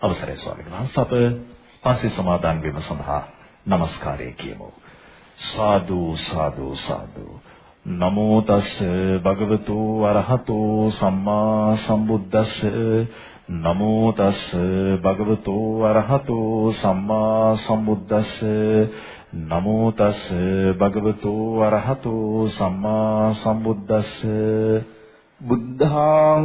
අවසරයි ස්වාමීන් වහන්සේ. අප පන්සල් සමාදන් වීම සඳහා নমස්කාරය කියමු. සාදු සාදු සාදු. නමෝ තස් භගවතු අරහතෝ සම්මා සම්බුද්දස්ස. නමෝ තස් භගවතු අරහතෝ සම්මා සම්බුද්දස්ස. නමෝ තස් භගවතු අරහතෝ සම්මා සම්බුද්දස්ස. බුද්ධං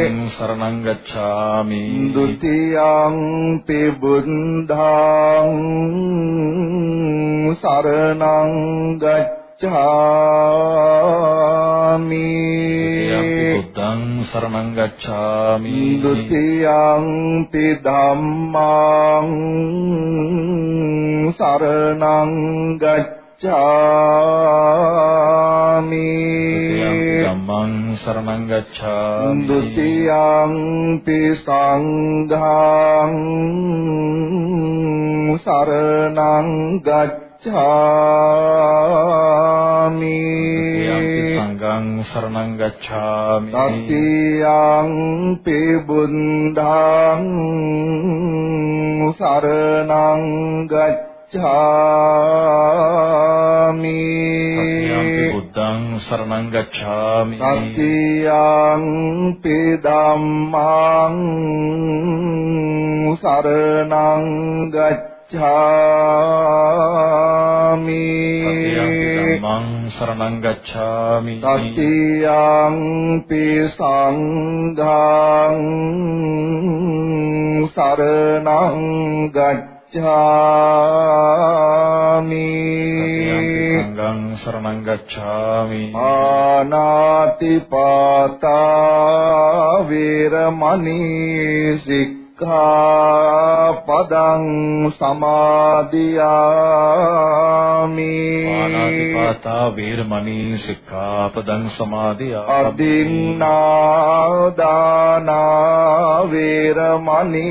සංඝං සරණං ගච්ඡාමි ဒ ුතියං පි බුද්ධං සරණං ගච්ඡාමි බුද්ධං සරණං ගච්ඡාමි ဒ ුතියං පි ධම්මං සරණං ගච්ඡාමි ධම්මං සරණං ගච්ඡාමි ဒ ුතියං පි සංඝං සරණං ගච්ඡාමි සංඝං සරණං ගච්ඡාමි තතියං පි බුද්ධං සරණං ගච්ඡාමි සත්‍යං බුද්ධං සරණං ගච්ඡාමි තතියං පි ධම්මං සරණං ගච්ඡාමි ධම්මං සරණං ගච්ඡාමි තතියං පි සංඝං සරණං ගච්ඡාමි සංඝං සරණං ගච්ඡාමි ආනාති පාතා වේරමණී සික්ඛාපදං සමාදියාමි ආනාතිපාතා වීරමණී සික්ඛාපදං සමාදියාමි අදින්නාදානා වේරමණී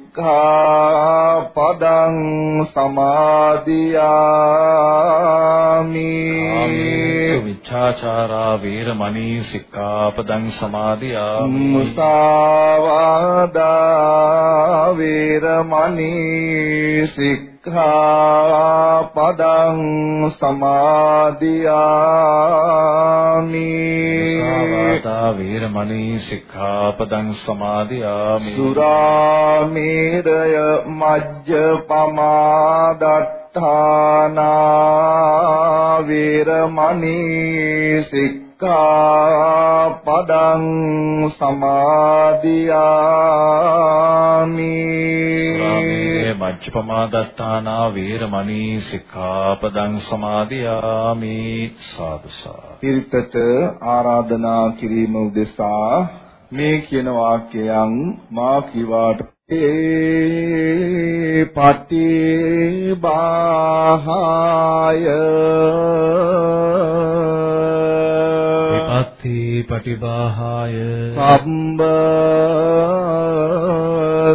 සික්ඛාපදං සමාදියාමි ආමේසු මිච්ඡාචාරා වීරමණී සික්ඛාපදං සමාදියාමි මුසාවාදා වේරමණී සික්ඛාපදං සමාදියාමි සාවාදා වීරමණී සික්ඛාපදං සමාදියාමි සුරාමේරය මජ්ජපමාදට්ඨානා වේරමණී සික්ඛාපදං සමාදියාමි සුරාමේරය මජ්ජපමාදත්තානා වීරමණී සික්ඛාපදං සමාදියාමි සාදු සාදු පිරිතට ආරාධනා කිරීම උදෙසා මේ කියන වාක්‍යයන් මා කිවාට ඒ පටි බාහාය විපත්ති පටිබාහාය। සම්බ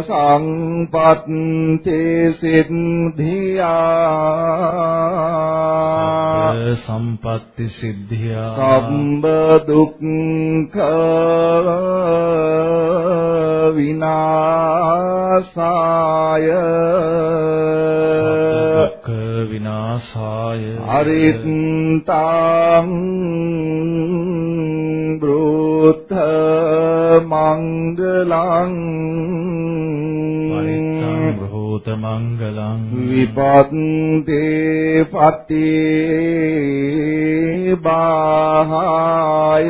සංපත්තේ සිද්ධියා। සම්පත්ති සිද්ධියා। සම්බ දුක්ඛ විනාශාය දුක්ඛ විනාශාය අරිත්තං බ්‍රෝත මංගලං. පරිත්තං මංගලං. විපත්තේ පත්තේ පටිබාහාය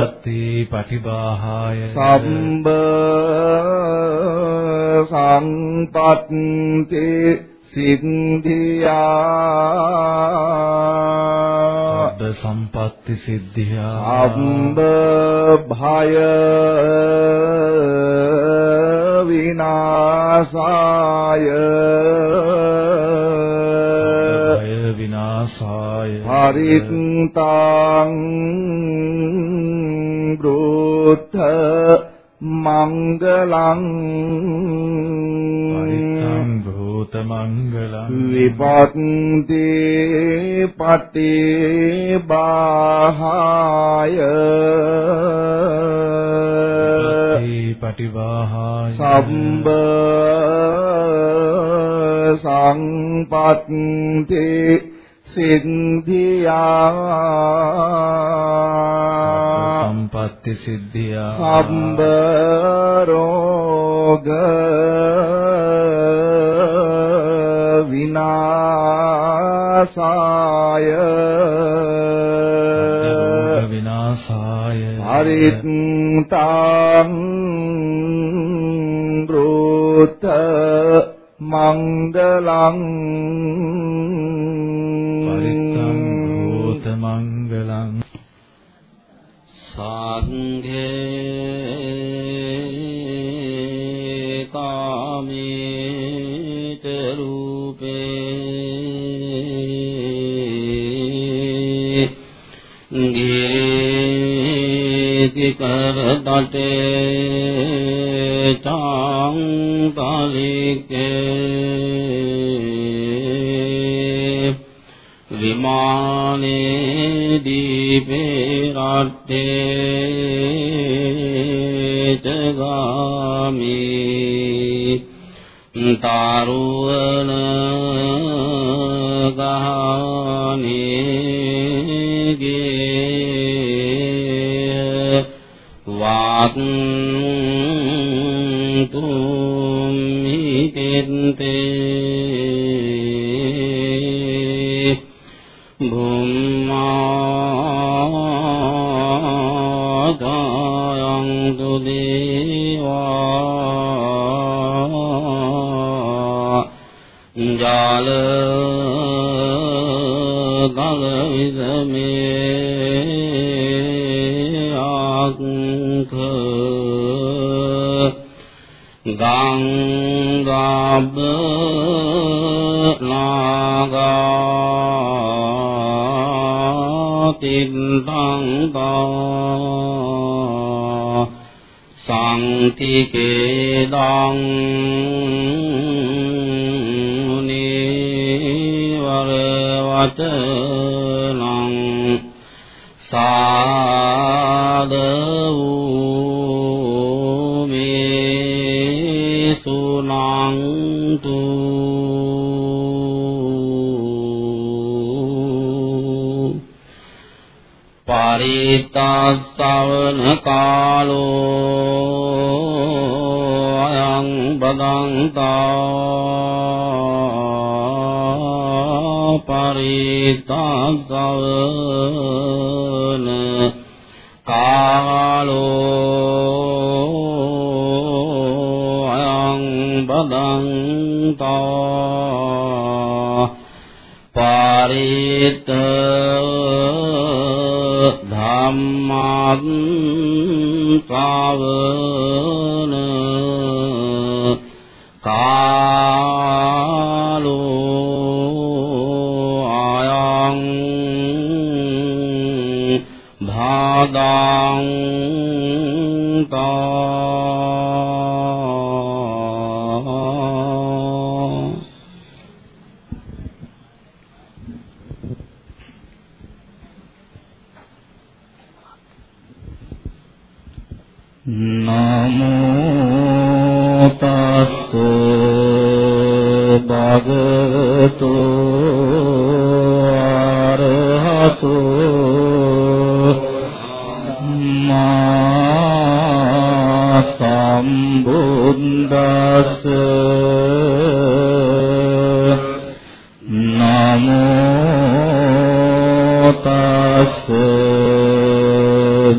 විපත්ති පටිබාහාය. සම්බ සංපත්ති සිද්ධියා සබ්බ සම්පatti සිද්ධියා. සම්බ භය විනාශාය භය විනාශාය හරිත්තං බ්‍රෝත මංගලං භූත මංගලං විපත්ති පටි බාහාය පටිවාහාය සම්බ සංපත්ති සිද්ධියා සම්පatti සිද්ධියා සම්බ රෝග විනාශාය රෝග විනාශාය හරිත්තං රෝත මංගලං ගිරේති කරතටේ චාන්තලිකේ විමානේ දීපේ රට්ටේ චගාමි තරුවන ගහනේගේ වාක් තුම්හි කෙත්තේ භුම්මාදායං දුදේවා ජාල ගල විදමේ ගංගාබ නාගා තින්තං තා සංතිකේ දං සුනන්තු පරිත්තස්සවන කාලෝ අයං බදන්තා පරිත්තස්සවන කාලෝ බදන්තා පරිත ධම්මං ශ්‍රවණ කාලෝ අයං භාදං තා භගවතු ආරහතු මා සම්බුද්දස්ස නමෝ තස්ස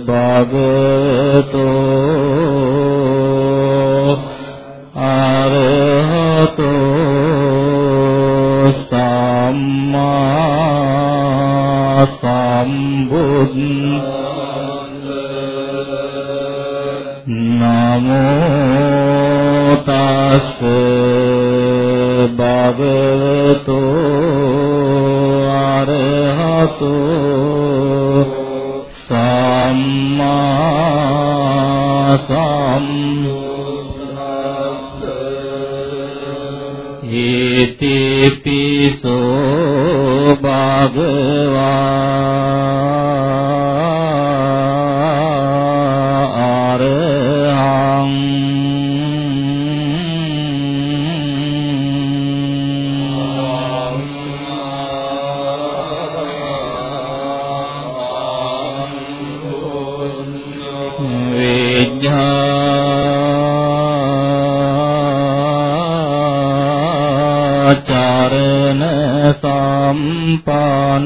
භගවතෝ ආරහතෝ සම්බුද්ද නමෝ තස් භගවතෝ අරහතෝ සම්මා සම්බුද්ද ඉති පිසෝ භගවා සම්පන්න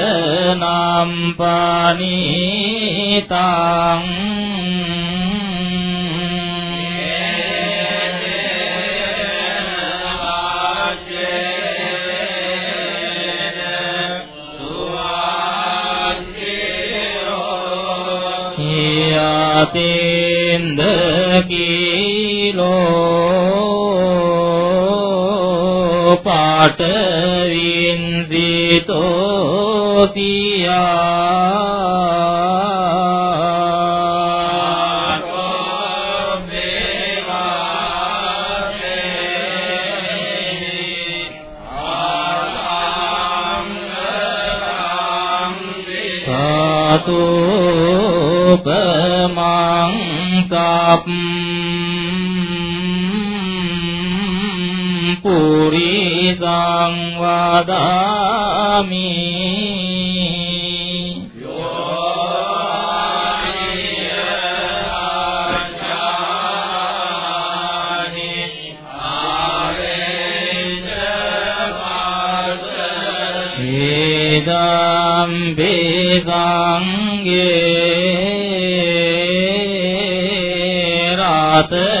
බිසංගේ රතනම් පනිතං යතින්ද කීලෝ පාටවින්සිතෝ සියා. සතුපමං සප් පුරි සංවදාමි ඉදම් බිසංගේ රතනම්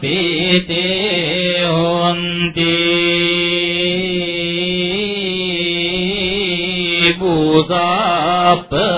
පීතේ හොන්ති බුසප්ප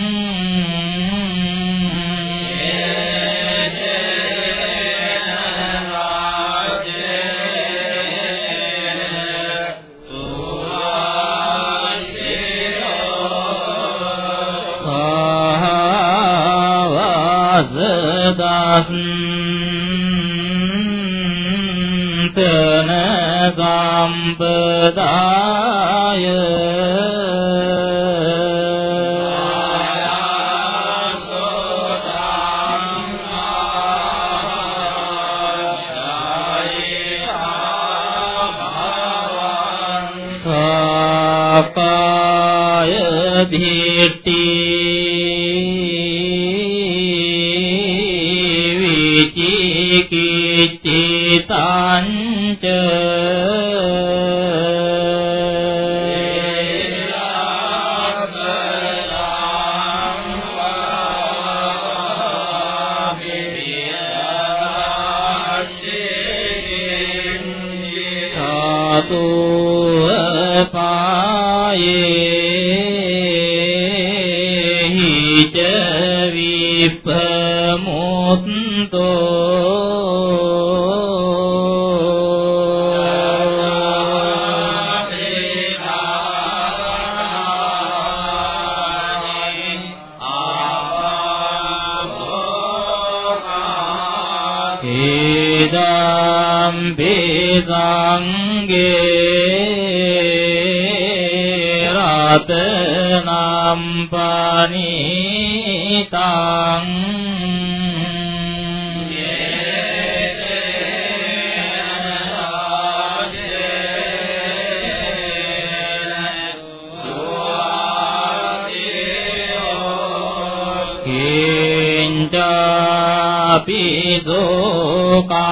සාවසදස්තන සම්පදාය පායේ හිච ඉදම් බිසංගේ රතනම් පනිතං කිංචාපි සෝකම්මං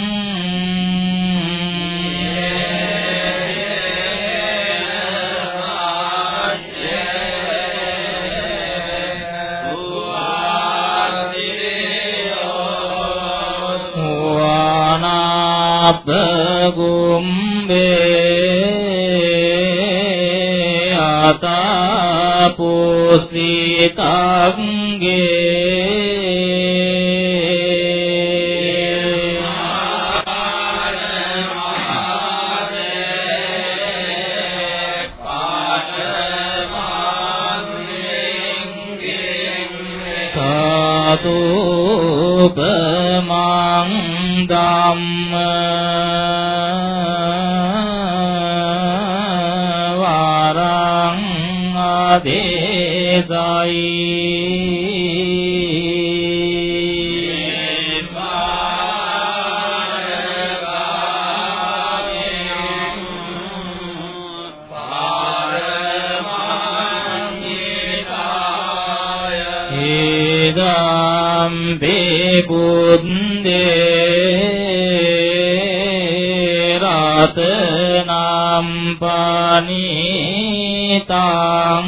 පනිතං වනප්පගුම්බේ අතපුසිතංගේ පනිතං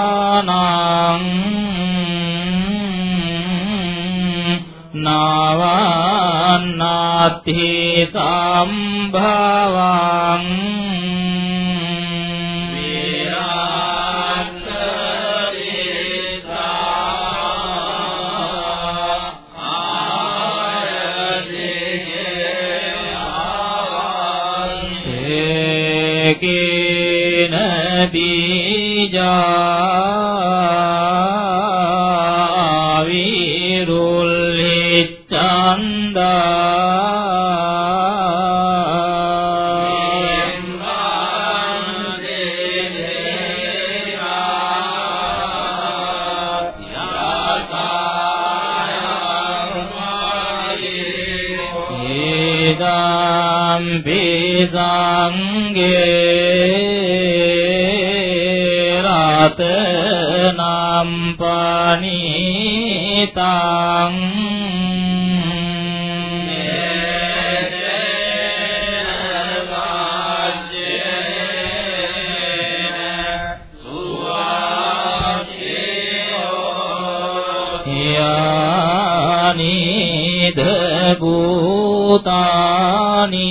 භූතානි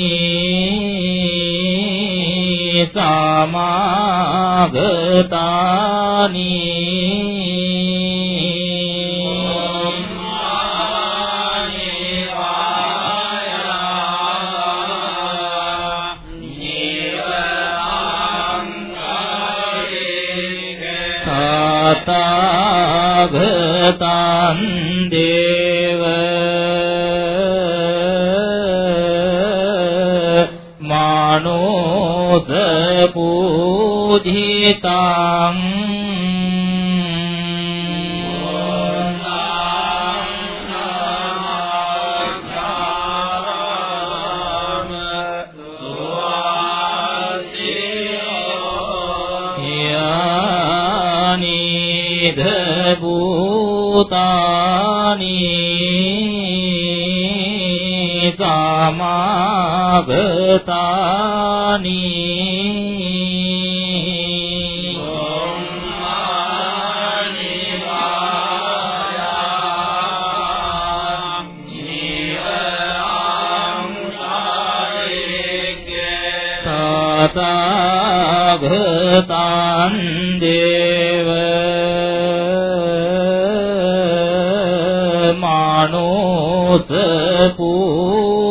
සමාගතානි තථාගතං දේව මානෝස පූජිතං සමාගතානි। තථාගතං දේව මානෝස පූජිතං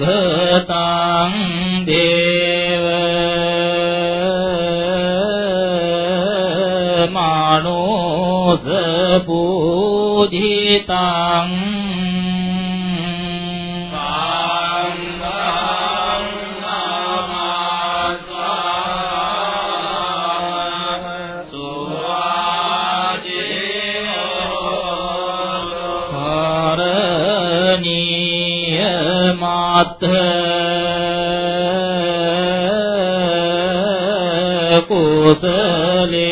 තථාගතං දේව මානෝස පූජිතං කුසලේන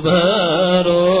සුභරෝච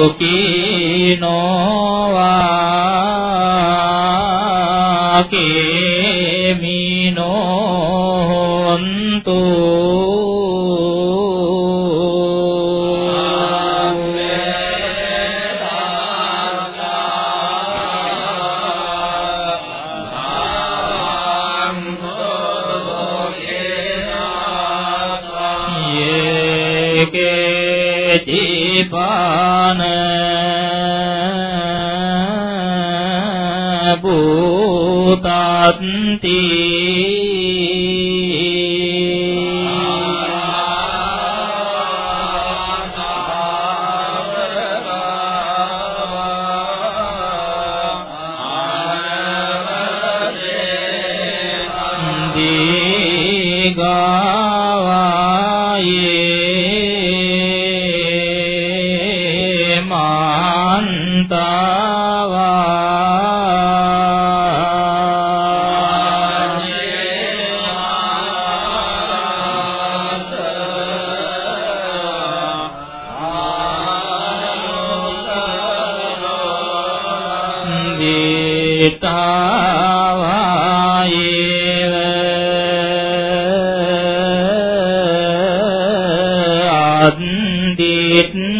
සුඛිනෝ වා භූතත්ති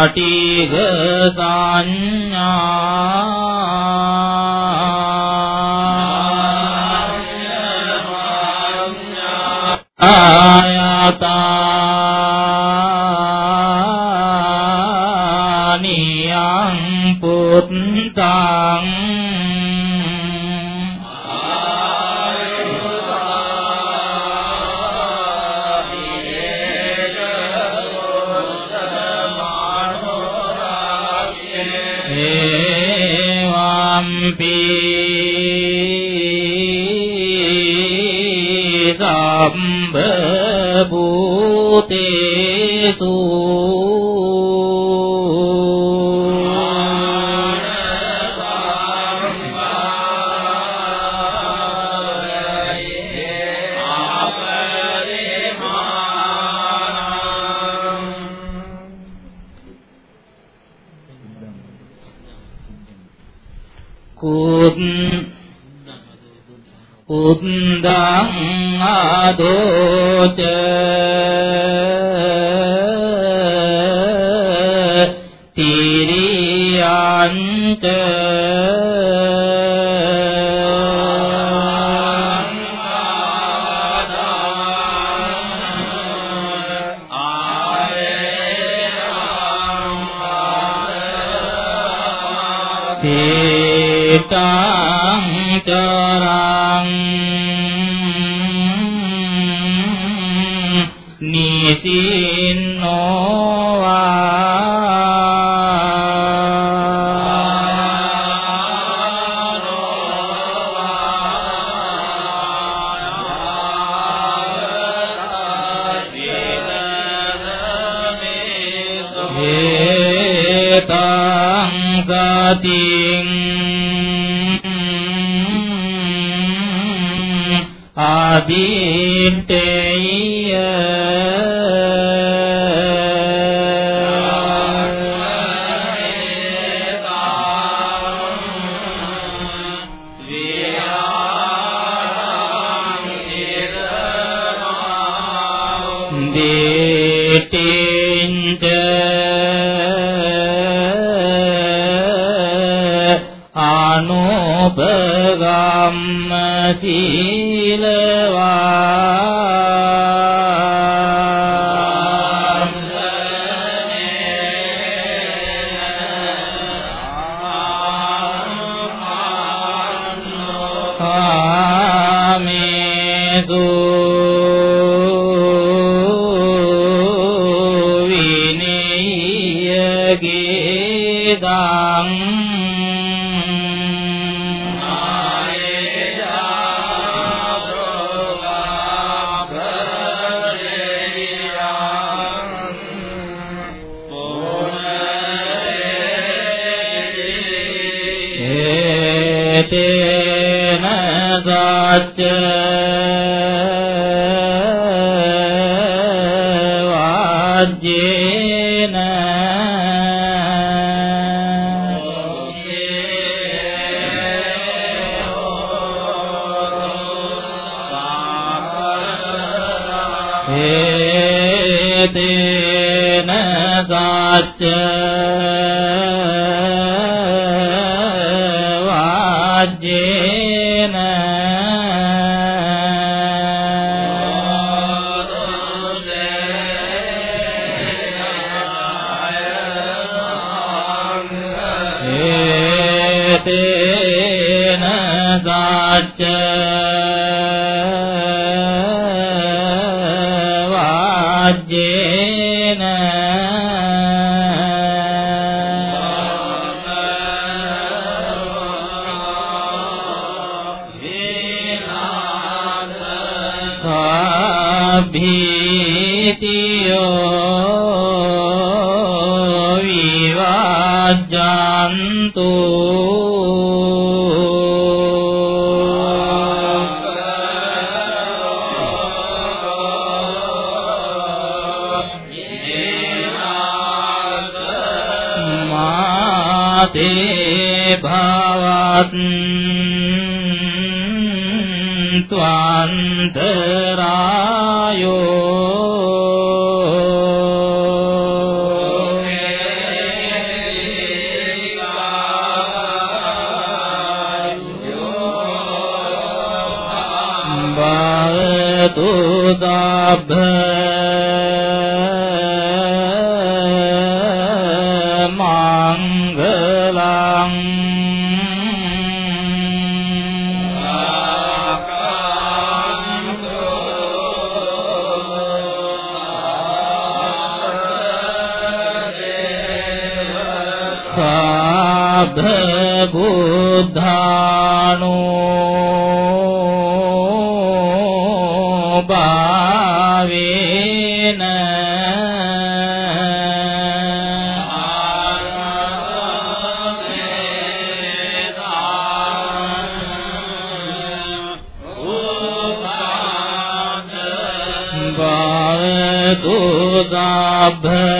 ව්‍යාරෝධනා පාටිග ආයතානියං පුත්තං मे साम्बूते ආදෝච තිරියංච තේතං චරං නිසින්නෝ සීලවා සච්ච විවාජ්ජන්තු මාතේ භවත් ත්වන්තරායෝ බුද්ධානෝ සබ්බ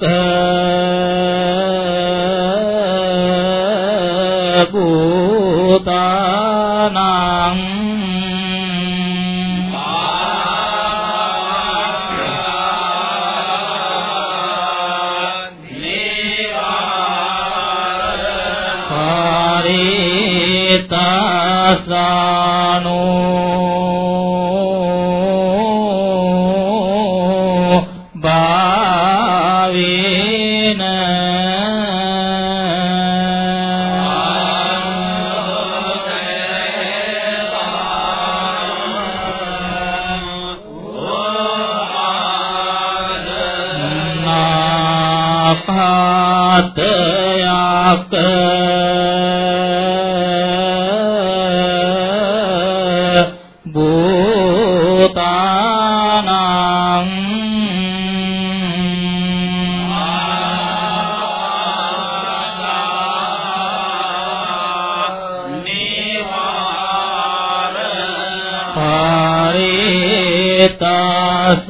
නාකාදයක්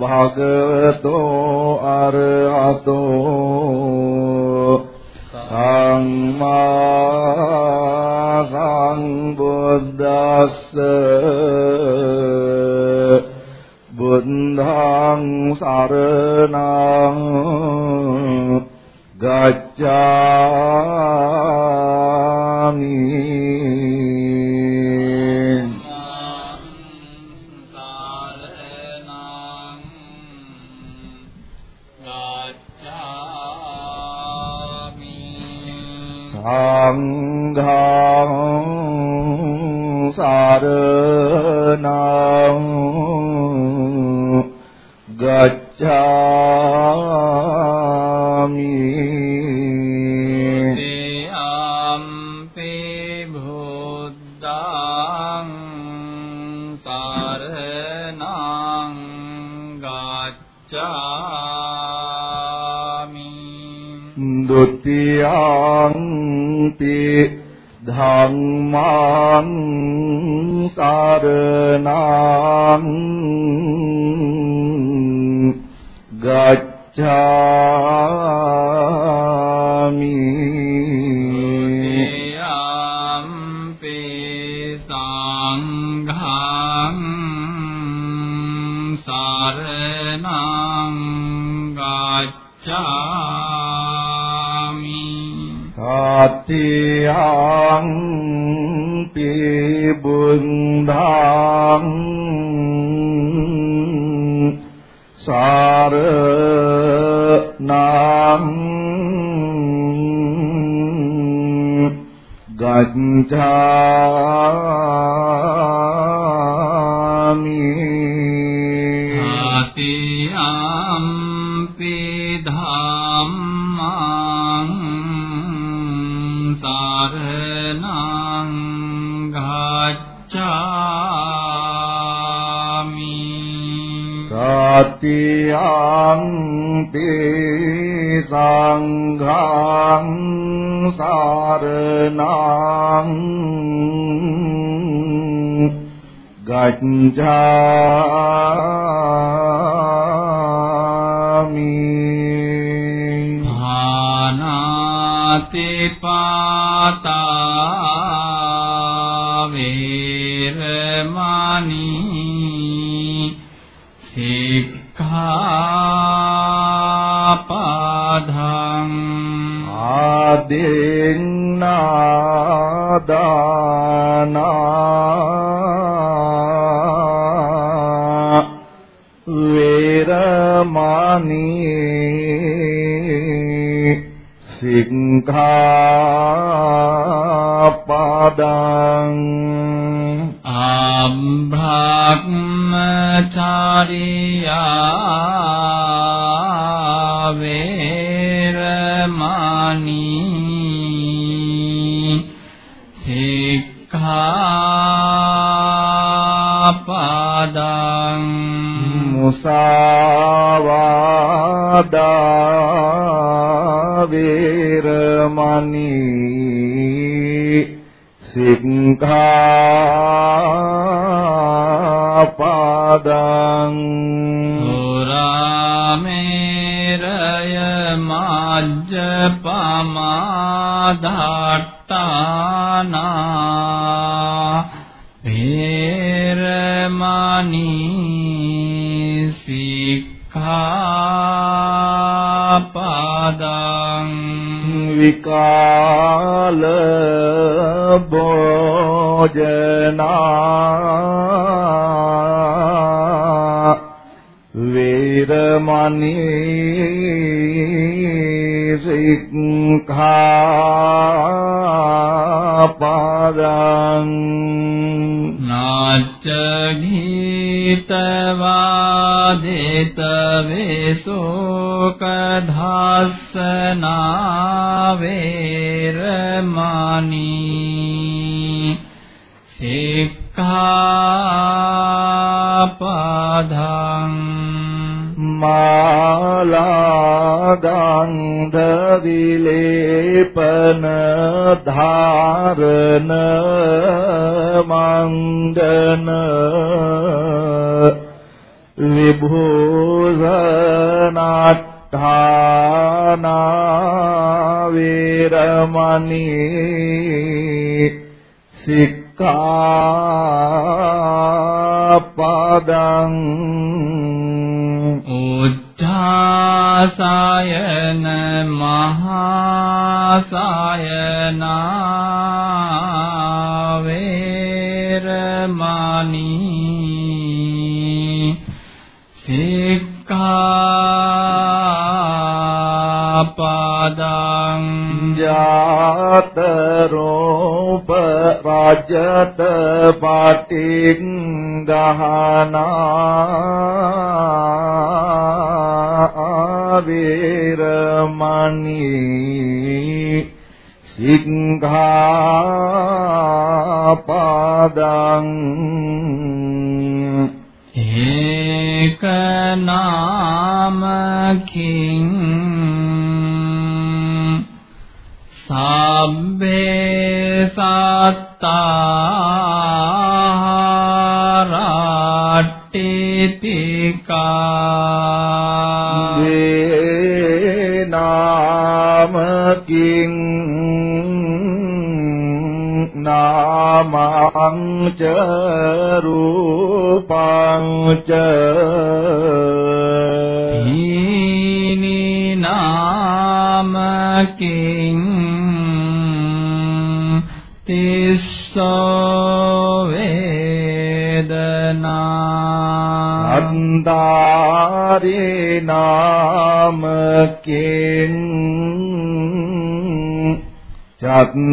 භගවතෝ අරහතෝ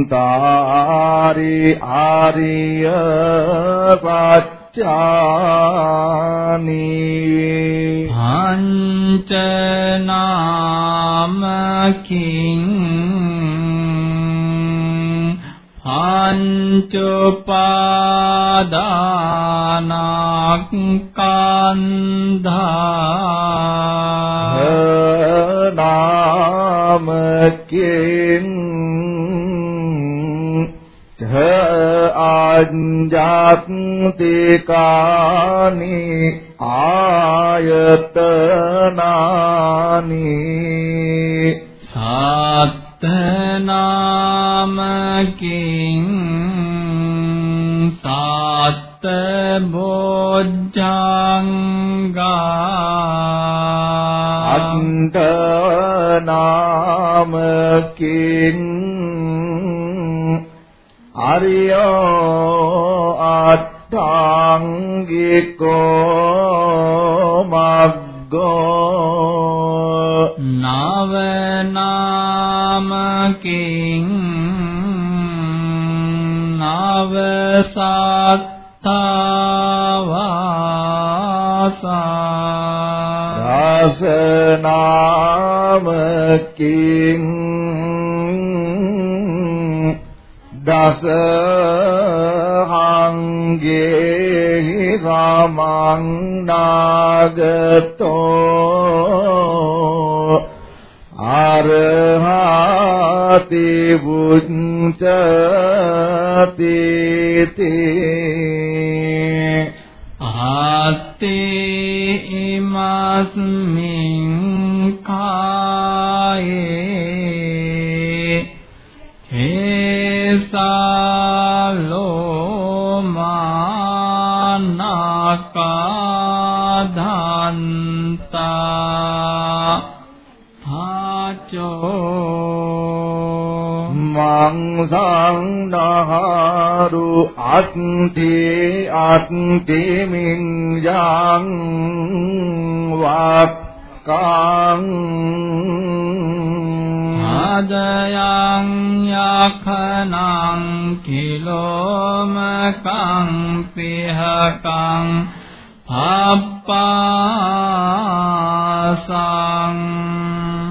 චත්තාරි ආරිය සත්‍යානි පංච නාමකින් පංච පාදානක්ඛන්ධා නාමකින් ච ආඤ්ඤාත්තිකානි ආයතනානි සත්තනාමකින් සත්ත බොජ්ජංගා අන්ත නාමකින් අරියෝ අට්ඨාංගිකෝ මග්ගෝ නවනාමකින් නවසත්තාවාසා දසනාමකින් දස හංගේ සමන්නාගතෝ අරහති බුච්චති ආත්තේ ඉමස්මින් කායේ මානකාදන්තා පාචෝ මං සංනහරු අත්ති අත්ති මින් යං වක්කං ආදයං යඛනං කිලෝමකං පිහකං අප්පාසං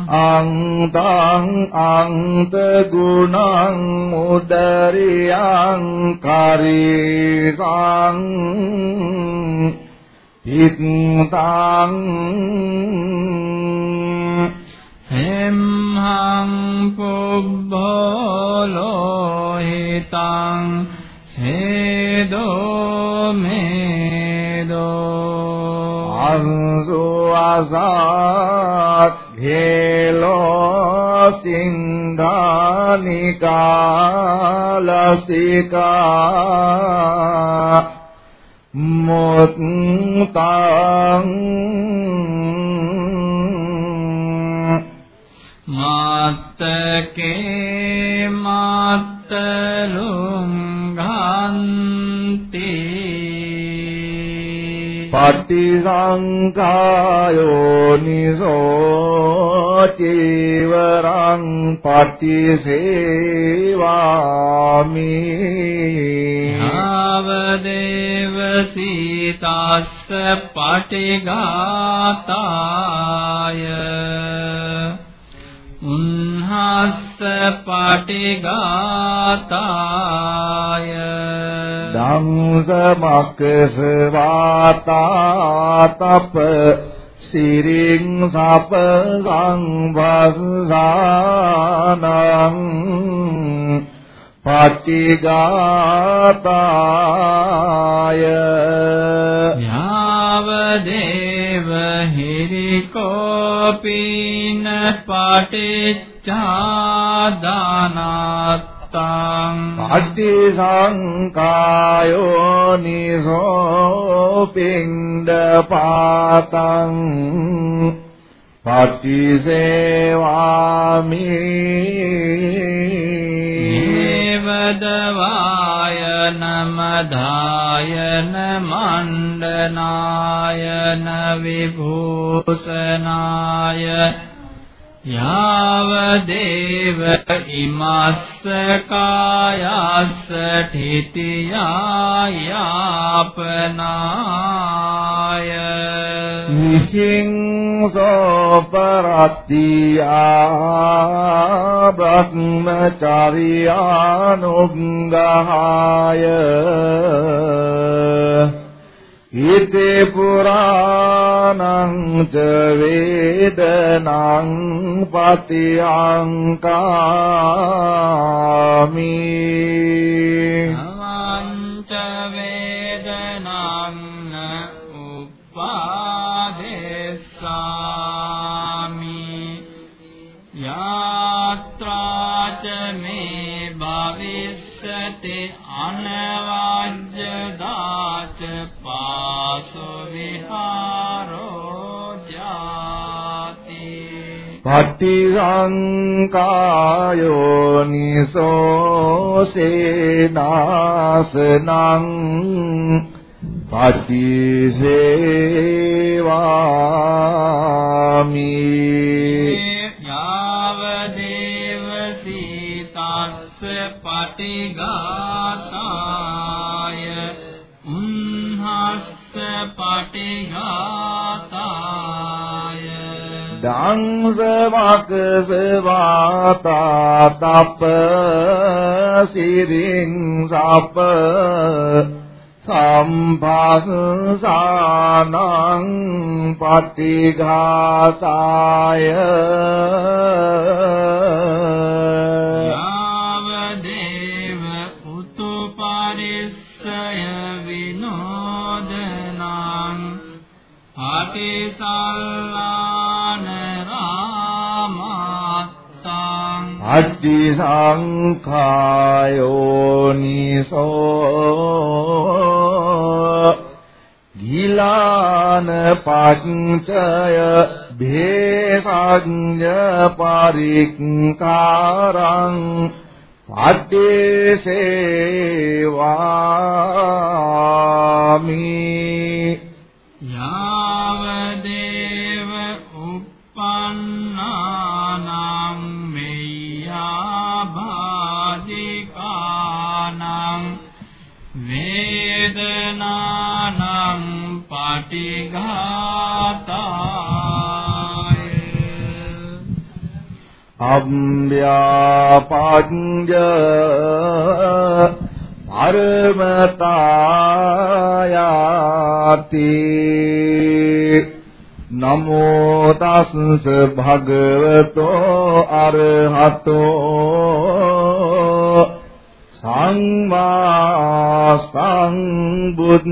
අන්තං අන්ත ගුණං උදරියං කරිසං හිත්තං සෙම්හං පුබ්බෝලෝ හිතං සේදෝ මේදෝ අංසු අසත් ഘേලෝ සින්ධානිකාලසිකා මුත්තං මත්තකේ මත්තලුං ගන්ති පටිසංකායෝ නිසෝ චීවරං පටිසේවාමි. ආවදේව සීතස්ස පටිඝාතාය උන්හස්ස පටිඝාතාය. ධම්සමක්කස වාතාතප සිරින් සප සංවස්සානං පටිඝාතාය. යාව දේව හිරිකෝපීන පටිච්චාදානත්තං අට්ටි සංකායෝ නිසෝ පින්ඩ පාතං පටිසේවාමි දේවදවායන न मधाय न विभूषणाय යාවදේව ඉමස්ස කායස්ස ඨිතියා යාපනාය නිසින්සෝ පරත්තියා බ්‍රහ්මචාරියානුග්ගහාය. ඉතේ පුරාණං ච වේදනං පතියංකාමි අවංච විහාරෝ ජාති පටිසංකායෝ නිසෝසේනාසනං පටිසේවාමි යාව දේව සීතස්ස පටිඝාතාය පටිඝාතාය දංසමකස වාතා තප සිරින් සප සම්භාසානං පටිඝාතාය අට්ටි සංඛායෝ නිසෝ ගිලාන පච්චය භේසඤ්ඤ පරික්කාරං පට්ඨේසේවාමි වේදනානං පටිඝාතාය අම්භ්‍යාපඤ්ඤ පරමතායාති නමෝ තස්ස භගවතෝ අරහතෝ සංමා සංබුද්දස්ස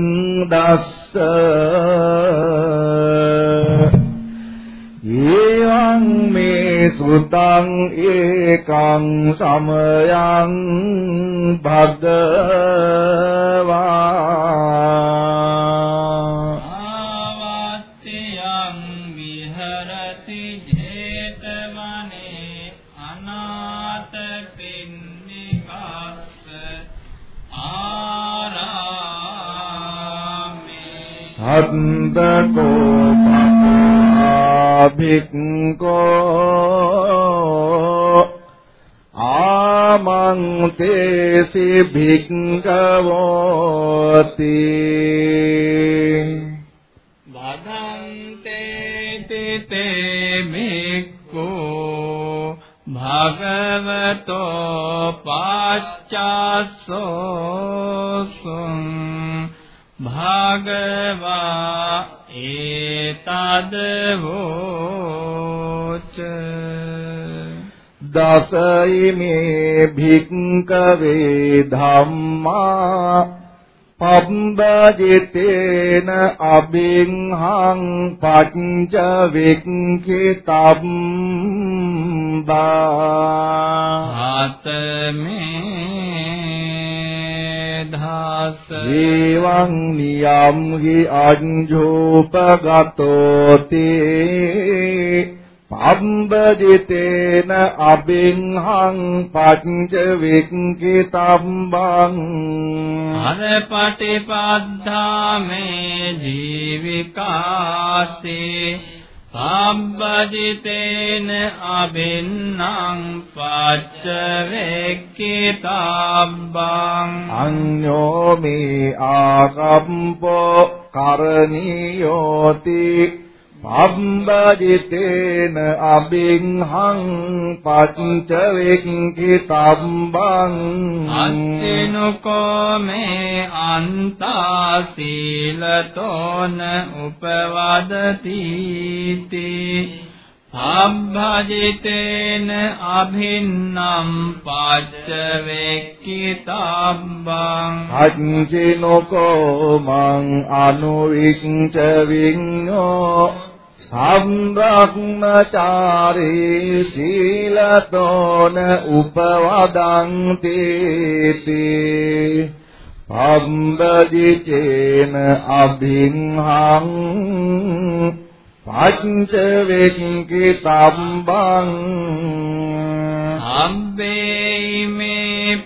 ඒවං මේ සුතං ඒකං සමයං භගවා භික්ඛෝ ආමන්තේසි භික්ඛවෝති වදන්තේ තේ භික්ඛෝ භගවතෝ පාච්චාසෝසුං භගවා ඒතදවෝච දසයිමේ භික්කවේ ධම්මා පබ්බජිතේන අබින්හං පච්ච වික්ඛිතම්බා ආතමේ ධාස ඒවං නියම් හි අඤ්ජෝපගතෝති පම්බදිතේන අබින්හං පච්ච වික්ඛිතම්බං අනපටිපද්ධාමේ ජීවිකාසේ සම්බජිතේන අබින්නම් පච්ච වේක්කිතබ්බං අඤ්ඤෝ මේ ආකම්පෝ කරණීයෝති පම්බජිතේන අබින්හං පච්ච වික්ඛිතම්බං අච්චිනුකෝ මේ අන්තා සීලතෝන උපවදති තී අබ්භජිතේන අභින්නම් පච්ච වේක්කිතබ්බං අච්චිනෝකෝ මං අනුවිච්ච විඤ්ඤෝ සම්බ්‍රහ්මචාරී සීලතෝන උපවදන්ති තී පම්බදිචේන අභින්හං පංච වෙක්කිතම්බං අම්බේ මේ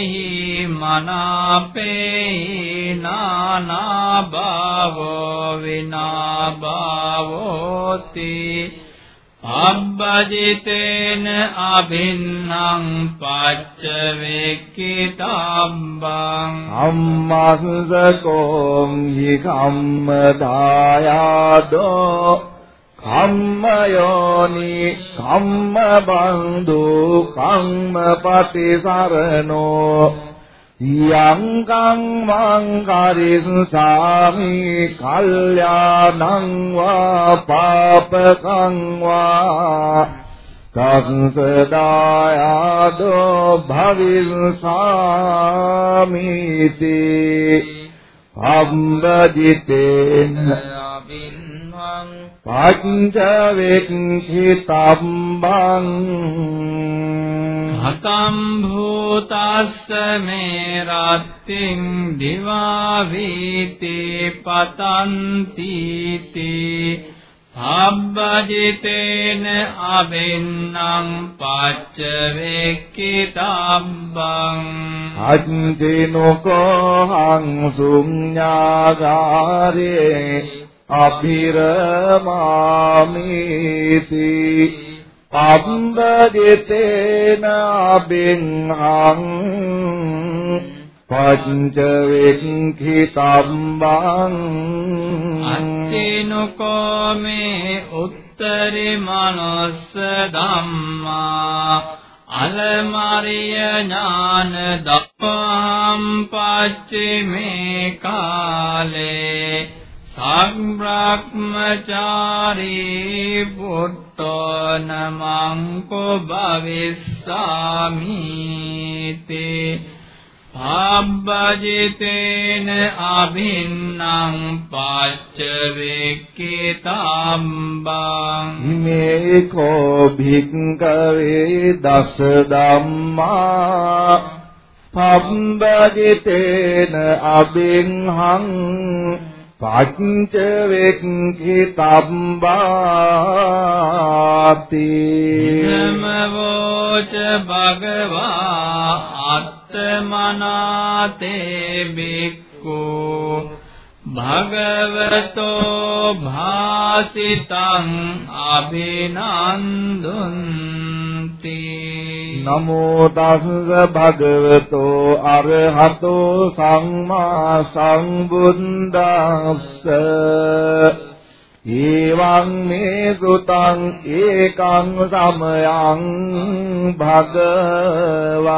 පියෙහි මනාපේ නානා භාවෝ විනා භාවෝති අබ්බජිතේන අභින්නම් පච්ච වේක්කිතම්බං අම්මස්සකෝ හි කම්මදායාදෝ කම්මයෝනි කම්මබන්දු කම්මපටිසරණෝ යං කම්මං කරිස්සාමි කල්යාණං වා පාපකං වා කස්සදායදෝ භවිස්සාමිති අම්බදිතේන අභින්නම් පංච වෙක්ඛිතම්බං හතම් භූතස්ස මේ රත්තිං දිවා වීති පතන්ති තී අබ්බජිතේන අබින්නම් පච්ච වේක්කිතබ්බං අච්චිනෝකෝ හංසුඤ්ඤාගාරේ අභිරමාමිති අම්බදිතේන අබින්හං පංච වෙක්ඛිතම්බං අත්තිනුකෝ මේ උත්තරි මනස්ස ධම්මා අලමරිය ඥාන දප්පහම් පච්චිමේ කාලේ සම්බ්‍රහ්මචාරී පුට්ටෝ නමං කෝ භවිස්සාමිති අබ්බජිතේන අභින්නම් පච්ච වේක්කිතම්බං මේ කෝ භික්ඛවේ දස ධම්මා පබ්බජිතේන අබින්හං පංච වෙක්ඛිතම්බාති නමවෝච භගවා අත්තමනාතේ බික්ඛු භගවතෝ භාසිතං අභිනන්දුන්ති. නමෝ තස්ස භගවතෝ අරහතෝ සම්මා සම්බුද්දස්ස. ඒවං මේ සුතං ඒකං සමයං භගවා.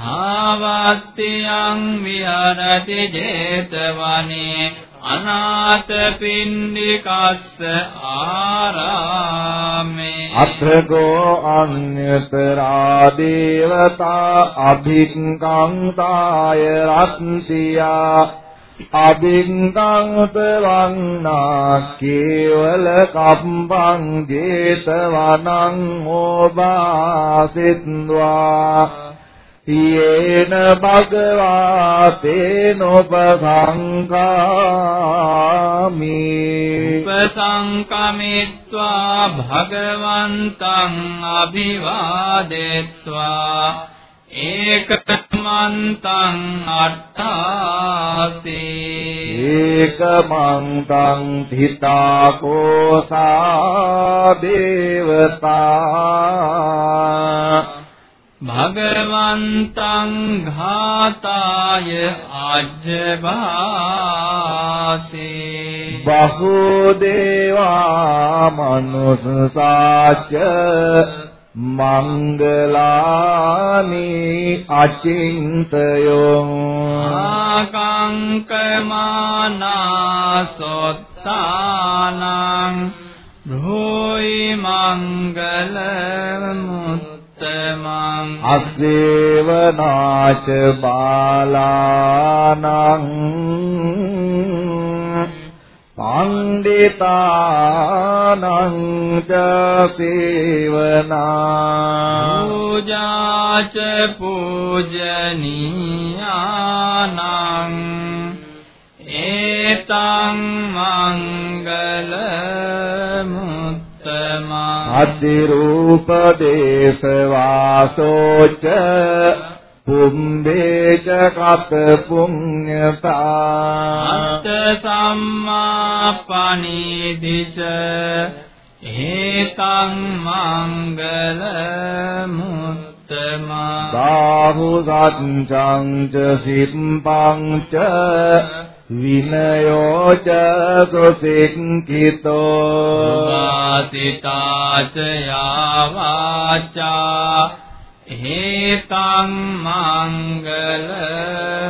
සාවත්තියං විහරති 제තවනේ අනාථ පින්ඩිකස්ස ආරාමේ අත්‍රකෝ අඤ්ඤතරා දේවතා අභික්ඛං රත්තියා අබින්දංත වන්නා කේවල කම්පං 제තවනං ඕබාසිත්වා යේන භගවා තේනොපසංකාමි උපසංකමිත්වා භගවන්තං අභිවාදෙත්වා. ඒකමන්තං අට්ඨාසේ. ඒකමන්තං හිතා කෝසා දේවතා භගවන්තං ඝාතාය අජ්ජවාසේ බහෝ දේවා මනුස්සාච මංගලානි අචින්තයෝ ආකංකමානාසොත්තානං භෝයි මංගල මුත්තමං අස්සේවනාච බාලානං පණ්ඩිතානං ච සේවනා। පූජාච පූජනීයානං। ඒතං මංගල මුත්තමං අද්දිරූප දේශවාසෝච පුම්බේච කත පුඤ්ඤතා। අත්ත සම්මාපණීදිච හේතං මංගල මුත්තමා। බාහු සත්‍යං ච සිප්පං ච විනයෝ ච සුසික්ඛිතෝ වාසිතාච යාවාචා හේතං මංගල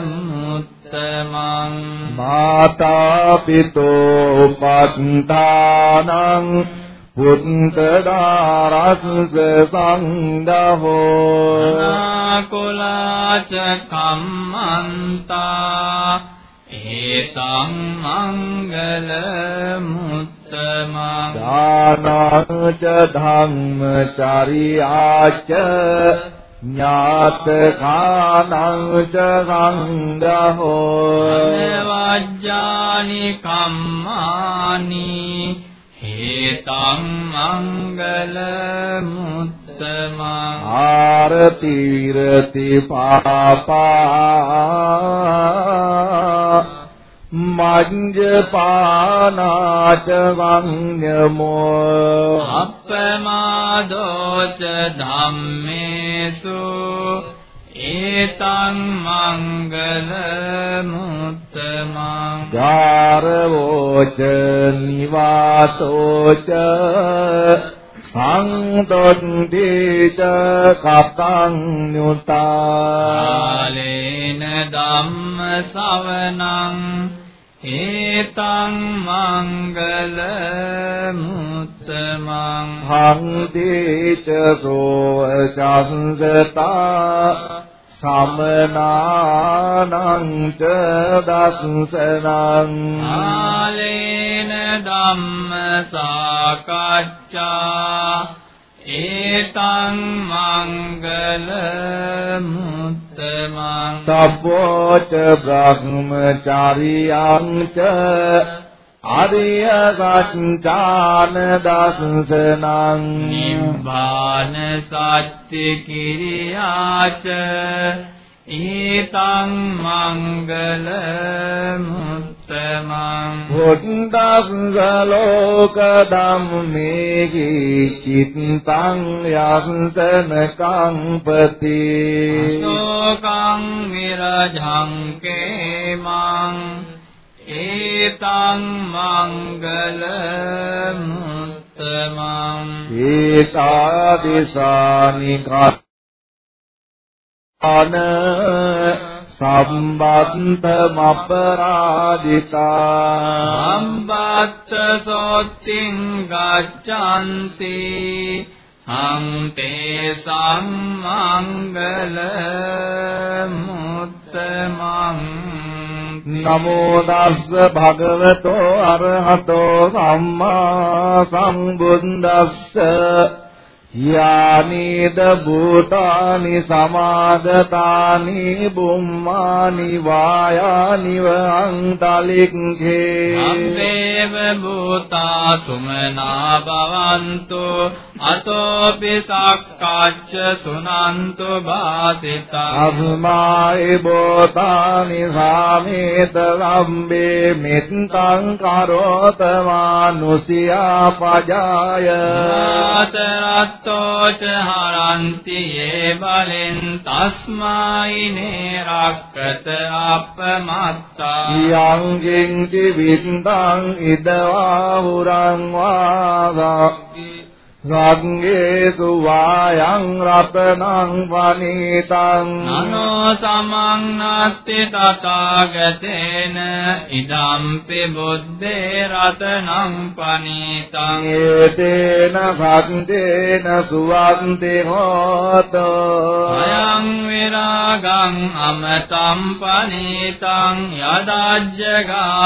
මුත්තමං මාතා පිතෝ පත්තානං පුත්තදාරස්ස සංදහෝ අනාකුලාච කම්මන්තා ඒතං මංගල මුත්තමං දානං ච ධම්මචරියාච ඥාතකානං ච සංඝහෝ වජ්ජානි කම්මානි හේතං මංගල මුත්තමං ආරති විරති පාපා මඤ්ජපානාච වඤ්ඤමෝ අප්පමාදෝච ධම්මේසු ඒතං මංගල මුත්තමං ගාරවෝච නිවාතෝච සංතොන්දේච කතං නුතා කාලේන ධම්ම ශවනං ඒතං මංගල මුත්තමං। හංදේච සෝව චන්දතා සමනානං ච දස්සනං කාලේන ධම්ම සාකච්ඡා ඒතං මංගල මුත්තමං සබ්බෝච බ්‍රහ්මචාරියං ච ආර්ය ගච්ඡාන දස්සනං නිබ්බාන සත්‍ය කිරියාච ඒතං මංගල මුත්තමං බුද්දස්ස ලෝක ධම්මේහි චිත්තං යන්තන කම්පති සෝකං විරජං කේමං ඒතං මංගල මුත්තමං ඒතාදිසානි කාන සම්බත්තමපරාදිතා සම්බත්ත සෝත්තිං ගච්ඡanti අන්තේ සම්මංගල මුත්තමං නමෝ තස්ස භගවතෝ අරහතෝ සම්මා සම්බුද්දස්ස යානීද භූතානි සමාදතානි බුම්මානි වායානිව අන්තලික්ඛේ අම්බේව භූතා සුමනා භවන්තු අතෝපි සක්කාච්ච සුනන්තු භාසිතා අස්මායි භූතානි සාමේත ලම්බේ මෙත්තං කරෝත මානුසියා පජාය අතරත්තෝච හරන්ති ඒ බලෙන් තස්මායි නේරක්කත අපමත්තා යං කිංචි වින්දං ඉදවා හුරං වාසා රග්ගේසු වායං රතනං වනීතං නනෝ සමං නාත්ති තථාගතේන ඉදම්පි බුද්දේ රතනං පනීතං ඒතේන සත්‍යේන සුවන්ති හෝතෝ අයං විරාගං අමතම් පනීතං යදජ්ජගාසක්්‍ය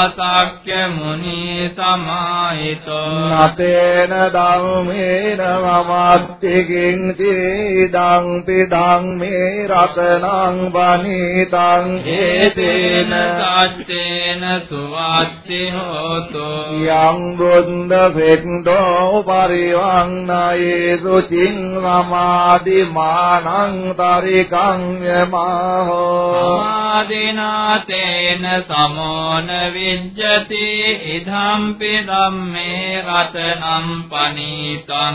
මුනි සමාහිතෝ නතේන ධම්මේන මමත්ති කිංචිදං පිදං මේ රතනං වනීතං ඒතේන සච්චේන සුවත්ති හෝතෝ යං බුද්ධ සෙක්ඛෝ පරිවන්නයේසු චින් සමාධි මානං තරිකං යමාහෝ සමාදිනාතේන සමෝන විජ්ජති ඉදම්පි ධම්මේ රතනම් පනීතං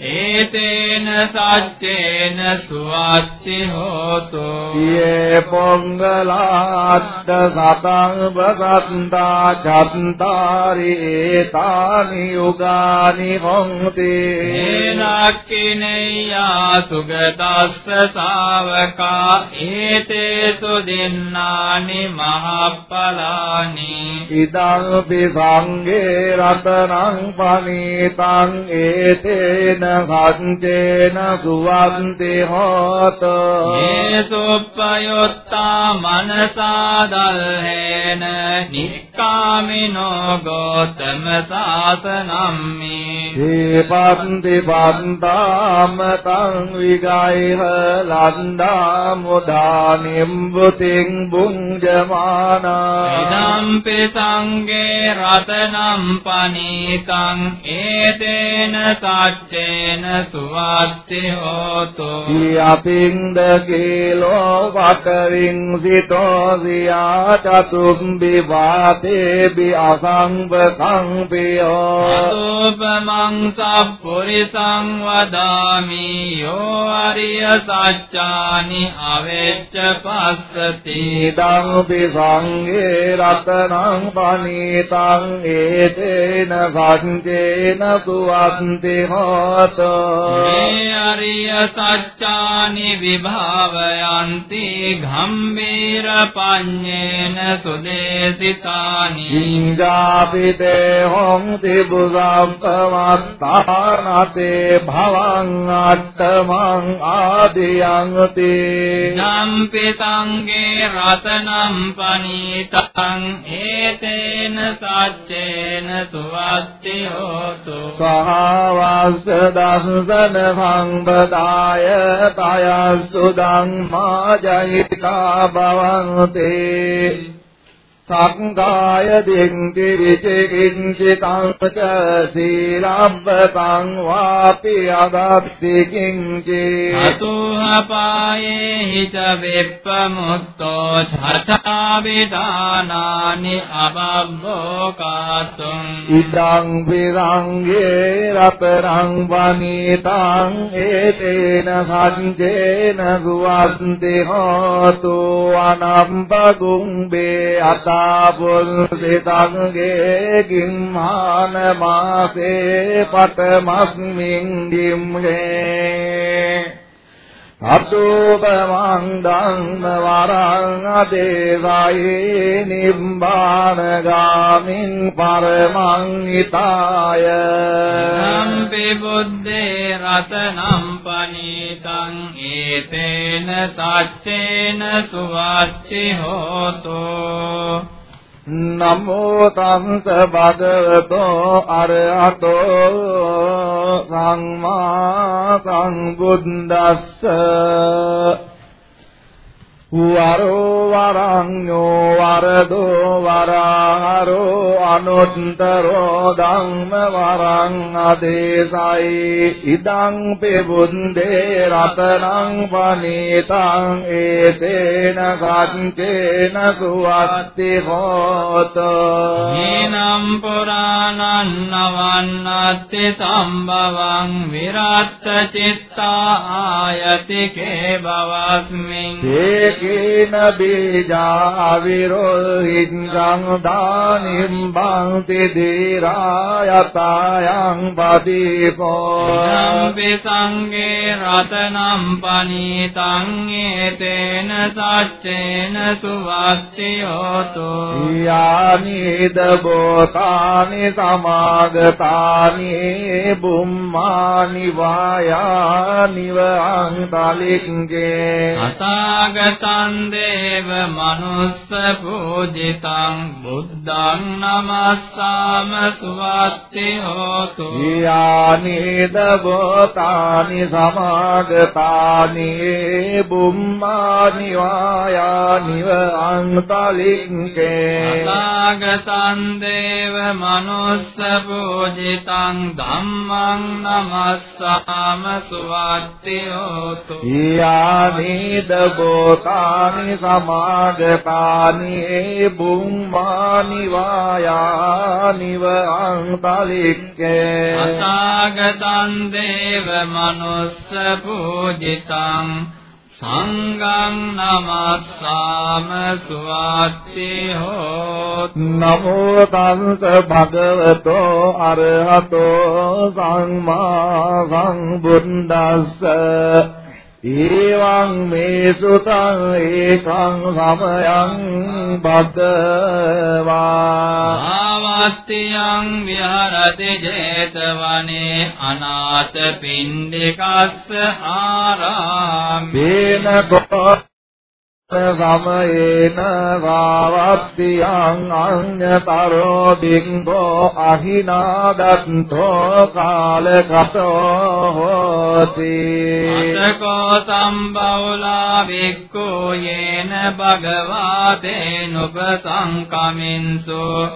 ඒතේන සච්චේන සුවච්චි හෝතෝ යේ පොංගලාත්ත සතං වසන්තා චත්තාරි ඒතානි යුගානි හොන්ති ඒනක්ඛිනේයා සුගතස්ස ශාවකා ඒතේසු දින්නානි මහප්පලානි ඉදං පි සංඝේ රතනං පනීතං ඒතේන සච්චේන සුවන්ති හෝතෝ මේ සුප්පයොත්තා මනසා දල්හේන නික්කාමිනෝ ගෝතම සාසනම්මි දීපන්ති පන්තාම තං විගයිහ ලන්දා මුදානිම් බුතින් බුංජමානා ඉදම්පි සංගේ රතනම් පනීතං ඒතේන සච්චේන සුවත්ති හෝතු. යපින්ද කීලෝ වතරින් සිතෝ සියා චතුම්බි වාතේබි අසංවකං පියෝ. අතෝපමං සප්පුරිසං වදාමි යෝ අරිය සච්චානි අවෙච්ච පස්සති. ඉදං පි සංඝේ රතනං පනීතං ඒතේන සච්චේන සුවන්ති හෝතෝ े अर्यसच्चानि विभावयन्ति गम्भीरपान्येन सुदेशितानि। जापिते ॐ त्रिबुगाभव ते भवाङ्गाद्रमाङ्गादि अम्पिताङ्गे रतनं पनीता। සංගේ රතනම් පනීතං ඒතේන සච්චේන සුවත්ති හෝතු සහවස්ස දස්සන සංබදාය තයස්සු ධම්මා ජයිතා භවන්තේ। සංගාය දින්ති විචිකින්චිතං ච සීලබ්බතං වාපි අගත්ති කිංචි අතුහපායේ හිච වෙප්පමුත්තෝ චචාවිදානානි අබබ්බෝ කාතුං ඉදං විරංගේ රතරං වනිතං ඒතේන සංජේන සුවන්ති හෝතු අනම්බගුම් බේ අත පුල්සිතංගේ කිම්හාන මාසේ පතමස්මින් දිම්ගේ අතුපමං ධම්ම වරං අදේසයි නිබ්බාන ගාමින් පරමං හිතාය සම්පි බුද්දේ රතනම් පනීතං ඒතේන සච්චේන සුවච්චි හෝතෝ නමෝ තංස භගවතෝ අරහතෝ සම්මා සම්බුද්දස්ස. වරෝ වරඤ්ඤෝ වරදෝ වරහරෝ අනුත්තරෝ ධම්ම වරං අදේසයි ඉදං පෙබුන්දේ රතනං පනීතං ඒතේන සච්චේන සුවත්ති හෝත. හේනම් පුරාණං නවන්නත්ති සම්භවං විරත්ත චිත්තා ආයතිකේ බවස්මින් ඒකේන බීජා විරෝහිං දානිම් බන්ති දීරායතයන් පදීපෝ යම්පි සංගේ රතනම් පනීතං ඒතේන සච්චේන සුවත්තියෝතු යානිද බෝතානි සමාගතානි බුම්මානි වායානිව අන්තලික්ගේ අතාගත තං දේව මනුස්ස පූජිතං බුද්ධං නමස්සාම සුවත්ති හෝතු යානේද බෝතානි සමාගතානි බුම්මානි වායානිව අන්තලින්කේ අතාගතං දේව මනුස්ස පූජිතං ධම්මං නමස්සාම සුවත්ති හෝතු යානේද බෝතානි තානි සමාගතානි බුම්මානි වායානිව අන්තලික්කේ අතාගතං දේව මනුස්ස පූජිතං සංඝං නමස්සාම සුවාච්චි හෝත්. නමෝ තංස භගවතෝ අරහතෝ සම්මා සම්බුද්දස්ස ඒවං මේ සුතං ඒකං සමයං භගවා ආවත්තියං විහරති 제තවනේ අනාථ පින්ඩිකස්ස ආරාමේ බේන කොට සමයේන වාවත්තියං අඤ්ඤතරෝ බින්දෝ අහිනාදත්තෝ කාලකතෝ හෝති අතකෝ සම්බවලා වික්ඛෝ යේන භගවා තේනුපසංකමින්සු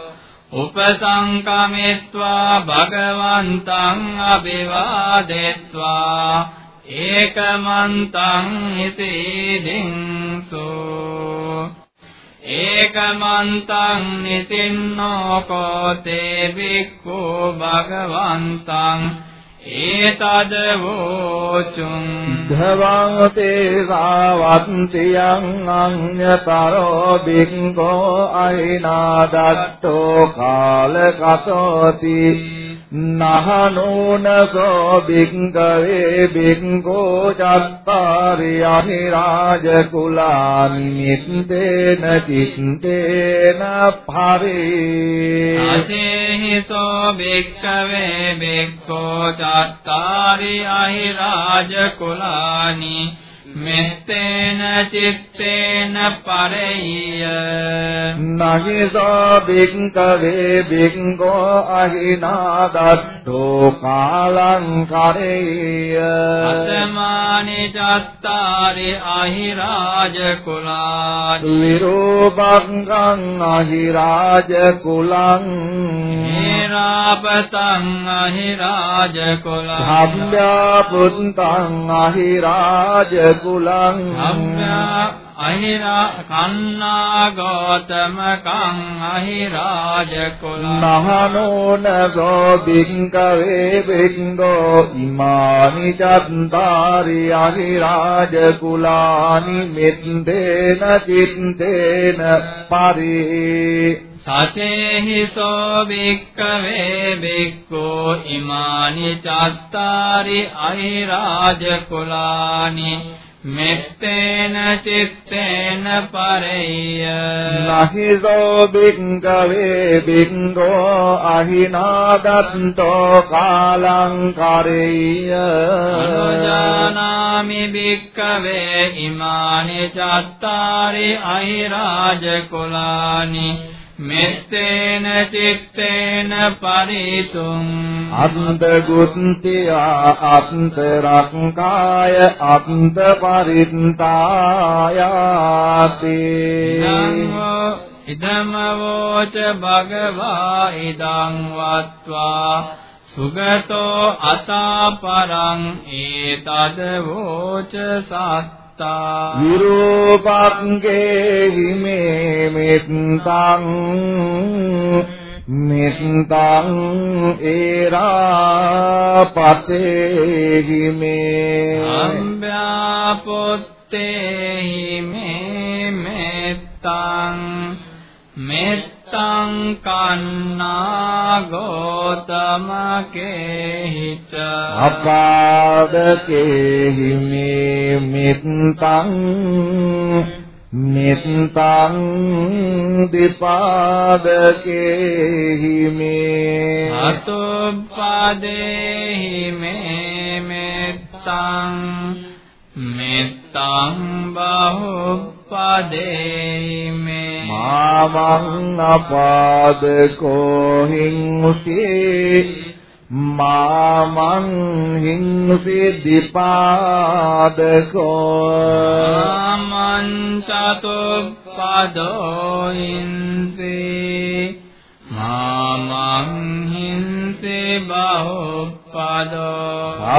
උපසංකමිත්වා භගවන්තං අභිවාදෙත්වා. ඒකමන්තං නිසීදින්සු ඒකමන්තං නිසින්නෝ කෝතේ වික්ඛු භගවන්තං. ඒතද වෝචුං. ධවංතේ සාවත්තියං අඤ්ඤතරෝ බින්ගෝ අහිනාදත්තෝ කාලකතෝති. නහනෝනසෝ බින්ගවේ බින්ගෝ චත්තාරි අහිරාජ කුලානි නිත්තේන චිත්තේන පරේ. අසේහිසෝ භික්ඛවේ භික්ඛෝ චත්තාරි අහිරාජ කුලානි මෙත්තේන චිත්තේන පරෙය්‍ය නහිසෝ බික්කවේ බික්කෝ අහිනාදත්තෝ කාලං කරෙය්‍ය අතමානි චත්තාරි අහිරාජ කුලානි විරූපංගං අහිරාජ කුලං හේරාපතං අහිරාජ කුලං ධම්ම්‍යා පුත්තං අහිරාජ කුලං ධම්ම්‍යා අහිරා කන්නා ගෞතම කං අහිරාජ කුලං නහනෝනගෝ බිංකවේ බිංගෝ ඉමානි චත්තාරි අහිරාජ කුලානි මෙත්තේන චිත්තේන පරි සචේහි සෝ භික්ඛවේ භික්ඛෝ ඉමානි චත්තාරි අහිරාජ කුලානි මෙත්තේන චිත්තේන පරෙය්‍ය නහිසෝ බිංකවේ බිංගෝ අහිනාදත්තෝ කාලං කරෙය්‍ය අනුජානාමි භික්ඛවේ ඉමානි චත්තාරි අහිරාජ කුලානි මෙත්තේන චිත්තේන පරිතුං අන්ත ගුත්තියා අන්තරක්කාය අන්ත පරිත්තායාති. ඉදම වෝච භගවා ඉදං වත්වා සුගතෝ අතාපරං ඒතද වෝච සත්තා විරූපංගේ හිමේ මෙත්තං මෙත්තං ඒරා පතේ හිමේ। අම්භ්‍යා පුත්තේ මේ මෙත්තං මෙත්තං කන්නා ගෝතම කේහිච අපාදකේ හිමේ මෙත්තං මෙත්තං දීපාදකේ හිමේ අතුප්පදේහි මේ මෙත්තං මෙත්තං බහුප්පදේහි මේ මාමං අපාදකෝ හිංසී මාමං හිංසි දීපාදකෝ මංසතුප්පදෝ හිංසේ මාමං හිංසේ බහුප්පදෝ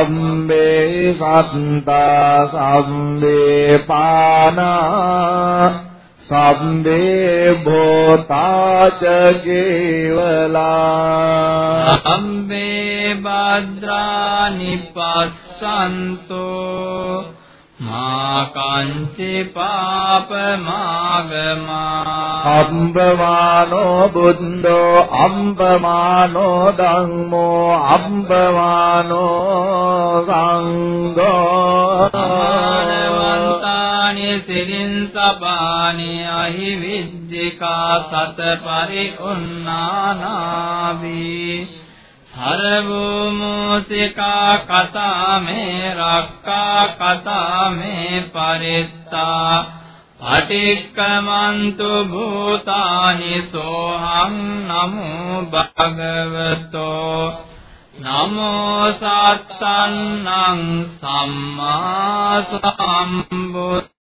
සම්බේ සත්තා සම්බේ පානා සම්බේ භෝතාච කේවලා අම්බේ භද්‍රානි පස්සන්තෝ මා කංචි පාප මාගමා අම්බමානෝ බුද්ධෝ අම්බමානෝ ධම්මෝ අම්බමානෝ සංඝෝ। මානවන්තානි සිරින් සබානි අහි විජ්ජිකා සත පරිඋන්නානාවි සරවෝ මෝසිකා කතා මේ රක්කා කතා මේ පරිත්තා පටික්කමන්තු භූතානි සෝහං නමෝ භගවතෝ නමෝ සත්තන්නං සම්මා සම්බුද්ධානං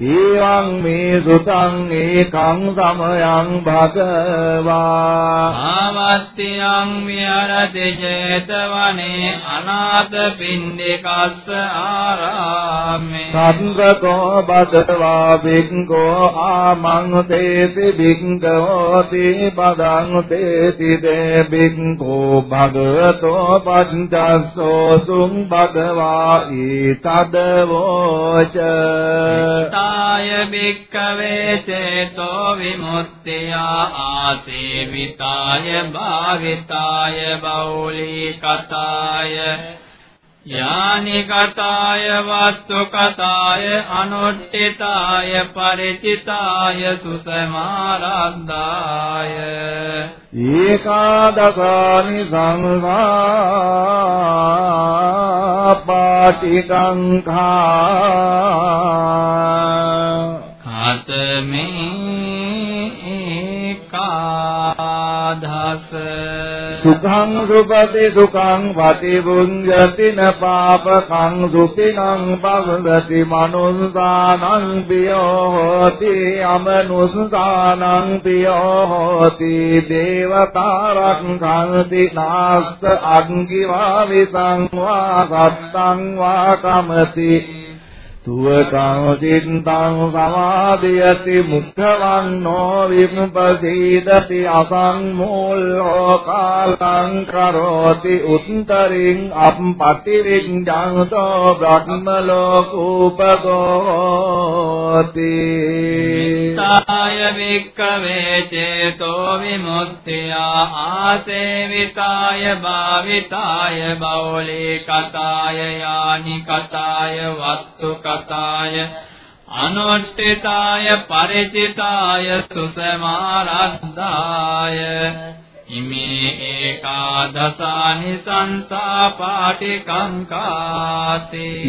ඊවං මේ සුතං ඒකං සමයං භගවා। ආවත්තියං විහරති 제තවනේ අනාථ පින්ඩිකස්ස ආරාමේ। සංගතෝ බදවා බිංගෝ ආමං තේති බිංගෝති පදං තේති දේ බිංගෝ භගවතෝ පංචස්සෝ සුං භගවා ඊතදවෝච තාය භික්කවේ චේතෝ විමුක්තියා ආසේවිතාය භාවිතාය බෞලී කතාය යානි කතාය වත්තු කතාය අනුට්ඨිතාය පරිචිතාය සුසමාරද්දාය ඒකාදසානි සංඝා පාටිකංඛා කතමේ සුඛං සුපති සුඛං පටිබුඤ්ජති න පාපකං සුඛිනං පවසති මනුස්සානං පියෝ හෝති අමනුස්සානං පියෝ හෝති දේවතාරක්ඛන්ති නාස්ස අංගිවා විසංවා සත්තං වා කමති තුවකං චිත්තං සමාදියති මුක්ඛවන්නෝ විමුපසීදති අසංමූලෝ කාලං කරෝති උත්තරින් අප්පටි විඤ්ඤාතෝ බ්‍රහ්ම ලෝකූපගෝති තාය වික්කවේ චේතෝ විමුක්තිය ආසේවිතාය භාවිතාය බෞලී කතාය යානි කතාය වස්තු කතාය අනුට්ඨිතාය පරිචිතාය සුසමාරද්ධාය. ඉමේ ඒකාදසානි සංසා පාටිකංකාති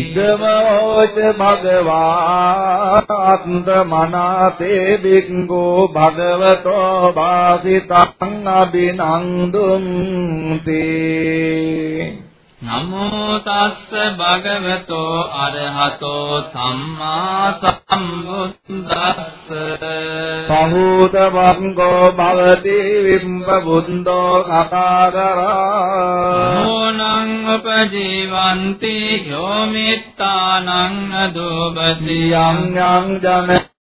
ඉදමෝච භගවාත්ත මනාතේ බික්ඛෝ භගවතෝ වාසිතං අබිනන්දුන්ති නමෝ තස්ස භගවතෝ අරහතෝ සම්මා සම්බුද්දස්ස. පහූත වංගෝ භවති විම්බ බුද්ධෝ කතාකරා නෝනං උපජීවಂತಿ යෝ මිත්තානං අදුබති. යං යං ජන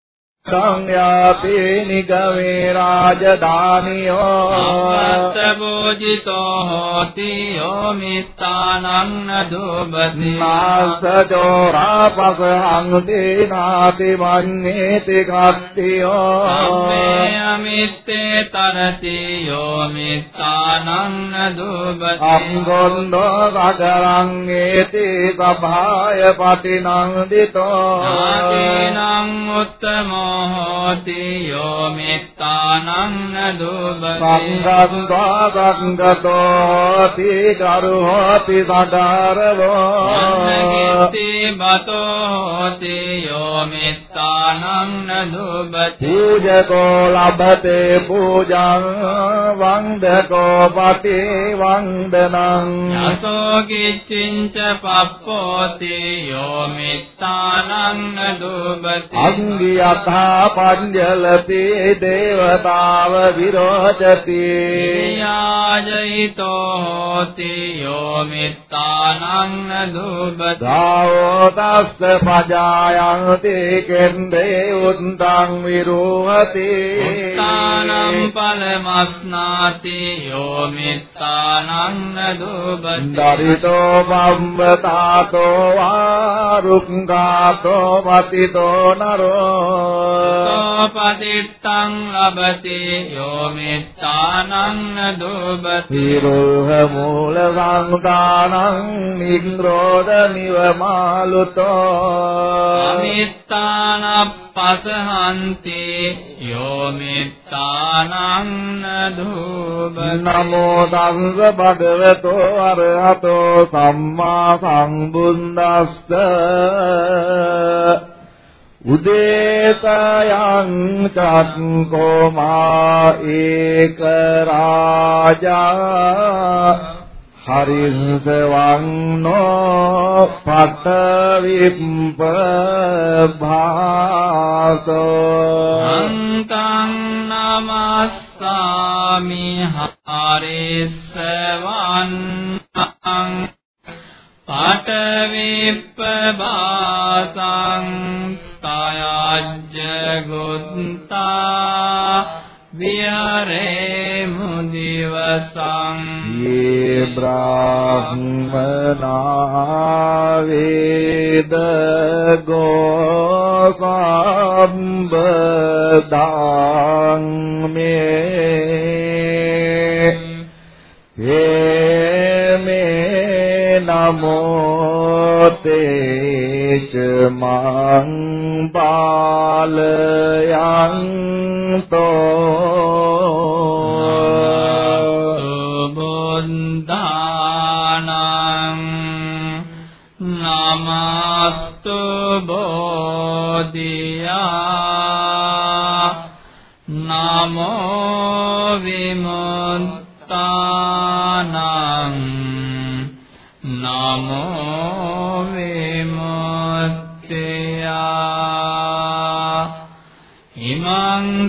සංයාපි නිගමේ රාජධානියෝ අපත්ත බෝජිතෝ හෝති යෝ මිත්තානං අදුබති මාසජෝරාපස අංදේ නාති වන්නේති කත්තියෝ අම්මේ අමිත්තේ තරති යෝ මිත්තානං අදුබති අංගොන්දෝ සකරං ඒති සභාය පටිනන්දිතෝ ආදීනං උත්තමෝ හෝති යෝ මිත්තානං අදුබති සංගන්ධා සංගතෝති කරු හෝති සඩාරවෝ අන්නගිත්ති බතෝති යෝ මිත්තානං අදුබති පූජකෝ ලබතේ පූජං වන්දකෝ පටි වන්දනං। යසෝ කිච්චින්ච පප්පෝති යෝ මිත්තානං අදුබති අංගියතා පඤ්ජලති දේවතාව විරෝචති යාජයිතෝ හෝති යෝ මිත්තානං අදුබති ගාවෝ තස්ස පජායන්ති කෙන්දේ උත්තං විරෝහති උත්තානං පලමස්නාති යෝ මිත්තානං අදුබති දරිතෝ බම්බතාතෝ වාරුක්ඛාතෝ පතිතෝ නරෝ පතිත්තං ලබති යෝ මිත්තානං අදුබති විරෝහ මූල සංදානං නිග්‍රෝධ නිවමාලුතෝ අමිත්තාන පසහන්ති යෝ මිත්තානං අදුබති නමෝ තස්ස භගවතෝ අරහතෝ සම්මා සම්බුද්දස්ස උදේතයං චක්කෝ මා ඒක රාජා හරිංස වන්නෝ පත විප්ප භාසෝ අන්තං නමස්සාමි හරිස්සවන්නං පටවිප්පබාසං කායච්ච ගොත්තා විහරේ මුදිවසං යේ බ්‍රාහ්මනා වේද ගෝසම්බදාං මේ නමෝ තේච මං බාලයන් තෝ බුද්ධානං නමස්තු බෝධියා නමෝ විමුක්තා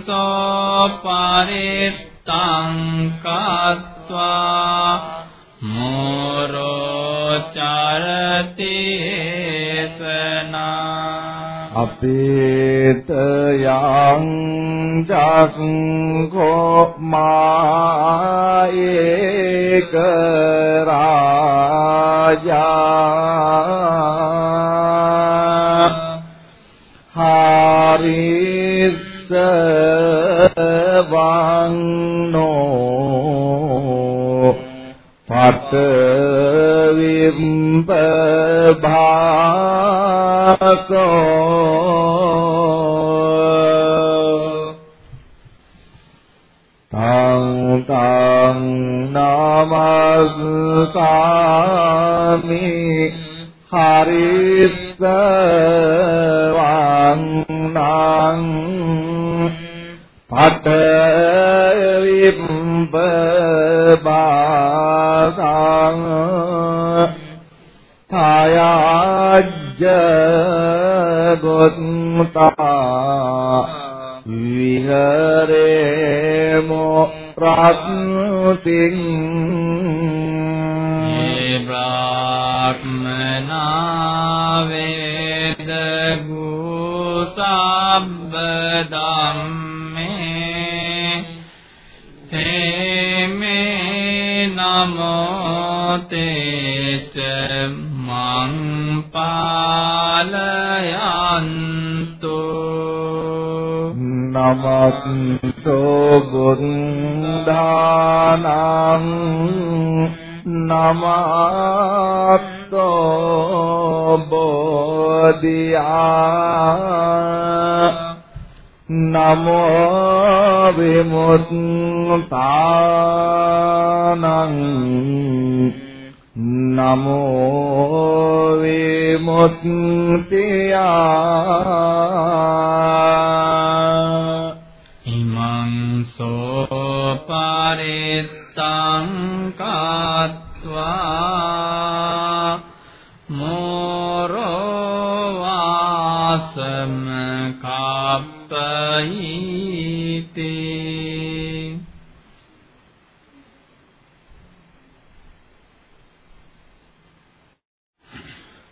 සෝ පරිත්තං කତ୍වා මෝරෝ චරති සනා අපේත යං ජක්ඛෝ මායේක රාජා හරිස්ස වන්නෝ පත විම්බ භාසෝ තං තං නමස්සාමි හරිස්සවං නං පතරිම්බ බාසං ථායජ්ජ ගොත්තා විහරේමෝ රත්තිං ඒ බ්‍රාහ්ම වේද ගුසබ්බ ධම්මේ තේමේ නමෝ තේච මං පාලයන්තු නමස්තෝ බුද්ධානං නමා නමස්තෝ බෝධියා නමෝ විමුක්තානං නමෝ විමුක්තියා ඉමං සෝ පරිත්තං කාත්වා කප්පයිති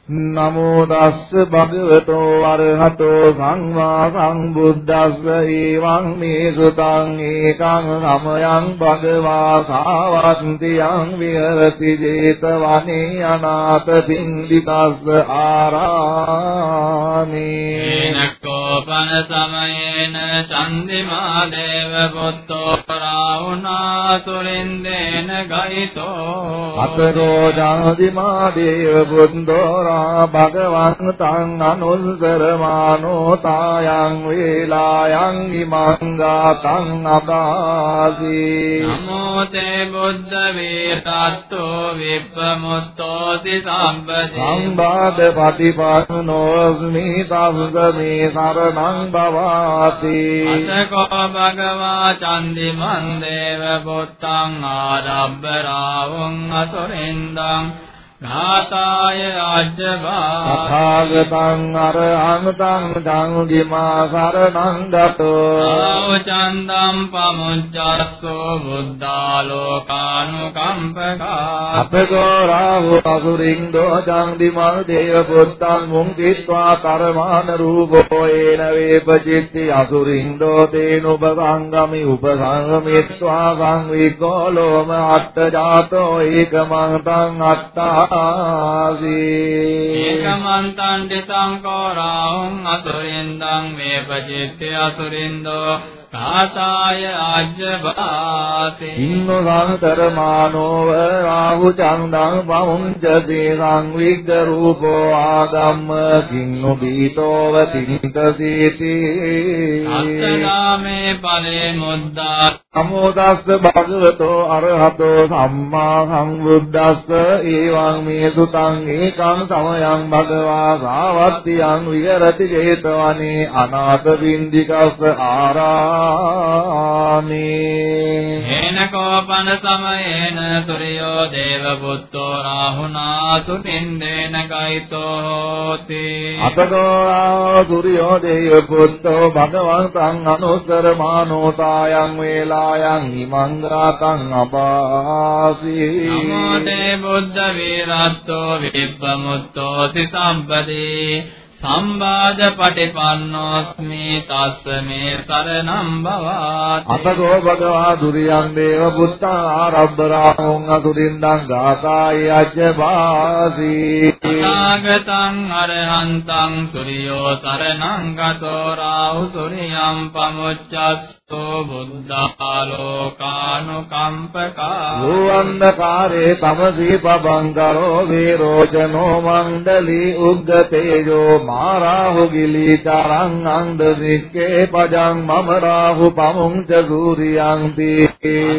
නමෝ තස්ස භගවතෝ අරහතෝ සම්මා සම්බුද්දස්ස. ඊවං මේ සුතං ඒකං සමයං භගවා සාවන්තියං විහෙරති 제තවනේ අනාථ පින්දිකස්ස ආරාමේ ඒනකෝපන සමයේන චන්දිමා දේව පුත්තෝ රාවුනා සුරින්දේන ගයිතෝ අතරෝ ජාතිමා දේව පුන්දෝරා භගවන්තං අනුස්සරමානෝ තායං වේලායන් ඉමං ගාතං අබාසී නමෝ තේ බුද්ධ වේතත්තෝ විප්පමුත්තෝති සම්පති සම්බාධ පටිපන්නෝස්මි තස්ස මේ සරණං භවාති අතකෝ භගවා චන්දිමන් දේව පුත්තං ආරබ්බ රාවුං අසුරින්දං। ඝාතාය අජ්ජවා තථාගතං අරහංතං ධම්මිමා සරණං ගතෝ ආවචන්දම් පමුච්චස්සෝ බුද්ධාලෝකානුකම්පකා අපගෝ රාහු අසුරින් දෝජං දිමල් දේව පුත්තං මුංකිත්වා කරමාන රූපෝ ඒන වේපචිත්ති අසුරින් දෝතේන උපසංගමි උපසංගමිත්වා සංවිකෝ ලෝම අට්ඨ ජාතෝ ඒකමං තං අට්ඨාසී ඒකමන්තං දිතං කෝරාහුං අසුරින්දං වේපචිත්ති අසුරින්දෝ කාතාය ආජ්ජවාසේ ඉන්නෝ සංතරමානෝව රාහු චන්දං පමුංචති සංවිග්ග රූපෝ ආගම්ම කින්නු බීතෝව තින්තසීති අත්තනාමේ ඵලේ මුද්දා නමෝ තස්ස භගවතෝ අරහතෝ සම්මා සම්බුද්දස්ස. ඒවං මේ සුතං ඒකං සමයං භගවා සාවත්තියං විහෙරති 제තවනේ. අනාථ බින්දිකස්ස ආරාමේ. හේන කෝපන සමයේන සූර්යෝ දේව පුත්තෝ රාහුනා සුතින්දේන කයිතෝ හෝති. අතදෝ සූර්යෝ දේව පුත්තෝ භගවන්තං අනුස්සරමානෝතායන් වේලායන් හිමංගාතං අපාසී නමෝ තේ බුද්ධ වීරත්තෝ විප්පමුත්තෝ සිසම්පදී සම්බාධ පටිපන්නෝස්මි තස්ස මේ සරණම් භවාති අතකෝ භගවා දුරියං දේව පුත්තා ආරබ්බරාහුං අසුරින්දං ගාථාය අජ්ජපාසී තථාගතං අරහන්තං සූර්යෝ සරණං ගතෝ රාහු සූර්යං පමුච්චස්සෝ බුද්ධාලෝකානුකම්පකා යෝවන්දකාරේ තමසී පබංකරෝ වේරෝචනෝ මණ්ඩලී උග්ගතේජෝ මාරාහු ගිලී චරං අන්ද නික්කේ පජං මම රාහු පමුංච සූරියං තී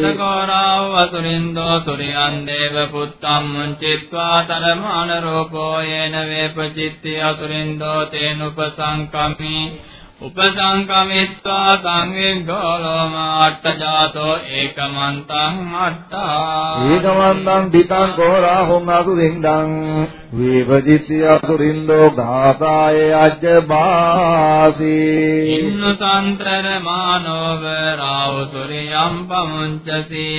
අතකෝරාව වසුරින්දෝ සුරියන් දේව පුත්තම් මුංචිත්වා තරමාන රූපෝ යේන වේපචිත්ති අසුරින්දෝ තේන උපසංකම්මි උපසංකමිත්වා සංවිග්ගෝ ලෝම අට්ඨජාතෝ ඒකමන්තං අට්ඨා ඒකමන්තං දිතං කෝරාහුං අසුරින්දං. වේපජිත්‍ය අසුරින්දෝ ගාථාය අජ්ජපාසී ඉන්න සන්ත්‍රර මානෝව රාව සුරියම් පමුංචසී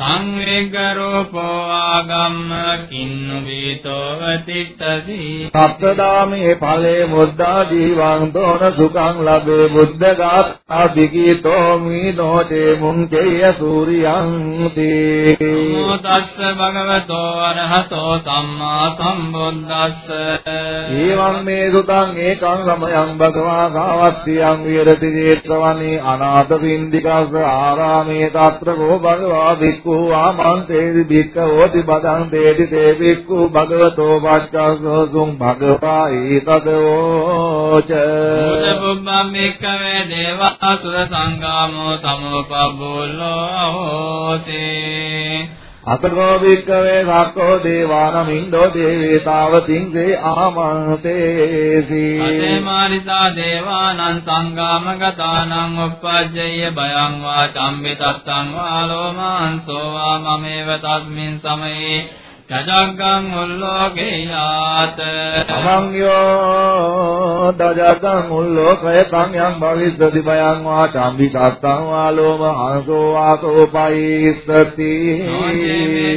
සංවේග රූපෝ ආගම්ම කින්නු වීතෝ තිට්ඨසී සප්තදාමේ ඵලේ මුද්දා ජීවං දෝන සුඛං ලබේ බුද්ධ ගාථා විගීතෝ මීනෝතේ මුංජය සූරියං තේ නමෝ තස්ස භගවතෝ අරහතෝ සම්මා සම්බුද්දස්ස. ඒවං මේ සුතං ඒකං සමයං භගවා ගාවත්තියං විරති ජේත්‍රවනි අනාථ පින්දිකස්ස ආරාමේ తත්‍ර කෝ භගවා වික්ඛු ආමන්තේති භික්ඛවෝති බදං තේති තේ භික්ඛු භගවතෝ පච්චස්සෝ සුං භගවා ඊතදෝච මුද බුබ්බම් මෙක්කවේ දේවාසුර සංගාමෝ සමෝපබ්බුල්ලෝ හෝසේ අතකෝ භික්ඛවේ සක්කෝ දේවානමින්දෝ දේවේ තාවතිංසේ ආමන්තේසි අතේ මාරිසා දේවානං සංගාමගතානං උප්පජ්ජය භයං වා චම්බිතත්තං වා ලෝමාංසෝ වා මමේව තස්මින් සමයේ ජජග්ගං උල්ලෝකේයාත තමන්යෝ දජගං උල්ලෝකය තං යම් භවිස්සති භයං වා චම්බිතත්තං වා ලෝම හංසෝ වාසෝ පයිස්සති.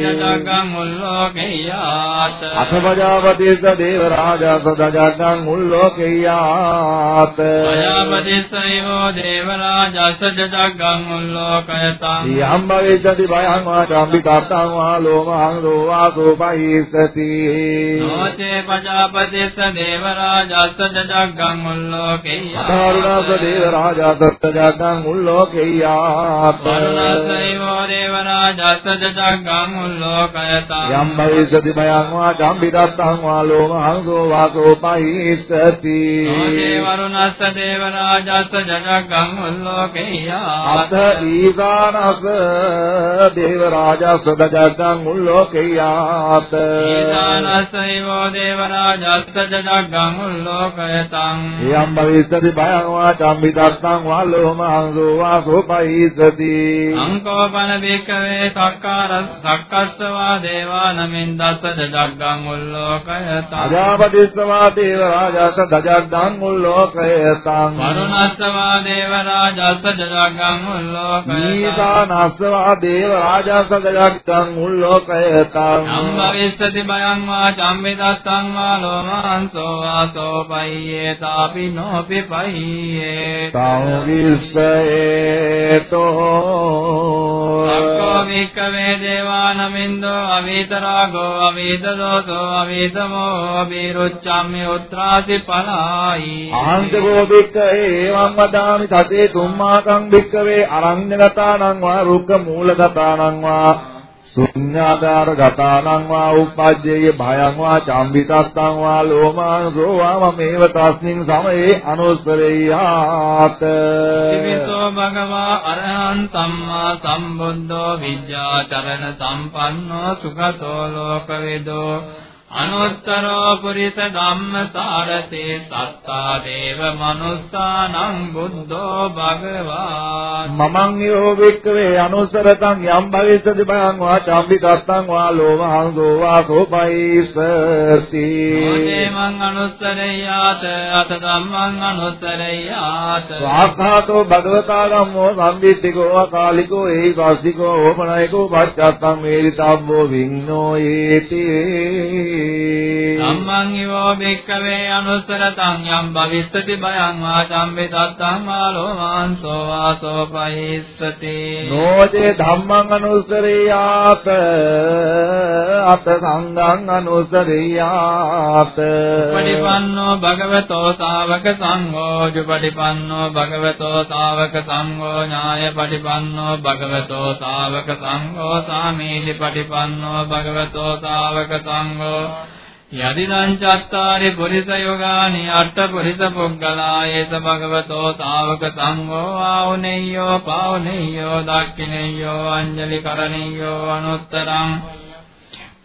ජජග්ගං උල්ලෝකේයාත අතපජාපතිස්ස දේව රාජස දජගං උල්ලෝකේයාත ප්‍රජාපතිස්සයෝ දේවරාජස්ස ජජග්ගං උල්ලෝකයතං යම් භවිස්සති භයං වා චම්බිතත්තං වා ලෝම හංසෝ වාසෝ පයිස්සති නෝචේ ප්‍රජාපතිස්ස දේවරාජස්ස ජජග්ගං උල්ලෝකේයාත අතරුණස දේව රාජස දජගං උල්ලෝකේයාත වරුණස්සයෝ දේවරාජස්ස ජජග්ගං උල්ලෝකයතං යම් භවිස්සති භයං වා චම්බිතත්තං වා ලෝම හංසෝ වාසෝ පයිස්සති නෝචේ වරුණස්ස දේවරාජස්ස ජජග්ගං උල්ලෝකේයාත අත ඊසානස දේව රාජස්ස දජගං උල්ලෝකේයාත ඊතානස්සයෝ දේවරාජස්ස ජජග්ගං උල්ලෝකයතං යම් භවිස්සති භයං වා චම්බිතත්තං වා ලෝම හංසෝ වාසෝ පයිස්සති අංකෝපන බික්කවේ සක්කාර සක්කස්සවා දේවානමින් දස්ස ජග්ගං උල්ලෝකයතං අජාපතිස්සවා දේව රාජස්ස දජගං උල්ලෝකේතං වරුණස්සවා දේවරාජස්ස ජග්ගං උල්ලෝකයතං නීතානස්සවා දේව රාජස්ස දජගං උල්ලෝකේතං අම්බවිස්සති බයං වා චම්මිතස්සං වා ලෝමාංසෝ වාසෝ පයියේ තාපි නොපි පයියේ තං විස්සේතෝ සක්කෝ වික්කවේ දේවානමින්දෝ අවීතරාගෝ අවීතදෝසෝ අවීතමෝ අබිරුච්ඡම්මි උත්‍රාසි පලායි ආන්තකෝ භික්ඛවේ එවං වදාමි තතේ තුම්මාකං භික්ඛවේ අරඤ්‍යගතානං වා රුක්ක මූලගතානං වා ශුඤ්ඤාකාර ගතානං වා උප්පජ්ජේය භයං වා චම්බිතස්සං වා ලෝමාංසෝ වා මේව තස්මින් සමයේ අනුස්සරේයාත තිවිසෝ භගවා අරහං සම්මා සම්බුද්ධෝ විද්‍යාචරණ සම්පන්නෝ සුගතෝ ලෝකවිදෝ අනුත්තරෝ පුරිස ධම්මසාරතේ සත්තා දේව මනුස්සානං බුද්ධෝ භගවා මමං යෝ වික්කවේ අනුසරතං යම් භවිස්සති භයං වා චම්බිතස්සං වා ලෝමාංසෝ වා සෝපයිස්සති. මං අනුස්සරේයාත අත ධම්මං අනුස්සරේයාත වාක්ඛාතෝ භගවතා ධම්මෝ සම්දිත්තිකෝ අකාලිකෝ ඒහි වාසිකෝ ඕපනයිකෝ පච්චත්තං වේදිතබ්බෝ වින්නෝ ඒති ධම්මං ඊවෝ භික්ඛවේ අනුස්සරතං යම් භවිස්සති භයං වා චම්බිතත්තං ආලෝ මාංසෝ වාසෝ පහිස්සති නෝචේ ධම්මං අනුස්සරියාත අත සංඝං අනුස්සරියාත. උපටිපන්නෝ භගවතෝ ශාවක සංඝෝ ජුපටිපන්නෝ භගවතෝ ශාවක සංඝෝ ඥාය පටිපන්නෝ භගවතෝ ශාවක සංඝෝ සාමීලි පටිපන්නෝ භගවතෝ ශාවක සංඝෝ යදිදං චත්තාරි පුරිස යෝගානි අට්ඨ පුරිස පුග්ගලායේස භගවතෝ ශාවක සංඝෝ ආවුනෙය්‍යෝ පාවුනෙය්‍යෝ දක්ඛිනෙය්‍යෝ අංජලි කරණෙය්‍යෝ අනුත්තරං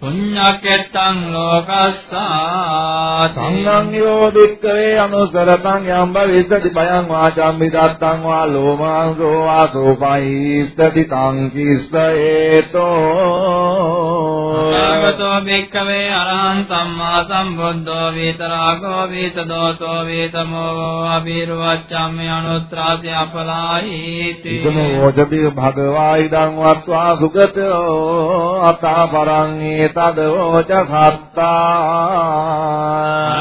පුඤ්ඤක්කෙත්තං ලෝකස්සා සංඝං යෝ වික්කවේ අනුසරතං යම් භවිස්සති භයං වාචම් විදත්තං වා ලෝමාංසෝ වාසෝපයිස්සති තං කිස්සේතෝ භගවතෝ භික්ඛවේ අරහං සම්මා සම්බුද්ධෝ විතරාගෝ විතදෝසෝ විතමෝ අබිරුවච්ඡම්මි අනුත්‍රාසි අපලායිති ඉදමෝචති භගවා ඉදං වත්වා සුගතෝ අතා පරං ඒතදෝච සත්තා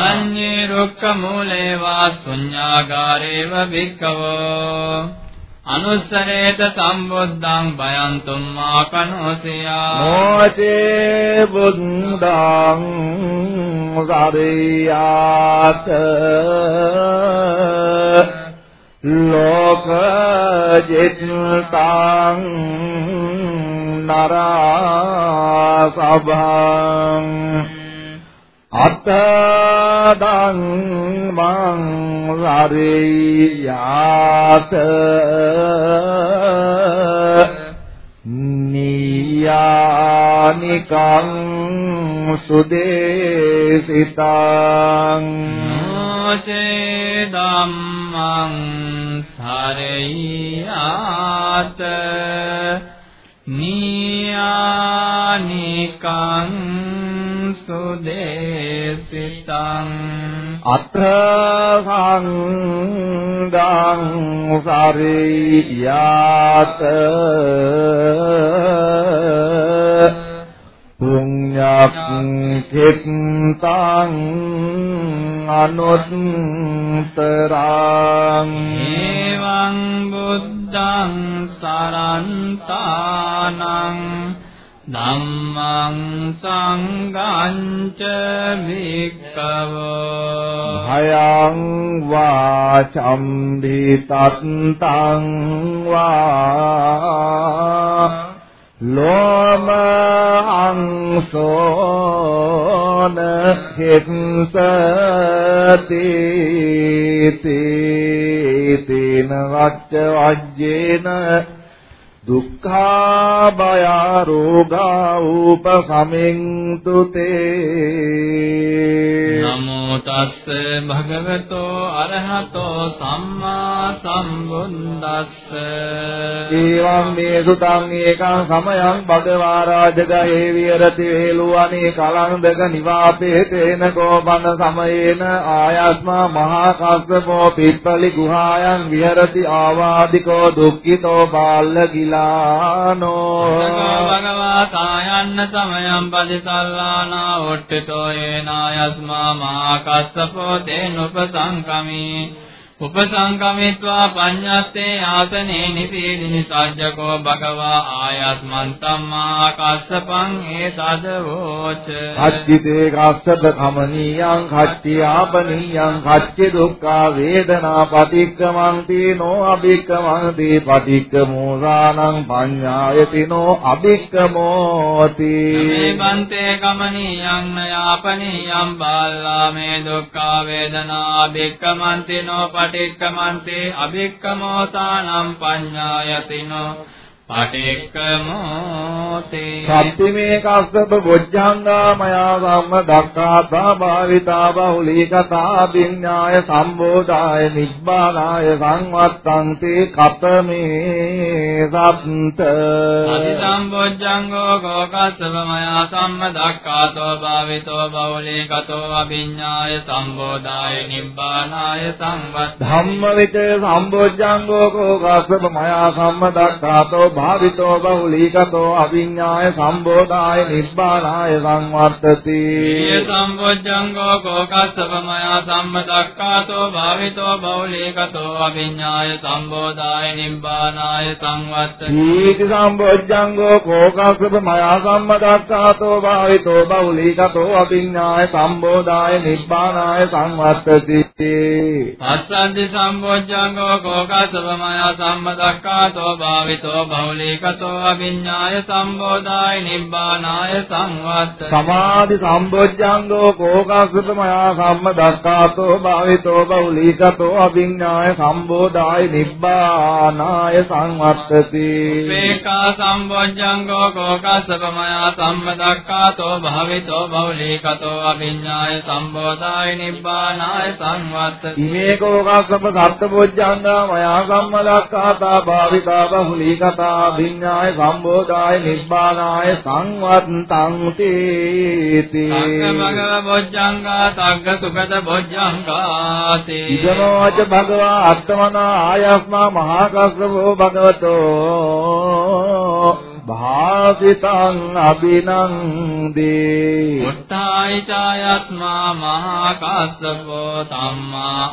අඤ්ඤේ රුක්ඛ මූලේ වා ශුඤ්ඤාගාරේව භික්ඛවෝ අනුස්සරේත සම්බුද්ධං භයන්තුම් මා කනෝසියා මොචේ බුද්ධං සරියාත ලෝක ජිත්තං නරා සභං අතදං මං සරියාත නියානිකං සුදේසිතං නොචේ ධම්මං සරෙය්‍යාත නියානිකං සුදේසිතං අත්ථ සංගං සරියාත පුඤ්ඤක් චිත්තං අනුත්තරං එවං බුද්ධං සරන්තානං ධම්මං සංඝං ච භික්ඛවෝ භයං වාචම් භීතත්තං වා ලෝම අංසෝන හිස්සති තේන වච්ච වජ්ජේන දුක්ඛා බය රෝගා උපසමින්තු තේ නමෝ තස්ස භගවතෝ අරහතෝ සම්මා සම්බුද්දස්ස. ඒවං මේ සුතං ඒකං සමයං භගවා රාජගයේ විහෙරති වේලුවනේ කලන්දක නිවාපේ තේන කෝපන සමයේන ආයස්මා මහා කස්සපෝ පිප්පලි ගුහායන් විහෙරති ආවාදිකෝ දුක්ඛිතෝ බාල්ල ගිලානෝ භගවා සායන්න සමයං පදිසල්ලානා ඔට්ඨතෝ යේනායස්මා මහා කස්සපෝ තේනුපසංකමි උපසංගමිත්වා පඤ්ඤත්තේ ආසනේ නිසීදිනි සජ්ජකෝ භගවා ආයස්මන්තම්මා කස්සපං ඒතදවෝච අච්චිතේ කස්සප කමනීයං කච්චියාපනීයං කච්චි දුක්ඛා වේදනා පටික්කමන්ති නෝ අභික්කමන්ති පටික්කමෝසානං පඤ්ඤායතිනෝ අභික්කමෝති. මේ බන්තේ කමනීයං නයාපනීයං බාල්ලා මේ දුක්ඛා වේදනා අභික්කමන්ති නෝ පටික්කමන්තේ අභික්කමෝසානම් පඤ්ඤායතිනෝ පටික්කමෝතේ සත්තිමේ කස්සප බොජ්ජංගා මයා සම්ම දක්ඛාතා භාවිතා බහුලීකතා විඤ්ඤාය සම්බෝධාය නිබ්බානාය සංවත්තන්ති කතමේ සත්ත. අතිසම්බොජ්ජංගෝ කෝකස්සව මයා සම්ම දක්ඛාතෝ භාවිතෝ බහුලීකතෝ අභිඤ්ඤාය සම්බෝධාය නිබ්බානාය සංවත්තන්ති. ධම්ම විචය සම්බොජ්ජංගෝ කෝකස්සප මයා සම්ම දක්ඛාතෝ භාවිතෝ බහුලීකතෝ අවිඤ්ඤාය සම්බෝධාය නිබ්බානාය සංවර්ධති. ඊය සම්බොජ්ජංගෝ කෝකස්සව මයා සම්මදක්ඛාතෝ භාවිතෝ බෞලීකතෝ අවිඤ්ඤාය සම්බෝධාය නිබ්බානාය සංවත්තති ඊති සම්බොජ්ජංගෝ කෝකස්සප මයා සම්මදක්ඛාතෝ භාවිතෝ බහුලීකතෝ අවිඤ්ඤාය සම්බෝධාය නිබ්බානාය සංවර්ධති. පස්සන්ති සම්බොජ්ජංගෝ කෝකස්සව මයා සම්මදක්ඛාතෝ භාවිතෝ බෞලීකතෝ අවිඤ්ඤාය සම්බෝධාය නිබ්බානාය සංවත්තති සමාධි සම්බොජ්ජංගෝ කෝකස්සප මයා සම්මදක්ඛාතෝ භාවිතෝ බහුලීකතෝ අවිඤ්ඤාය සම්බෝධාය නිබ්බානාය සංවත්තති වේකා සම්බොජ්ජංගෝ කෝකස්සප මයා සම්මදක්ඛාතෝ භාවිතෝ බෞලීකතෝ අවිඤ්ඤාය සම්බෝධාය නිබ්බානාය සංවත්තති ඉමේ කෝකස්සප සත්බොජ්ජංගා මයා සම්මදක්ඛාතා භාවිතා බහුලීකතා විඤ්ඤාය සම්බෝධාය නිබ්බානාය සංවත්තං තේති. සංගමග බොජ්ජංගා තග්ග සුගත බොජ්ජංගාති ඉදමෝච භගවා අත්තමනා ආයස්මා මහා කස්සපෝ භගවතෝ. භාසිතං අබිනන්දේ මුට්ටායි ඡායස්මා මහා කස්සපෝ තම්මා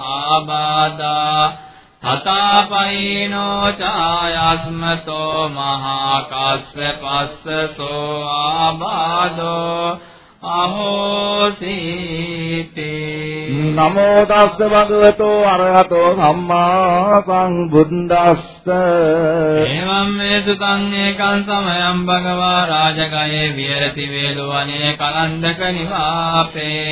ඡායස්මතෝ මහා කස්සපස්සසෝ ආබාදෝ අහෝසීති නමෝ තස්ස භගවතෝ අරහතෝ සම්මා සම්බුද්දස්ස එවං මේ සුතං ඒකං සමයං භගවා රාජගයේ විහෙරති වේලවනේ කලන්දක නිවාපේ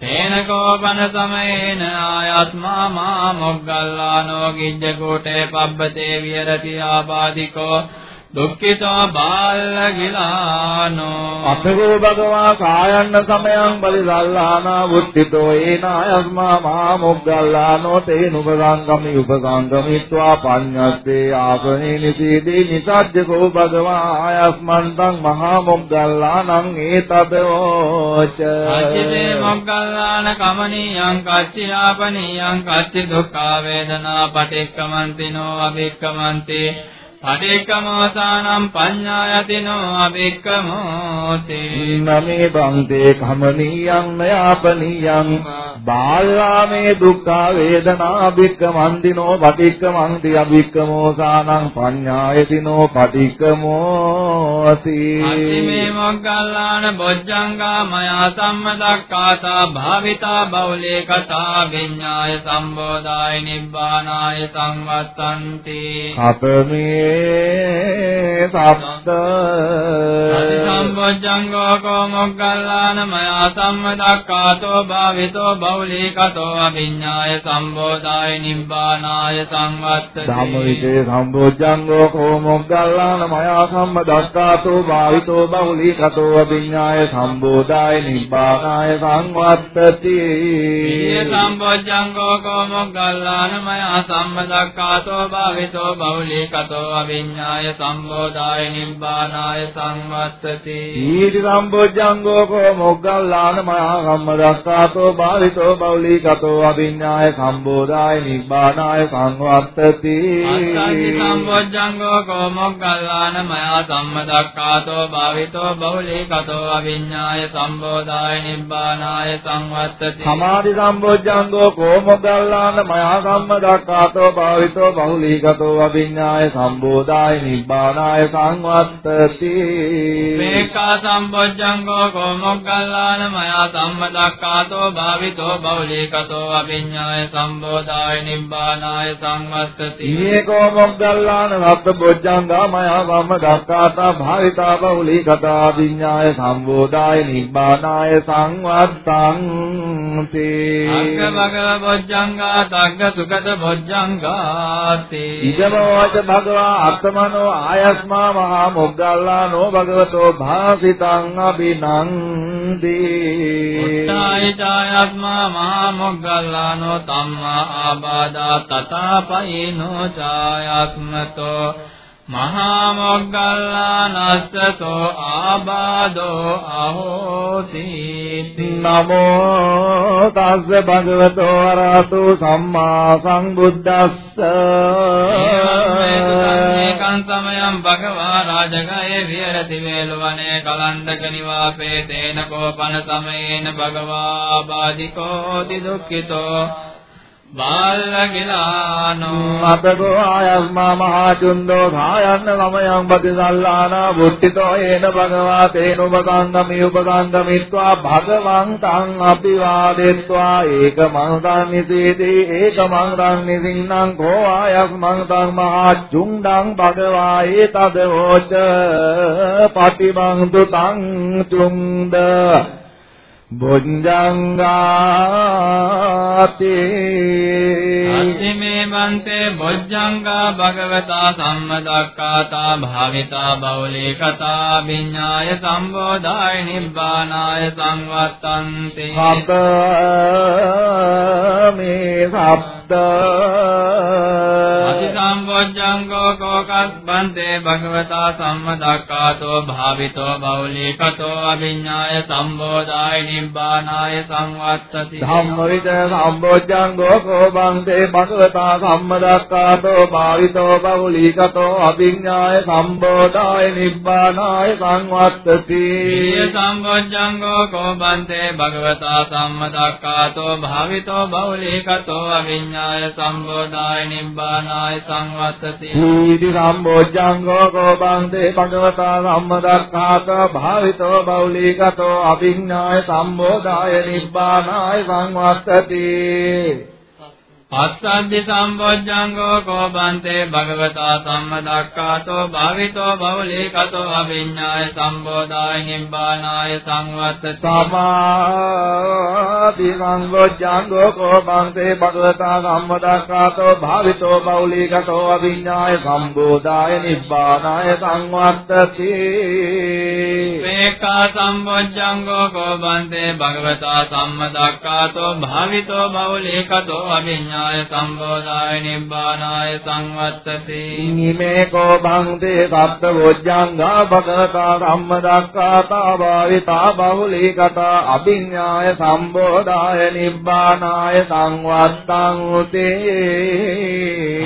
තේන කෝපන සමයේන ආයස්මා මා මොග්ගල්ලානෝ ගිජ්ජ කෝටේ පබ්බතේ විහෙරති ආපාදිකෝ දුක්ඛිතෝ බාල්ලගිලානෝ අතකෝ භගවා කායන්න සමයං බලිසල්ලානා වුත්තිතෝ ඒනායස්මා මහා මොග්ගල්ලානෝ තේනුපසංගමි උපසංගමිත්වා පඤ්ඤත්තේ ආසනේ නිසීදී නිසජ්ජකෝ භගවා ආයස්මන්තං මහා මොග්ගල්ලානං ඒතදෝච අච්චිතේ මොග්ගල්ලාන කමනීයං කච්චියාපනීයං කච්චි දුක්ඛා වේදනා පටික්කමන්තිනෝ අභික්කමන්ති පටික්කමෝසානම් පඤ්ඤායතිනෝ අභික්කමෝති නමේ බන්තේ කමනීයං නයාපනීයං බාලාමේ දුක්ඛ වේදනා අභික්කමන්දිනෝ පටික්කමන්ති අභික්කමෝසානං පඤ්ඤායතිනෝ පටික්කමෝති අතිමේ මොග්ගල්ලාන බොජ්ජංගා මයා සම්මදක්ඛාතා භාවිතා බෞලේ කතා විඤ්ඤාය සම්බෝධාය නිබ්බානාය සංවත්තන්ති. අපමේ සබ්ද සම්බොජ්ජංගෝ කෝ මොග්ගල්ලාන මයා සම්මදක්ඛාතෝ භාවිතෝ බෞලීකතෝ අවිඤ්ඤාය සම්බෝධාය නිබ්බානාය සංවත්තති. ධම්මවිචේ සම්බොජ්ජංගෝ කෝ මොග්ගල්ලාන මයා සම්මදක්ඛාතෝ භාවිතෝ බහුලීකතෝ අභිඤ්ඤාය සම්බෝධාය නිබ්බානාය සංවත්තති. ඊය සම්බොජ්ජංගෝ කෝ මොග්ගල්ලාන මයා සම්මදක්ඛාතෝ භාවිතෝ බෞලීකතෝ අවිඤ්ඤාය සම්බෝධාය නිබ්බානාය සංවත්තති ඊටි සම්බොජ්ජංගෝ කෝ මොග්ගල්ලාන මයා කම්ම දක්ඛාතෝ භාවිතෝ බෞලීකතෝ අභිඤ්ඤාය සම්බෝධාය නිබ්බානාය සංවත්තති. අස්සද්ධි සම්බොජ්ජංගෝ කෝ මොග්ගල්ලාන මයා සම්මදක්ඛාතෝ භාවිතෝ බෞලීකතෝ අභිඤ්ඤාය සම්බෝධාය නිබ්බානාය සංවත්තති. සමාධි සම්බොජ්ජංගෝ කෝ මොග්ගල්ලාන මයා කම්ම දක්ඛාතෝ භාවිතෝ බෞලීකතෝ අභිඤ්ඤාය සම්බෝධාය නිබ්බානාය සංවත්තති. මේකා සම්බොජ්ජංගෝ කෝ මොග්ගල්ලාන මයා සම්මදක්ඛාතෝ භාවිතෝ බෞලීකතෝ අභිඤ්ඤාය සම්බෝධාය නිබ්බානාය සංවත්තති. ඊකෝ මොග්ගල්ලාන රත්ත බොජ්ජංගා මයා කම්ම දක්ඛාතා භාවිතා බෞලීකතා අභිඤ්ඤාය සම්බෝධාය නිබ්බානාය සංවත්තං තේ අග්ග භගව බොජ්ජංගා තග්ග සුගත බොජ්ජංගාති. ඉදමෝච භගවා අත්තමනෝ ආයස්මා මහා මොග්ගල්ලානෝ භගවතෝ භාසිතං අබිනන්දී උත්තායි ඡායස්මා මහා මොග්ගල්ලානෝ තම්මා ආබාධා තථාපයිනෝ ඡායස්මතෝ මහා මොග්ගල්ලානස්සසෝ ආබාධෝ අහෝසීති නමෝ තස්ස භගවතෝ අරහතු සම්මා සංබුද්දස්ස ඒකං සමයං භගවා රාජගයේ විහෙරති වේලවනේ කලන්දක නිවාපේ තේන කෝපන සමයේන භගවා බාධිකෝති දුක්ඛිතෝ බාලගිලානෝ අතකෝ ආයස්මා මහා චුන්දෝ සායන්න සමයං බතිසල්ලානා බුද්ධිතෝ ඒන භගවා තේනුපකංගමි උපකංගමිත්වා භගවං තං අபிවාදෙත්වා ඒකමං තං නිසීති ඒකමං තං නිසින්නම් කෝ ආයස්මං තං මහා චුන්දං භගවා ඒතද හෝච පටිමං තුතං චුන්ද. බොජ්ජංගාති අත්තිමේ වන්තේ බොජ්ජංගා භගවතා සම්මදක්ඛාතා භාවිතා බෞලී කතා විඤ්ඤාය සම්බෝධාය නිබ්බානාය සංවත්තන්ති. සබ්බ මේ සබ්ද අති සම්බොජ්ජංගෝ කෝකස්බන්තේ භගවතා සම්මදක්ඛාතෝ භාවිතෝ බෞලී කතෝ අවිඤ්ඤාය සම්බෝධාය නිබ්බානාය සංවත්තති. ධම්ම විද සම්බොජ්ජංගෝ කෝබන්තේ භගවතා සම්මදක්ඛාතෝ භාවිතෝ බහුලීකතෝ අභිඥාය සම්බෝධාය නිබ්බානාය සංවත්තති. විරිය සම්බොජ්ජංගෝ කෝබන්තේ භගවතා සම්මදක්ඛාතෝ භාවිතෝ බෞලී කතෝ අවිඤ්ඤාය සම්බෝධාය නිබ්බානාය සංවත්තති. ඊදි සම්බොජ්ජංගෝ කෝබන්තේ භගවතා සම්මදක්ඛාතෝ භාවිතෝ බහුලීකතෝ අභිඥාය සම්බෝධාය නිබ්බානාය සංවත්තති පස්සද්ධි සම්බොජ්ජංගෝ කෝබන්තේ භගවතා සම්මදක්ඛාතෝ භාවිතෝ බෞලී කතෝ අවිඤ්ඤාය සම්බෝධාය නිබ්බානාය සංවත්තති සමාධි සංගොජ්ජංගෝ කෝපංසේ භගවතා සම්මදක්ඛාතෝ භාවිතෝ බෞලීකතෝ අවිඤ්ඤාය සම්බෝධාය නිබ්බානාය සංවත්තති. මේකා සම්බොජ්ජංගෝ කෝබන්තේ භගවතා සම්මදක්ඛාතෝ භාවිතෝ බෞලී කතෝ අවිඤ්ඤාය සම්බෝධාය නිබ්බානාය සංවත්තති ඉමේ කෝපංසේ සත්ත බොජ්ජංගා භගවතා සම්මදක්ඛාතා භාවිතා බෞලීකතා අවිඤ්ඤාය සම්බෝධාය නිබ්බානාය සංවත්තං උතේ.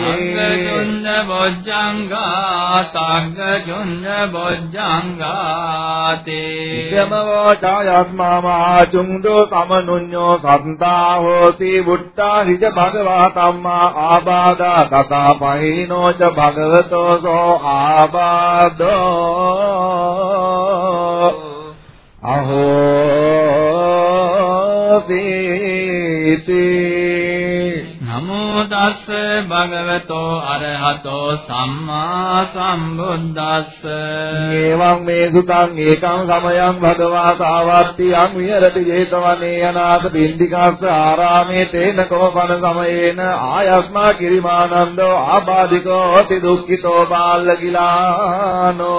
අග්ගජුඤ්ඤ බොජ්ජංගා සග්ගජුඤ්ඤ බොජ්ජංගාතේ ඉදමවෝචායස්මා මහාචුන්දෝ සමනුඤ්ඤෝ සත්තා හෝසි බුට්ටා හිජ භගවා තම්මා ආබාධා තථා පහිනෝච භගවතෝ සෝ ආබාධෝ අහෝ සීති නමෝ තස්ස භගවතෝ අරහතෝ සම්මා සම්බුද්දස්ස. ඒවං මේ සුතං ඒකං සමයං භගවා සාවත්තියං විහෙරති 제තවනේ අනාථ බින්දිකස්ස ආරාමේ තේන කෝපන සමයේන ආයස්මා කිරිමානන්දෝ ආබාධිකෝ අති දුක්ඛිතෝ බාල්ලකිලානෝ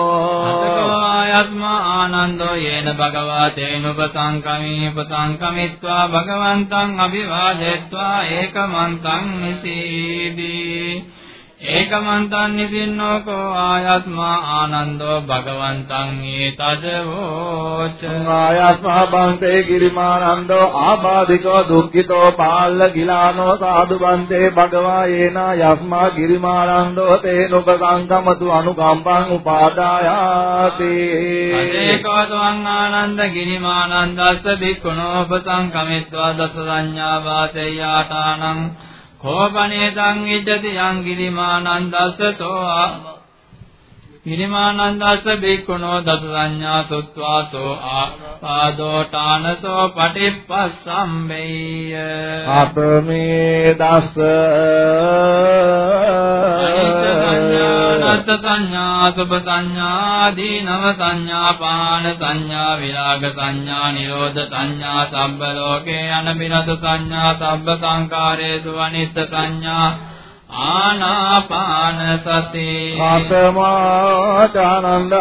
අතකවායස්මා ආනන්දෝ යේන භගවා තේනුපසංකමී උපසංකමිත්වා භගවන්තං අභිවාදෙත්වා ඒකමන්තං නිසීදී ඒකමන්තං නිසින්නෝ කෝ ආයස්මා ආනන්දෝ භගවන්තං ඒතදවෝච ආයස්මා බන්තේ ගිරිමානන්දෝ ආබාධිකෝ දුක්ඛිතෝ පාල්ල ගිලානෝ සාදු බන්තේ භගවා යේනා යස්මා ගිරිමානන්දෝ තේනුප සංකමතු අනුකම්පං උපාදායාති. අනේකෝ තවං ආනන්ද ගිරිමානන්දස්ස බික්ඛුනෝ උපසංකමිත්වා දස සංඥා වාසෙය්‍යාතානං කෝපනේතං ඉජ්ජති යං ගිරිමානන්දස්ස සෝ ගිරිමානන්දස්ස බික්ඛුනෝ දස සංඥා සුත්වා සෝ ආපාදෝඨානසෝ පටිප්පස්සම්බෙය්‍ය අපමේ දස අත්ත සංඥා සුභ සංඥා දීනව සංඥා පාන සංඥා විරාග සංඥා නිරෝධ සංඥා සබ්බ ලෝකේ අනබිනත සංඥා සබ්බ සංකාරේසු අනිත්‍ය සංඥා ආනාපාන සති. ආතමාචානන්ද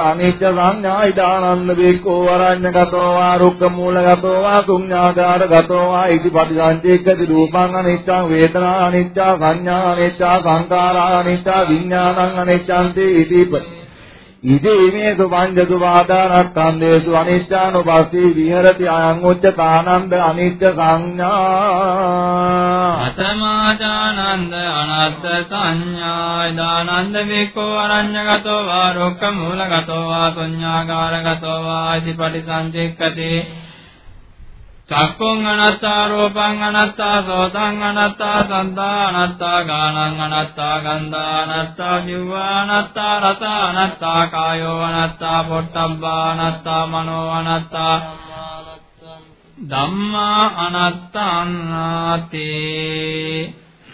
අනිච්ච සංඥා ඉදානන්ද බික්ඛෝ වරඤ්ඤගතෝ වා රුක්ඛ මූලගතෝ වා ශුඤ්ඤාකාරගතෝ වා ඉති පටිසංචේක්කති රූපං අනිච්චං වේදනා අනිච්චා සංඥා අනිච්චා සංකාරා අනිච්චා විඥානං අනිච්ඡන්ති ඉති ඉදීමේසු පංචසු වාදානක්ඛන්දේසු අනිච්චානුපස්සී විහෙරති අයං උච්චතානන්ද අනිච්ච සංඥා අතමාචානන්ද අනත්ත සංඥා දානන්ද වික්ඛෝ අරඤ්ඤගතෝ වා රොක්ඛ මූලගතෝ වා ශුඤ්ඤාකාරගතෝ වා ඉති පටිසංචෙක්කති චක්කුං අනත්තා රූපං අනත්තා සෝතං අනත්තා සන්දා අනත්තා ගානං අනත්තා ගන්ධා අනත්තා ජීවා අනත්තා රස අනත්තා කායෝ අනත්තා පොට්ටබ්බා අනත්තා මනෝ අනත්තා. ධම්මා අනත්තාන්නාති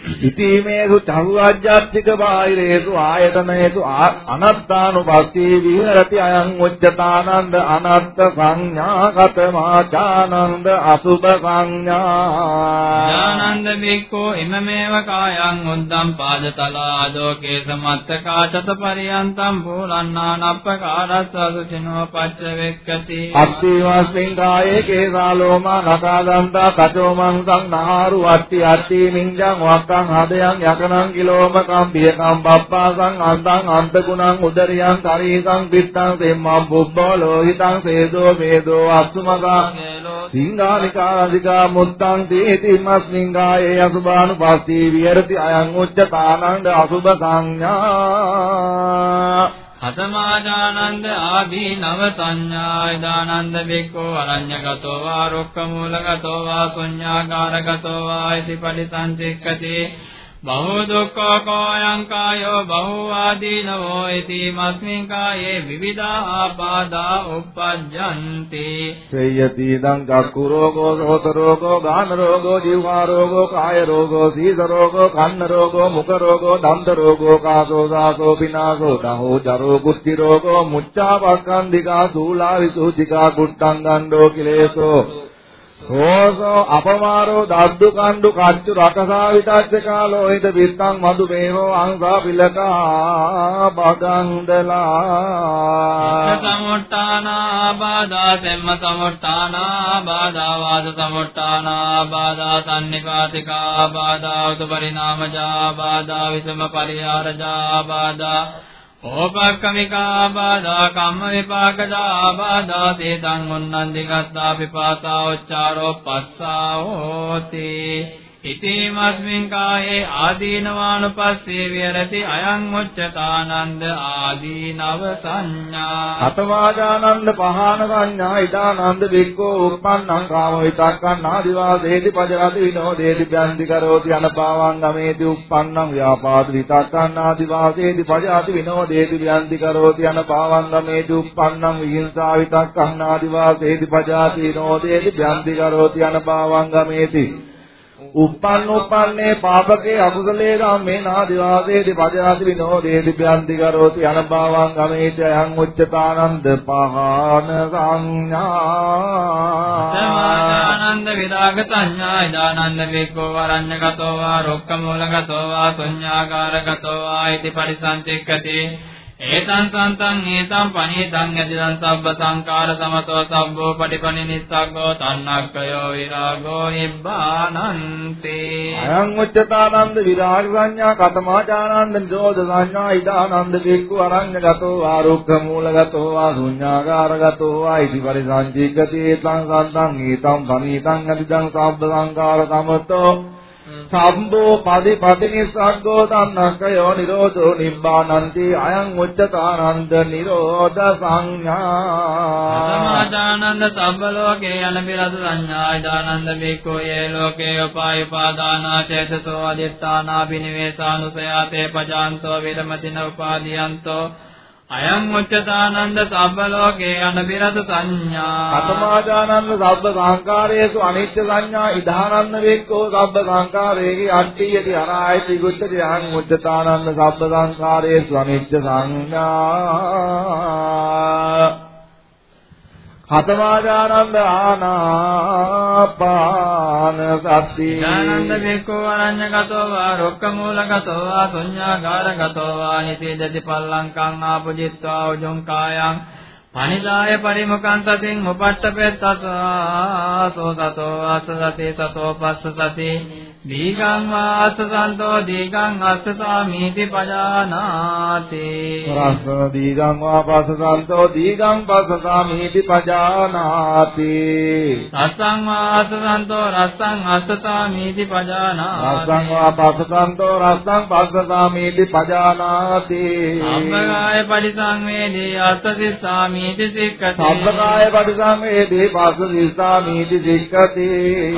ඉතිමේසු චහුවජ්ජත්තික බාහිරේසු ආයතනේසු අනත්තානුපස්සී විහෙරති අයං උච්චතානන්ද අනත්ත සංඥා කතමාචානන්ද අසුභ සංඥා. ඥානන්ද බික්ඛෝ ඉමමේව කායං උද්දම් පාදතලාදෝ කේසමත්තකා චත පරියන්තම් පූලන්නානප්පකාරස්ස සුචිනෝ පච්ච වෙක්කති. අත්තිවස්මින් කායේ කේසාලෝමා නකාදන්තා කචෝමං සංනාරු අට්ටි අට්ටි මිංජං වක්කං හදයන් යකනං කිලෝමකම් පියකම් බප්පාසං අන්තං අන්තගුණං උදරියං කරීසං පිට්ටං සෙම්මං බුබ්බෝ ලෝහිතං සේදෝ මේදෝ අස්සුමගා සිංහානිකාදිකා මුත්තං තේති මස්මින් ගායේ අසුභානුපස්සී විහෙරති අයං උච්චතානන්ද අසුභ සංඥා අතමාජානන්ද ආදී නව සංඥාය දානන්ද බික්ඛෝ අරඤ්ඤගතෝ වා රොක්ඛ මූලගතෝ වා ශුඤ්ඤාකාරගතෝ වා ඉති පරිසංචෙක්කති බහෝ දුක්ඛෝ කෝයං කායෝ බහෝ ආදීනවෝ ඉති මස්මින් කායේ විවිධා ආපාදා උප්පජ්ජන්ති සේයති දං චක්කු රෝගෝ සෝත රෝගෝ ගාන රෝගෝ ජීවා රෝගෝ කාය රෝගෝ සීස රෝගෝ කන්න රෝගෝ මුඛ රෝගෝ දන්ත රෝගෝ කාසෝ සාසෝ පිනාසෝ දහෝ ජරෝ කුච්චි රෝගෝ මුච්ඡාපක්ඛන්දිකා සූලා විසුද්ධිකා කුට්ටං ගණ්ඩෝ කිලේසෝ සෝසෝ අපමාරෝ දද්දු කණ්ඩු කච්චු රකසා විතච්ච කාලෝ හිත විත්තං මදු මේහෝ අංසා පිලකා බගන්දලා. සමුට්ඨානා බාධා සෙම්ම සමුට්ඨානා බාධා වාද සමුට්ඨානා බාධා සම්නිපාතිකා බාධා උතු පරිණාමජා බාධා විසම පරිහාරජා බාධා ඕපක්කමිකා බාධා කම්ම විපාකදා බාධා තේතං උන්නන්දි ගත්තා පිපාසා උච්චාරෝ පස්සා හෝති ඉතිමස්මින් කායේ ආදීනවානුපස්සේ විහෙරති අයං උච්චතානන්ද ආදීනව සංඥා. අතවාදානන්ද පහාන සංඥා ඉදානන්ද බික්කෝ උප්පන්නං කාම විතක්කං ආදිවාසේති පජරති විනෝදේති බ්‍යන්ති කරෝති අනපාවං ගමේති උප්පන්නං ව්‍යාපාද විතක්කං ආදිවාසේති පජරති විනෝදේති බ්‍යන්ති කරෝති අනපාවං ගමේති උප්පන්නං විහිංසා විතක්කං ආදිවාසේති පජරති විනෝදේති බ්‍යන්ති කරෝති අනපාවං ගමේති උප්පන්න උප්පන්නේ පාපකේ අකුසලේ ධම්මේ නාදිවාසේති පජාති විනෝදේති ප්‍යන්ති කරෝති අනභවං ගමේති අයං උච්චතානන්ද පහාන සංඥා. ආනන්ද විදාග සංඥා ඉදානන්ද වික්ඛෝ වරඤ්ඤගතෝ වා රොක්ඛ මූලගතෝ වා ශුඤ්ඤාකාරගතෝ වා ඉති පරිසංචෙක්කති. ඒතං සන්තං ඒතං පනීතං යදිදං සබ්බ සංකාර සමතෝ සබ්බෝ පටිපනි නිස්සග්ගෝ තණ්හක්ඛයෝ විරාගෝ නිබ්බානන්ති අයං උච්චතානන්ද විරාග සංඥා කතමාචානන්ද නිරෝධ සංඥා ඉදානන්ද බික්ඛු අරඤ්‍යගතෝ ආරුක්ඛ මූලගතෝ ආසුඤ්ඤාගාරගතෝ ආයිති පරිසංජීගති ඒතං සන්තං ඒතං පනීතං යදිදං සබ්බ සංකාර සමතෝ සම්බෝ පදි පටිනිස්සග්ගෝ තන්නක්කයෝ නිරෝධෝ නිබ්බානන්ති අයං උච්චතානන්ද නිරෝධ සංඥා. සමාදානන්ද සබ්බ ලෝකේ යන විරස සංඥා ඉදානන්ද බික්ඛෝ යේ ලෝකේ උපාය උපාදානා චේතසෝ අදිත්තානා බිනිවේසානුසයාතේ පජාන්තෝ විරමතින උපාදීයන්තෝ අයං උච්චතානන්ද සබ්බ ලෝකේ අනබිරත සංඥා. අතමාජානන්ද සබ්බ සංකාරයේසු අනිත්‍ය සංඥා ඉදානන්න වේක්කෝ සබ්බ සංකාරේහි අට්ඨියති අනායති ගුච්ඡති අයං උච්චතානන්ද සබ්බ සංකාරයේසු අනිත්‍ය සංඥා. හතමාජානන්ද ආනාපාන සති. ඥානන්ද බික්ඛෝ අරඤ්‍යගතෝ වා රොක්කමූලගතෝ වා ශුඤ්ඤාගාරගතෝ වා නිසීදති පල්ලංකං ආපජිත්වා උජුං කායං පනිදාය පරිමුඛං සතින් උපට්ඨපෙත්තසෝ සතෝ අසසති සතෝ පස්ස සති දීගං වාස සන්තෝ දීගං අස්සසාමීති පජානාති. රස්ස දීගං වාපස සන්තෝ දීගං පස්සසාමීති පජානාති. රස්සං වාස සන්තෝ රස්සං අස්සසාමීති පජානාති. රස්සං වාපස සන්තෝ රස්සං පස්සසාමීති පජානාති. සම්මගාය පරිසංවේදී අස්සසිස්සාමීති සික්ඛති සබ්බකාය පටිසංවේදී පස්ස දිස්සාමීති සික්ඛති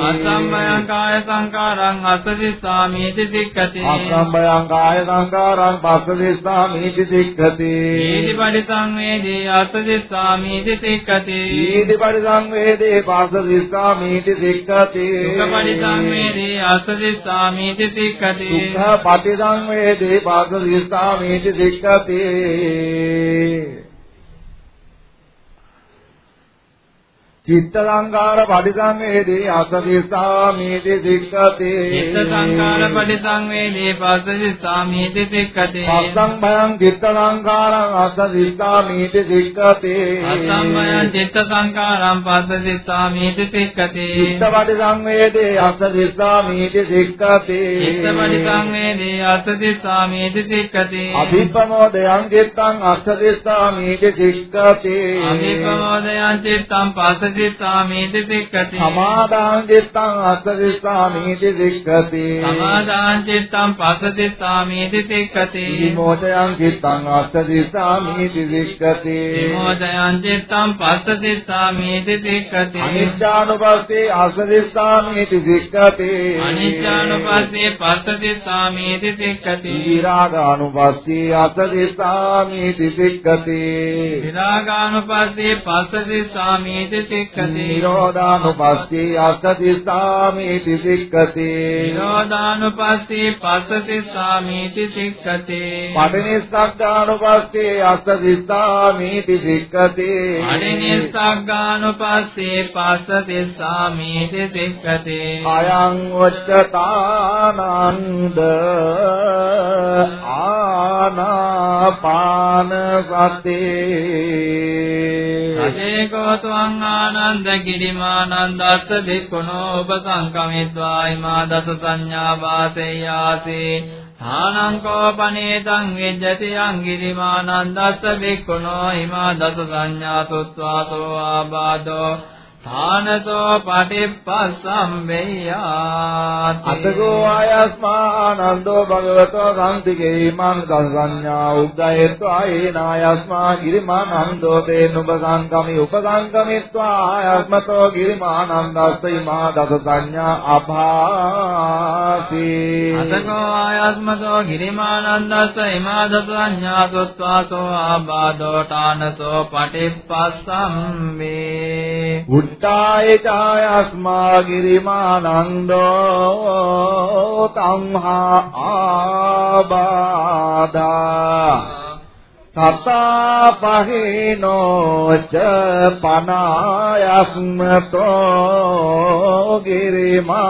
අසම්මයං කාය සංකාරං අස්සසිස්සාමීති සික්ඛති. අස්සම්බයං කාය සංකාරං පස්ස දිස්සාමීති සික්ඛති. ඊදි පරිසංවේදී අස්සසිස්සාමීති සික්ඛති. ඊදි පරිසංවේදී පස්ස දිස්සාමීති සික්ඛති. සුඛ පරිසංවේදී අස්සසිස්සාමීති සික්ඛති. සුඛ පටිසංවේදී පස්ස දිස්සාමීති සික්ඛති චිත්ත සංකාර පටිසංවේදී අසදිස්සාමීති සික්ඛති චිත්ත සංකාර පරිසංවේදී පස්සසිස්සාමීති සික්ඛති පස්සං භයං චිත්ත සංකාරං අසදිස්සාමීති සික්ඛති අසම්මයං චිත්ත සංකාරං පස්සසිස්සාමීති සික්ඛති චිත්ත පටිසංවේදී අසදිස්සාමීති සික්ඛති චිත්ත පරිසංවේදී අස්සසිස්සාමීති සික්ඛති අභිප්‍රමෝදයං චිත්තං අස්සදිස්සාමීති සික්ඛති අභිප්‍රමෝදයං චිත්තං පස්සසිස්සාමීති සික්ඛති සමාදාං චිත්තං අස්සදිස්සාමීති සික්ඛති සමාදාං චිත්තං පස්සසිස්සාමීති සික්ඛති විමෝචයං චිත්තං අස්සදිස්සාමීති සික්ඛති විමෝචයං චිත්තං පස්සසිස්සාමීති සික්ඛති අනිච්ඡානුපස්සේ අස්සදිස්සාමීති සික්ඛති අනිච්චානුපස්සේ පස්සසිස්සාමීති සික්ඛති විරාගානුපස්සේ අස්සදිස්සාමීති සික්ඛති විරාගානුපස්සේ පස්සසිස්සාමීති සික්ඛති। නිරෝධානුපස්සේ අස්සදිස්සාමීති සික්ඛති। නිරෝධානුපස්සේ පස්සසිස්සාමීති සික්ඛති। පටිනිස්සග්ගානුපස්සේ අස්සදිස්සාමීති සික්ඛති। අනිනිස්සග්ගානුපස්සේ පස්සසිස්සාමීති සික්ඛති। අයං උච්චතානන්ද ආනාපාන සතේ සජේකෝ ත්වං ආනන්ද ගිරිමානන්දස්ස බික්ඛුනෝ ඔබ සංකමිත්වා ඉමා දස සංඥා වාසෙය්‍යාසී ආනං කෝපනේතං විජ්ජති අං ගිරිමානන්දස්ස බික්ඛුනෝ ඉමා දස සංඥා සුත්වාසෝ ආබාධෝ. ථානසෝ පටිප්පස්සම් වෙය්‍යාති අතකෝ ආයස්මානන්දෝ භගවතෝ සම්තිකේ මං සංඥා උද්දයත්වා ඒනායස්මා ගිරිමානන්දෝ තේ නුබ සංකමි උපසංකමිත්වා ආයස්මතෝ ගිරිමානන්දස්ස ඉමා දස සංඥා අභාසී। අතකෝ ආයස්මතෝ ගිරිමානන්දස්ස ඉමා දස සංඥා සුත්වාසෝ ආබාධෝ ථානසෝ පටිප්පස්සම් වේ උට්ටාය ඡායස්මා ගිරිමානන්දෝ තම්හා ආබාධා තතා පහිනෝච පනායස්මතෝ ගිරිමානන්දස්ස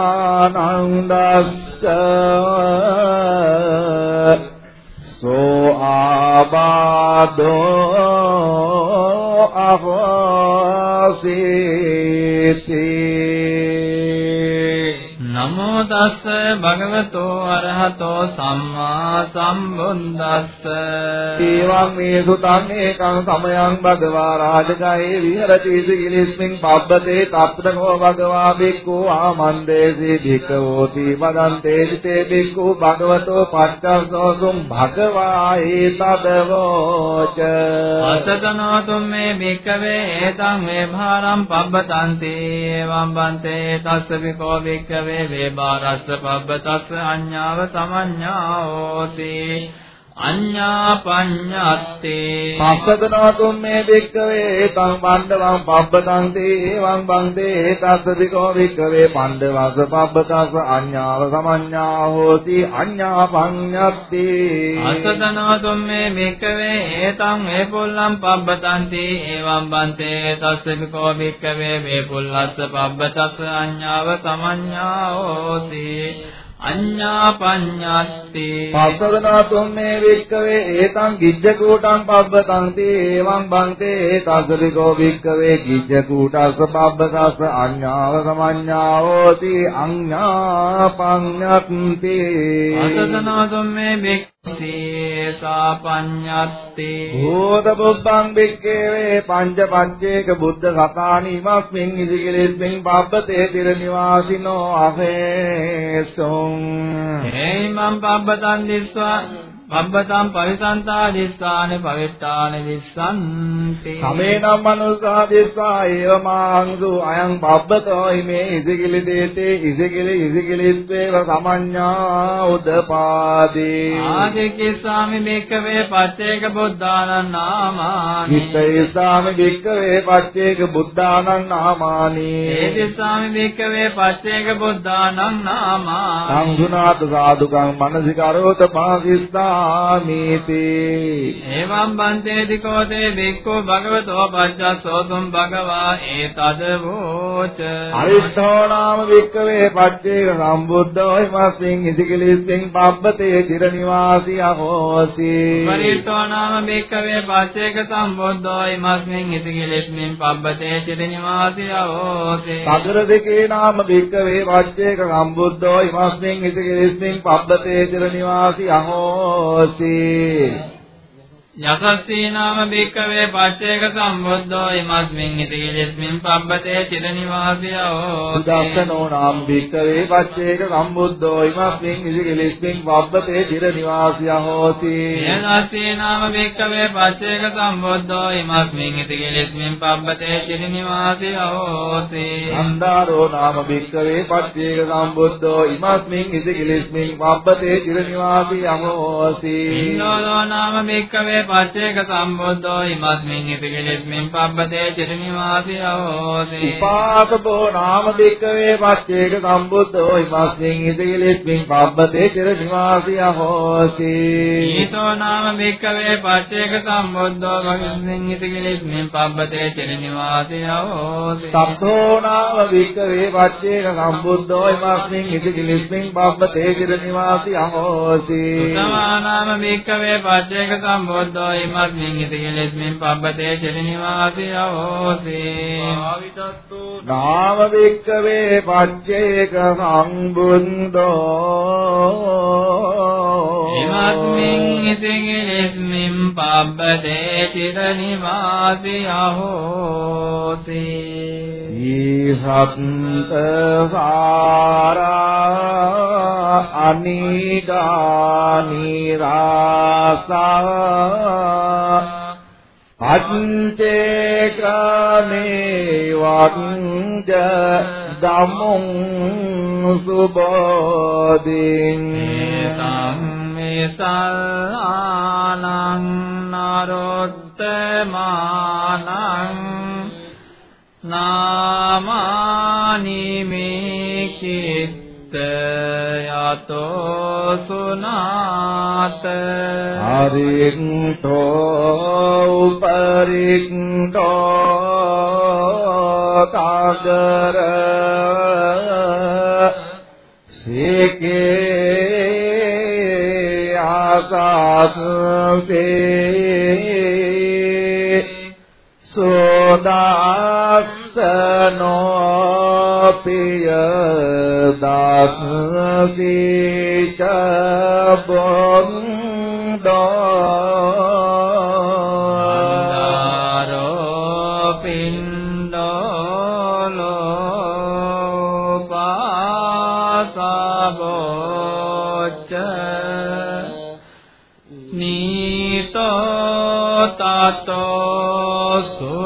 සෝ ආබාධෝ අහෝසීති නමෝ තස්ස භගවතෝ අරහතෝ සම්මා සම්බුද්දස්ස ඒවං මේ සුතං ඒකං සමයං භගවා රාජකයේ විහෙරති සිලිස්මින් පබ්බතේ තප්පතකෝ භගවා බික්ඛු ආමන්දේසි භික්ඛවෝති වදන්තේ සිතේ බික්ඛු භගවතෝ පච්චස්සෝසුම් භගවා ඒතදවෝච අසතනෝ තුම්මේ භික්ඛවේ ඒතං වේ භාරම් පබ්බතන්ති එවං බන්තේ තස්ස විකෝ භික්ඛවේ වේබාරස්ස පබ්බතස්ස අඤ්ඤාව සමඤ්ඤාෝසි අඤ්ඤා පඤ්ඤත්තේ පස්සදනාතුම් මේ භික්කවේ ඒතං පණ්ඩවං පබ්බතං තේ එවං බන්දේ තස්ස විකෝ භික්කවේ පණ්ඩවස්ස පබ්බතස්ස අඤ්ඤාව සමඤ්ඤා හෝති අඤ්ඤා පඤ්ඤත්ති අසතනෝ තුම්මේ භික්ඛවේ ඒතං වේපුල්ලං පබ්බතන්ති එවං බන්තේ තස්ස විකෝ භික්ඛවේ වේපුල්ලස්ස පබ්බතස්ස අඤ්ඤාව සමඤ්ඤාෝසි අඤ්ඤා පඤ්ඤත්ති පස්සදනාතුම් මේ භික්කවේ ඒතං ගිජ්ජකූටං පබ්බතං තේ එවං බන්තේ තස්ස විකෝ භික්කවේ ගිජ්ජකූටස්ස පබ්බතස්ස අඤ්ඤාව සමඤ්ඤා හෝති අඤ්ඤා පඤ්ඤත්ති අසතනෝ තුම්මේ භික්ඛවේ සාපඤ්ඤත්ති භූත බුද්ධං භික්ඛවේ පංච පච්චේක බුද්ධ සතානි ඉමස්මින් ඉදිකිලෙස්මින් පබ්බතේ තිර නිවාසිනෝ අහේසොං හේමං පබ්බතං දිස්වා පබ්බතං පරිසන්තා දිස්සාන පවිත්තාන විස්සන්ති සමේනම් මනුස්සා දිස්වා ඒවමාංසු අයං පබ්බතෝ හිමේ ඉදිකිලි දේතේ ඉදිකිලි ඉදිකිලිත්වේව සමඤ්ඤා උදපාදී. ආදිකිස්සාමි මේකවේ පච්චේක බුද්ධානං නාමානි. නිත්තේසාමි භික්ඛවේ පච්චේක බුද්ධානං නාමානි. ඒතිස්සාමි මේකවේ පච්චේක බුද්ධානං නාමානි. සංඝුනාත සාදුකං මනසිකරෝත පාකිස්තාමීති එවං බන්තේති කෝතේ බික්ඛු භගවතෝ පච්චස්සෝතුම් භගවා ඒතද වෝච। අරිෂ්ඨෝ නාම වික්කවේ පච්චේක සම්බුද්ධෝ හිමස්මින් ඉදිකිලිස්මින් පබ්බතේ චිර නිවාසී අහෝසි। පරිත්තෝ නාම බික්ඛවේ පච්චේක සම්බුද්ධෝ ඉමස්මින් ඉතිගිලෙස්මින් පබ්බතේ චිර නිවාසී අවෝසේ සතර දෙකේ නාම වික්කවේ පච්චේක සම්බුද්ධෝ හිමස්මින් ඉදිකිලිස්මින් පබ්බතේ චිර නිවාසී අහෝසි 我的 යසස්සී නාම බික්කවේ පච්චේක සම්බුද්ධෝ ඉමස්මින් ඉතිගිලෙස්මින් පබ්බතේ චිර නිවාසී අවෝසේ සුදස්සනෝ නාම වික්කවේ පච්චේක සම්බුද්ධෝ හිමස්මින් ඉදිකිලිස්මින් පබ්බතේ චිර නිවාසී අහෝසි යසස්සී නාම බික්කවේ පච්චේක සම්බුද්ධෝ ඉමස්මින් ඉතිගිලෙස්මින් පබ්බතේ චිර නිවාසී අවෝසේ අන්දාරෝ නාම භික්කවේ පච්චේක සම්බුද්ධෝ ඉමස්මින් ඉදිකිලිස්මින් පබ්බතේ චිර නිවාසී අහෝසි ඉන්නෝලෝ නාම බික්කවේ පච්චේක සම්බුද්ධෝ ඉමස්මින් ඉතිගිලෙස්මින් පබ්බතේ චිර නිවාසී අවෝසේ. උපාසකෝ නාම භික්කවේ පච්චේක සම්බුද්ධෝ ඉමස්මින් ඉදිකිලිස්මින් පබ්බතේ චිර නිවාසී අහෝසි ඊතෝ නාම බික්කවේ පච්චේක සම්බුද්ධෝ භගවස්මින් ඉතිගිලෙස්මින් පබ්බතේ චිර නිවාසී අවෝසේ. සබ්බෝ නාම භික්කවේ පච්චේක සම්බුද්ධෝ ඉමස්මින් ඉදිකිලිස්මින් පබ්බතේ චිර නිවාසී අහෝසි සමානාම බික්කවේ පච්චේක සම්බුද්ධෝ ඉමස්මින් ඉතිගිලෙස්මින් පබ්බතේ චිර නිවාසී අවෝසේ නාම වික්කවේ පච්චේක සම්බුද්ධෝ ඉමස්මින් ඉතිගිලෙස්මින් පබ්බතේ චිර නිවාසී අවෝසේ ඊහත්ත සාරා අනිගානි රාසා පච්චේකමේ වංජ දමුං සුබෝධින් සම්මේසල්ලානං නරොත්තමානං නාමානි මේ කිත්ත යතෝ සුනාත හරින්තෝ උපරින්තෝ තාගර සේකේ සාසේ සෝදාස්සනෝ පිය දාසී ච බොන්දෝ තතෝ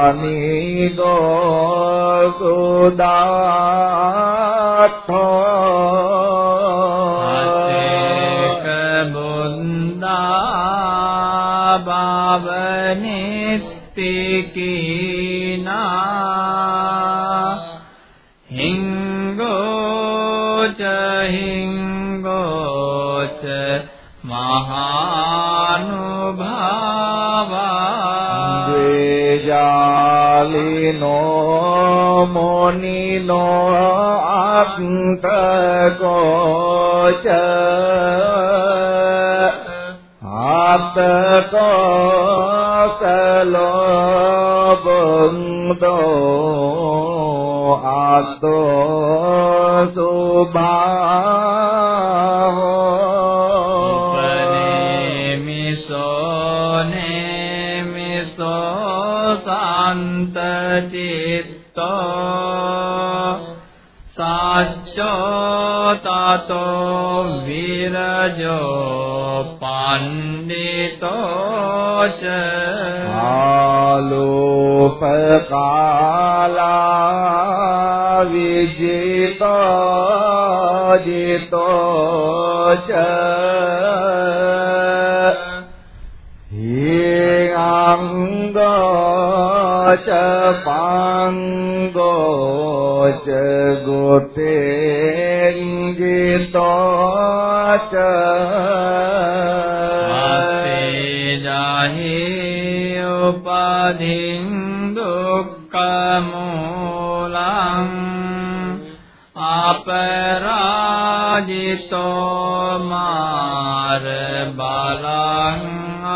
අනිගෝ සුදාඨෝ අතේක බුන්දා ජාලිනෝ මොනිනෝ අත්තකෝච ආත්තකෝසලෝ බුන්දෝ ආත්තෝ සුභාහෝ न्तचेतो सा च तातो वीरजपाण्डित च। आलोहकाला विजेतजेतो च। ये ච අංගෝච පංගෝච ගොතෙන්ගිතෝච ආසේජාහි උපදින් දුක්ඛමූලං අපරාජිතෝ මාර බලං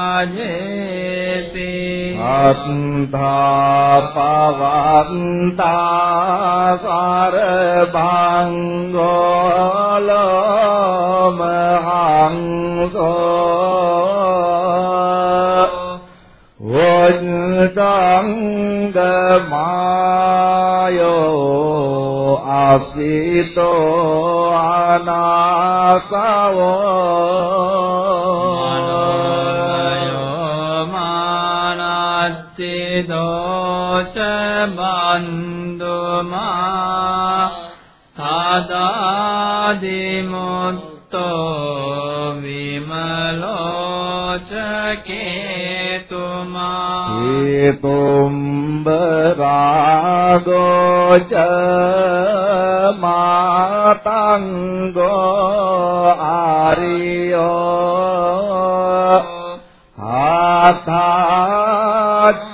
අජේසි අත්ථා පවන්තා සරභංගෝලමහංසෝ වජ්ජංගමායෝ ආසිතෝ අනාසවෝ දෝච බන්දුමා තාදාදිමුත්තෝ විමලෝච කේතුමා හේතුම්බරාගෝච මාතංගෝ ආරියෝ ආතාච්චුතෝ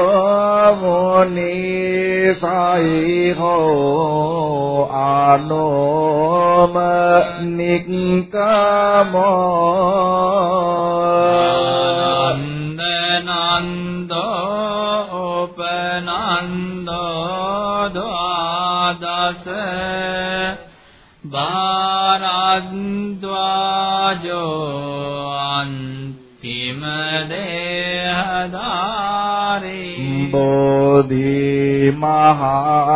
මුනි සයිහෝ ආනෝම නික්කමෝ නන්දනන්දෝ උපනන්දෝ ද්වාදස බාරද්වාජෝ අන්තිම දේහදාරී බෝධි මහානාමෝ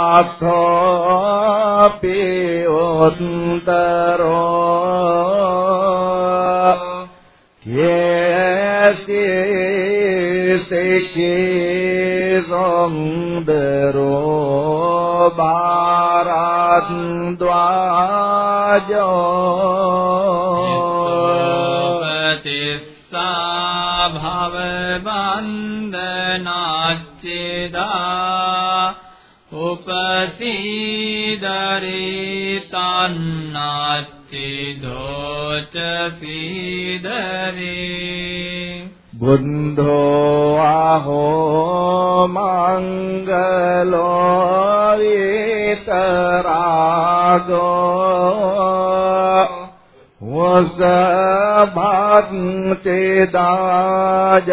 අත්ථෝපි උත්තරෝ යේසි සේකේ සොන්දරෝ පතිස්සා භව බන්ධනාච්චේදා උපසීදරේ තන්නාච්චි දෝච සීදරේ බුද්ධෝ අහෝ මංගලෝ විතරාගෝ වසභක්තේ දාජාලිනින්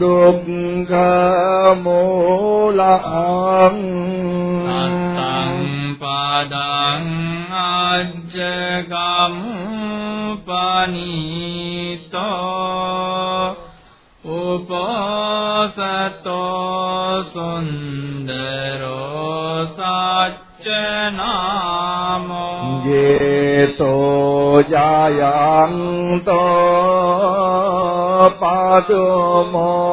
දුක්ඛ මූලං අත්තං පදං අජ්ජගම් පනීතෝ උපසතෝ සුන්දරෝ සච්ච නාමෝ ජේතෝ ජයන්තෝ පාතුමෝ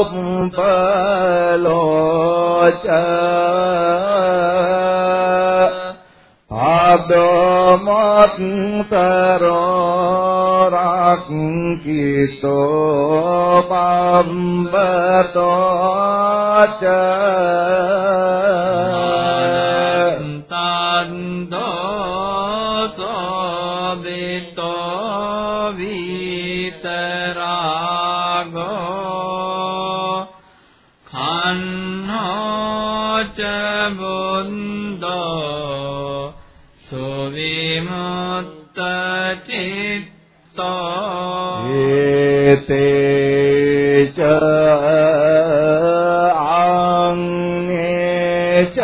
උප්පලෝච පාදමත්තරෝ රක්කිතෝ පම්බතෝ ච च बन्द सोमे मातचिता च आे च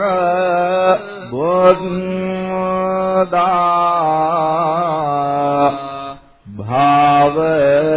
අඥචේක බුද්ධා භාවනේ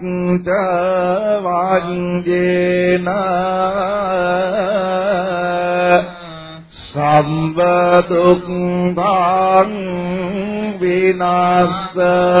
පච්ච වංජේන සම්බ දුක්ඛං විනාශතෝ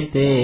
කාම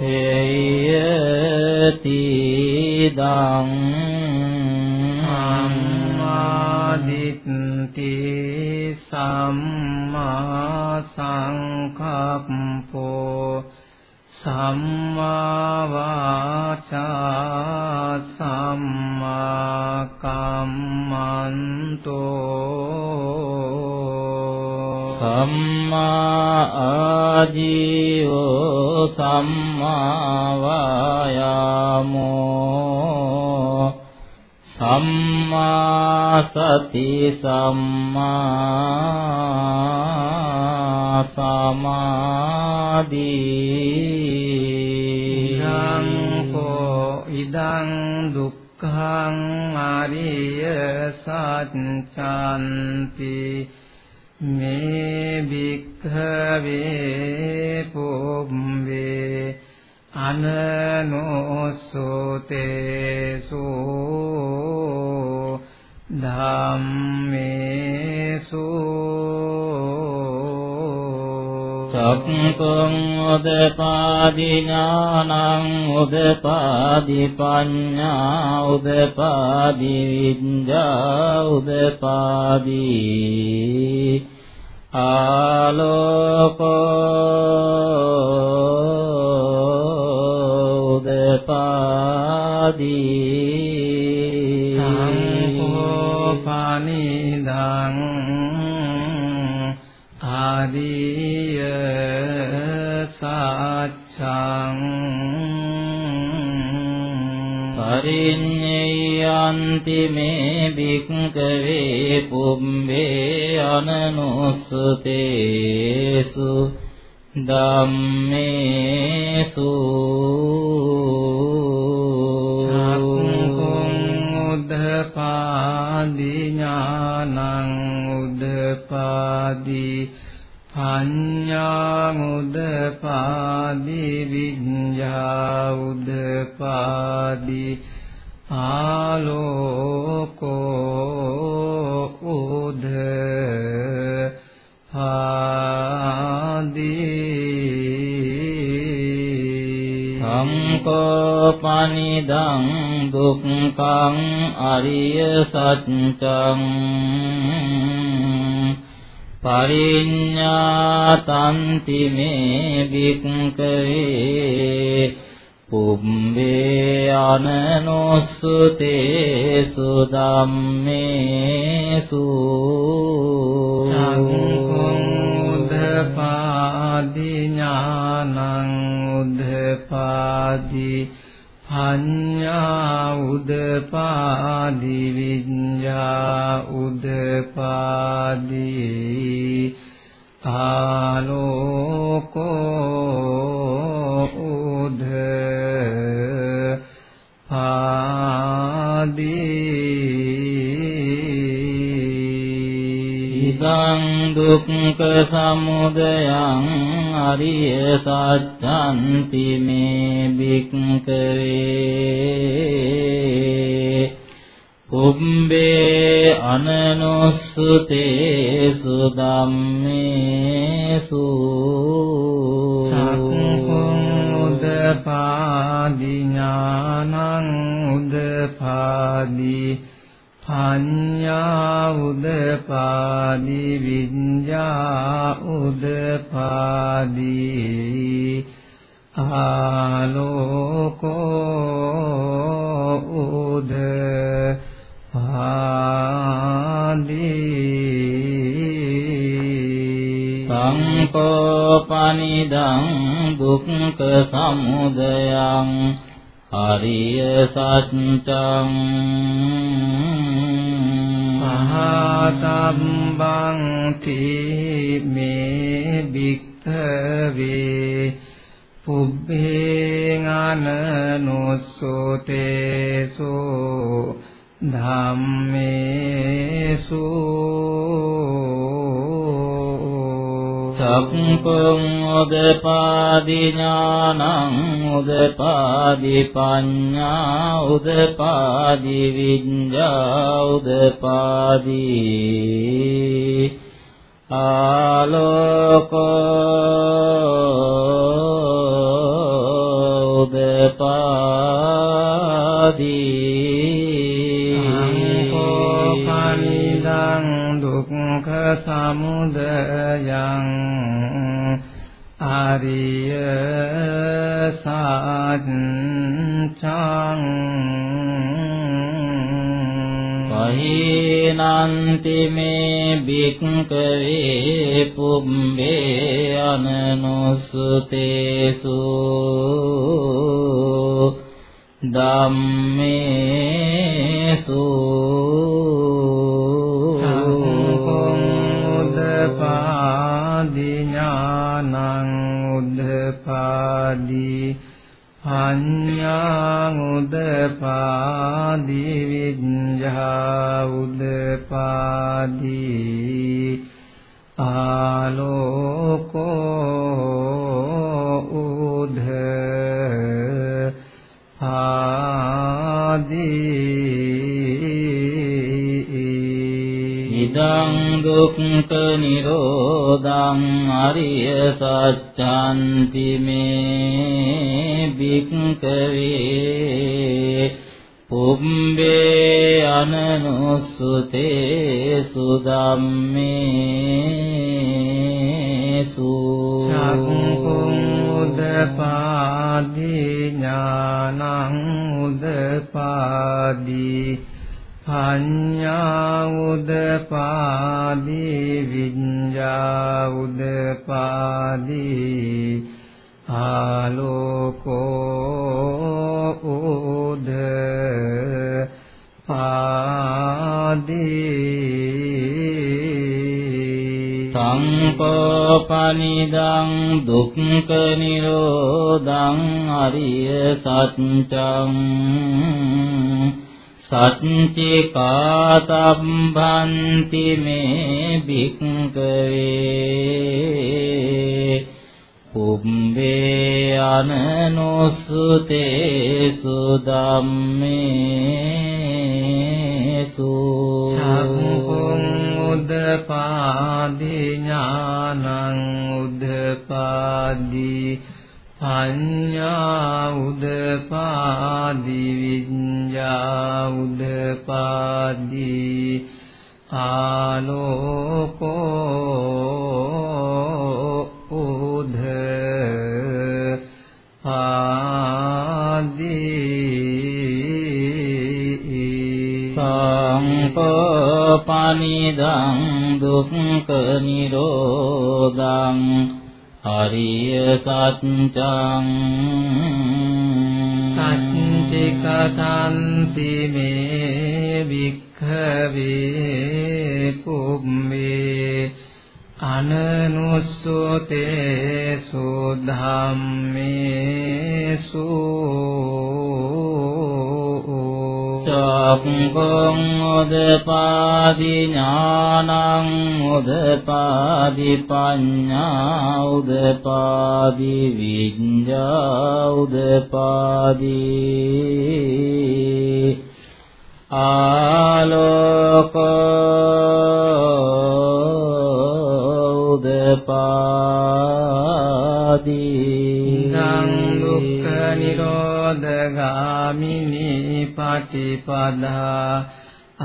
මග්ගෝ හේයති දං අම්මාදිත්ති සම්මා සංකප්පෝ සම්මා වාචා සම්මා කම්මන්තෝ සම්මා ආජීවෝ සම්මා වායාමෝ සම්මා සති සම්මා සමාධි ඉදං කෝ ඉදං දුක්ඛං ආරිය සත්‍යන්ති මේ භික්ඛවේ පුම්වේ අනනෝසෝතේසු ධම්මේසු චක්කං උදපාදි ඥානං උදපාදි පඤ්ඤා උදපාදි විඤ්ඤා උදපාදි ආලෝකෝ උදපාදි සංකෝපනිදං ආදිය සාච්ඡං පරිඤ්ඤයන්ති මේ භික්ඛවේ පුම්බේ අනනුස්සතේසු ධම්මේසු චක්කුං උද්ධපාදි ඥානං උද්ධපාදි පඤ්ඤා උද්ධපාදි විඤ්ඤා උද්ධපාදි ආලෝකෝ උද්ධ පාදී සංකෝපනිදං දුක්ඛං අරිය සත්‍යං පරිඤ්ඤාතන්ති මේ වික්ඛවේ පුම්බේ අනනොස්සතේසු ධම්මේසු උද්ධපාදි ඥානං උද්ධපාදි පඤ්ඤා උද්ධපාදි විඤ්ඤා උද්ධපාදි ආලෝකෝ උද්ධ පාදී ඉදං දුක්ඛ සමුදයං අරිය සත්‍යන්ති මේ භික්ඛවේ උම්බේ අනනුස්සතේසු ධම්මේසු චක්කුං උදපාදි ඥානං උදපාදි පඤ්ඤා උදපාදි විඤ්ඤා උදපාදි ආලෝකෝ උද පාදී සංකෝපනිදං දුක්ඛ සමුදයං අරිය සත්‍යං මහතම්බං තීමේ භික්ඛවේ පුබ්බේං අනනුස්සතේසෝ ධම්මේසු චක්කුං උදපාදි ඥානං උදපාදි පඤ්ඤා උදපාදි විඤ්ඤා උදපාදි ආලෝකෝ උදපාදි සමුදයං ආරිය සාච්ඡං පහේනන්ති මේ භික්ඛවේ පුම්බේ අනනුස්සතේසු ධම්මේසු උදපාදි පඤ්ඤා උදපාදි විඤ්ඤා උදපාදි ආලෝකෝ උද ආදී ඉදං දුක්ඛ නිරෝධං අරිය සත්‍යන්ති මේ භික්ඛවේ පුම්බේ අනනුස්සතේ සුදම්මේසු චක්කුං උදපාදි ඥානං උදපාදි පඤ්ඤා උදපාදි විඤ්ඤා උදපාදි ආලෝකෝ උද පාදී සංකෝපනිදං දුක්ඛ නිරෝධං අරිය සත්‍යං සච්චි කාතම්භන්ති මේ භික්ඛවේ පුම්බේ අනනුස්සතේසු ධම්මේසු චක්කුං උදපාදි ඥානං උදපාදි පඤ්ඤා උදපාදි විඤ්ඤා උදපාදි ආලෝකෝ උද පාදී සංකෝපනිදං දුක්ඛ නිරෝධං අරිය සත්‍යං සච්චිකතන්ති මේ වික්ඛවේ පුම්මේ අනනුස්සතේසු ධම්මේසු චක්ඛුං උදපාදි ඥානං උදපාදි පඤ්ඤා උදපාදි විඤ්ඤා උදපාදි ආලෝකෝ උදපාදි ගාමිනී පටිපදා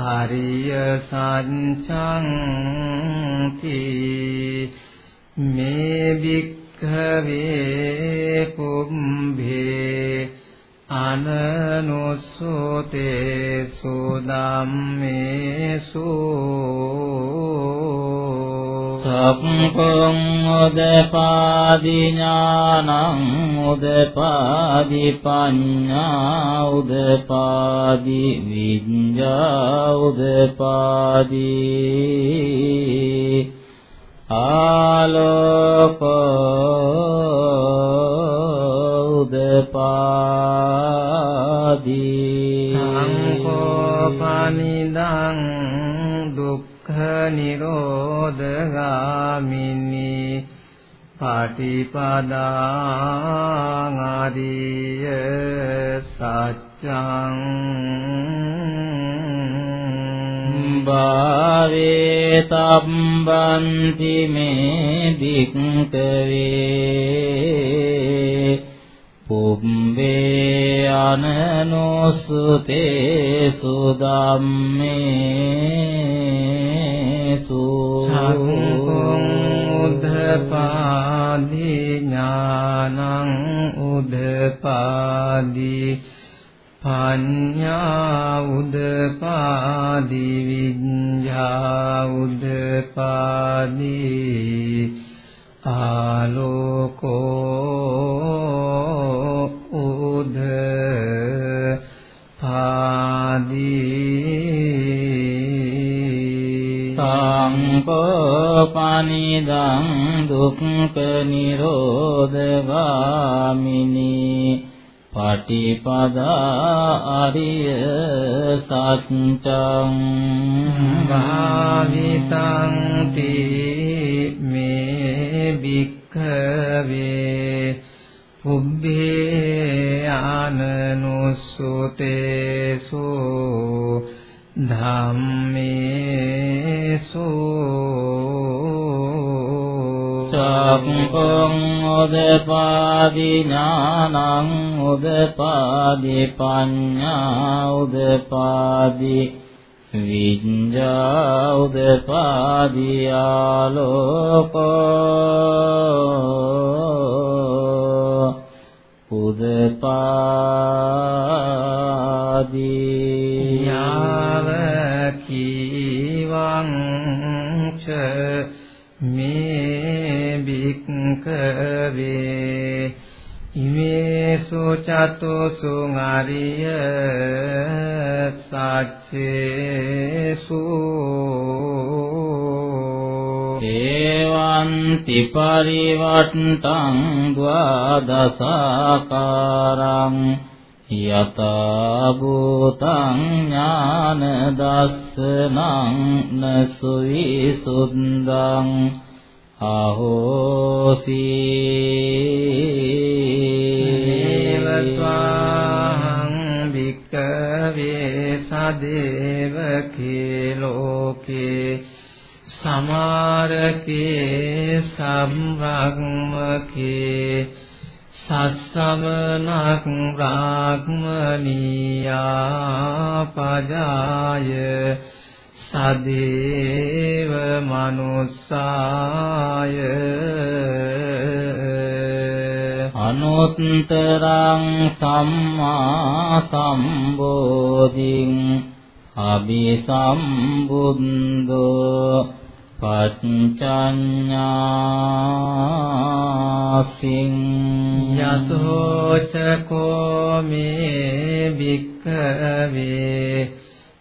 ආරිය සත්‍යං මේ භික්ඛවේ පුම්භේ අනනුස්සතේසු ධම්මේසු සක්ඛං උදපාදි ඥානං උදපාදි පඤ්ඤා උදපාදි විඤ්ඤා උදපාදි ආලෝකෝ උදපාදි සංකෝපනිදං දුක්ඛ නිරෝධගාමිනී පටිපදාං ආරිය සත්‍යං භාවේ තම්බන්ති මේ භික්ඛවේ පුම්බේ අනනෝසුතේසු ධම්මේසු චක්ඛුං උද්ධපාදි ඥානං උද්ධපාදි පඤ්ඤා උදපාදි විඤ්ඤා උදපාදි ආලෝකෝ උද පාදි සංකෝපනිදං දුක්ඛ නිරෝධගාමිනී පටිපදා අරිය සත්‍යං භාවිතං තී මේ භික්ඛවේ පුබ්බේ ආනනුස්සතේසු ධම්මේසු චක්ඛං උදපාදි ඥානං උදපාදි පඤ්ඤා උදපාදි විඤ්ඤා උදපාදි ආලෝකෝ උදපාදි යාව කීවං ච මේ භික්ඛවේ ඉමේසු චතුසු ආරිය සච්චේසු ඒවන්ති පරිවට්ටං ද්වාදසාකාරං යතා භූතං ඥාන දස්සනං නසුවිසුද්ධං අහෝසි ඒවත්වාහං භික්ඛවේ සදේවකේ ලෝකේ සමාරකේ සම්රක්මකේ සස්සමනක් බ්‍රාහ්මනියා පජාය සදේව මනුස්සාය අනුත්තරං සම්මා සම්බෝධිං අபிසම්බුද්ධෝ පච්චඤ්ඤාසින් යතෝ චකෝ මේ භික්ඛවේ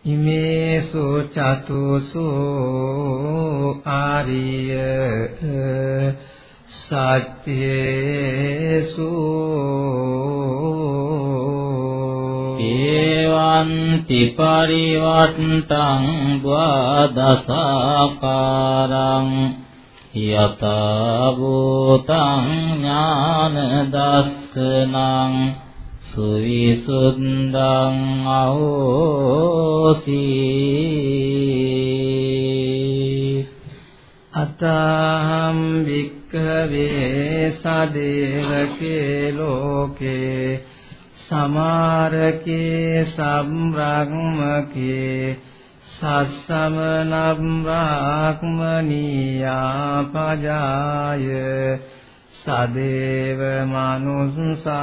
ඉමේසු චතුසු ආරිය සත්‍යේසු ඒවන්ති පරිවට්ටං ද්වාදසාකාරං යතා භූතං ඥාන දස්සනං සුවිසුද්ධං අහෝසි අතහම් භික්ඛවේ සදේවකේ ලෝකේ සමාරකේ සම්රක්මකේ සස්සමනම් බ්‍රාහ්මනියා පජාය සදේව මනුස්සාය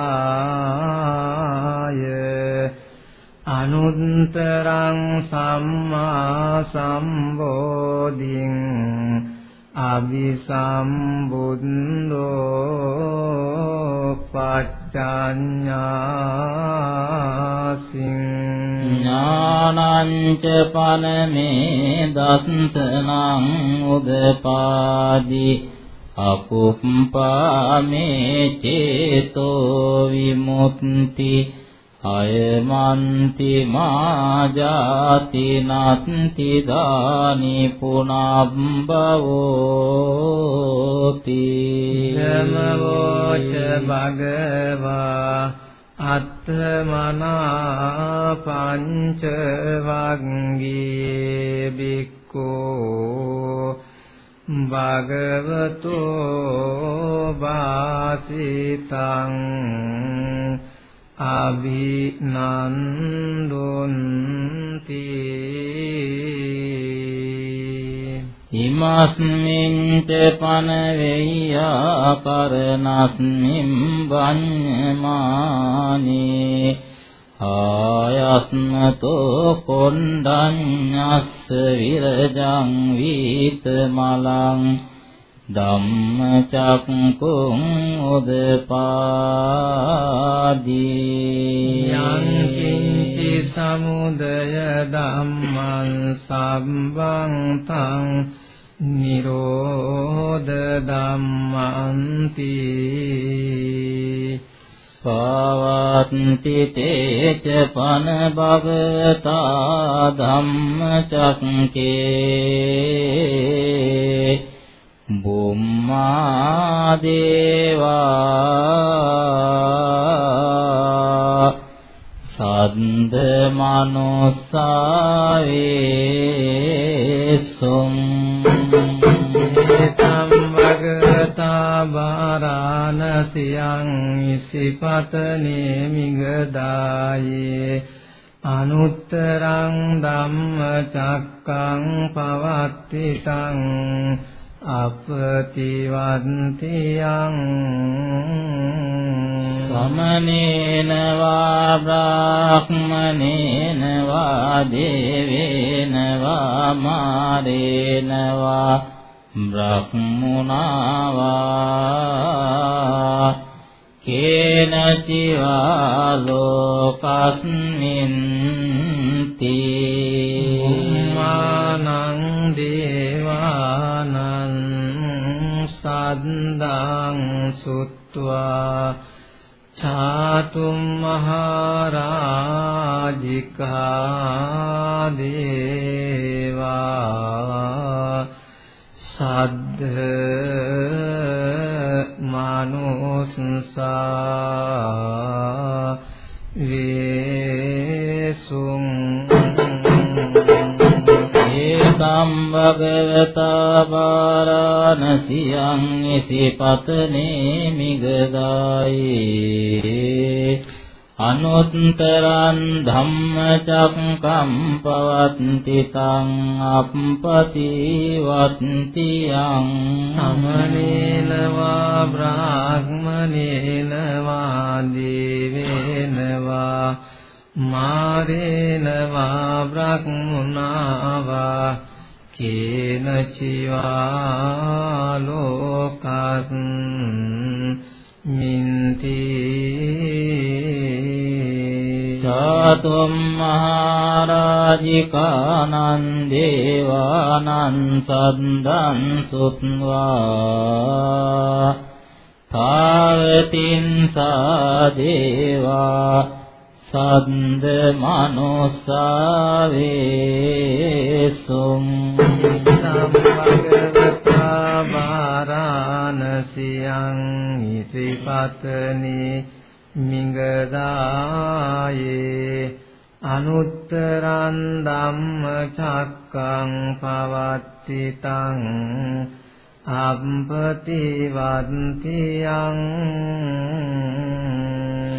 අනුත්තරං සම්මා සම්බෝධින් අபிසම්බුද්ධෝ පච්චඤ්ඤාසින් ඥානං ච පනමේ දස්සනං උදපාදි අකුප්පාමේ චේතෝ විමුක්ති අයමන්ති මාජාති නත්ති දානි පුනබ්බවෝති නමෝච භගවා අත්තමනා පංච වග්ගී බික්කෝ භගවතෝ වාසිතං අභිනන්දුන්ති. ඉමස්මින් ච පන වෙය්‍යා කරනස්මින් වඤ්ඤමානේ. ආයස්මතෝ කොණ්ඩඤ්ඤස්ස විරජං වීත මලං ධම්මචක්කුං උදපාදී යං කිංචි සමුදය ධම්මං සම්බං තං නිරෝධ ධම්මන්ති පවත්ති තේච පන භගතා ධම්මචක්කේ බුම්මා දේවා සද්ද මනුස්සාවේසුම් තම් වගතා බාරාණසියං ඉසිපතනේ මිගදායේ අනුත්තරං ධම්මචක්කං පවත්තිතං අපතිවන්තියං සමනේන වා බ්‍රාහ්මනේන වා දේවේන වා මාරේන වා බ්‍රහ්මුණා වා කේන චිවා ලෝකස්මින් තී මානං දේවානං සද්දං සුත්වා චාතුම් මහරජිකා දේවා සද්ද මනුස්සා වේසුං භගවතා වාරාණසියං ඉසිපතනේ මිගදායේ අනුත්තරං ධම්මචක්කම් පවත්ති තං අප්පති වත්තියං සමනේන වා බ්‍රාහ්මනේන වා දේවේන වා මාරේන වා බ්‍රහ්මුණා වා කේන චිවා ලෝකස් මින්ති. චාතුම් මහරජිකානං දේවානං සද්දං සුත්වා. තාවතින් සා දේවා. සද්ද මනුස්සාවේසුම් සම්භගවතා වාරාණසියං ඉසිපතනේ මිගදායේ අනුත්තරං ධම්මචක්කං පවත්ති තං අප්පති වන්තියං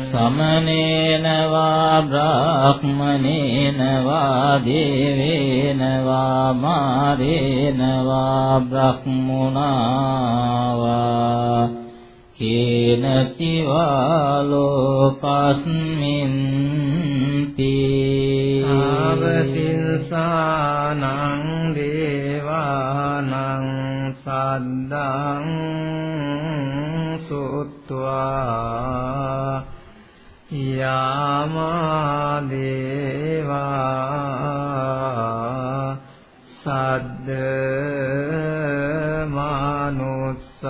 සමනේන වා බ්‍රාහ්මනේන වා දේවේන වා මාරේන වා බ්‍රහ්මුණා වා කේන චිවා ලෝකස්මින් තී ආවතින්සානං දේවානං සද්දං සුත්වා යාමා දේවා සද්ද මානුස්සා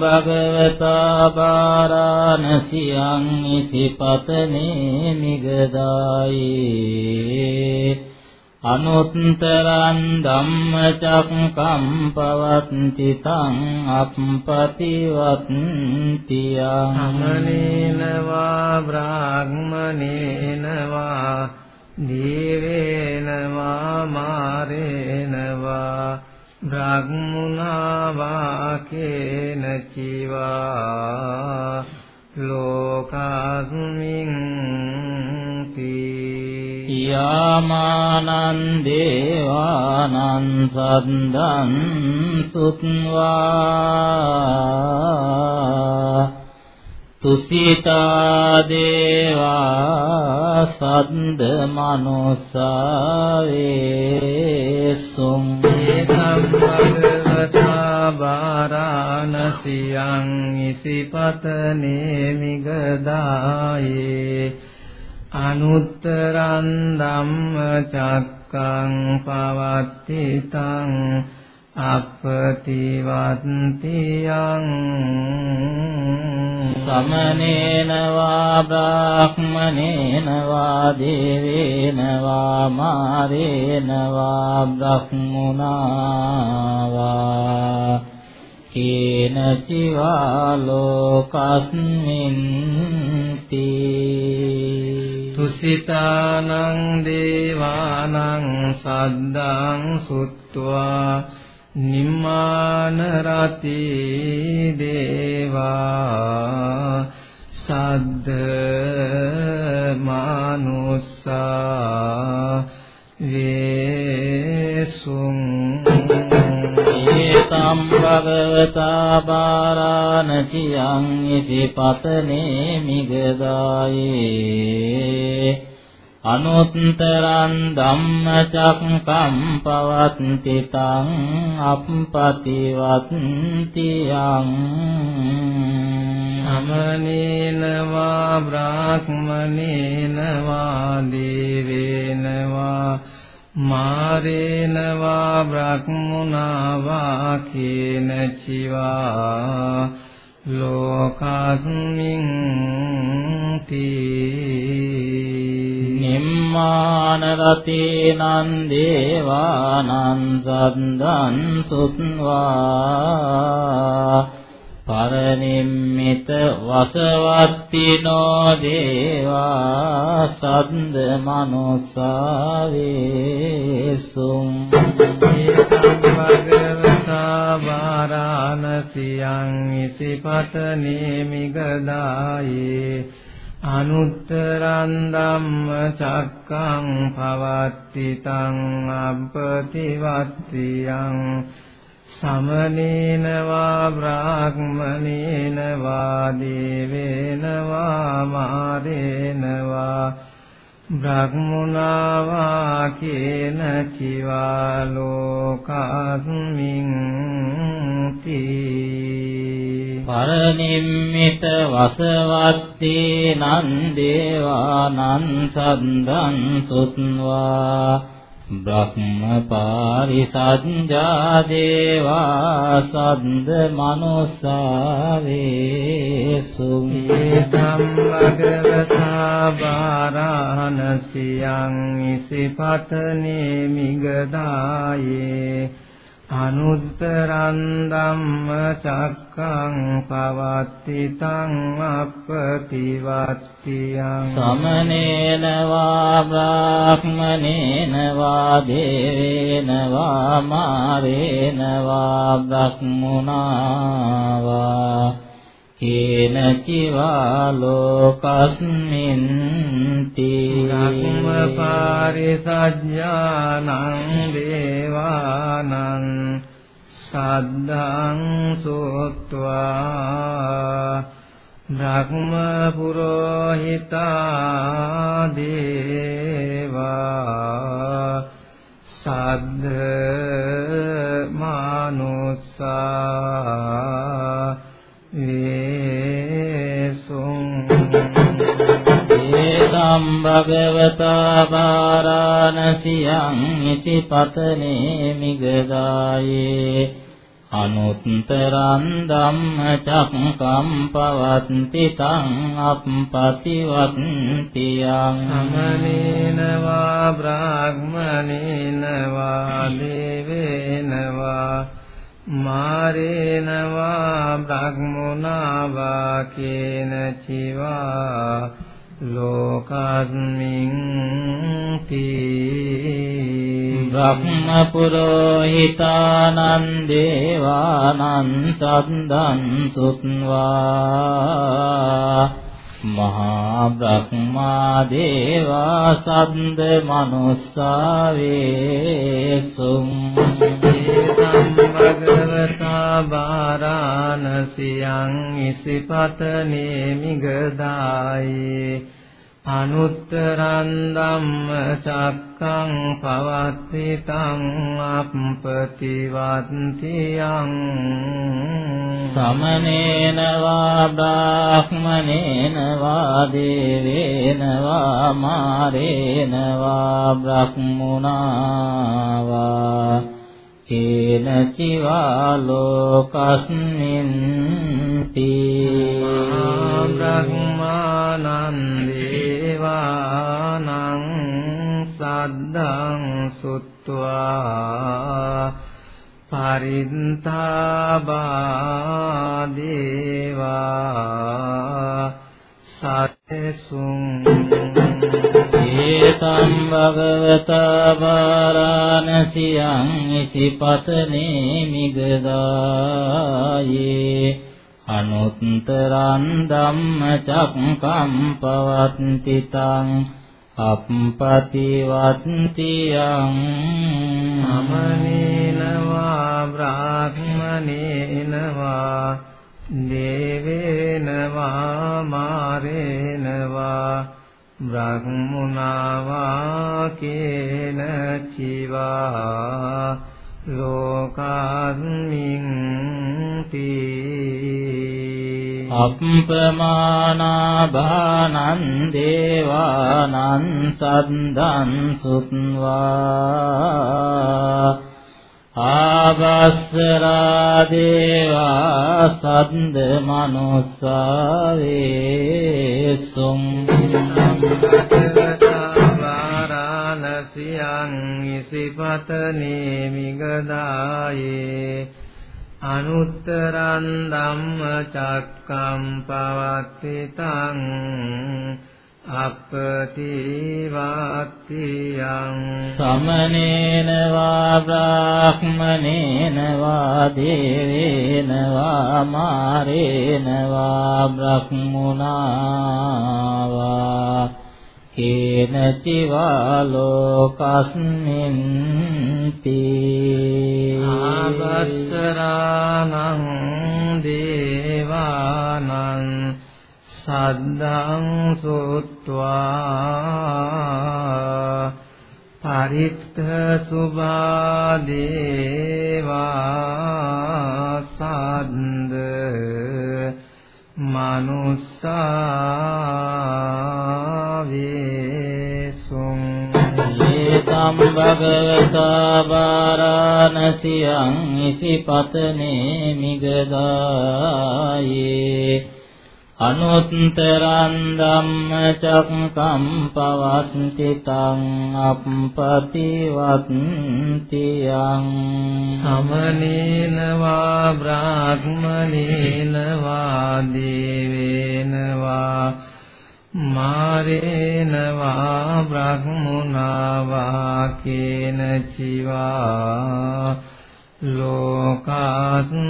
භගවතා බාරාණසියං ඉසිපතනේ මිගදායේ. අනුත්තරං ධම්මචක්කම් පවත්ති තං අප්පතිවත්ති සමනේනවා බ්‍රාහ්මනේනවා දීවේනවා මාරේනවා බ්‍රහ්මුණා වාකේන චිවා ලෝකස්මින් යාමානං දේවානං සද්දං සුත්වා තුසිතා දේවා සද්ද මනුස්සාවේසුම්. ඒකම් භගවතා බාරාණසියං ඉසිපතනේ මිගදායේ අනුත්තරං ධම්මචක්කං පවත්ති තං අපතිවත්තියං සමනේන වා බ්‍රාහ්මනේන වා දේවේන වා මාරේන වා බ්‍රහ්මුණා වා කේන චිවා ලෝකස්මින් තී තුසිතානං දේවානං සද්දං සුත්වා නිම්මාන රති දේවා සද්ද මානුස්සා වේසුං ඒතම් භගවතා බාරාණසියං ඉසිපතනේ මිගදායේ අනුත්තරං ධම්මචක්කම් පවත්ති තං අප්පතිවත්තියං සමනේන වා බ්‍රාහ්මනේන වා දේවේන වා මාරේන වා බ්‍රහ්මුණා වා කේන චිවා ලෝකස්මින් තී නිම්මාන රතේනං දේවානං සද්දං සුත්වා පරනිම්මිත වසවත්තිනෝ දේවා සද්ද මනුස්සාවේසුං භගවතා වාරාණසියං ඉසිපතනේ මිගදායේ අනුත්තරං ධම්මචක්කං පවත්ති තං අබ්බතිවත්තියං සමනේන වා බ්‍රාහ්මනේන වා දේවේන වා මාරේන වා බ්‍රහ්මුණා වා කේන චිවා ලෝකස්මින් තී පරනිම්මිත වසවත්ති නන් දේවානං සද්දං සුත්වා බ්‍රහ්මපාරිසංජා දේවා සද්ද මනුස්සාවේසු. ඒකම් භගවතා බාරාණසියං ඉසිපතනේ මිගදායේ අනුත්තරං ධම්ම චක්කං පවත්ති තං අප්පතිවත්තියං සමනේන වා බ්‍රාහ්මනේන වා දේවේන වා මාරේන වා බ්‍රහ්මුණා වා කේන චිවා ලෝකස්මින් ධම්ම පාරිසජ්ජානං දේවානං සද්ධං සෝත්වා ධම්ම පුරෝහිතා දේවා සද්ද මානුස්සා වේසුං ඒතම් භගවතා පාරාණසියං ඉතිපතනේ මිගදායේ අනුත්තරං ධම්මචක්කම් පවත්ති තං අප්පතිවත්තියං සමනේන වා බ්‍රාහ්මනේන වා දේවේන වා මාරේන වා බ්‍රහ්මුණා වා කේන චිවා ලෝකස්මින් තී බ්‍රහ්ම පුරෝහිතානං දේවානං සද්දං සුත්වා මහා බ්‍රහ්මා දේවා සද්ද මනුස්සා වේසුම් සම්භගවතා බාරාණසියං ඉසිපතනේ මිගදායේ අනුත්තරං ධම්ම චක්කං පවත්ති තං අප්පතිවත්තියං. සමනේන වා බ්‍රාහ්මනේන වා දේවේන වා මාරේන වා බ්‍රහ්මුණා වා. කේන චිවා ලෝකස්මින් තී බ්‍රහ්මානං දේවානං සද්දං සුත්වා පරින්තාබා දේවා සත්සුං ඒතම් භගවතා වාරාණසියං ඉසිපතනේ මිගදායේ අනුත්තරං ධම්මචක්කම් පවත්ති තං අප්පතිවත්තියං සමනේන වා බ්‍රාහ්මනේන වා දේවේන වා මාරේන වා බ්‍රහ්මුණා වා කේන චිවා ලෝකස්මින් තී. අප්පමානා භානං දේවානං සද්දං සුත්වා ආවස්සරා දේවා සද්ද මනුස්සා වේසුම් වාරාණසියං ඉසිපතනේ මිගදායේ අනුත්තරං ධම්මචක්කම් පවත්ති තං අප්පතිවත්තියං සමනේන වා බ්‍රාහ්මනේන වා දේවේන වා මාරේන වා බ්‍රහ්මුණා වා කේන චිවා ලෝකස්මින් තී ආවස්සරාණං දේවානං සද්දං සුත්වා පරිත්ත සුභා දේවා සද්ද මනුස්සා වේසුං ඒතම් භගවතා වාරාණසියං ඉසිපතනේ මිගදායේ අනුත්තරං ධම්මචක්කම් පවත්ති තං අප්පතිවත්ති යං සමනේන වා බ්‍රාහ්මනේන වා දේවේන වා මාරේන වා බ්‍රහ්මුණා වා කේන චිවා ලෝකාස්මින්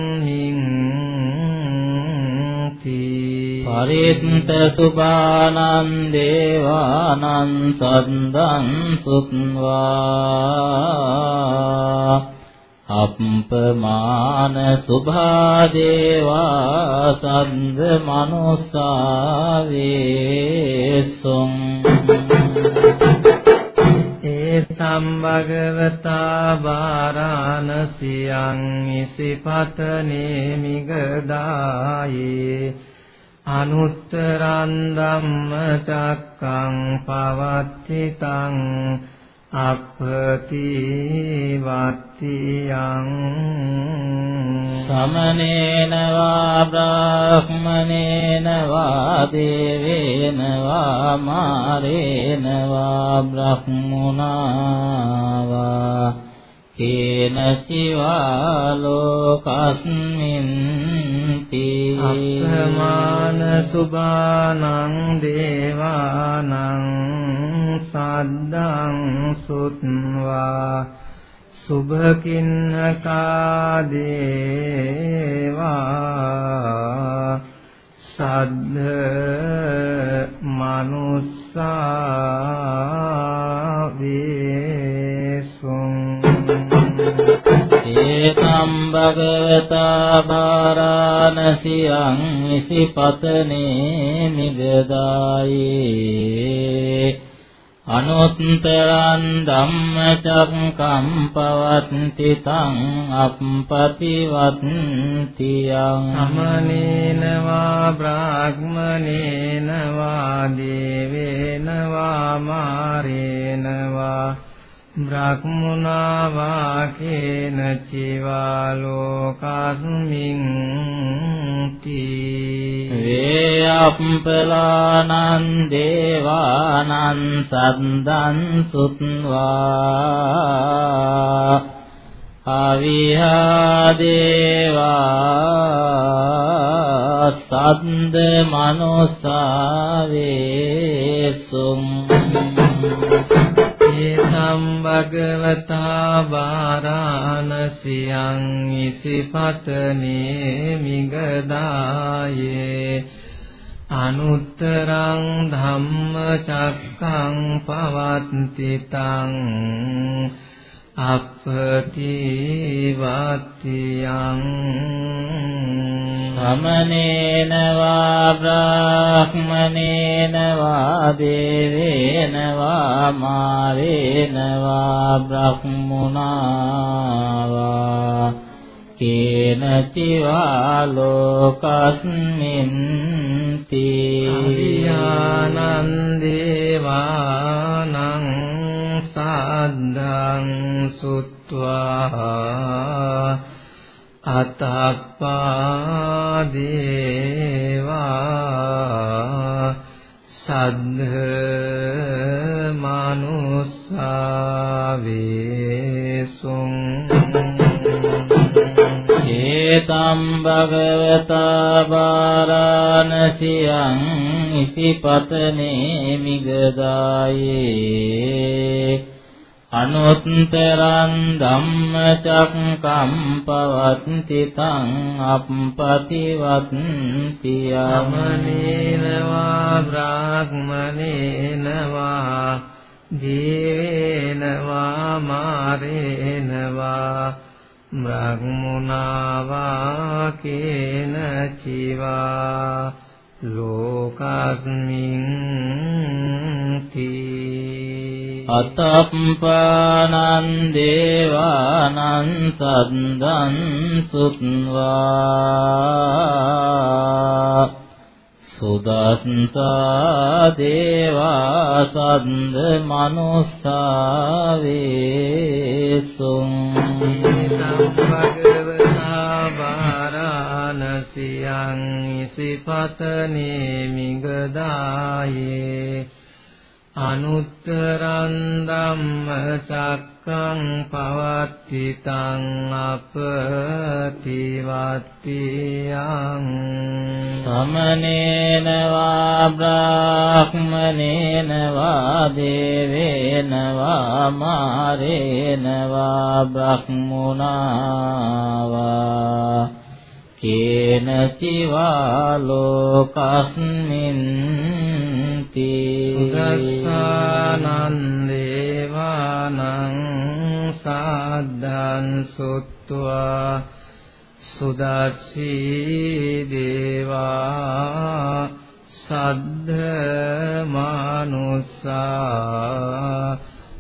පරිත්ත සුභානං දේවානං සද්දං සුත්වා අප්පමාන සුභා දේවා සද්ද මනුස්සාවේසුං ඒතම් භගවතා වාරාණසියං ඉසිපතනේ මිගදායේ අනුත්තරං ධම්මචක්කං පවත්තිතං අප්පති වත්තියං සමනේන වා බ්‍රාහ්මනේන වා දේවේන වා මාරේන වා බ්‍රහ්මුණා වා කේන සිවා ලෝකස්මින් අප්‍රමාන සුභානං දේවානං සද්දං සුත්වා. සුභකින්නකා දේවා සද්ද මනුස්සා වේසුං ඒකම් භගවතා භාරාණසියං ඉසිපතනේ මිගදායේ අනුත්තරං ධම්මචක්කම් පවත්ති තං අප්පතිවත්ති යං සමනේන වා බ්‍රාහ්මනේන වා දේවේන වා මාරේන වා බ්‍රහ්මුණා වාකේන චිවා ලෝකස්මින් තී. වේ අප්පලානං දේවානං සද්දං සුත්වා. අවිහා දේවා සද්ද මනුස්සාවේසුම්. ඒතම් භගවතා වාරාණසියං ඉසිපතනේ මිගදායේ අනුත්තරං ධම්මචක්කං පවත්ති තං අප්පතිවත්තියං සමනේන වා බ්‍රාහ්මනේන වා දේවේන වා මාරේන වා බ්‍රහ්මුණා වා කේන චිවා ලෝකස්මින් තී ආනන්දේවානං සාද්දං සුත්වා අතප්පා දේවා සද්ධ මනුස්සාවේසුං ඒතම් භගවතා වාරාණසියං ඉසිපතනේ මිගදායේ. අනුත්තරං ධම්මචක්කම් පවත්ති තං අප්පතිවත්ති යමනේන වා බ්‍රාහ්මනේන වා දේවේන වා මාරේන වා බ්‍රහ්මුණා වා කේන චිවා ලෝකස්මින් තී අතප්පානං දේවානං සද්දං සුත්වා සුදස්සා දේවා සද්ද මනුස්සාවේසුං භගවතා වාරාණස සියං ඉසිපතනේ මිගදායේ අනුත්තරං ධම්මචක්කං පවත්තිතං අපතිවත්තියං සමනේන වා බ්‍රාහ්මනේන වා දේවේන වා මාරේන වා බ්‍රහ්මුණා වා කේන චිවා ලෝකස්මින් සුදස්සානං දේවානං සාද්දං සුත්වා සුදස්සී දේවා සද්ධ මානුස්සා.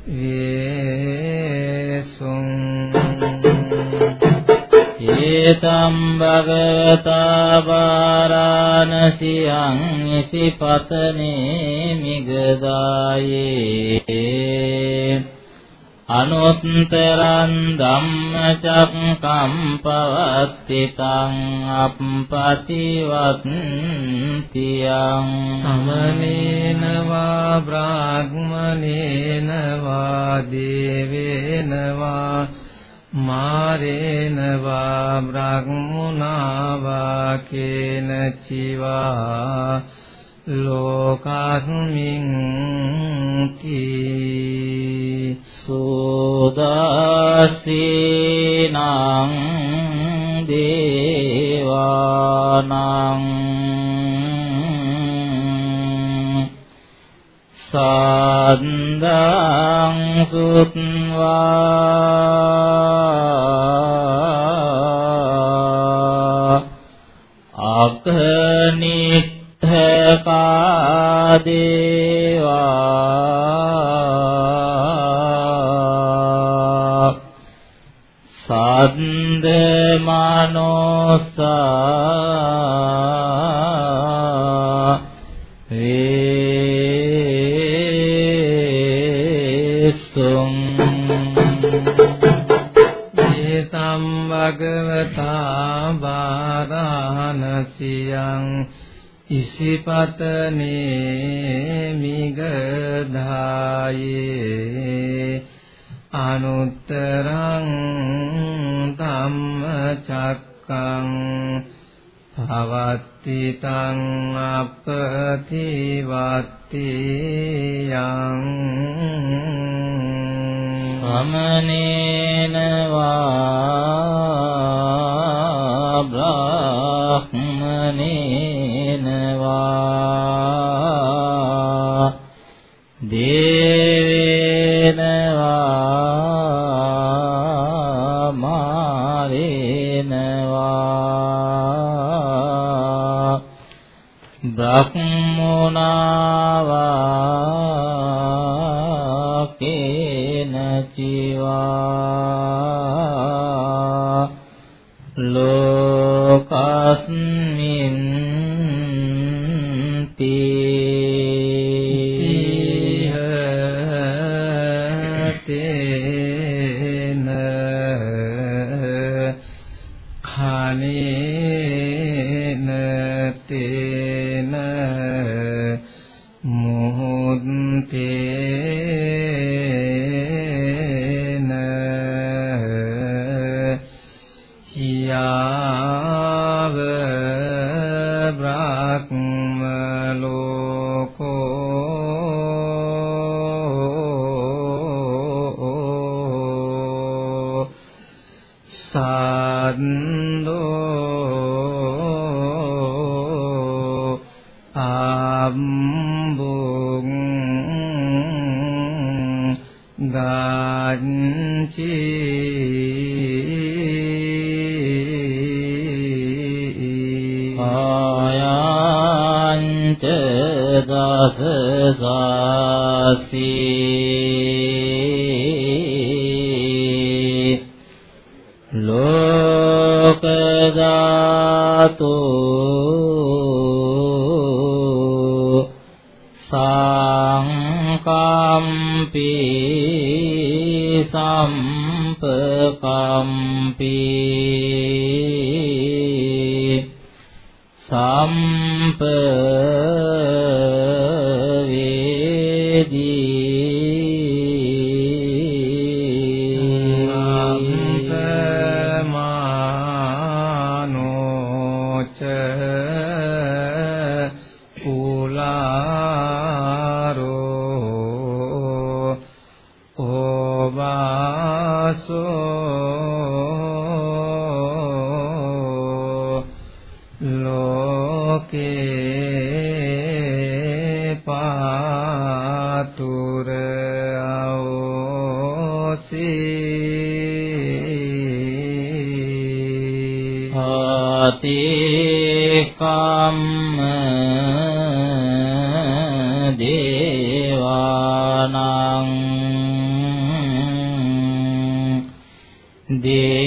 වේසුං ඒතම් භගවතා වාරාණසියං ඉසිපතනේ මිගදායේ අනුත්තරං ධම්මචක්කම් පවත්තිතං අප්පතිවත්තියං සමනේන වා බ්‍රාහ්මනේන වා දේවේන වා මාරේන වා බ්‍රහ්මුණා වා කේන චිවා ලෝකස්මින් කී සෝදාසීනං දේවානං සාන්දං සුත්වා අක්ඛනිත්ථකා දේවා සද්ද මනෝසා වේසුං ඒතම් භගවතා බාරාණසියං ඉසිපතනේ මිගධායේ අනුත්තරං ධම්මචක්කං භවත්තිතං අපතිවත්තියං සමනේන වා බ්‍රාහ්මනේන වා දේවේන වා මාරේන වා බ්‍රහ්මුණා වා කේන චිවා ලෝකස්මින් ආයංච දස සාසී ලෝක ධාතු සංකම්පි සම්පකම්පි සම්ප කම්ම දේවානං දේ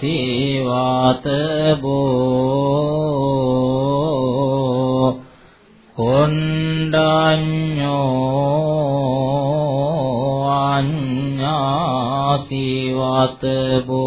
සීවාත බෝ කොණ්ඩඤ්ඤෝ අඤ්ඤා සීවාත බෝ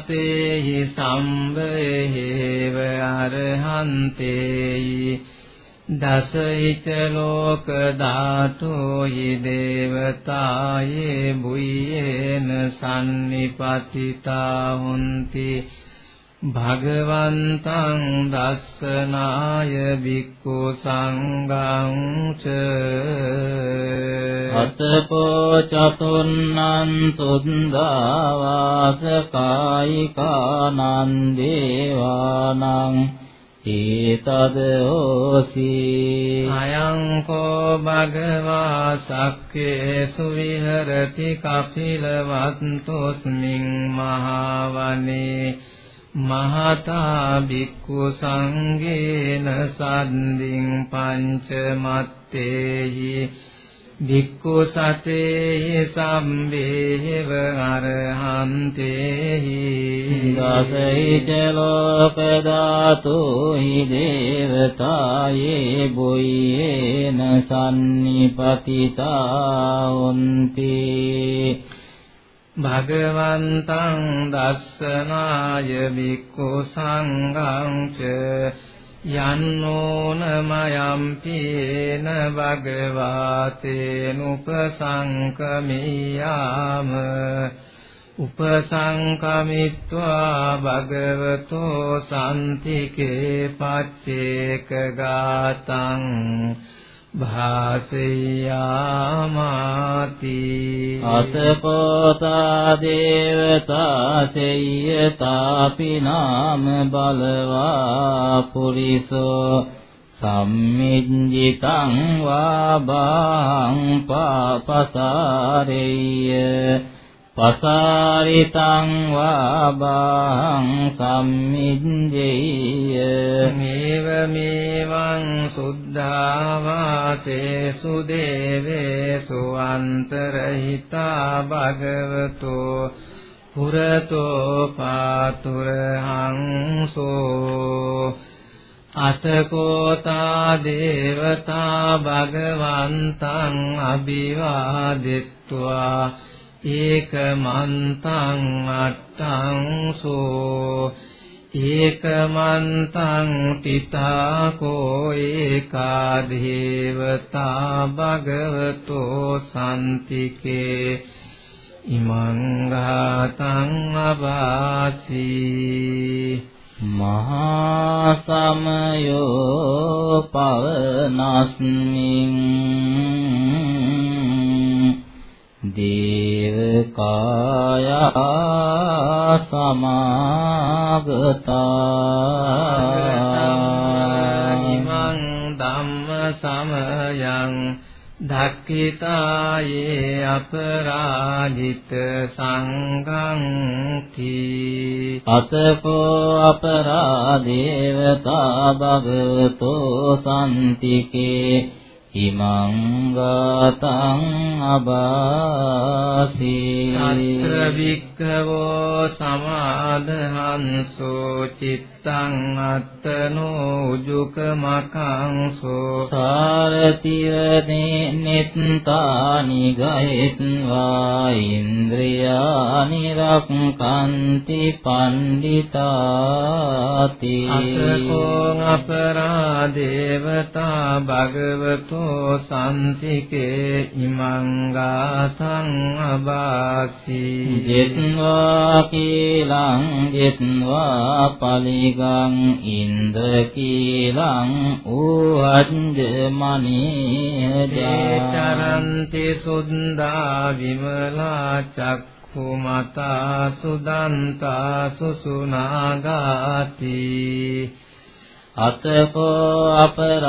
තතේහි සම්බේව අරහන්තේයි දසහිත ලෝක ධාතෝයි දේවතායේ බුයේන සම්නිපතිතා හොಂತಿ භගවන්තං දස්සනාය වික්ඛු සං අතපෝ චතුන්නං සුද්ධාවාසකායිකානං දේවානං ඒතදෝසි අයං කෝ භගවා සක්කේසු විහෙරති කපිලවන්තොස්මින් මහවනේ මහතා බික්ඛු සංඝේන සද්දින් පංචමත්තේහි බික්ඛු සතේහි සම්බේව අරහන්තේහි දසයිච ලෝක ධාතු හි දේවතායේ බොයේන සම්නිපතිතා උන්ති භගවන්තං දස්සනාය බික්ඛු සංඝං ච යන්නෝනමයම් පීන භගවාතේනුපසංකමියාම උපසංකමිත්වා භගවතෝ සම්තිකේ පච්චේක ගාතං භාසයාමාති අතපෝතා දේවතා සෙය්‍යතාපි නාම බලවා පුරිසෝ සම්මිජ්ජිතං වා බාං පාපසාරෙය්‍ය පසාරිතං වාබං සම්මිජ්ජේය මේව මේවං සුද්ධාවාසේසු දේවේසු අන්තරහිතා භගවතෝ පුරතෝ පාතුරහංසෝ අතකෝතා දේවතා භගවන්තං අභිවාදෙත්වා ඒකමන්තං අට්ඨං සෝ ඒකමන්තං තිතාකෝ ඒකා දේවතා භගවතෝ සම්තිකේ ඉමං ගාතං අවාසි මහා සමයෝ පවනස්මින් දේවකායා සමාගතා. ඉමං ධම්ම සමයං ධක්ඛිතායේ අපරාජිත සංඝං තී අතකෝ අපරාදේවතා භගවතෝ සම්තිකේ. ඉමං ගාතං අබාසි අත්‍ර වික්ඛවෝ සමාදහංසෝ චිත්තං අත්තනෝ උජුකමකංසෝ සාරතිව නිත්තානි ගහෙත්වා ඉන්ද්‍රියානි රක්칸ති පණ්ඩිතාති අතකෝ අපරාදේවතා භගවතෝ සම්තිකේ ඉමං ගාතං අබාසි। ජෙත්වා කීලං ජෙත්වා පලිගං ඉන්ද්‍ර කීලං ඌහජ්ජ මනීහජාචරන්ති සුන්දා විමලා චක්ඛුමතා සුදන්තා සුසුනාගාති අතකෝ අපරාදේවතා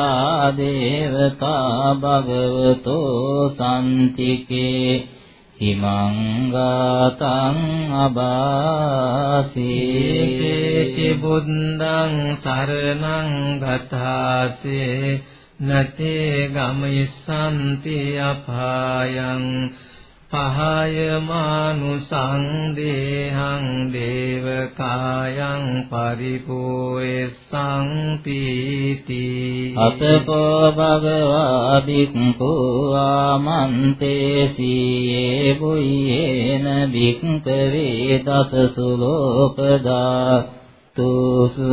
භගවතෝ සම්තිකේ හිමං ගාතං අබාසී බුද්ධං සරණං ගතාසේ නතේ ගමයිසන්ති අපායං පහය මානුසං දේහං දේවකායං පරිපෝයසං පීති අතකෝ භගවා බික්ඛු ආමන්තේසියේ බුයේන බික්ඛවේ දසසු ලෝකදා තුසු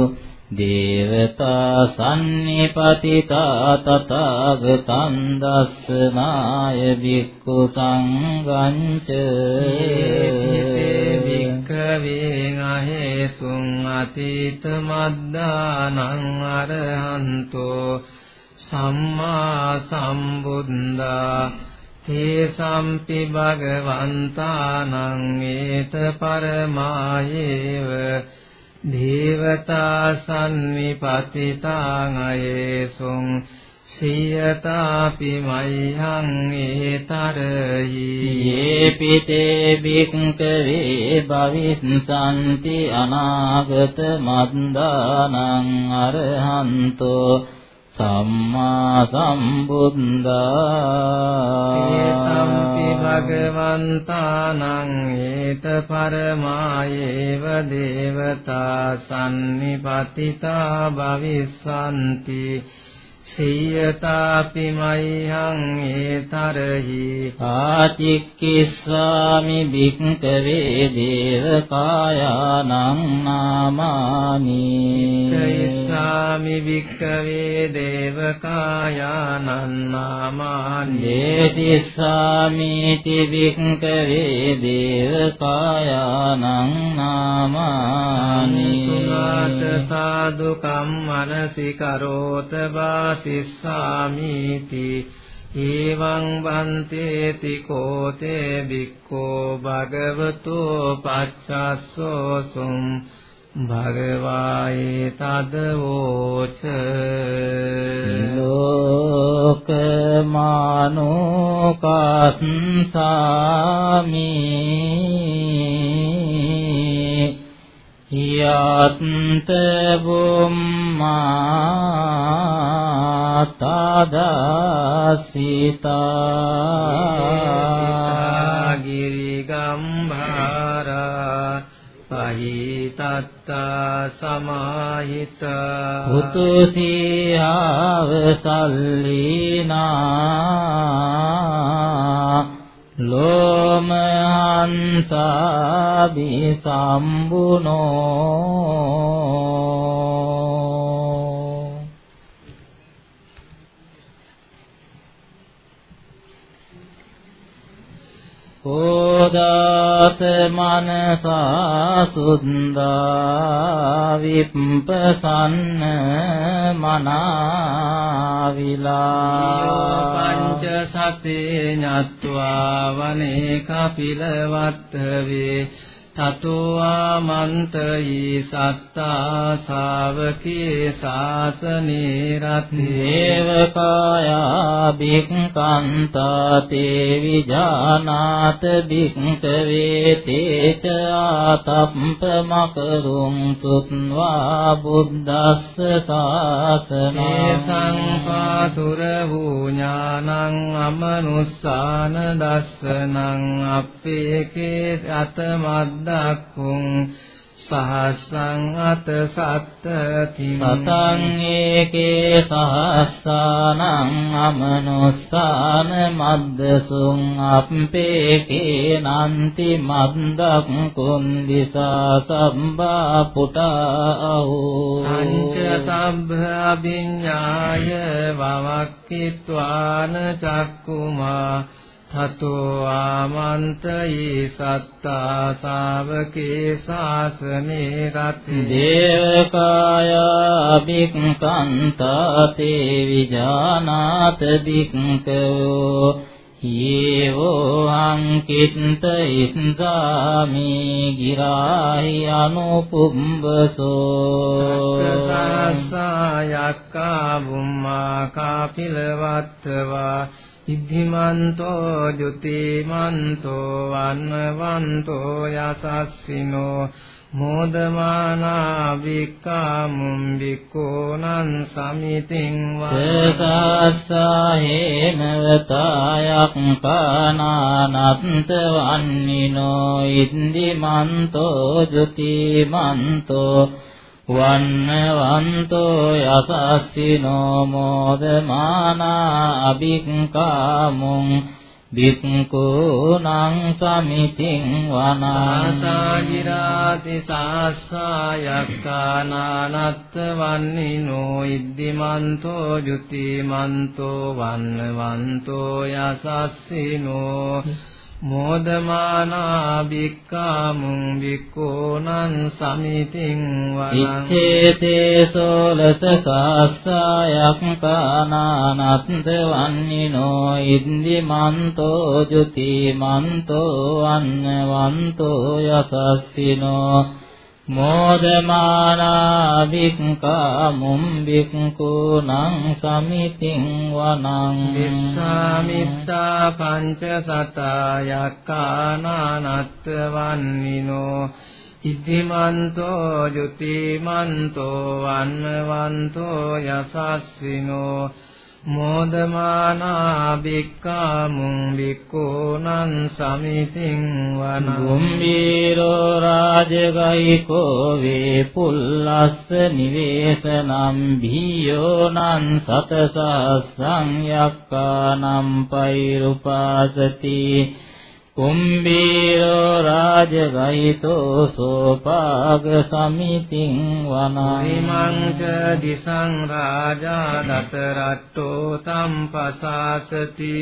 දේවතා සම්නිපතිතා තථාගතං දස්සනාය බික්ඛු සංඝංච භික්ඛවේ අහේසුං අතීත මද්දානං අරහන්තෝ සම්මා සම්බුද්දා තේසම්පි භගවන්තානං ඒත පරමායේව දේවතා සම්නිපතිතාං අයේසුං සියතාපි මයං ඒතරයි යේපිතේ බික්කවේ භවිස්සanti අනාගත මද්දානං අරහන්තෝ සම්මා සම්බුද්දා සම්පි භගවන්තානං ඒත පරමායේව දේවතා සම්නිපතිතා භවිස්සanti සියතාපි මයං ඒතරහි ආචික්කිස්සාමි භික්කවේ දේවකායානං නාමානි ඉස්සාමි භික්කවේ දේවකායානං නාමානි දේතිස්සාමිති භික්කවේ දේවකායානං නාමානි සුනාත සාදු කම්මනසිකරෝත වාස සිස්සාමීති ඒවං වන්තේති කෝතේ බික්ඛෝ භගවතෝ පච්චස්සෝසුම් භගවායේ තදවෝච ලෝකමානෝ කස්සාමි යත් බුම්මා තදසිතා ගිරිගම්භාරා පහිතත්තා සමාහිතා උතුසීහව සල්ලීනා ලෝමහංසාබි සම්බුනෝ ඕදාත මනසා සුන්දා විප්පසන්න මනාවිලා. පංච සතේ ඤත්වා වනේ කපිලවත්ත වේ. තතෝ ආමන්තයි සත්තා ශාවකේ ශාසනේ රති. දේවකායා බික්කන්තා තේ විජානාත බික්කවේ තේච ආතප්ප මකරුං සුත්වා බුද්දස්ස සාසනේ සංපාතුර වූ ඥානං අමනුස්සාන දස්සනං අප්පේකේ අතමද්දක්ඛුං සහස්සං අත සත්තති. සතං ඒකේ සහස්සානං අමනුස්සාන මද්දසුං අප්පේකේ නන්ති මද්දක් කුන්දිසා සම්බා පුටාහෝ. පංච සබ්බ අභිඤ්ඤාය වවක්කිත්වාන චක්කුමා තතෝ ආමන්තයි සත්තා ශාවකේ ශාසනේ රති. දේවකාය බික්කන්තා තේ විජානාත බික්කෝ යේවෝ අංකිට ඉත්තාමි ගිරාහි අනුපුම්බසෝ. සායක්කා බුම්මා කාපිලවත්තවා ඉද්ධිමන්තෝ ජුතිමන්තෝ වන්නවන්තෝ යසස්සිනෝ මෝදමානා වික්කාමුම් වික්කෝනං සමිතින් සසස්සහේනවතායක් කානානත්ත වන්නිනෝ ඉන්දිමන්තෝ ජුතිමන්තෝ වන්නවන්තෝ යසස්සිනෝ මෝදමානා අභික්කාමුං බික්කූනං සමිතින් වනාසාගිරාති සාස්සායක්කානානත්ත වන්නිනෝ ඉද්දිමන්තෝ ජුතිමන්තෝ වන්නවන්තෝ යසස්සිනෝ මෝදමානා බික්කාමුං බික්කෝනං සමිතින් වනං ඉච්ඡේතේ සෝලත සාස්සායක් කානානත් වන්නිනෝ ඉන්දිමන්තෝ ජුතිමන්තෝ අන්නවන්තෝ යසස්සිනෝ මෝදමානා භික්ඛාමුම් භික්ඛූනං සමිතින් වනං දිස්සාමිත්තා පංච සතයක්කානානත්ත වන්නිනෝ ඉද්ධිමන්තෝ ජුතිමන්තෝ වන්නවන්තෝ යසස්සිනෝ මෝදමානා බික්කාමුං බික්කෝනං සමිතින් වන ගුම්බීරෝ රාජගයිකෝ වේ පුල්ලස්ස නිවේසනම් භීයෝනං සතසස්සං යක්කානම් පෛරුපාසති කුම්බීරෝ රාජගයිතෝ සෝපාග සමිතින් වනරිමංච දිසං රාජා දතරට්ටෝ තම්පසාසති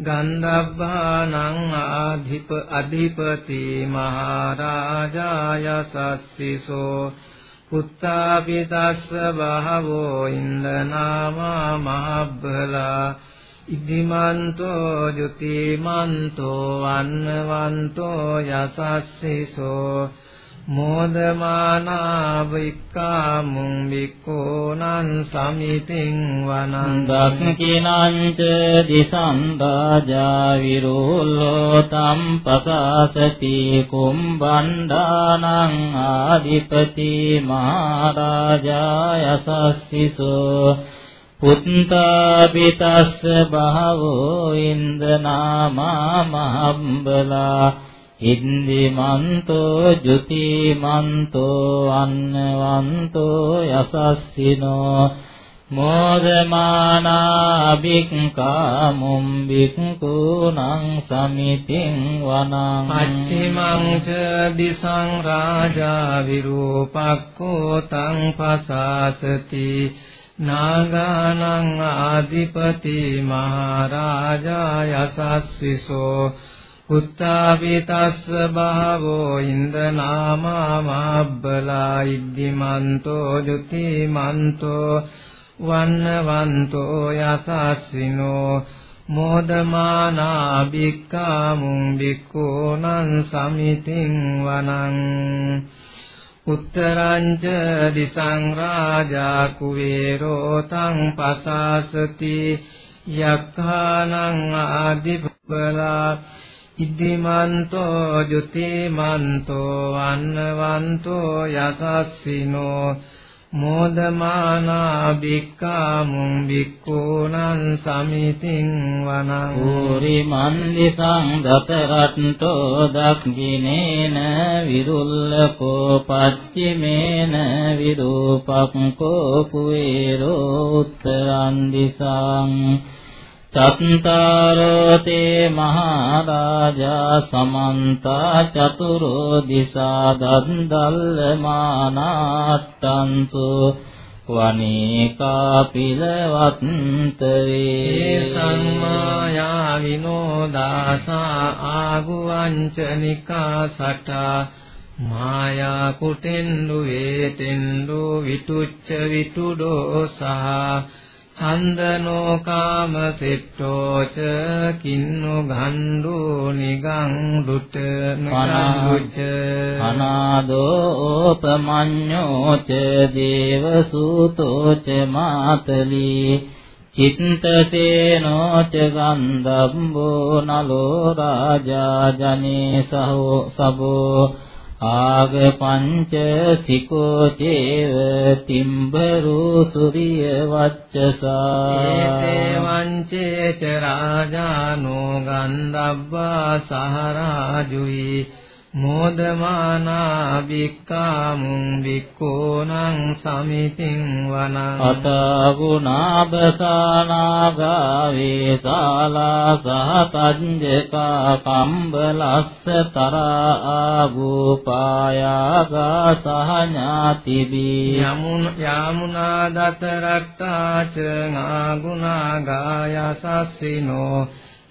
ගන්ධබ්බානං ආධිප අධිපති මහරජාය සස්සිසෝ. පුත්තාපිතස්ස බහවෝ ඉන්දනාමා මහබ්බලා. ඉදිමන්තෝ ජුතිමන්තෝ වන්නවන්තෝ යසස්සිසෝ මෝදමානා වික්කාමුං වික්කෝනං සමිතින් වනං දක්ඛිනං ච දිසං රාජා විරෝලෝ තම් පසාසති කුම්බණ්ඩානං ආදිපති මහරජා යසස්සිසෝ පුත්තාපිතස්ස බහවෝ ඉන්දනාමා මහම්බලා ඉන්දිමන්තෝ ජුතිමන්තෝ අන්නවන්තෝ යසස්සිනෝ මෝදමානා බික්කාමුම් බික්කුණං සමිතින් වනං පච්චිමං ච දිසං රාජා විරූපක්ඛෝ තං පසාසති නාගානං ආදිපති මහරජා යසස්විසෝ උත්තාපිතස්ස බහවෝ ඉන්දනාමා මහබ්බලා ඉද්දිමන්තෝ ජුතිමන්තෝ වන්නවන්තෝ යසස්සිනෝ මෝදමානා බික්කාමුං බික්කෝනං සමිතින් වනං උත්තරංච දිසං රාජා කුවේරෝ තං පසාසති යක්ඛානං ආදිපලා ඉද්දිමන්තෝ ජුතිමන්තෝ වන්නවන්තෝ යසස්සිනෝ මෝදමානා බික්කාමුං බික්කෝනං සමිතින් වනං ඌරි මන්දිසං දතරට්ටෝ දක්ඛිනේන විරුල්ලකෝ පච්චිමේන විරූපක්කෝ කුවේරෝ උත්තරං දිසං චත්තාරෝ තේ මහරජා සමන්ත චතුරෝ දිසා දන්දල්මානාට්ටන්සු වනේකා පිලවත්තවේ සම්මායා විනෝදාසා ආගුවංචනිකා සටා මායා කුටෙන්දු වේතෙන්දු විතුච්ච විතුඩෝසා චන්දනෝ කාම සෙට්ටෝච කින්නු ගණ්ඩු නිගං දුට නගුච්ච අනාදෝපමඤ්ඤෝච දේවසූතෝච මාතලී චිත්තසේනෝච ගන්ධම්බෝ නලෝ රාජා ජනේ සහෝ සබෝ ආග පංච සිකෝ චේව තිම්බරු සුරිය වච්චසා ඒතේ වංචේ ච රාජානෝ ගන්ධබ්බා සහරාජුයි මෝදමානා බික්කාමුං බික්කෝනං සමිතින් වනං අතගුණාබසානාගා වේසාලා සහතංජකා කම්බලස්ස තරා ආගෝපායාගා සහඥාතිබී යමුන යාමුනා දත රක්තාච ආගුණා ගායසස්සිනෝ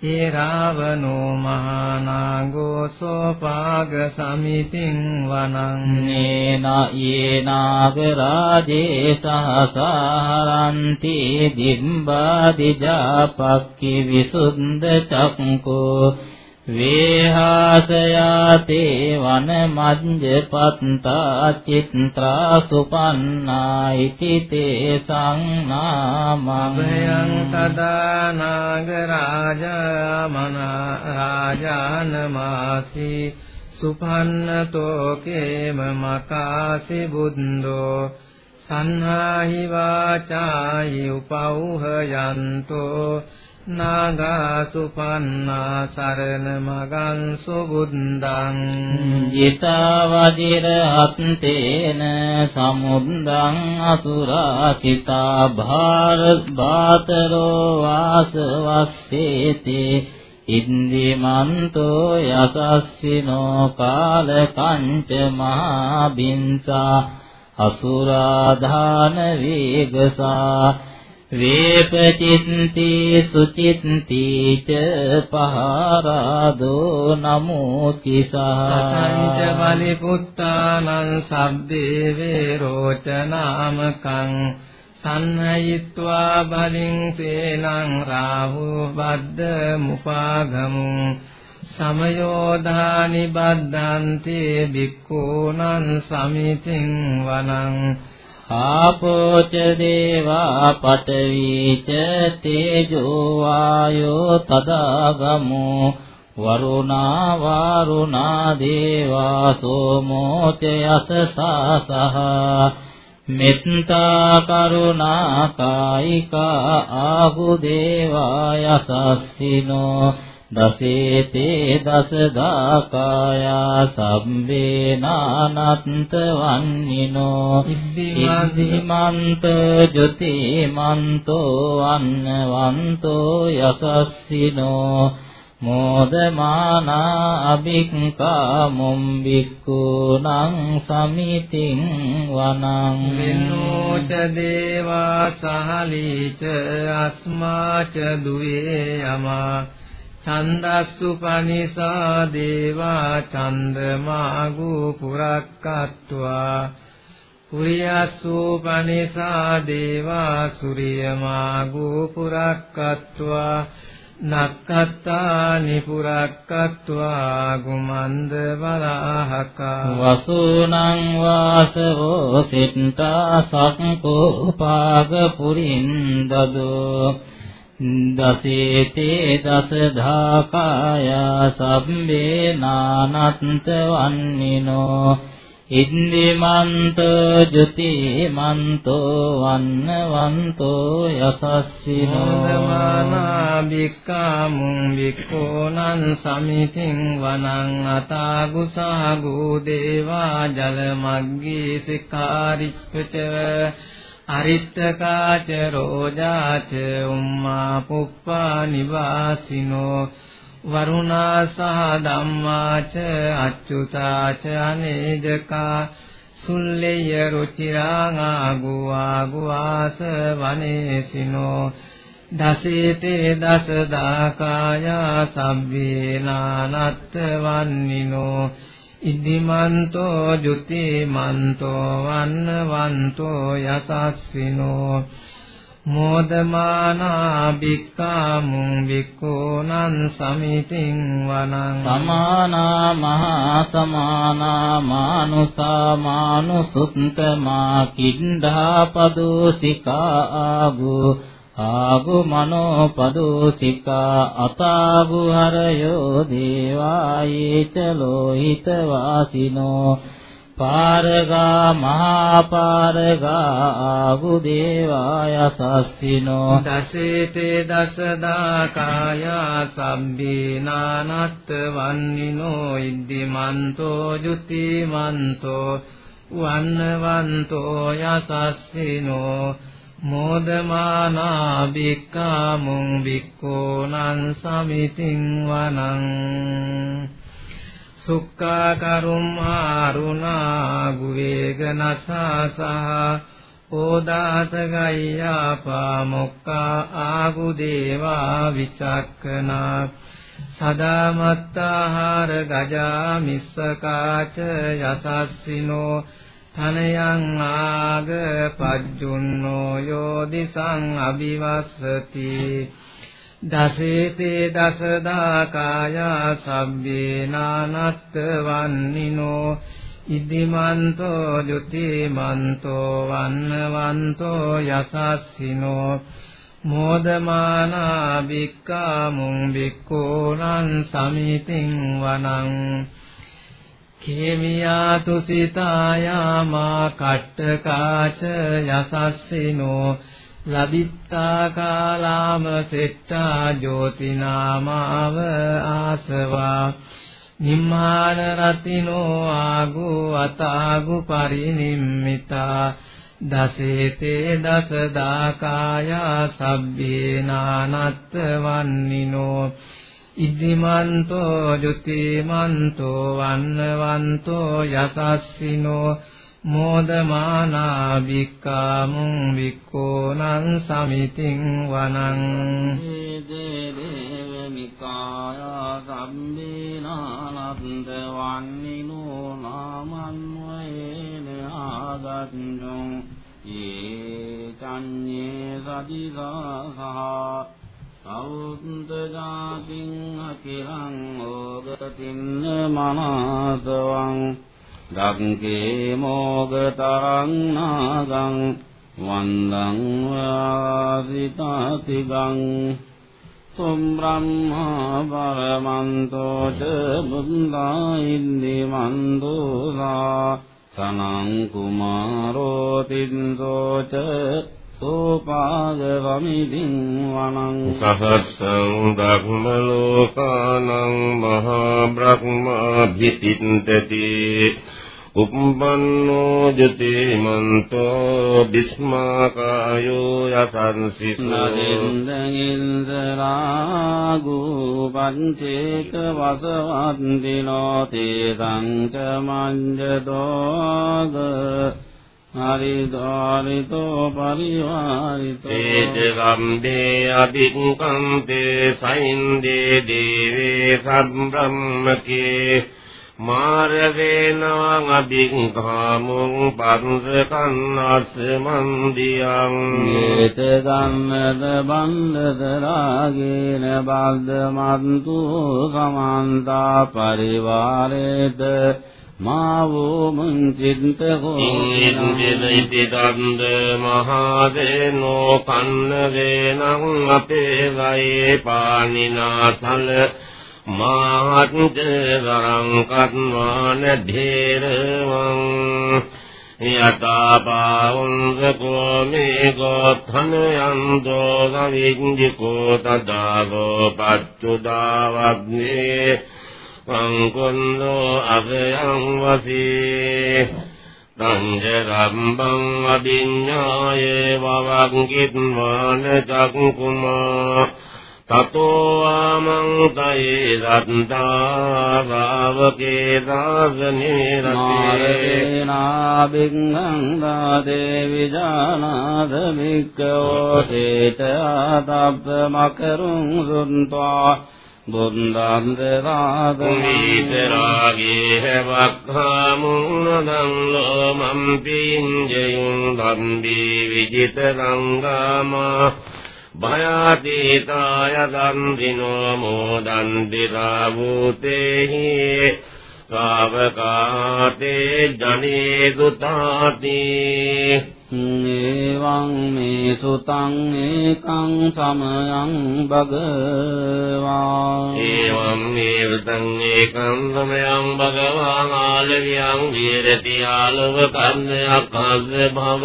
ඒ රාවනෝ මහානාගෝ සෝපාග සමිතින් වනං නේන යේනාග රාජේ සහසහරන්ති දිම්බාදිජාපක්ඛි විසුද්ධ චක්කෝ වේහාසයාතේ වන මජ්ජපත්තා චිත්‍රා සුපන්නා ඉති තේ සංනාමං තදා නාග රාජා මන රාජානමාසි සුපන්නතෝ කේම මකාසි බුද්දෝ සන්හාහි වාචායි උපෞහයන්තෝ නාගා සුපන්නා සරණ මගං සුබුද්දං ඊතාවදිර අත්තේන සමුද්දං අසුරා චිතා භාරත් බාතරෝ වාසවස්සේති ඉන්දිමන්තෝ යසස්සිනෝ කාල කංච මහා බින්සා අසුරාධාන වේගසා වේපචිත්ති සුචිත්ති ච පහරාදෝ නමෝචිසා සතංච බලි පුත්තානං සබ්බේ වේරෝචනාමකං සන්නයිත්වා බලින් සේනං රාහු බද්ද මුපාගමුං සමයෝධානි බද්දන්ති බික්ඛූනං සමිතින් වනං ආපෝච දේවා පඨවීච තේජෝ වායෝ තදාගමෝ වරුණා වාරුණා දේවා සෝමෝ ච යසසසහ මෙත්තා කරුණා කායිකා ආහු දේවා යසස්සිනෝ දසේතේ දසදාකායා සම්වේනානත්ත වන්නිනෝ ඉද්දිමන්ත ජොතිමන්තෝ අන්නවන්තෝ යසස්සිනෝ මෝදමානා අභික්ඛා මුම්බික්ඛුනං සමිතින් වනං විනෝච දේවා සහලීච අස්මාච දුවේ යමා ඡන්දස්සු පනිසා දේවා චන්දමාගු පුරක්කත්වා. පුරියස්සු පනිසා දේවා සූර්යමාගු පුරක්කත්වා. නක්කත්තානි පුරක්කත්වා ගුමන්ද වරහකා වසූනං වාසවෝ සිට්ඨා සක්කෝ පාග පුරින්දදෝ දසේතේ දසධාකාය සම්මේ නානත්ත වන්නිනෝ ඉන්දිමන්ත ජුතිමන්තෝ වන්නවන්තෝ යසස්සිනෝදමානා බික්කාමුං බික්ඛෝනං සමිතින් වනං අතාගුසාගු දේවා ජල මග්ගී සිකාරිච්චව අරිත්තකාච රෝජාච උම්මා පුප්පා නිවාසිනෝ වරුණා සහ ධම්මාච අච්චුතාච අනේජකා සුල්ලේය රුචිරාං ආගුවාගුවාස වනේසිනෝ දසේතේ දස දාකාය සබ්බේ නානත්ත වන්නිනෝ ඉදිමන්තෝ ජුතිමන්තෝ වන්නවන්තෝ යසස්සිනෝ මෝදමානා බික්කාමුං බික්ඛූනං සමිතින් වනං සමානා මහා සමානා මානුසා මානුසුත්තමා කිණ්ඩා පදෝසිකා ආගෝ ආගු මනෝ පදෝසිකා අතාගු හරයෝ දේවායේ ච ලෝහිත වාසිනෝ පාරගා මහා පාරගා ආගු දේවාය සස්සිනෝ දසේතේ දසදා කාය සම්බීනානත් වන්නිනෝ ඉද්දිමන්තෝ ජුතිමන්තෝ වන්නවන්තෝ යසස්සිනෝ මෝදමානා බික්කාමුං බික්කෝනං සමිතින් වනං සුක්ඛා කරුම්මාරුණා ගුවේගනසසහ ඕදාත ගය්‍යාපා මොක්කා ආගු දේවා විචක්කනා සදාමත්තාහාර ගජා මිස්සකාච යසස්සිනෝ තනයං ආග පජ්ජුන්නෝ යෝදිසං අபிවස්සති දසේතේ දසදා කාය සබ්බේ නානත් වන්නිනෝ ඉදිමන්තෝ ජුතිමන්තෝ වන්නවන්තෝ යසස්සිනෝ. මෝදමානා බික්කාමුං බික්කෝනං සමිතින් වනං. කේමියා තුසිතායාමා කට්ටකාච යසස්සිනෝ ලබිත්තා කාලාම සෙට්ටා ජෝතිනාමාව ආසවා නිම්මාන රතිනෝ ආගු අතාගු පරිනිම්මිතා දසේතේ දසදා කායා සබ්බේනානත් වන්නිනෝ ඉද්දිමන්තෝ ජුතිමන්තෝ වන්නවන්තෝ යසස්සිනෝ මෝදමානා බික්කාමුං බික්කෝනං සමිතින් වනං දේවනිකායා සම්බේනානන්ද වන්නිනෝ නාමන්වයේන ආගත්ජුං ඒ චඤ්ඤේ සදිසා සහ සෞන්ද ජාතින් අකිරං ඕගතින්න මනසවං දක්කේ මෝගතරං නාගං වන්දං වාසිතාතිගං තුම් බ්‍රහ්මා පරමන්තෝ ච බුද්ධා ඉන්දි මන්දෝසා සනං කුමාරෝ තින්සෝ ච සෝපාගවමිදින් වනං සහස්සං ධම්ම ලෝකානං මහා බ්‍රහ්මා භිතින්තති උප්පන්නෝ ජතිමන්තෝ බිස්මාකායෝ යසන්සිසෝ ඉන්දරාගු පංචේක වසවන්දිනෝ තේ සංච මඤ්ජදෝග හරිදාරිතෝ පරිවාරිතෝ තේජගම්බේ අභික්කම්තේ සයින්දේ දේවේ සම්බ්‍රහ්මකේ මාරවේනං අභික්ඛාමුං පංසකන්නස්ස මන්දියං යේත ගම්මද බන්දද රාගේන බද්දමන්තු සමන්තා පරිවාරේත මාවෝ මුංචින්ත ඉන්දිදයිති දන්ද මහදේනෝ කන්න වේනං අපේ වයේ පානිනාසල මාහත් වරං කත්වාන ධේරවං යතාපාවුංස කෝමේ ගෝත්ථන යන්තෝ සවිඤ්ජිකෝ තදාගෝ පච්චුදාවග්නේ පංකොන්දෝ අගයං වසී තංජ රම්බං අභිඤ්ඤායේ වවං කිත්වාන චක්කුමා තතෝ ආමං තයේ රත්තා භාවකේ දාසනේ මාරේනා බින්ගං දාදේ විජානාද වික්ඛෝ තේත ආතප්ප මකරුං සුන්්වා බුන්දාන්දරාගීතරාගේ වක්ඛාමුනදං ලෝමම් පිඤ්ජයුං ධම්බී විජිතරංගාමා භයාතීතාය දන්දිනෝ මෝදන්ති රාවූතේහි ශාවකාතේ ජනේසු තාති. ඒවං මේ සුතං ඒකං සමයං භගවා. ඒවං මේ සුතං ඒකං සමයං භගවා. ආලවියං විරති ආලව කන්නයක් අස්ස භව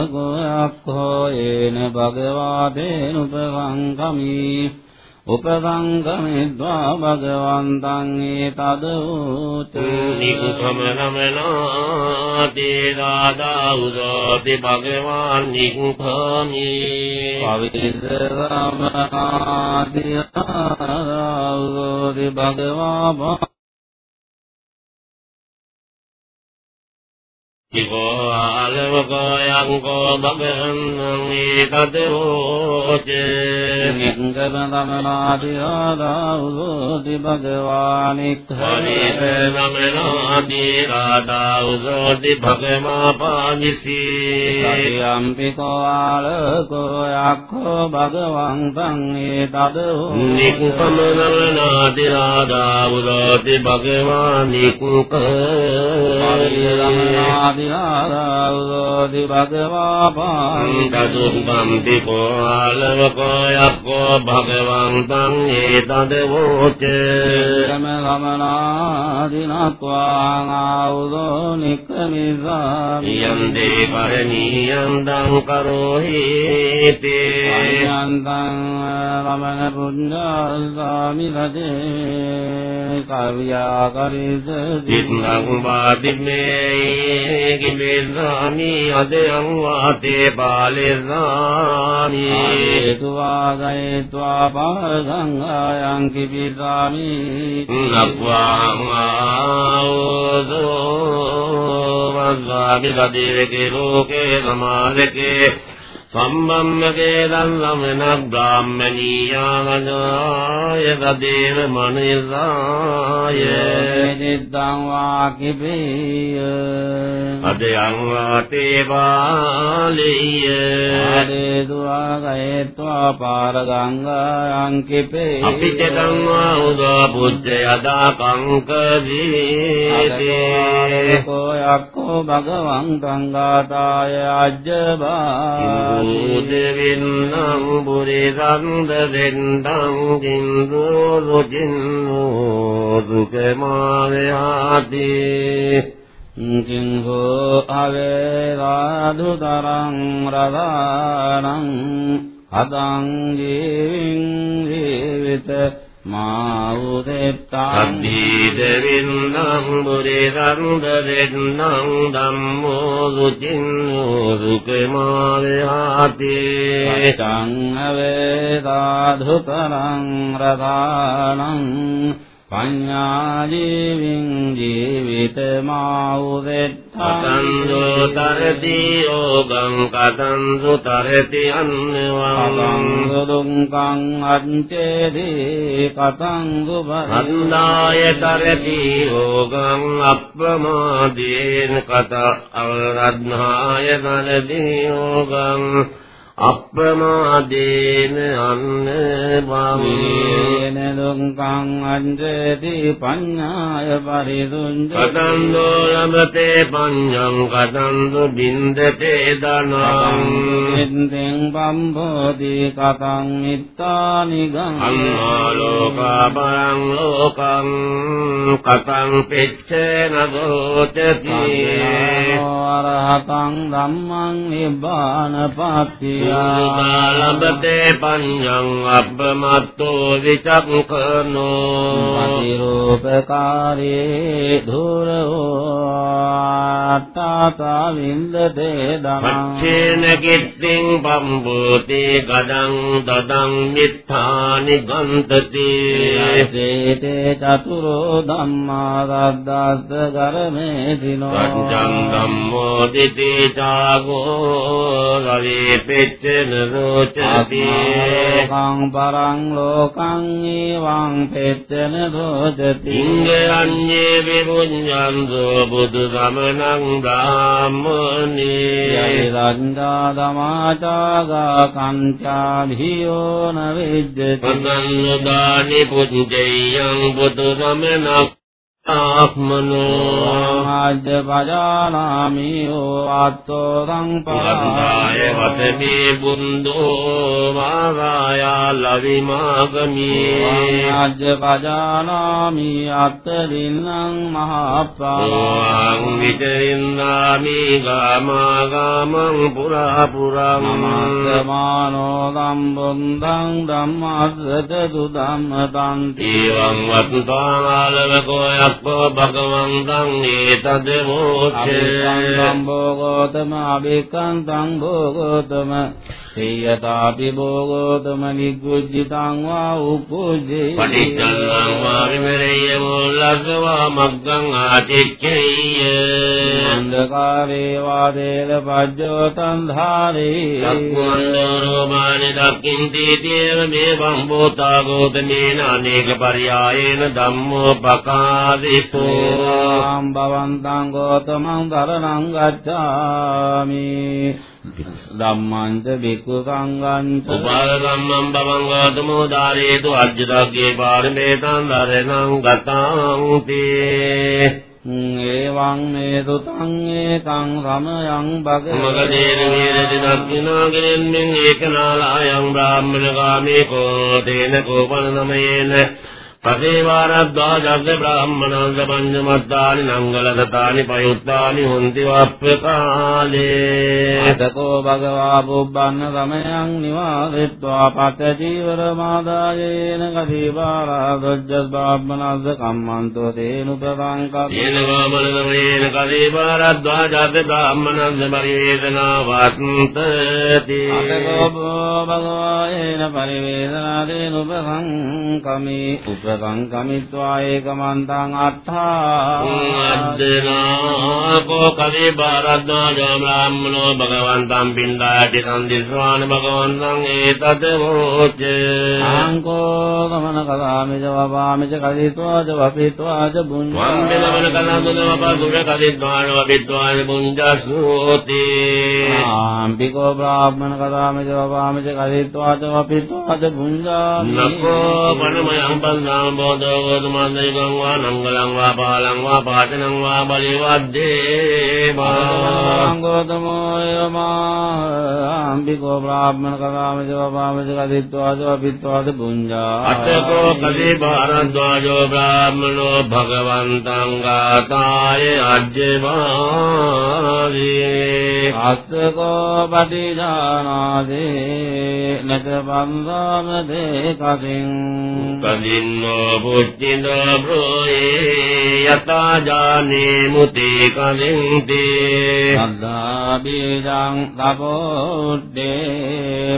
මතකෝ යක්ඛෝ ඒන භගවා දේනුපවං කමී උපසංගමිද්වා භගවන්තං ඒතද උතු නිකුකම නමනාති රාදා උදෝති භගවාන් නිකුඛාමි රාදා උදෝති භගවා ඉකෝ ආලවකෝ යංකෝ භගවන්නං ඒතදෝච නිංගම තමනාති ආදාවෝති භගවානික්ඛ වනේත නමනාදී රාදා උසෝති භගමා පානිසි සතියම්පි කෝ ආලකෝ යක්ඛෝ භගවන්තං ඒතදෝ නිකුකම නමනාදී රාදා උසෝති භගමා නිකුක ආදිආරාවෝති භගවා පානි දදුම්බම්පි කෝලවකෝ යක්කෝ භගවන්තං ඒතදවෝච සම ගමනාදිනත්වාං ආවුදෝ නික්කමිසාමි යම් දේ පරණීයම් දං කරෝහි තේ අයන්තං රමණ පුඤ්ඤාසාමි රජේ කාර්යා කරිස දින්නං වාදිමේ කිමේසාමි අදයං වාතේ පාලේසාමි හේතුවා ගයත්වා පාගංගායන් කිපිසාමි නක්වාං ආවෝසෝ වස්සාමි කදේවකේ ලෝකේ සමාලකේ සම්බම්මකේ දල්ලමන බ්‍රාහ්මනීයාගනාය තදේව මනිසාය නිද්දං වාකිපේය අදයං වාතේ බාලෙය්‍ය ආදේතුවා ගයත්වා පාරගංගායන් කිපේ අපිචතං වා උදා පුච්ච යදා කංක දීතේ කෝ යක්කෝ භගවං සංඝාතාය අජ්ජබා උදෙවින්නම් බුරිසන්ද දෙන්දං කින්දෝ සුචින්නෝ සුකමාවයාති කිං හෝ අවේරාදු තරං රදානං අදං ජීවින් ජීවිත මා උදෙත්තාං සද්දීදවින්නම් බුරිසන්ද දෙන්දං ධම්මෝ සුචින්නෝ සුකමාවයාති සං අවේරාදු තරං රදානං පඤ්ඤා ජීවින් ජීවිත මා උදෙත්තාං කතන්දු තරති යෝගං කතන්දු තරති අන්නවං කතං දුංකං අච්චේදී කතං දුබරි සන්දාය තරති යෝගං අප්‍රමාදේන කත අවරද්ධාය තරති යෝගං අප්‍රමාදේන අන්න වං වේන දුංකං අච්චේදී පඤ්ඤාය පරිදුංජ කතන්දෝ ලබතේ පඤ්ඤං කතන්දු බින්දතේ ධනං. ඉන්දෙන් බම්බෝධි කතං මිත්තානි ගං. අන්නාලෝකා පරං ලෝකං කතං පෙච්චේන දෝචති. අරහතං ධම්මං නිබ්බාන පත්තියා ලබතේ පඤ්ඤං අප්පමත්තෝ විචක්ඛනෝ පතිරූපකාරේ ධූරෝ අට්ඨාතා වින්දතේ ධනං පච්චේන කිත්තිං පම්බෝති ගදං දදං මිත්තානි ගන්තති සේතේ චතුරෝ ධම්මා රද්දස්ස ගරමේතිනෝ පච්චං ධම්මෝ දිති චාගෝ රවේ පෙච්චන රෝචති। ලෝකං පරං ලෝකං ඊවං පෙච්චන රෝචති ඉංග අඤ්ඤේ විමුඤ්ඤන්தோ බුදු සමනං යං බ්‍රාහ්මනේ යයි රංජා දමාචාගා කංචා භියෝ න විජ්ජති। පතන්නුදානි පුඤ්ජයං බුදු සමනක් ආත්මනෝ ආජ්ජ පජානාමි ඕ ආත්තෝ ගන්ධාය සංපාය වතමේ බුන්දෝ වාගායා ලවිමාගමි ආජ්ජ පජානාමි අත්තරින්නම් මහප්‍රාණ ඕං විචරින්දාමි ගාමා ගාමං පුරා පුරං නමස්සමානෝ සම්බුද්ධං ධම්මස්සත සුධම්මතන්ති ඒවං වත්තානාලවකෝ යක්ඛෝ භගවන්තං ඒතද මෝචේ අභික්ඛන්තං භෝගෝතම අභික්ඛන්තං භෝගෝතම। සියතාපි භෝගෝතම නිග්ගුජ්ජිතං වා උපුජ්ජේ පටිච්චං වා විමරේය මුල්ලස්වා මග්ගං ආතික්ඛේය අන්ධකාරේ වාදේල පජ්ජෝ තන්ධාරේ ලක්ඛන්දෝරෝමානි දක්ඛින්ති දේව මේ වම්බෝතා ගෝතමේන අනේක පරියායේන ධම්මෝ පකාදිතෝ භවන්තං ගෝතමං දරණං ගච්ඡාමි ධම්මං ච බික්ඛු සංඝං ච උපාද ධම්මං බවං ගෝතමෝ ධාරේතු අජ්ජදග්ගේ පාරමේතං දරණං ගතාංති ඒවං මේ සුතං ඒකං සමයං භගවති මගදේන වීරති දක්ඛිනාගරෙන්ෙන් ඒකනාලායන් බ්‍රාහ්මණගාමී කෝ තේන කෝපන නමයේන පසේවාරද්වා ජග්ග බ්‍රාහ්මණං පංචමත්තානි නංගලසතානි පයුත්තානි හොන්ති වප්පකාලේ. අතකෝ භගවා පුබ්බන්න සමයං නිවාසෙත්වා පත ජීවර මාදායේන කදීපාරා දොජ්ජස් බ්‍රාහ්මනස්ස කම්මන්තෝ තේනුපසංකප්ප යේන ගාමන නමයේන කසේවාරද්වා ජග්ග බ්‍රාහ්මණං පරිවේදනා වත්තති අතකෝ භගවායේන පරිවේදනාදේන උපසංකමි උපසංකමිත්වා ඒකමන්තං අත්ථා අද්දනාකෝ කවේ බාරද්වාජෝ බ්‍රාහ්මනෝ භගවන්තං පින්ඩාටි සම්දිස්වාන භගවන්තං ඒතද වෝච ආංකෝ ගමන කලාමිජ වපාමිජ කලිත්වාජ වපිත්වාජ බුඤ්ජා වම්බෙලවන කලඳුනව පසුර කදිද්වාන වපිද්වාන පුඤ්ජසෝති ආම්බිකෝ බ්‍රාහ්මණ කලාමිජ වපාමිජ කලිත්වාජ වපිත්වාජ බුඤ්ජා නකෝ පනමයං පන්නාම බෝධෝ ගෝතමන්දයිකං වා නංගලං වා පාලං වා පාඨනං වා බලිවද්දේවා ආංගෝතමෝ යමා ආම්බිකෝ බ්‍රාහ්මණ කලාමිජ වපාමිජ කලිත්වාජ වපිත්වාජ බුඤ්ජා අතකෝ කදී භාරද්වාජෝ බ්‍රාහ්මනෝ භගවන්තං ගාතාය අජ්ජවාදී අස්සකෝ පටිජානාදේ නත පන්දාම දේකසින් කදින්නෝ පුච්චිනෝ බ්‍රෝයේ යතා ජානේ මුතේ කලින්තේ සද්ධා බීජං තපෝද්දේ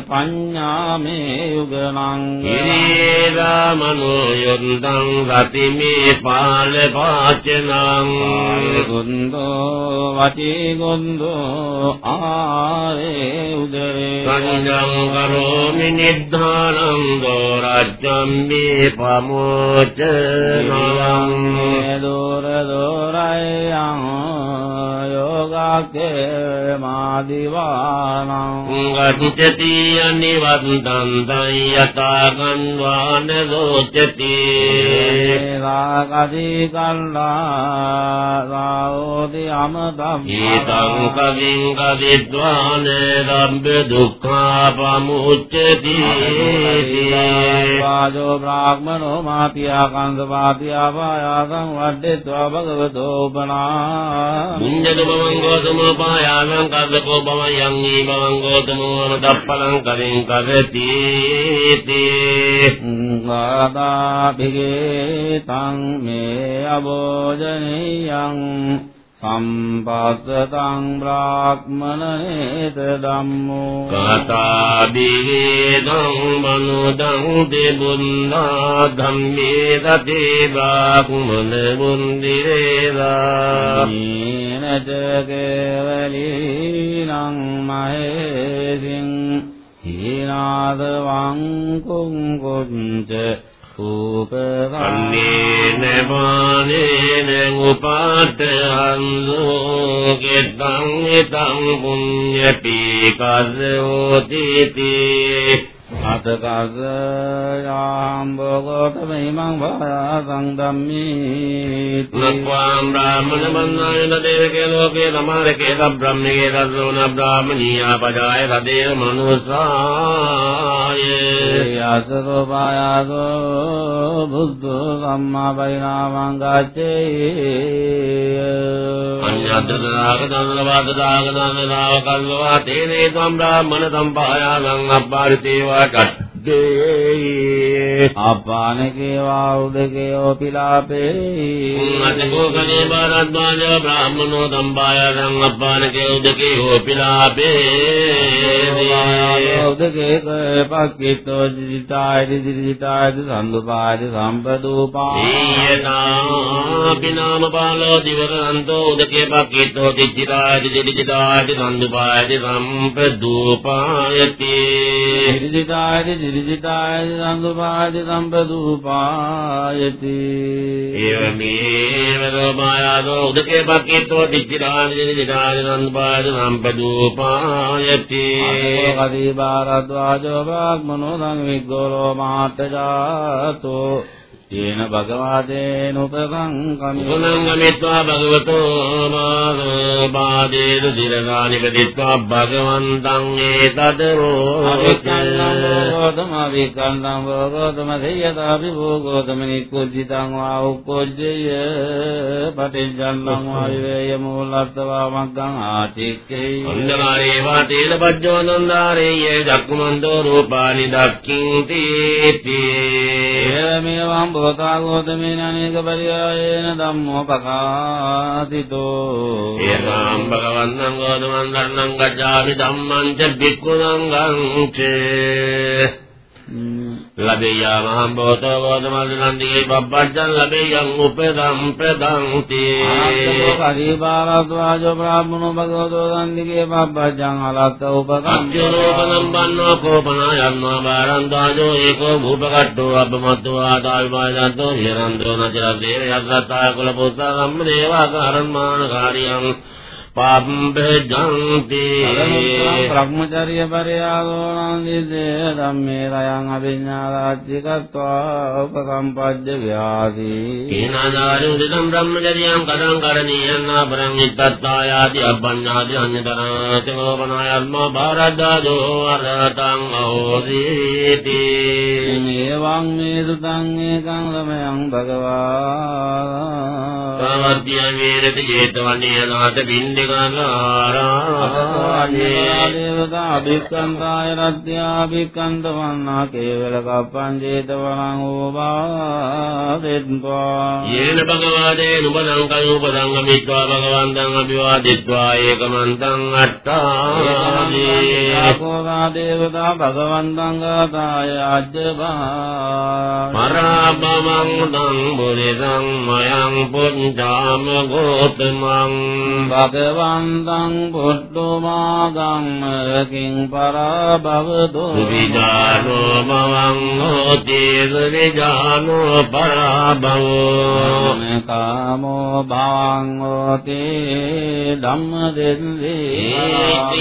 පඤ්ඤාමේ යුගනං ඉරේරාමනෝ යොන්දං රතිමේ පාල පාචනං ගුන්දෝ වචී ගුන්දෝ ආරේ උදරේ සංජං කරෝමි නිද්ධානං දෝරජ්ජම් මේ පමෝච නවං දෝර දෝරයං යෝගාක්ඛේ මාදිවානං ගච්ඡති අනිවද්දන්තං යතා ගන්වාන දෝචති රාගදී කල්ලා රාෝදි අමතම් ඊතං කවින් කවිද්වාන රබ්බ දුක්ඛා පමුච්චති වාජෝ බ්‍රාහ්මනෝ මාතියා කන්ද පාතියා පායාසං වඩ්ඩෙත්වා භගවතෝ උපනා මුඤ්ඤද බවං ගෝතමෝ පායානං කද්දකෝ බවං යං ඊ බවං ගෝතමෝ අනදප්පලං කවින් කවති තේ. ගාදා භිගේ තං මේ අබෝජනියං සම්පස්සතං බ්‍රාහ්මනේත ධම්මෝ කතා බිවේදං මනුදං දෙබුන්නා ධම්මේ දතේ බ්‍රාහ්මන මුන්දිරේලා නීනච කේවලීනං මහේසින් හීනාද වංකුං කුංච අන්නේන වානේන උපාටහන්සෝ කෙත්තං එතං පුඤ්ඤ පීකස්සෝති තී අතකස යාම් භෝගෝතමයිමං වායාසං ධම්මේ නක්වාම් බ්‍රාහ්මණ බන්ධායන දේවකේ ලෝකේ සමාරකේ සබ්‍රාහ්මණේ දස්සෝන බ්‍රාහ්මණීයා පජාය රදේ මනුසාය යසකෝ පායාසෝ බුද්ධෝ සම්මා පරිණාමං ගච්ඡේ අඤ්ඤද්දදාග දන්නවාද දාග දන්නවාව කල්වා තේනේ ත්වම් බ්‍රාහ්මණ සම්පායානං අබ්බාරිතේවා කට්ටේ අපානකේ වා උදකේ පිලාපේ අතකෝ කනේ බාරද්වාජ බ්‍රාහ්මනෝ සම්පායානං අබ්බානකේ උදකේ හෝපිලාපේ උදකේ පක්කිතෝ ජිතාය දිදිතාය සම්දුපාය සම්පදූපා ඊයනාපිනාම බාලෝ දිවරන්තෝ උදකේ පක්කිතෝ දිජිතාය දිදිතාය සම්දුපාය සම්පදූපායති දිදිතාය දිදිතාය සම්දුපාය සම්පදූපායති. ඒවමේව මායාදෝ උදකේ පක්කිතෝ දිජිතාය දිදිතාය සම්දුපාය සම්පදූපායති. කදී බාරද්වාජෝ භාග්මනෝ සංවිග්ගෝලෝ මාත්තජාතෝ තේන භගවාදේන උපකං කමි ගුණංගමිත්වා භගවතෝ මාසපාදේන දිරගානිපදිත්වා භගවන්තං ඒතදරෝ අවිකල්ලං අවිකල්ලං භෝගෝතම දෙයතාපි භෝගෝතම නික්කුද්ධිතං වා උක්කොජ්ජය පටිච්චන්නං වා විවේය මූලත්තවා මග්ගං ආචික්කේ අන්දමාරේ වාතේන පජ්ජෝ නන්දාරේ ජක්කුමන්තෝ රූපානි දක්ඛින්ති ඒමේවං භවතා ගෝතමේන අනේක පරියායේන ධම්මෝ පකාතිතෝ ඒනම් භගවන්තං ගෝතමං ධර්ණං ගච්ඡාමි ධම්මං ච භික්ඛුනං ගංචේ ලබේයාමහං බෝතෝ බෝධමල්ලන්දිගේ පබ්බජ්ජං ලබේයං උපදම් ප්‍රදන්ති ආත්තෝ කරීපාරද්වාජෝ බ්‍රාහ්මණෝ භගවතෝ සම්දිගේ පබ්බජ්ජං අලත්ත උපකම් අජ්ජරෝපනම් බන්නෝ කෝපනා යන්වා බාරන්දාජෝ ඒකෝ භූපකට්ටෝ අබ්බමත්තෝ ආදාවිමායදන්තෝ හිරන්දෝ නචර දේව යද්දත්තාය කුල පුත්තා සම්ම දේවා කරන්මාන කාරියං පබ්බජන්ති බ්‍රහ්මචර්ය පරයාගෝ නන්දිසේ ධම්මේ රයං අභිඥාරාජ්‍යකත්වා උපකම්පජ්ජ ව්‍යාසී කේනාදාරි උදිතම් බ්‍රහ්මචර්යං කදං කරණීයන්නා පරං ඉත්තත්තායාති අබ්බඤ්ඤාති අඤ්ඤතරාචමෝපනායල්මා භාරද්දාජෝ අරතං අහෝදීති මේවං මේ සුතං ඒකං ළමයන් භගවා। සාවත්‍ය වේරති 제තවන්නේ නාත බින්දිකාරාරාණේ දේවතා අභික්ඛන්තාය රත්ත්‍යා අභික්ඛන්ත වන්නා කේවල කප්පං 제තවනං ඕවාදෙත්වා යේන භගවාදේ නුබදං කයුපදං අමිත්වා භගවන්තං අභිවාදිත්වා ඒකමන්තං අට්ඨාදී ආකෝගා දේවතා භගවන්තං ගාතාය අජ්ජබා පරාභවං දං බුරිසං මයං පුඤ්ජාම ගෝතමං භගවන්තං පුට්ඨමාගං කිං පරාභවතෝ සුවිජානෝ මවං හෝති සුවිජානෝ පරාභවෝ කාමෝ භවං හෝති ධම්මදෙල්ලේ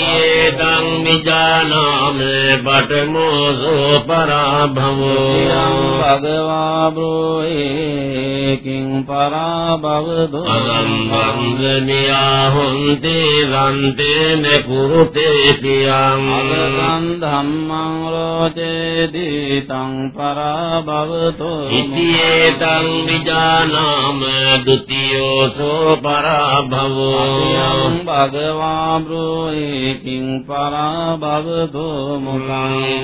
ඒතං විජානාමේ පඨමෝ පරාභවෝ භගවා බ්‍රෝහේ කිං පරාභවතෝ අගම් වන්දනියා හොන්ති රන්තේන පුරුතේ පියං. අගතං ධම්මං රෝචේති තං පරාභවතෝ ඉතියේතං විජානාම ဒ ුතියෝ සෝ පරාභවෝ. යං භගවා බ්‍රෝහේ කිං පරාභවතෝ මුලං.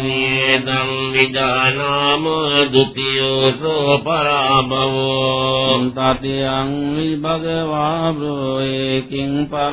ඒතං විජානාම ဒ ුතියෝ සෝ පරාභවෝ. තතියං විභගවා බ්‍රෝහේ කිං පරාභවතෝ පරාභව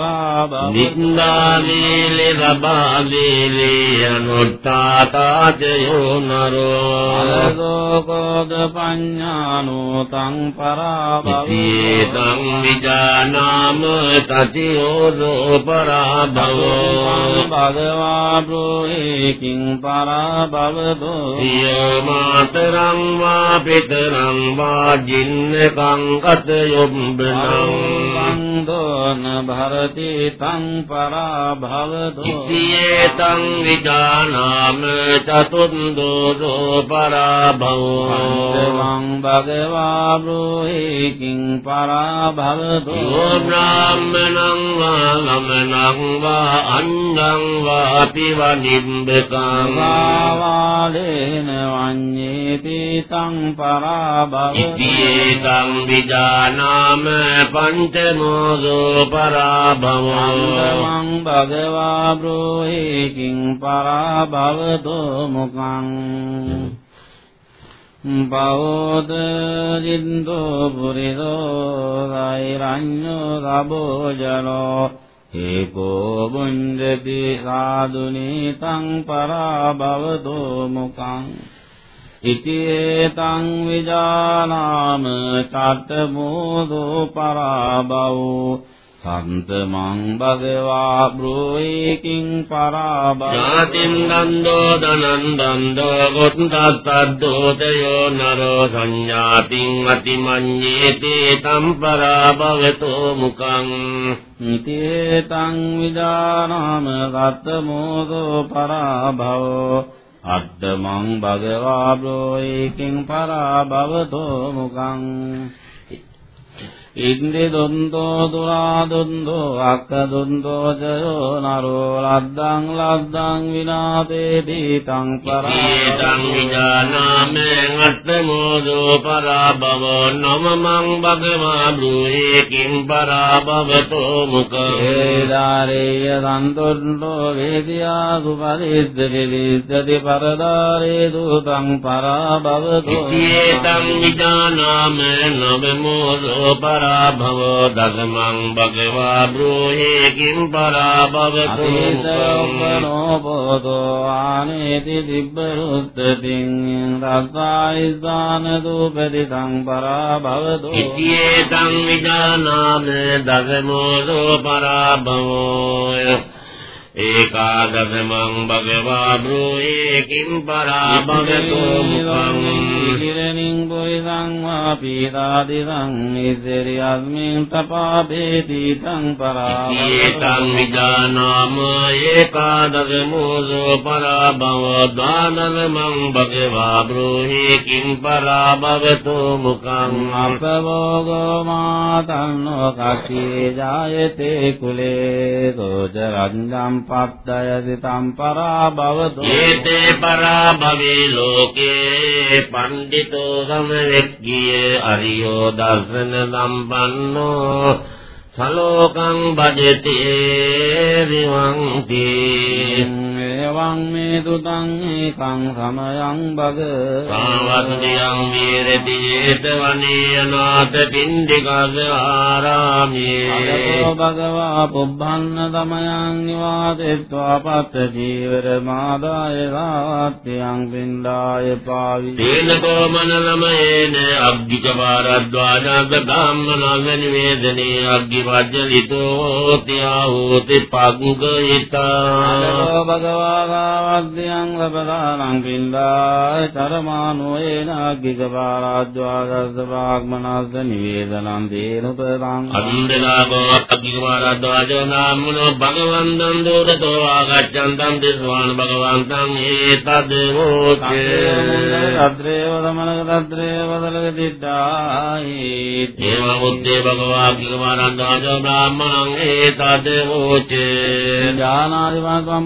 නින්දාලීලි රබාලීලි අනුත්තාතාචයෝ නරෝ අලෝකෝද පඤ්ඤානෝ තං පරාභව ඉතිතං විජානාම තතියෝදෝ පරාභවෝ භගවා බ්‍රෝහිකින් පරාභවදෝ සිය මාතරං වා පිතරං වා ජින්නකං කත යොම්බනං දෝන භරති තං පරාභවදෝ ඉතියේතං විජානාම චතුන්දෝසෝ පරාභවෝ පංචමං භගවා බ්‍රෝහිකින් පරාභවදෝ යෝ බ්‍රාහ්මණං වා ගමනං වා අඤ්ඤං වා පිවනිම්බකං වාවාලේන වඤ්ඤේති තං පරාභවදෝ ඉතියේතං විජානාම පංචමෝසෝ පරාභවෝ අන්දමං භගවා බ්‍රෝහිකින් පරාභවදෝ මුකං බෞද්ධ ජින්දෝ පුරිදෝ රෛරඤ්ඤෝ රබෝජනෝ ඒකෝ බුඤ්ජති සාදුනී තං පරාභවදෝ මුකං ඉතිේතං විජානාම චත්තමෝදෝ පරාභවෝ සන්තමං භගවා බ්‍රෝහිකින් පරාභව ඥාතින් දන්දෝ ධනං දන්දෝ ගොත්තත්තද්දෝතයෝ නරෝ සංඥාතින් අතිමඤ්ඤේති තම් පරාභවතෝ මුකං ඉතිේතං විජානාම සත්තමෝදෝ පරාභවෝ අද්දමං භගවා බ්‍රෝහිකින් පරාභවතෝ මුකං ඉන්ද්‍රි දුන්දෝ දුරා දුන්දෝ අක්ක දුන්දෝ ජයෝ නරෝ ලද්දං ලද්දං විනාතේදී තං ඒතං පරාභවෝ විජානාමෙන් අත්තමෝදෝ පරාභවෝ නමමං භගවා බ්‍රූහේකින් පරාභවතෝ මුකං ඒදාරේය සන්තුන්තෝ වේදියා සුපරිද්දරිද්දති පරදාරේ දූතං පරාභවතෝ. ඉතියේතං විජානාම නවමෝදෝ පරාභවෝ දසමං භගවා බ්‍රූහේකින් පරාභවතෝ මුකං අතීතෝපනෝ පොතෝ ආනේති දිබ්බරුත්තතින් රත්තායිස්දාන දූපති තං පරාභවතෝ ඉතියේතං විජානාම දසමෝදෝ පරාභවෝය ඒකාදසමං භගවා බ්‍රූහේකින් පරාභවතෝ මුකං බොයිසං වා පීතාදිසං ඉස්සරියස්මින් තපාපේති තං ඒතං පරාභවතෝ විජානාම ඒකාදසමෝසෝ පරාභව දානමං භගවා බ්‍රූහේකින් පරාභවතෝ මුකං අපවෝගෝ මාතන්නෝ කච්චේ ජායතේ කුලේ සෝච රංජම් පත්තයති තම් පරාභවතෝ ඒතේ පරාභවේ ලෝකේ පණ්ඩිතෝ සමවෙක්කිය අරියෝ දර්ශන සම්පන්නෝ සලෝකං භජති විවංති එවං මේ තුතං ඒකං සමයං භග। සාවන්තියං වීරති ජේතවනේ අනාථ පින්ඩිකස ආරාමේ। අදෝ භගවා පුබ්බන්න තමයන් නිවාතෙත්වා පත්ත ජීවර මාදාය රාත්‍යං පින්ඩාය පාවි। තේනකෝ මනලමයේන අග්ගික පාරද්වාජාත ධම්මනං නිවේදනේ අග්ගි වජ්ජලිතෝ තියාහෝති පග්ගයිතා අදෝ භගවා රාවද්‍යං ලබදානං පින්ඩාය තරමානෝයේන අග්ගික පාරාද්වාගස්ස භාග්මනස්ස නිවේදනං දේනුපරං අන්දනාගෝ අග්ගික පාරද්වාජෝ නාමනෝ භගවන්තං දෝරතෝ ආගච්ඡන්තං දිස්වාන භගවන්තං ඒතදේවෝචේ තද්‍රේව තමනක තද්‍රේව දලක දිට්ඨායි ඒව මුත්තේ භගවා අග්ගික පාරද්වාජෝ බ්‍රාහ්මණං ඒතදේවෝචේ ඥානාදි මාත්වම්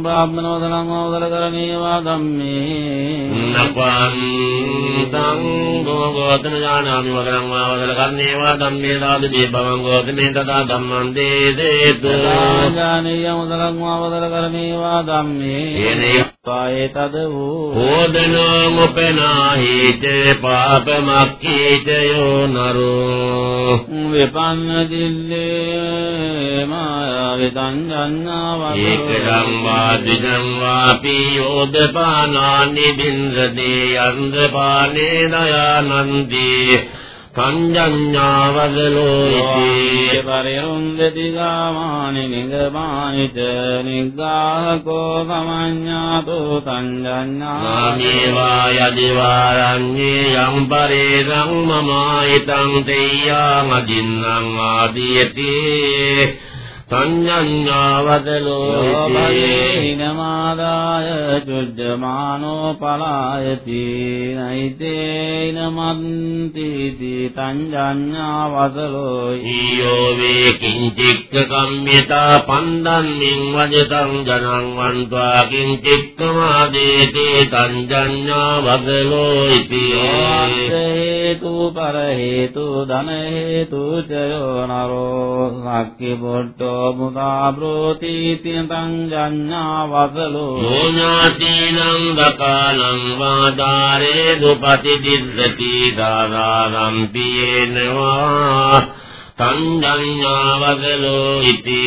බ්‍රාහ්මනෝදලං ඕදල කරණීවා ධම්මේ. නපන්තං ගෝගෝතන ඥානාමි වදනං වාවදල කන්නේවා ධම්මේ දාද දීපවං ගෝතමේ තදා ධම්මං දේදේතු. ඥානීය මුදලං ආවදල කරණීවා ධම්මේ පායේ තද වූ හෝදනෝ මුපනාහිච පාපමක්ඛීච යෝ නරෝ විපන්න දිල්ලේ මායාවිතං ජඤ්ඤාවදෝ ඒකදං වා දිනං වාපි යෝදපානානි බින්දදී යන්දපානේ දයානන්දී සංජඤ්ඤාවදලෝ ඉති පරිරුන්දති ගාමානි නිගමානි ච නිග්ගාහකෝ සමඤ්ඤාතු සංජඤ්ඤා. මාමේවා යදිවාරඤ්ඤේ යම් පරේසං මමායිතං තේයං අදින්නම් ආදීයති සංඤඤ්ඤාවදලෝ හිනමාදාය චුද්ධමානෝ පලායති නයිතේන මන්තිති සංජඤ්ඤාවදලෝ ඊයෝ වේ කිංචික්ක කම්මිතා පන්දන්නින් වජතං ජනං වන්त्वा කිංචික්කමාදේතේ සංජඤ්ඤාවදලෝ ඉති හේතු පර හේතු ධන හේතු චයෝ නරෝ සක්කි පොට්ටෝ මුදා බ්‍රෝති තං ජඤ්ඤා වසලෝ යෝඥාතීනං දකාලං වාදාරේ දුපති දිද්දති දාදානම් සංජඤ්ඤාවදලෝ ඉති.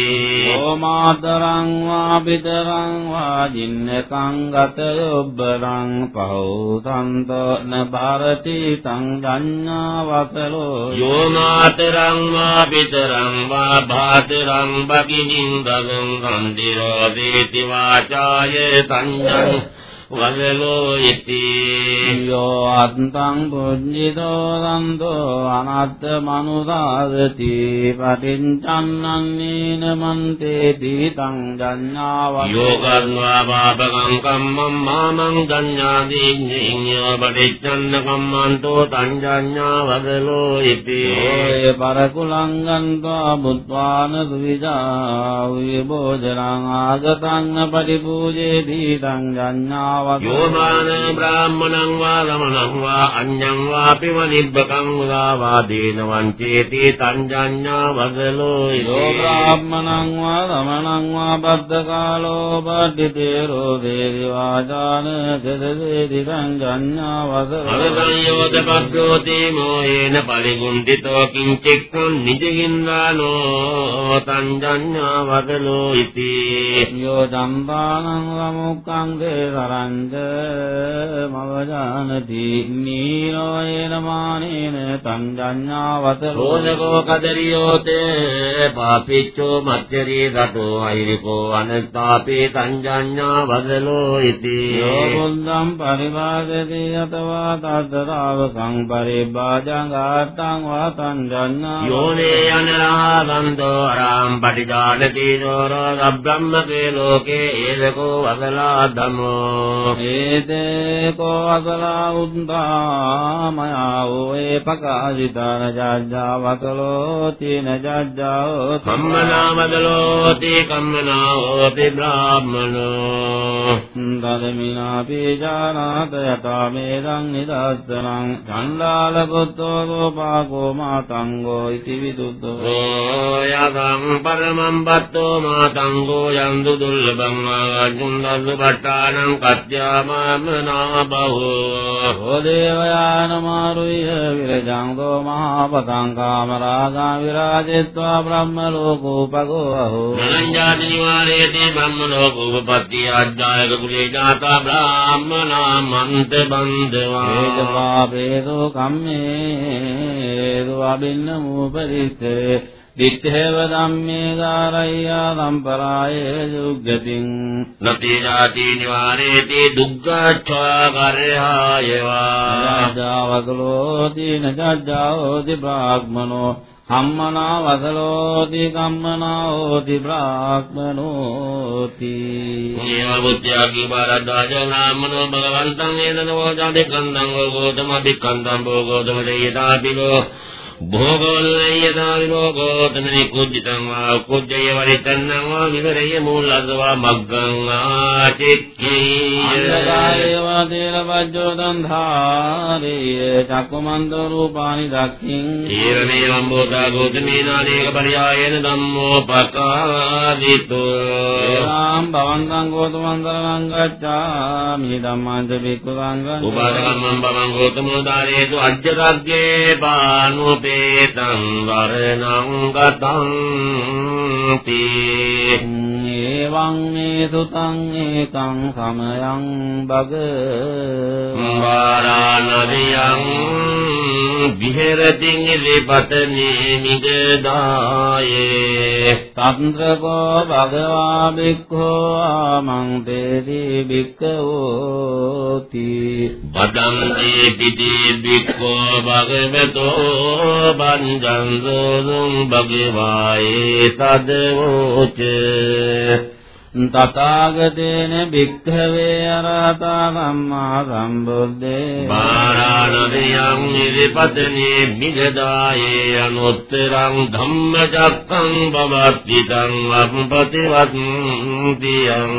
ඕමාතරං වා පිතරං වා ජින්නකං ගත යොබ්බරං පහෝතන්තෝ න භාරති තං ජඤ්ඤා වසලෝ යෝමාතරං වා පිතරං වා භාතරං බගිනින් දගං ගන්දිරෝ දේති වාචාය සංජඤ්ඤ වදලෝ ඉති යෝ අත්තං පුඤ්ජිතෝ සන්තෝ අනත්ත මනුදාගති පටිච්චන්නන්නේන මන්තේති. තං ජඤ්ඤාව යෝගර්වා පාපකං කම්මං මාමං ගඤ්ඤාදීඤ්ඤින් යෝ පටිච්චන්න කම්මන්තෝ තංජඤ්ඤා වදලෝ ඉති ඔය පරකුලං ගන්්වා බුත්වාන සුවිජා විභෝජනං ආගතං පටිපූජේති. තං ජඤ්ඤාව යෝමාන බ්‍රාහ්මණං වා රමණං වා අඤ්ඤං වාපි වනිබ්බකං උදාවාදීන වංචේති තංජඤ්ඤා වදලෝ යෝ බ්‍රාහ්මණං වා රමණං වා බද්දකාලෝ පඩ්ඩිතේරෝ දේවි වාචාන සදදේති සංජඤ්ඤා වසරෝ. අනසංයෝදපද්දෝති මොයේන පරිගුණ්ඩිතෝ කිංචෙක්ඛං නිජගින්දානෝ තංජඤ්ඤා වදලෝ ඉති යෝ ජම්බානං සමුක්ඛං දේසරංච මවජානති නීරෝ යේන මානේන වසරෝ රෝධකෝ කදරියෝතේ පාපිච්චෝ මච්චරී දතෝ අයිරිකෝ අනත්තාපේ තංජඤ්ඤා වදලෝ ඉති යෝ බුද්ධං පරිවාදති අතවා තද්දතාවකං පරිභාජං ආත්තං වා සංජඤ්ඤා යෝනේ අනරහතන්තෝ අරාම් පටිජානති සෝරෝ සබ්‍රහ්මකේ ලෝකේ ඒදකෝ වසලා ධම්මෝ ඒතේ කෝ අසලා උන්තා මයා ඕේ පකාජිතන ජජ්ජා වසලෝ තින ජජ්ජාෝ කම්මනා වදලෝති කම්මනා හෝති බ්‍රාහ්මනෝ දදමිනා පීජානාත යතා මේදං නිදස්සනං චණ්ඩාල පුත්තෝ ගෝපාකෝ මාතංගෝ ඉති විදුද්දෝ යදං පරමං බත්තෝ මාතංගෝ යන්දු දුල්ලභං ආජුන්දස්සු පට්ඨානං කත්‍යාමාමනා බහෝ හෝ දේවයාන මාරුය විරජං දෝ මහපතං කාමරාගා විරාජෙත්වා බ්‍රහ්ම ලෝකෝපගෝ අහෝ නලංජාති නිවාරේති බ්‍රහ්ම ලෝකෝපපත්ති ආජ්ජායක කුලේ ජාතා බ්‍රාහ්මනා මන්ත බන්දවා වේදපාපේදෝ කම්මේදෝ අබින්න මූපරිස්සේ දිත්තේව ධම්මේ ගාරయ్యා සම්පරායේ යුග්ගතින් නති ජාති නිවාරේති දුග්ගච්ඡා කරහායවා රාජාවකලෝ දීන ජජ්ජාෝති බ්‍රාහ්මනෝ. කම්මනා වසලෝති කම්මනා හෝති බ්‍රාහ්මනෝති. ඒව බුද්ධයාගේ බාරද්දාජ නාමනෝ භගවන්තං ඒනනෝ ජාතිකන්දං ගෝතම දික්කන්දං භෝගෝතම දේයතාපිලෝ භෝගවල්ලයතාවිලෝ ගෝතම නිකුජ්ජිතං වා කුජ්ජය වරිතන්නං වා විවරය මූලද්වා මග්ගං ආචික්ඛී අන්ධකාරේවා තේල පජ්ජෝ දන්ධාරේ චක්කමන්ත රූපානි දක්ඛින්. ඊරමේ වම්බෝධා ගෝතමේ නාලේක පරියායන ධම්මෝ පකාදිතෝ. ඒවාම් භවන්තං ගෝතමන්තරං ගච්ඡාමි ධම්මාං ච භික්ඛු සංඝං උපාදකම්මං බවං ගෝතමෝ දාරේතු අජ්ජතග්ගේ පානුපේ ඒතං වරණං ගතං තී එවං මේ සුතං ඒකං සමයං බග। වාරාණරියං විහෙරතින් ඉලිපතනේ නිගදායේ තන්ත්‍රකෝ භගවා බික්ඛෝ ආමං තේදී බික්ඛවෝති। බදං පිටි බික්ඛෝ භගවතෝ පංජං සෝසුං භගවායේ තදවෝච තථාගතේන භික්ඛවේ අරහතා සම්මා සම්බුද්දේ බාරාණරියං නිරිපතනේ මිගදායේ අනුත්තරං ධම්මචක්කං බවත්තිතං අපපතිවත්තියං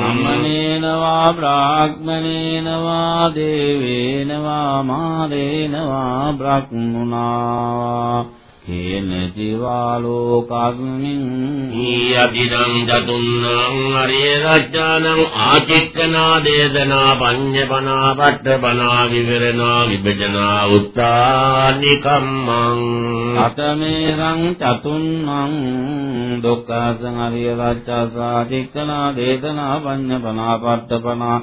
අමනේන වා බ්‍රාහ්මනේන වා දේවේන වා මාරේන වා බ්‍රහ්මුණා කේන ජීවා ලෝකස්මින් ඊයදිදං චතුන්නං අරිය රජ්ජානං ආචික්කනා දේදනා පඤ්ඤපනා පට්ඨපනා විවරණා විභජනා උත්තානි කම්මං අතමේරං චතුන්නං දුක්ඛසං අරිය රච්චසා චික්කනා දේතනා පඤ්ඤපනා පට්ඨපනා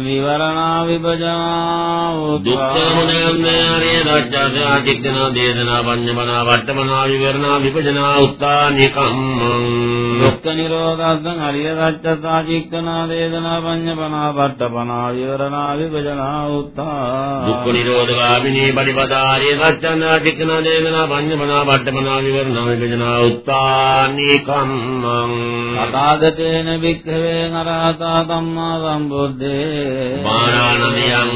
විවරණා විභජනා දුක්ඛමුදයන්නාරේ රාජ්‍යසා චිත්තනා දේශනා පඤ්ඤමනා වට්ටමනා විවරණා විභජනා උත්තානි කම්මං දුක්ඛ නිරෝධස්සං අරිය රච්චසා චික්කනා දේශනා පඤ්ඤපනා පට්ඨපනා විවරණා විභජනා උත්තා දුක්ඛ නිරෝධගාමිනී පරිපදාරේ රාජ්‍යනා චිත්තනා දේශනා පඤ්ඤමනා වට්ටමනා විවරණා විභජනා උත්තානි කම්මං තථාගතේන භික්ඛවේ නරහතා සම්මා සම්බුද්දේ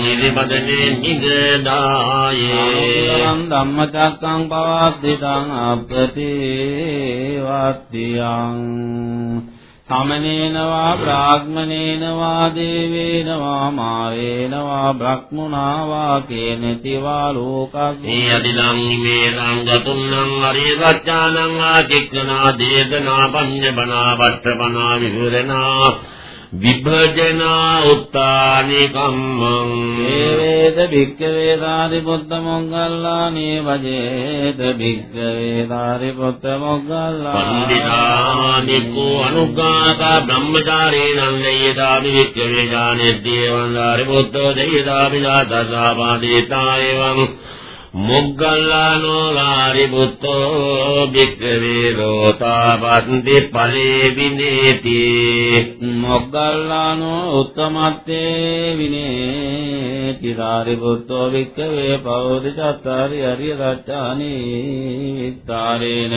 ඉදිපදනේ නිගදායේ අනුත්තරං ධම්මචක්කං පවද්දිතං අප්‍රතිවත්තියං සමනේන වා බ්‍රාහ්මනේන වා දේවේන වා මාරේන වා බ්‍රහ්මුණා වා කේනති වා ලෝකස්මි යදිදං මේ සංගතුන්නං අරිය සත්‍යානං ආචික්කනා දේදනා පඤ්ඤබනා වට්ටපනා විවරණා විභජනා උත්තානි කම්මං. ඒවේද භික්ඛවේ සාරිපුත්ත මොග්ගල්ලානේ වජේත භික්ඛවේ සාරිපුත්ත මොග්ගල්ලා පණ්ඩිතානිකෝ අනුග්ගාතා බ්‍රහ්මචාරේනං නේදාමි වික්ඛවේ ඥානෙද්දී වන්දාරි පුත්තෝ දෙයදාමි දාතසාපාදීතා එවං මොග්ගල්ලානෝ ලාරි පුත්තෝ භික්ඛවේ ලෝතාපන්ති ඵලේ විනේති මොග්ගල්ලානෝ උත්තමත්තේ විනේ තිරාරිපුත්තෝ වික්කවේ පවෝදි චත්තාරි අරිය රච්චානි විත්තාරේන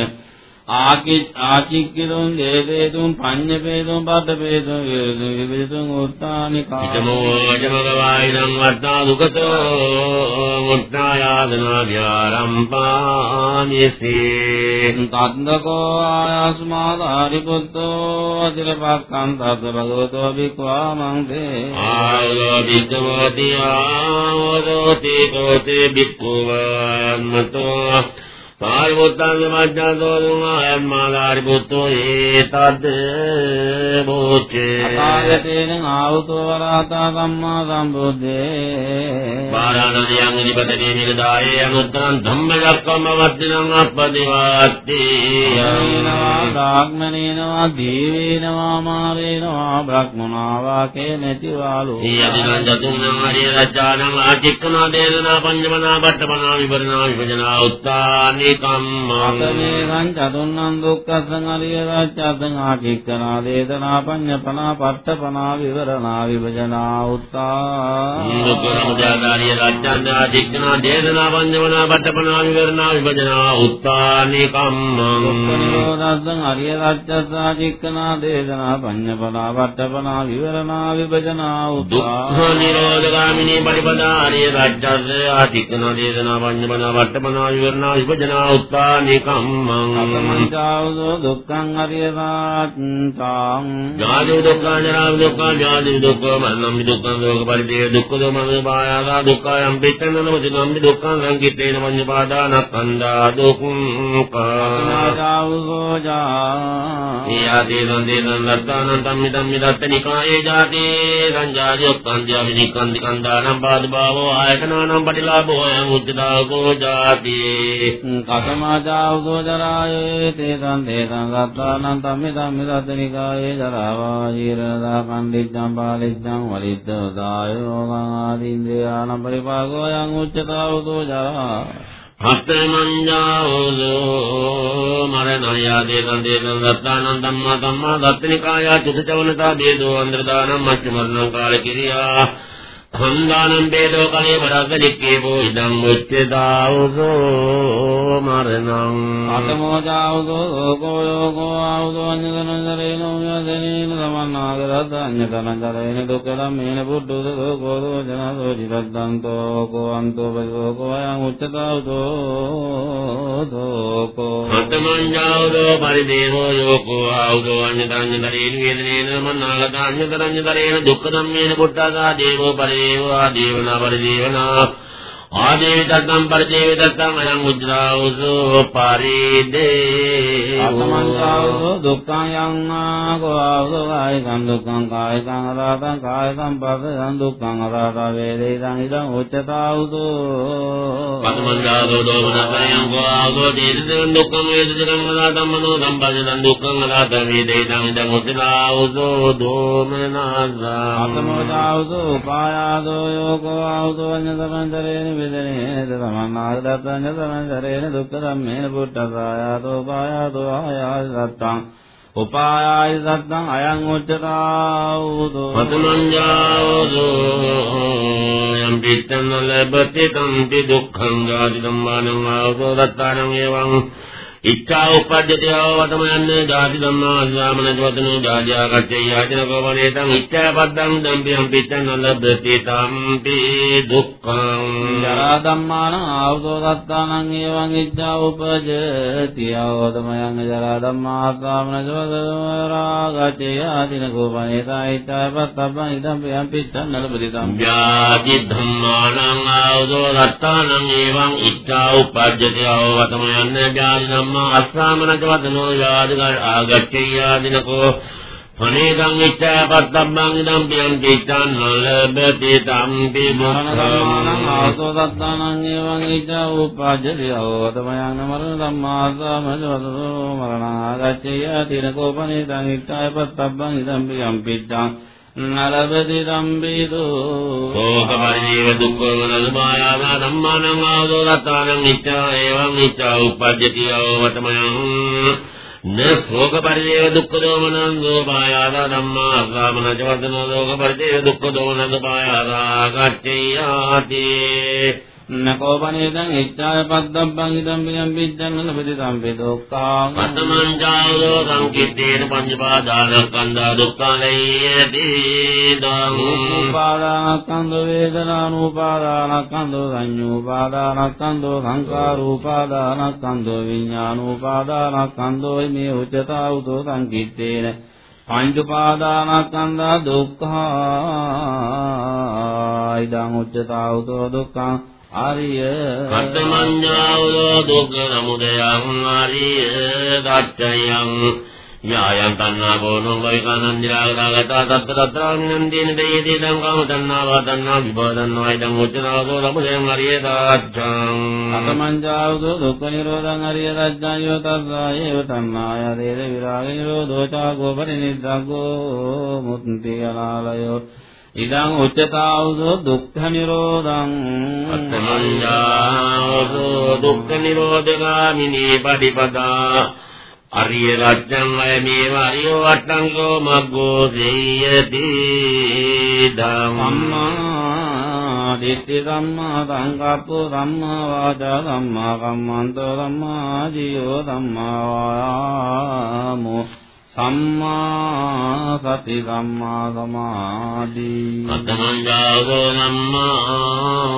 ආකි ආචික්කිරුන් දේදේතුන් පඤ්ඤපේතුන් පතපේතුන් විවිධතුන් උත්තානි ඉතමෝ ජමගවායිනං වත්තා දුකතෝ මුත්තායාදනා ව්‍යාරම්පාමිසී තද්දකෝ ආයස්මාදාරිපුත්තෝ අතිරපක්ඛං තත් භගවතෝ වික්වා මංසේ ආයෝ විද්දවති ආවෝති කෝතේ බික්ඛුවන්මතෝ පාරිමුත්තං මජ්ජන්තෝ දුංආයම්මාදාරි පුත්තෝ ඒතද්ද බෝචේ අකායතේන ආවුතෝ වරහතා සම්මා සම්බුද්දේ. පාරාණදියං ඉදිපතේ නිරදායේ අනුත්තරං ධම්මදක්කම වද්දිනං අප්පදිවාත්ති. යේනවා ධාග්මනේනවා දීවේනවා මාරේනවා බ්‍රහ්මනාවා කේනතිවාලෝ යදිනං ජතුන්නං හරිය රජානං ආචික්කනා දේදනා පඤ්ඤමනා පට්ඨපනා විවරණා විභජනා උත්තානි අතමේහං චතුන්නං දුක්ඛසං අරිය රාජ්‍යසං ආචික්කනා දේදනා පඤ්ඤපනා පට්ඨපනා විවරණා විභජනා උත්තා දුක්ඛමුදයාදාරිය රජ්ජන්ද ආචික්කනා දේදනා පඤ්ඤමනා පට්ඨපනා විවරණා විභජනා උත්තානි කම්මං නිරෝධස්සං අරිය රාජ්‍යසං ආචික්කනා දේදනා පඤ්ඤපනා පට්ඨපනා විවරණා විභජනා උත්තා දුක්ඛ නිරෝධගාමිනී පටිපදාරිය රජ්ජන්ද ආචික්කනා දේදනා පඤ්ඤමනා පට්ඨපනා විවරණා විභජනා උත්තානි කම්මං අකමංචාවදෝ දුක්ඛං අරිය රාජ්‍යං ජාති දුක්ඛ ජරා දුක්ඛ ජාති දුක්ඛ මරණම් දුක්ඛ දෝක පරිදේ දුක්ඛ දෝමන බායාසා දුක්ඛයම් පිටනන මුදිනම් දුක්ඛ සංකිටේන මඤ්ඤපාදානක්ඛන්දා දුක්ඛ ආජාවෝ ජා යාදී නන්දේ නන්දත්තානං ධම්මි ධම්මි දත්තනිකායේ ජාති සංජායොක්ඛන්දියා විනික්ඛන්දි කන්දානම් බාද භාවෝ ආයතනානම් පටිලාභෝ අයං උච්චදාකෝ ජාති කතමාචාවතෝ ජරායේ තේසං තේසං සත්තානං ධම්මේ ධම්මේ සද්දනිකායේ ජරාවා ජීරණදා කණ්ඩිච්ඡං පාලිච්ඡං වලිද්දෝදායෝ ආදීන්ද්‍රයාන පරිපාකෝ යං උච්චතාවතෝ ජරා හත්තමඤ්ඤාවෝ මරණයා දේතං දේතං සත්තානං ධම්මා ධම්මා දත්තනිකායා චිතචවනතා දේදෝ අන්ද්‍රදානම් මච්ච මරණං කාල කිරියා ඛණ්ඩානම් වේදෝ කලේ වරග්ග දික්කේපෝ ඉදං උච්චදාවසෝ මරණං. අතමෝ ජාවසෝ ඕකෝ යෝකෝ ආවසෝ අඤ්ඤතනතරේනෝ යදනේන සමන්නාගරත් අඤ්ඤතනතරේන දුක්ඛලම් මේන පුද්ධෝද කෝදෝ ජනසෝ ජිරද්දන්තෝ කෝ අන්තෝ බසෝකෝ අයං උච්චදාවසෝ දෝකෝ. අතමඤ්ඤාවදෝ පරිදේවෝ යෝකෝ ආවසෝ අඤ්ඤතනතරේන වේදනේන සමන්නාගත අඤ්ඤතනතරේන දුක්ඛ ධම්මේන පුද්ධාසා දේවෝ පරි දේවා දේවනා පරිදේවනා ආදේවිතං පරිදේවිතං අයං උජ්ජාවසෝ පරිදේ. ආත්මංසාවසෝ දුක්ඛං යං ආගෝවසෝ කායිකං දුක්ඛං කායිකං අරහතං කායිකං පස්සං දුක්ඛං අරහත වේදිතං ඉදං උච්චතාවසෝ. පතමංජාවෝ දෝමනපයං ගෝවසෝ දේසිතං දුක්ඛං වේදිතං අරහතං මනෝ සම්පදිතං දුක්ඛං අරහත වේදිතං ඉදං උච්චතාවසෝ දෝමනසා ආත්මෝජාවසෝ උපායාදෝ යෝගෝ ආවසෝ අඤ්ඤතරං විදනේද සමන්නාගතං සමන්තරේන දුක්ඛ ධම්මේන පුට්ඨසායතෝ පායතෝ ආයාස සත්තං. උපායාය සත්තං අයං උච්චතාවුදෝ. පතමංජාවෝ යම් පිටං ලැබති තම්පි දුක්ඛං ජාති ධම්මානං ආවෝ දත්තානං එවං ඉච්ඡා උපද්දති අවවතම යන්නේ ජාති ධම්මා අඥාමනජ වදනෝ ජාජා කච්චය යාචන කෝපනේතං ඉච්ඡා පද්දං දම්පියම් පිටං අලබ්බති තම්පි දුක්ඛං ජරා ධම්මාන ආවදෝ දත්තානං එවං ඉච්ඡා උපජ්ජති අවවතම යන්නේ ජරා ධම්මා අඥාමනජ වදනෝ රාගච්චය යාචන කෝපනේතං ඉච්ඡා පත්තබ්බං ඉදම්පියම් පිටං අලබ්බති තම්පි ජාති ධම්මානං ආවදෝ දත්තානං එවං ඉච්ඡා උපද්දති අවවතම යන්නේ ජාති ධම්මා අස්සාමනජ වදනෝ යාදග ආගච්ඡයාදිනකෝ අනේකං ඉච්ඡාපත්තම්මං ඉදම් පියං චිත්තං නලබති තම්පි මරණ ධම්මානං මුඛං ආවදෝ දත්තානං එවං ඉච්ඡා උපජ්ජති අවවතම යන්නේ මරණ ධම්මාසමජ වදනෝ මරණාගච්ඡය තිනකෝපනේතං ඉච්ඡාය පත්තබ්බං ඉදම්පියම් පිච්ඡං නලබති नरवदिदम्बि लोकपर्येव दुःखो ननुबाया दम्मानमादो लतानम् निश्च एव निश्च उपद्यम न शोकपर्येव दुःख दोमनान्दोपाया दम्मा सामन च वर्धन लोकपर्यव दुःख दो। नदुपाया रा අස්සාමන ජවදන ශෝක පරිදේව දුක්ඛ දෝමනං දෝපායාදා කච්චයාති නකෝපනේතං ඉච්ඡාය පද්දබ්බං ඉදම් පියම් පිච්ඡං ලබති තම්පි දුක්ඛං පතමං ජායෝ සංකිට්ඨේන පංචපාදානස්කන්ධා දුක්ඛලයේති දං උපාදානස්කන්ධ වේදනානුපාදානස්කන්ධ සංඤ්ඤුපාදානස්කන්ධ සංඛාරූපාදානස්කන්ධ විඥානූපාදානස්කන්ධෝ මේ උච්චතා උදෝ සංකිට්ඨේන පංච උපාදානස්කන්ධා දුක්ඛා ඉදං උච්චතා උදෝ දුක්ඛං ආරිය ජායෝ දුක්ඛ සමුදයං ආරිය දච්චයං යායන් තණ්හා බෝනෝ වෛකානන්ද නිරාගතාගතා තත්ත තත්‍රාමිනන්දේන දේයේදී දං කාම තණ්හා වා තණ්හා විභව තණ්හා ඉදං උච්චනාගෝ සමුදයං ආරිය දච්චං අතමංජාවදෝ දුක්ඛ නිරෝධං අරිය රජ්ජං යෝ තස්සායේව තණ්හාය දේද විරාග නිරෝධෝ චාගෝ පරිනිද්දග්ගෝ මුත්‍ති අනාලයෝ ඉදං උච්චතාවදෝ දුක්ඛ නිරෝධං ජායෝ දුක්ඛ නිරෝධගාමිනී පටිපදා අරිය රජ්ජං අය මේව අරියෝ වට්ටංගෝ මග්ගෝ දෙයති ධම්මං දිට්ඨි සම්මා සංකප්පෝ සම්මා වාචා සම්මා කම්මන්තෝ සම්මා ජීවෝ සම්මා වායාමෝ සම්මා සති සම්මා සමාධි ජායෝ නම්මා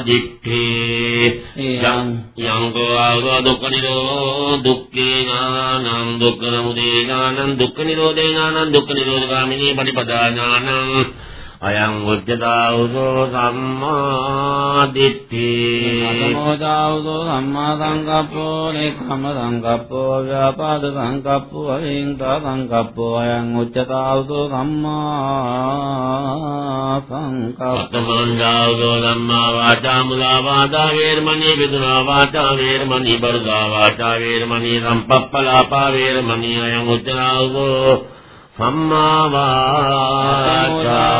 දික්ඛේ යං කෝ ආගෝ දුක්ඛ නිරෝ දුක්ඛේ ඥානං දුක්ඛ සමුදය ඥානං දුක්ඛ නිරෝධේ ඥානං දුක්ඛ නිරෝධගාමිනී පටිපදා ඥානං අයං උච්චතාවුසෝ සම්මා දිට්ඨි නමෝදාවුසෝ සම්මා සංකප්පෝ නෙක්ඛම සංකප්පෝ ව්‍යාපාද සංකප්පෝ අවිංසා සංකප්පෝ අයං උච්චතාවුසෝ සම්මා සංකප්පෝ සම්මාදාවුසෝ සම්මා වාචා මුලා වාදා වේරමණී විදුනා වාචා වේරමණී බරුදා වාචා වේරමණී සම්පප්පලාපා වේරමණී අයං උච්චතාවුසෝ සම්මා වාචා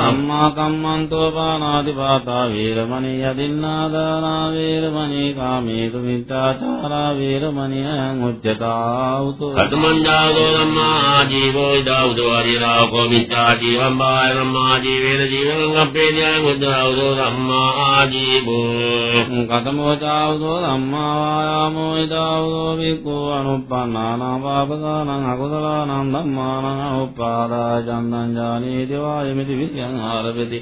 සම්මා කම්මන්තෝ පානාති පාතා වේරමණී යදින්නාදානා වේරමණී කාමේසු මිච්ඡාචාරා වේරමණී අයං උච්චතාවුතෝ කතමංජාදෝ ධම්මා ආජීවෝ ඉදාවුදෝ ආරිරාකෝ මිච්ඡා ජීවම් බාය ධම්මා ජීවේන ජීවං අපේදියං උදාවුදෝ ධම්මා ආජීවෝ කතමෝ චාවුදෝ ධම්මා වායාමෝ ඉදාවුදෝ වික්ඛෝ අනුප්පන්නානං පාපකානං අකුසලානං ධම්මානං උපාදා චන්දං ජානීති වායමිති විද්‍යං ආරපති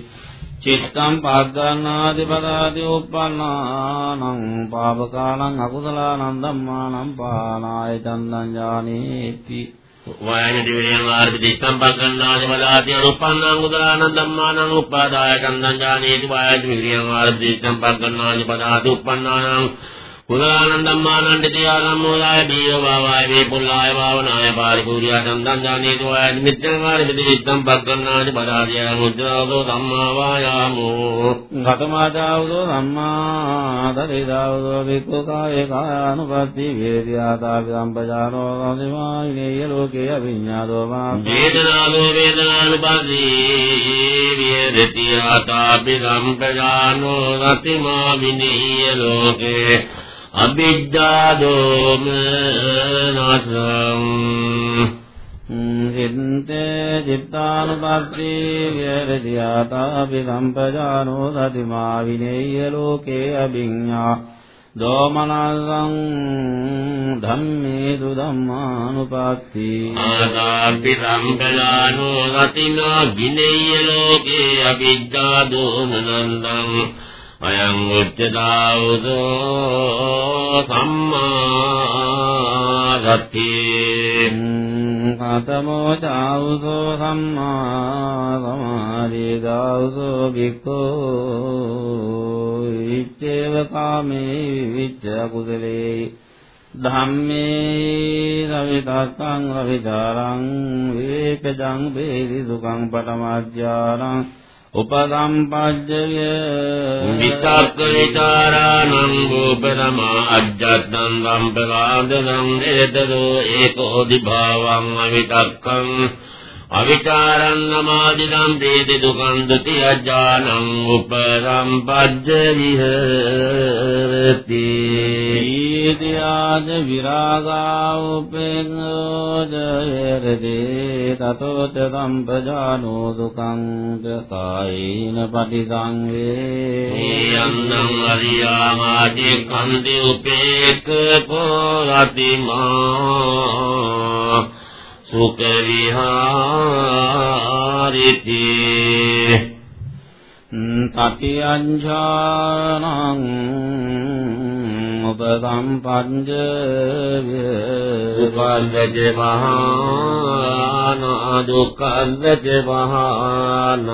චිත්තං පාග්ගන්නාදි පදාති උප්පන්නානං පාපකානං අකුසලානං ධම්මානං පානාය චන්දං ජානීති වයන දිවියන් ආර්පිති සම්පක්ඛන්නාදි වදාති අනුප්පන්නං උදලානං ධම්මානං උපාදාය චන්දං ජානීති වයන දිවියන් ආර්පිති සම්පක්ඛන්නාදි වදාති උප්පන්නානං කුලානන්දම්මානන්ද තියාගම්මෝදාය බීවවාය වේ පුල්ලාය භාවනාය පාරිපූර්යා සම්දන් ඥානීතු වාය මිත්‍යං පිටිච්ඡම් පග්ගන්නාදි පදාදියං උද්දෝදෝ ධම්මා වායාමෝ ගතමාදාවදෝ සම්මා දරිදාවදෝ වික්ඛු කායේ කායානුපත්ති වේදියාතාපි සම්පජානෝ ගම්දිමායිනේ ලෝකේ අවිඤ්ඤාදෝ මා වේදනාදෝ වේදනානුපස්සී විහෙරතියාතාපි සම්පජානෝ රතිමා විනීය ලෝකේ අවිද්‍යා දෝමනසං සිත්තේ චිත්තානුපස්සී විහෙරතියාතාපි සම්පජානෝ සතිමා විනේය ලෝකේ අභිඤ්ඤා। දෝමනසං ධම්මේසු ධම්මානුපස්සී। ආදාපි සම්පජානෝ රතිමා විනීය ලෝකේ අවිද්‍යා දෝමනසං අයං උච්චදාවුසෝ සම්මා සත්‍යේ කතමෝ චාවුසෝ සම්මා සමාධි දාවුසෝ භික්ඛෝ ඉච්ඡේව කාමේ විච්ඡ කුසලේ। ධම්මේ රවිතක්ඛං රවිචාරං වේකජං වේදි සුඛං පටමඥානං උපසම්පජ්ජය। විතක්ක විචාරානං උපරමා අජ්ජත්තං සම්පදාදනං ඒතදෝ ඒකෝ දිභාවං අවිතක්කං। අවිචාරං නමාදිදම් වේදි දුකං ဒ ුති අජ්ජානං උපසම්පජ්ජ විහෙරති ඊතියාද විරාගා උපෙන්නෝජයරදී තතෝච සම්පජානෝ දුකං කායින පටිසංවේ. යන්නං අරියාමාදී කන්දි උපේක පොරතිමා සුඛ විහාරිති තතියංජානං උපසම්පංජ උපන්දජ මහාන දුක්ඛන්දජ මහාන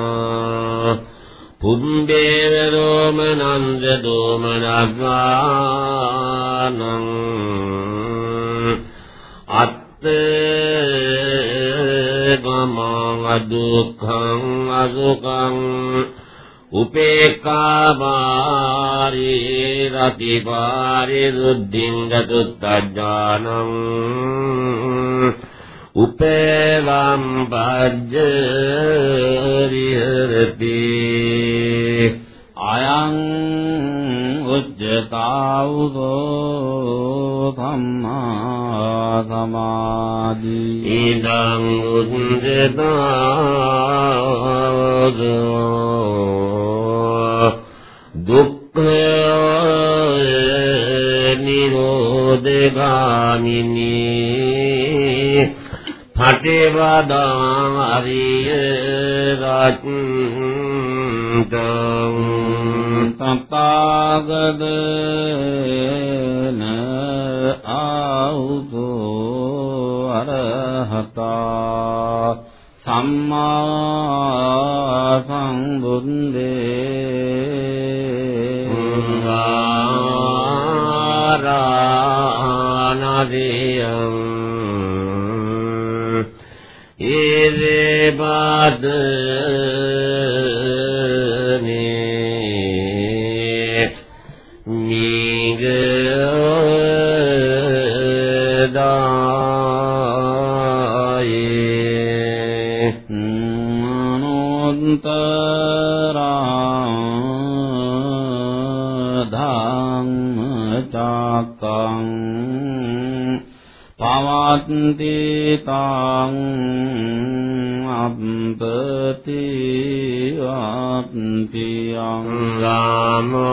පුම්බේව දෝමනන්ද දෝමනග්වානං අත්ත ගමං අදුක්ඛං අසුඛං උපේක්ඛාමාරි රතිපාරි රුද්ධින් ගතුත්තාඥානං උපේවම් පජ්ජරිහරති අයං උච්චතාවුදෝ සම්මා සමාධි। ඉදං උද්දතාවදෝ දුක්ඛ නිරෝධගාමිනී। පටිවදාං අරිය රත්තං තථාගතන ආවුතෝ අරහතා සම්මා සම්බුද්දේ ආරාණදියං ඉදේ බාදනේ දායේ ධම්මචක්කං පවත්ති තං අප්පති අප්පියං රාමෝනේනවා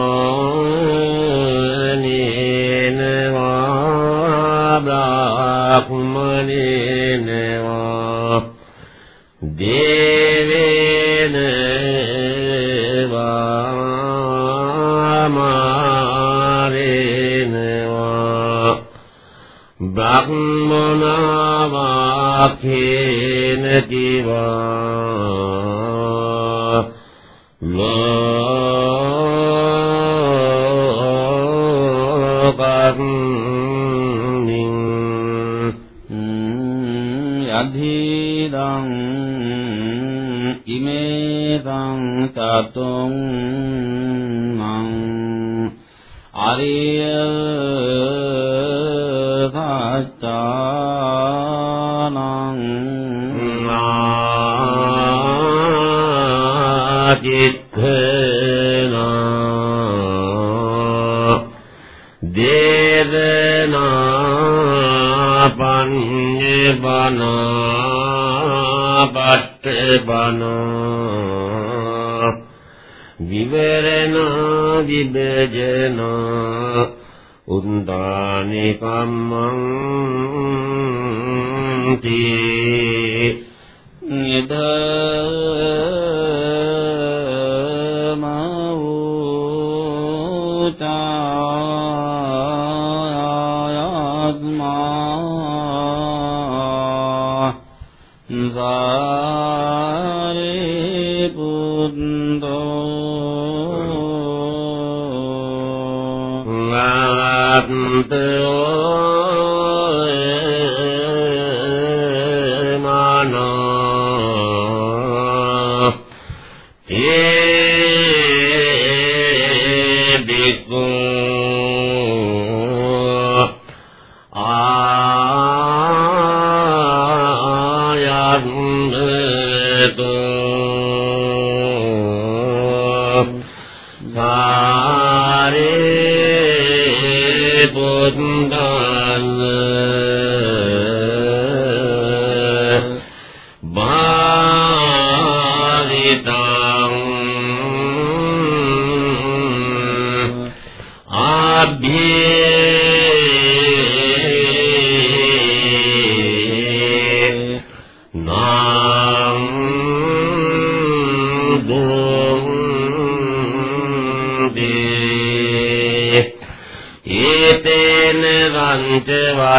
බ්‍රාහ්මනේනවා දේවේන වාමාරේනවා බ්‍රහ්මනා වාක්ඛේන කිවා. ලෝකං යධීදං ඉමේතං චතුං මං අරිය සච්චානං චිත්තනා දේදනා පඤ්ඤබනා පට්ඨබනා විවරණා විභජනා උන්දානි කම්මං තී. නිද සාරේ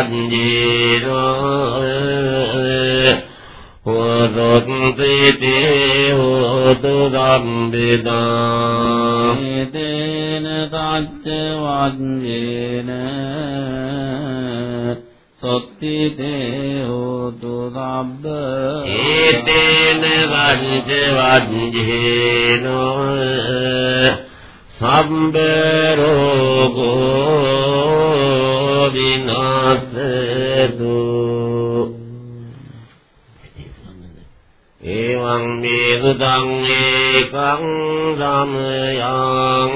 වංජේනෝ හෝදොත්තිතේ හෝතු ධම්බිදා ඒතේන සච්ච වජ්ජේන සොත්ති හෝතු සබ්බ ඒතේන වංච වංජේනෝ සම්බ රෝගෝ විනාශතු එවං මේ සුතං ඒකං ධම්මයං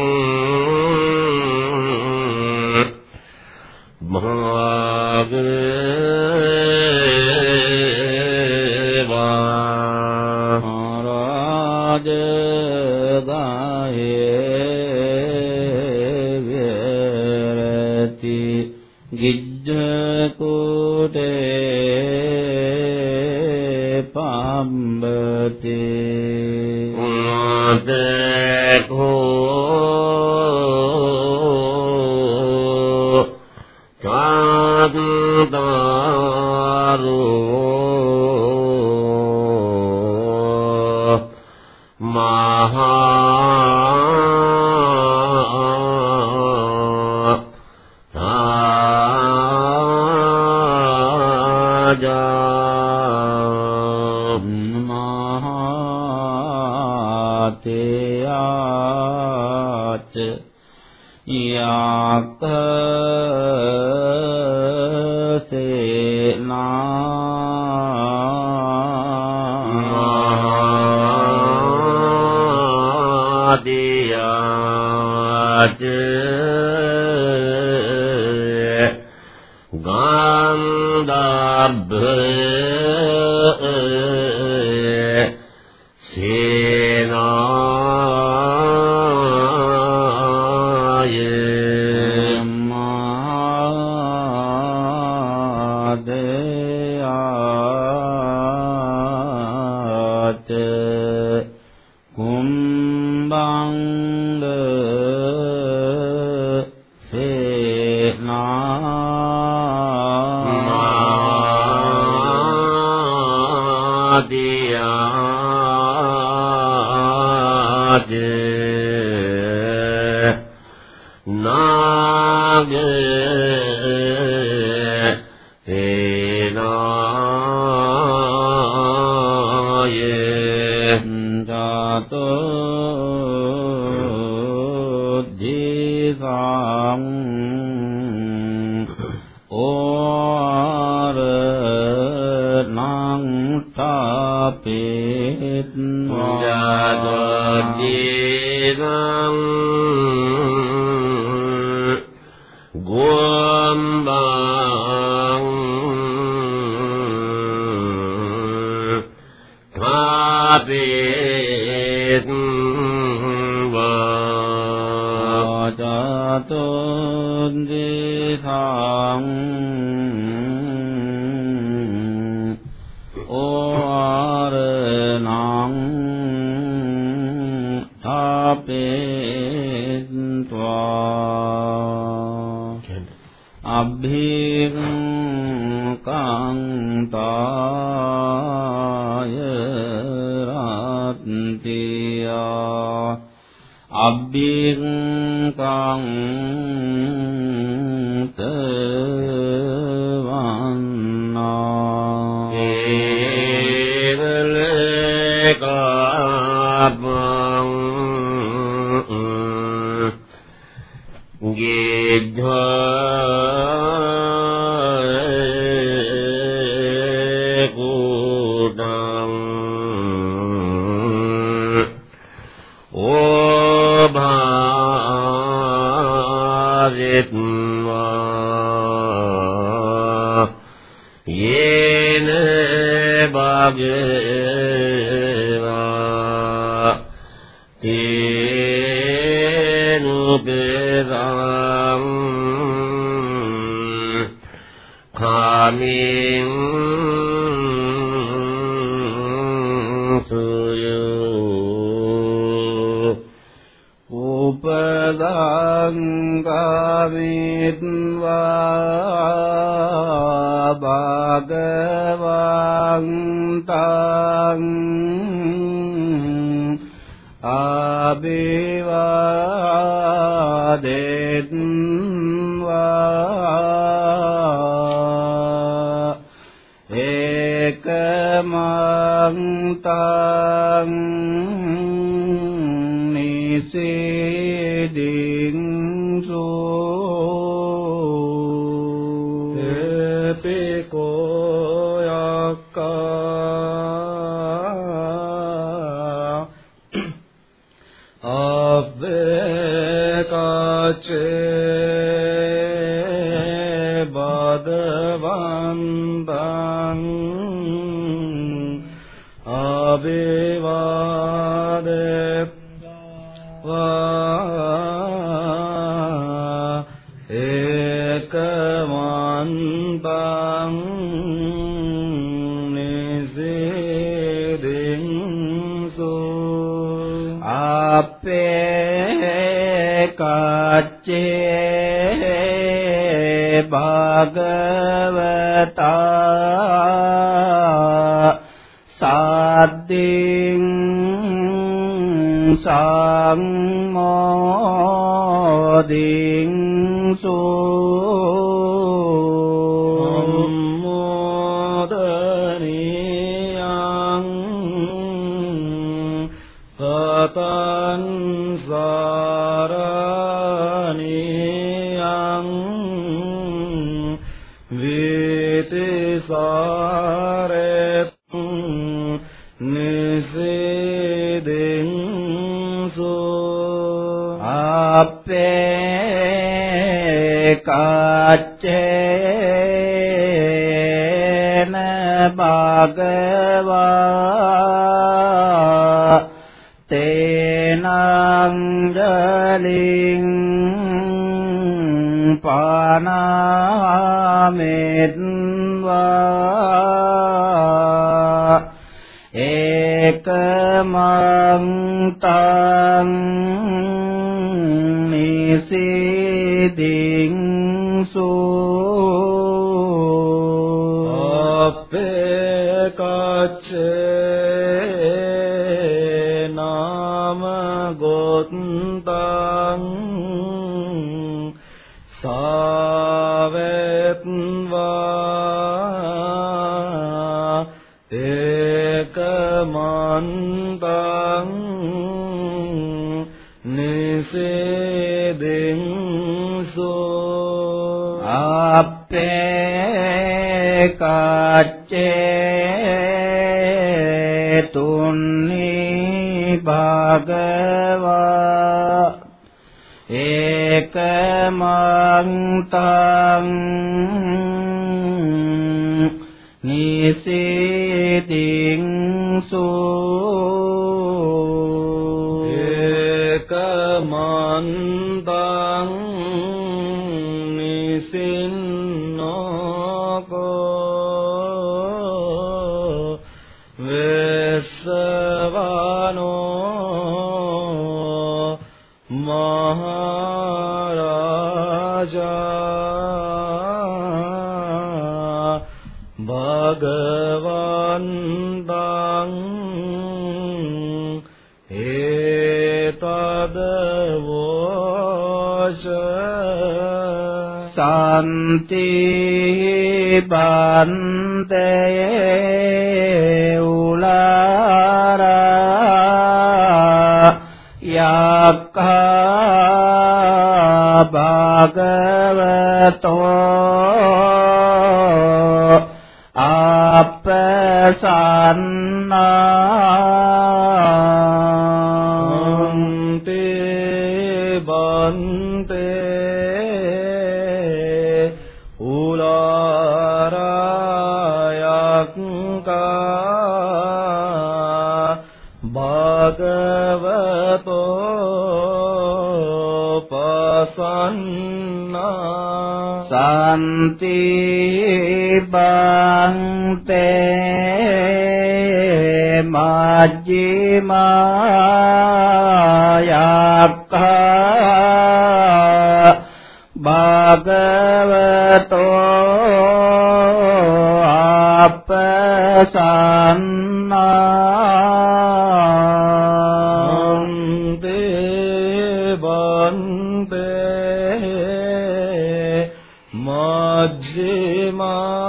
මජ්ජිමායක්කා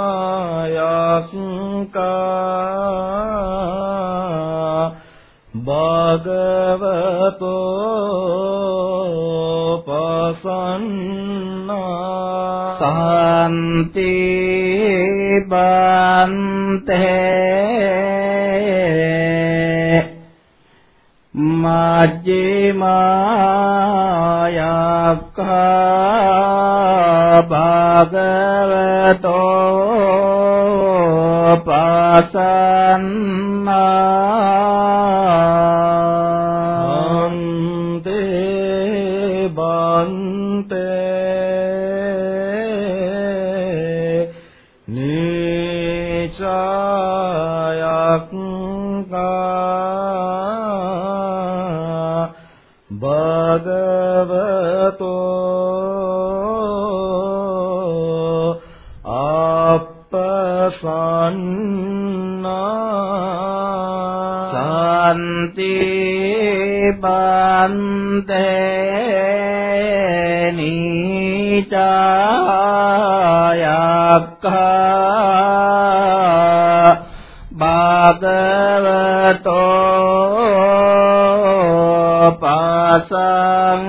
භගවතෝ පසන්නා සන්ති බන්තේ මජ්ජිමායක්ඛා භගවතෝ පසන්නා තෝ අප්පසන්නා සම්ති බන්දේ නීචායක්ඛා භගවතෝ පාසං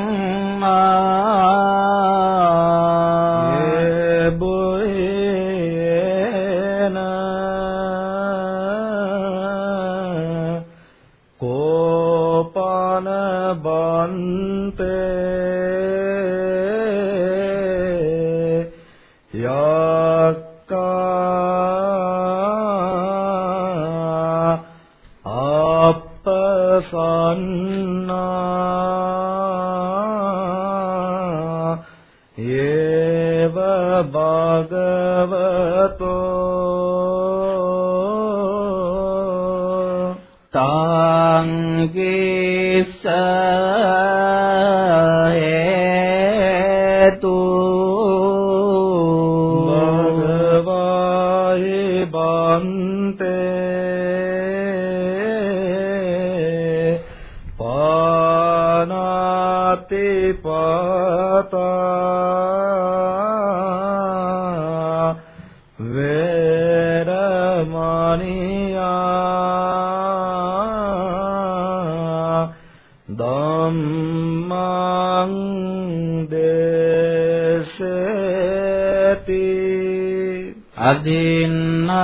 අදින්නාදානා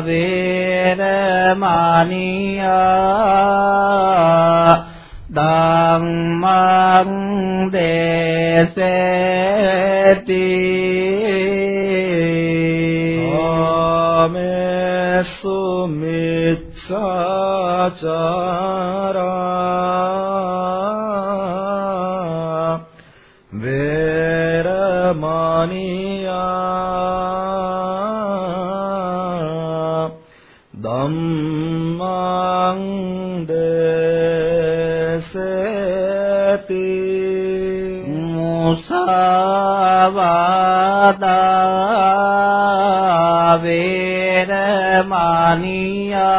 වේරමණියා ධම්මං දේසති ආමේසු මිච්ඡාචා අනියා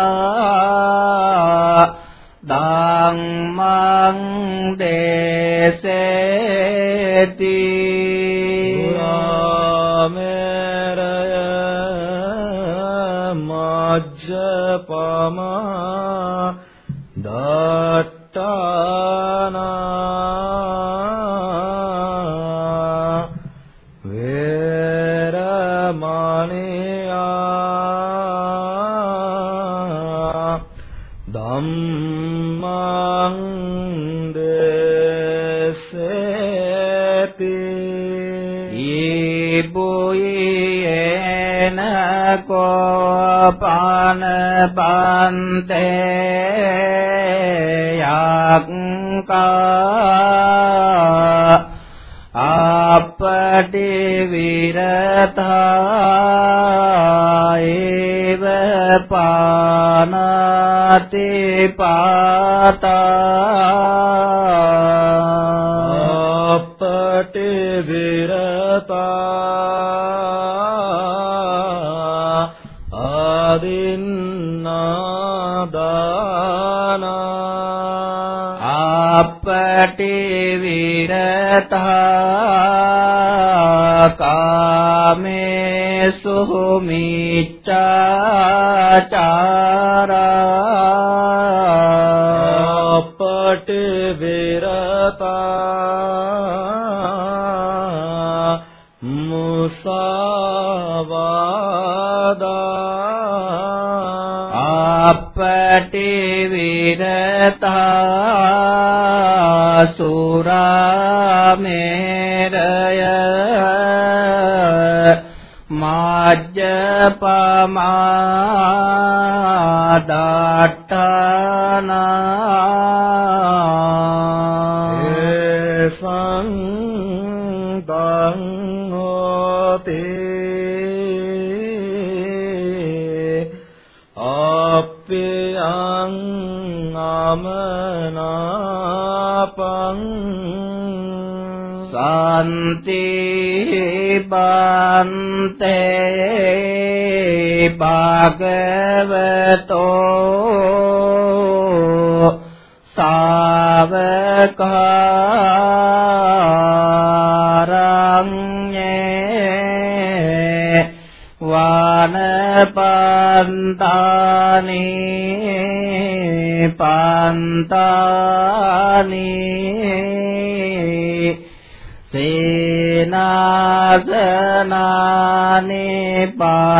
ධම්මං දේසේති සම්තේ යක්කා අපටි විරතා ඒව පානාති පාතා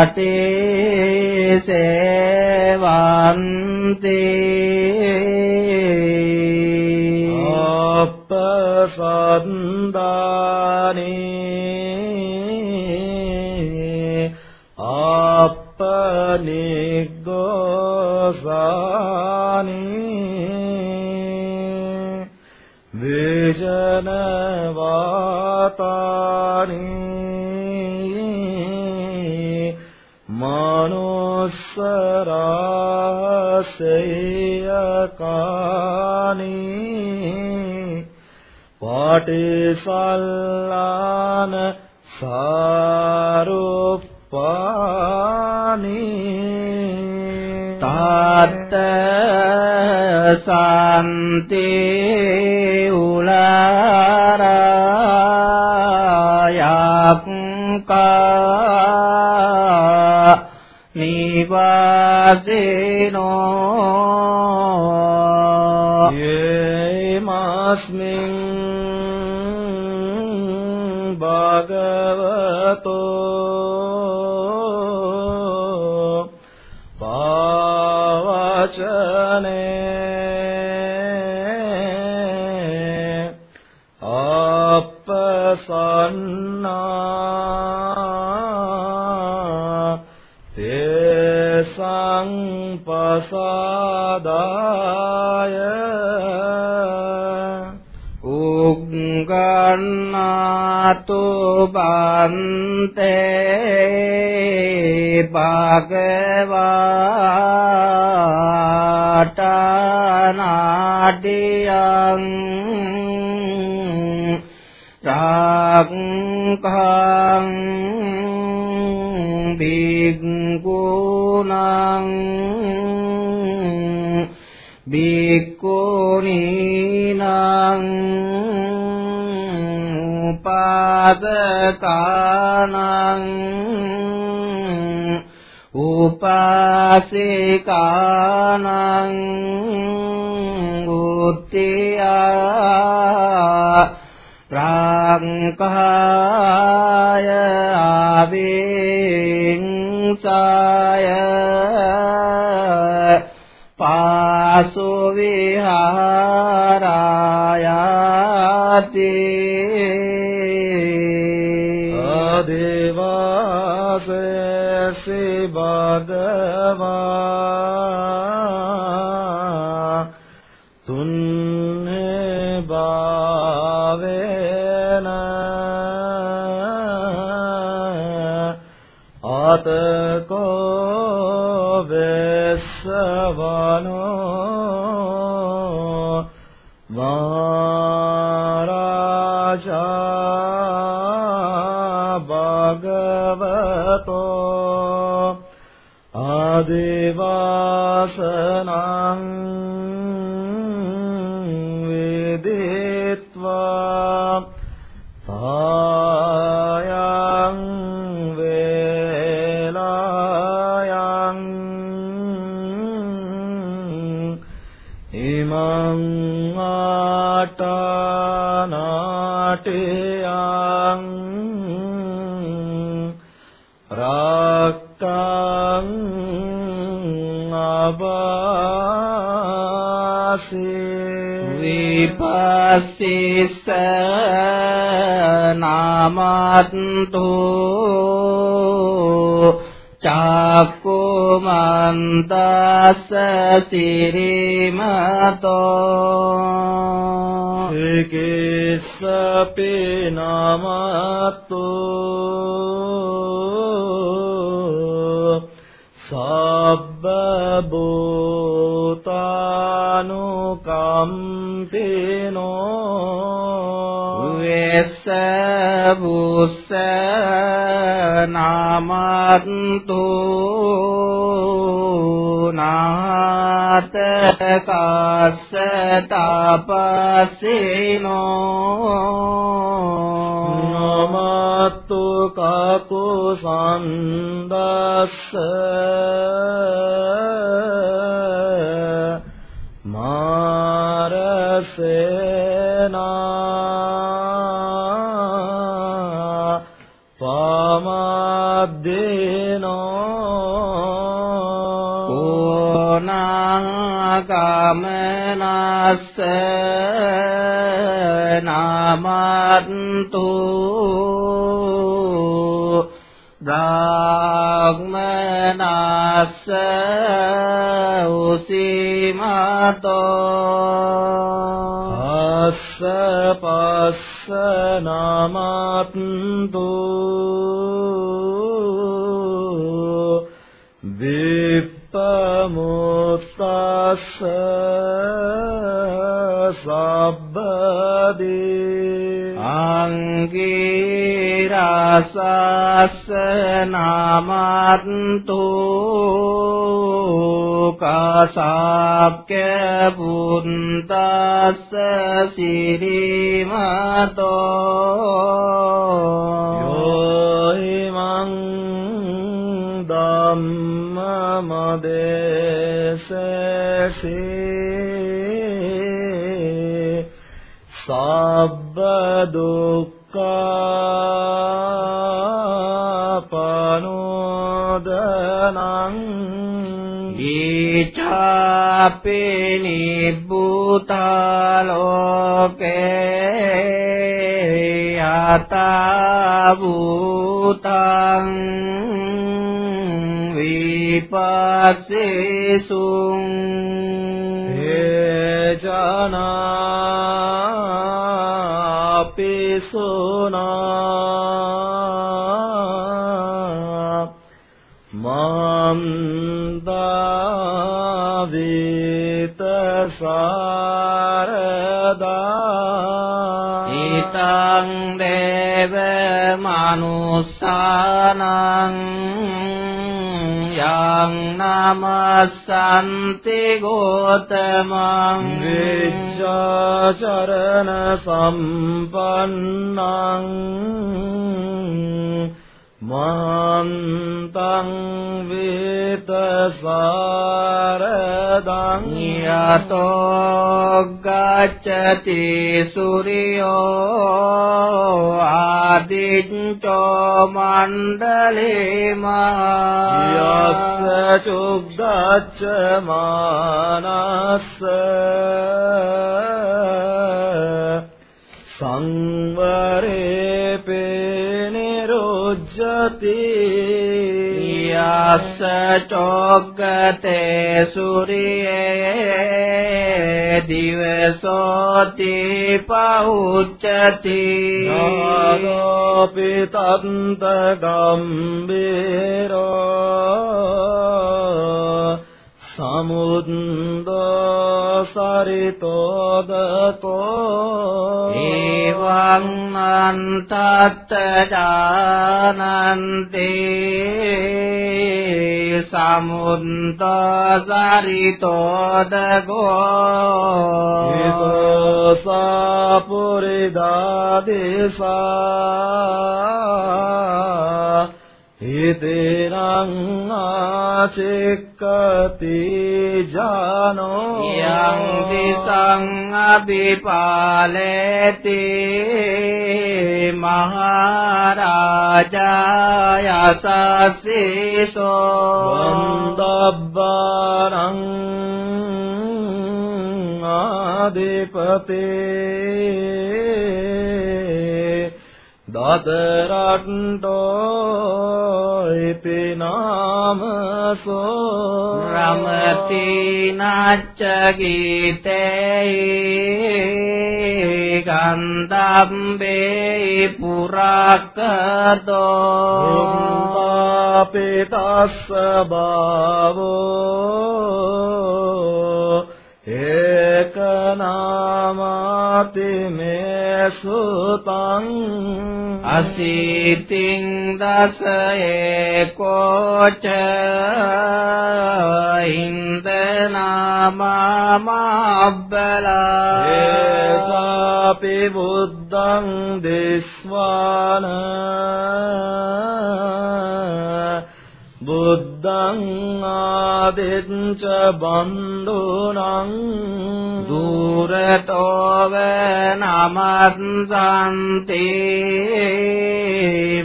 පාටේ උපාසිකානං උත්තියා සිරිමතෝ ඒකේසපි නමත්තු ताप නමත්තු විප්පමුත්තස්ස සබ්බදී අංගීරසස්ස නාමන්තු කාසාක්්‍ය බුන්තස්ස සිරිමතෝ යෝයිමං ධම්මමදේශේ සබ්බ දුක්ඛපනෝදනං ඊචාපි නිබ්බුතාලෝකේ යතා භූතං විපස්සේසුං හේචනාපි සුනා මන්දාවිත සාරදා ඊතං දේව මනුස්සානං යං නමස්සන්ති ගෝතමං විජ්ජාචරණ සම්පන්නං මහන්තං වේත සාරදං යතෝ ගච්ඡති සූර්යෝ ආදිච්චෝ මණ්ඩලේ මහා යස්ස චුග්ගච්ඡ මානස්ස සංවරේ පේනිරුජ්ජති යස්ස චෝග්ගතේ සූර්යේ දිවසෝති පෞච්චති නාදෝපි තන්ත ගම්බීරෝ समुदसरितोदतो एव समुदसरितोदगो सपुरि ददिश සාපුරිදාදේසා හිතේනං ආචෙක්කති ජානෝ යං දිසං අභිපාලේති මහරජා යසස්සීසෝ වන්දබ්බානං ආදිපතේ දතරට්ටෝ ඉති නාමසෝ රමති නච්ච ගීතේ ගන්ධම්බේ පුරක්කදෝ. පිතස්ස භාවෝ ඒක නාමා අනාති මේ සුතං අසීතින් දසයේ කෝච ඉන්දනාමාබ්බලා ඒසාපි බුද්ධං දිස්වාන බුද්ධං ආදෙච්ච බන්දුනං දුරතෝව නමස්සන්ති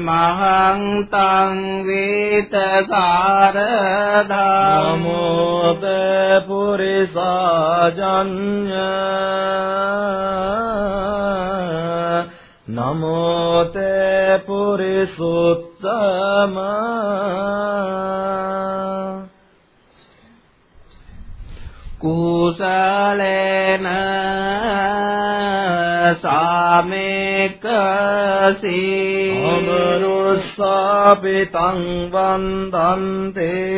මහං තං වේතකාරදා නමෝත පුරිසාජඤ්ඤ නමෝතේ පුරිසුත්තම කුසලේන සාමේකසී අමනුස්සාපිතං වන්දන්තේ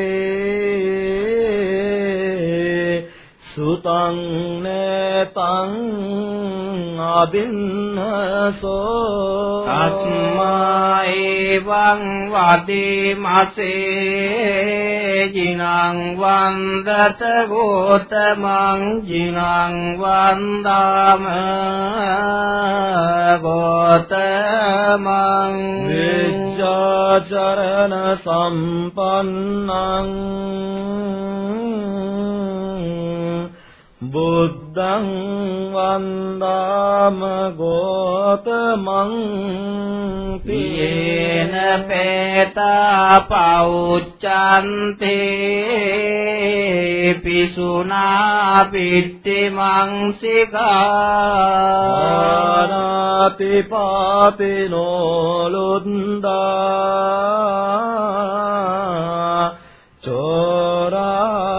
සුතං නේතං අබින්නසෝ තස්මා එවං වදිමසේ ජිනං වන්දත ගෝතමං ජිනං වන්දාම ගෝතමං විජ්ජාචරණ සම්පන්නං බුද්ධං වන්දාම ගෝතමං පියේන පේතා පෞච්ඡන්තේ පිසුනා පිට්ටි මංසිකා ආනාති පාතිනෝ ලුන්දා චෝරානේ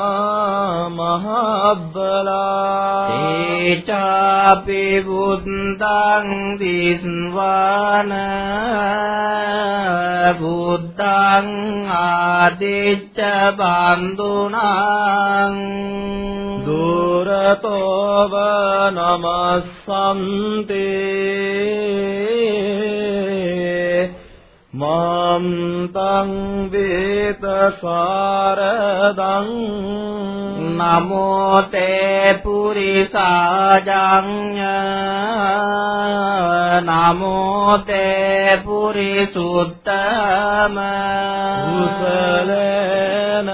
මහබ්බලා තේචාපි බුද්ධං දිස්වාන බුද්ධං ආදිච්ච බන්දුනං දුරතෝව නමස්සන්තේ මාම් තං වේත සාරදං නමෝ තේ පුරිසාජඤ්ඤ නමෝ තේ පුරිසුත්තම කුසලේන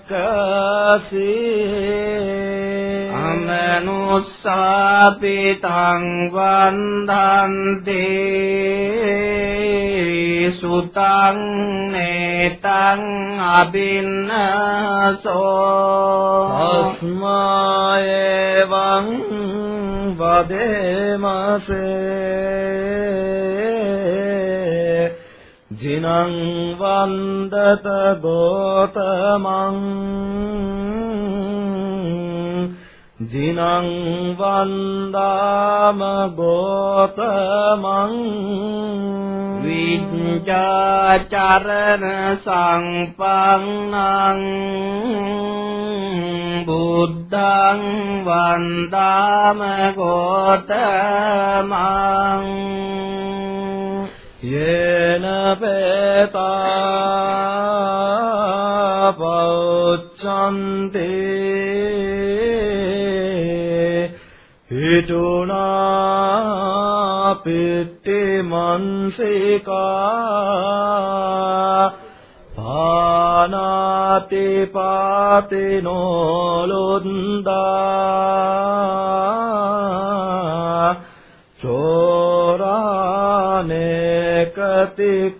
සමෙක්කසී අමනුස්සාපිතං වන්දන්තේ සුතං නේතං අබින්නසෝ තස්මායේවං වදේමසේ ජිනං වන්දත ගෝතමං දිනං වන්දාම ගෝතමං විඤ්ඤාචරණ සංපන්නං බුද්ධං වන්දාම ගෝතමං යේන පේතා පෞච්ඡන්තේ හිතුනා පිට්ටි මන්සිකා පානාති පාතිනෝ ලුන්දා चोराने कतिकाजन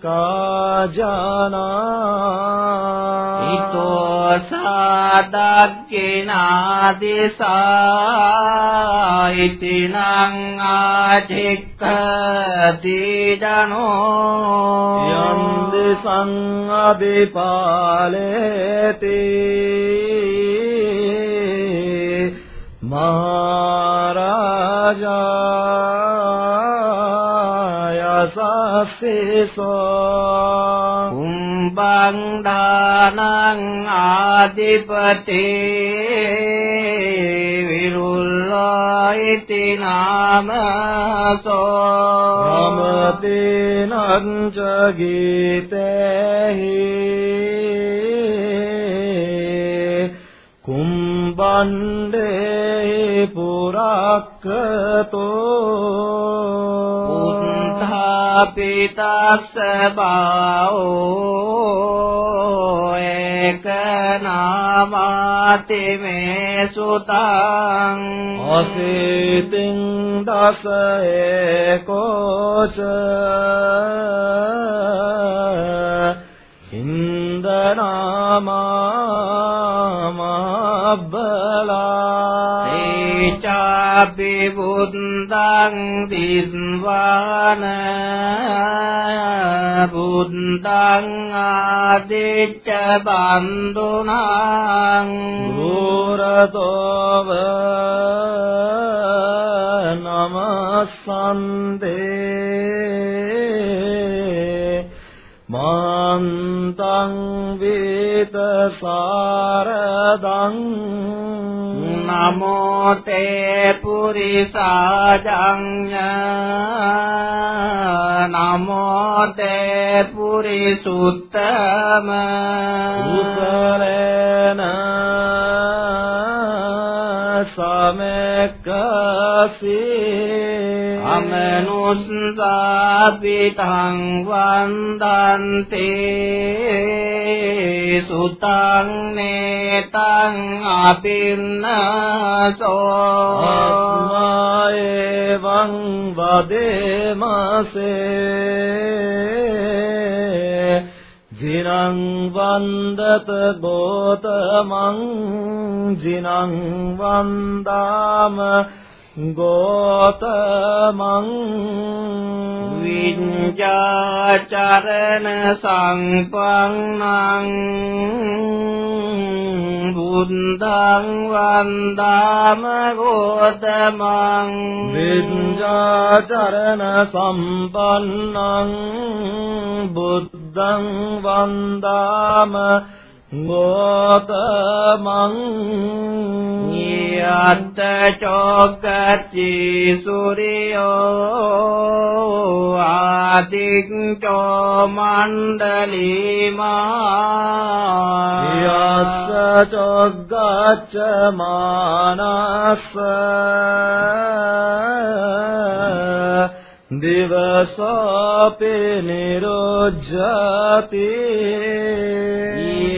इतो सदाज्ञिनादिशा इति यन्दि सङ्गविपालेति महाराजा। යසස්සේසෝ කුම්බං දානං ආදිපතේ විරුල්ලා ඉති නාමසෝ රමතේනං ච ගීතේහි। කුම්බණ්ඩේ පුරක්කතෝ। උත්ථාපිතස්ස බාෝ ඒක නාමාති මේ සුතං අසීතින් දස ඒකෝච ඉන්දනාමාබ්බලා ඒචාපි බුද්දං දිස්වාන බුද්දං ආදිච්ච බන්දුනං දුරතෝව නමස්සන්දේ මාන්තං වේත සාරදං නමෝ තේ පුරිසාජඤ්ඤ නමෝ තේ පුරිසුත්තම කුසලේන සමෙක්කසී අමනුස්සාපිතං වන්දන්තේ සුතං නේතං අපින්නසෝ ආත්මායේවං වදේමසේ ජිනං වන්දත ගෝතමං ජිනං වන්දාම ගෝතමං විඤ්ඤාචරණ සංපන්නං බුද්ධං වන්දාම ගෝතමං විඤ්ඤාචරණ සම්පන්නං බුද්ධං වන්දාම मोकमं यत् चोकचि सूर्यो आदिञ्चो मण्डलीमा यस्य चोगच दिवसोऽपि निरोजति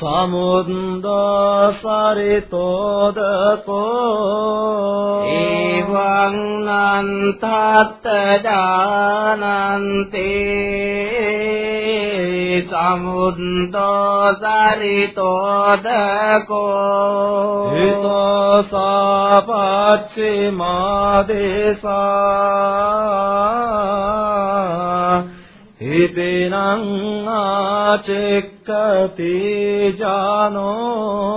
समुन्द सरितोदको एव जानन्ते। समुदसरितोदको यो स पक्षिमादेश හිතේනං ආචෙක්කති ජානෝ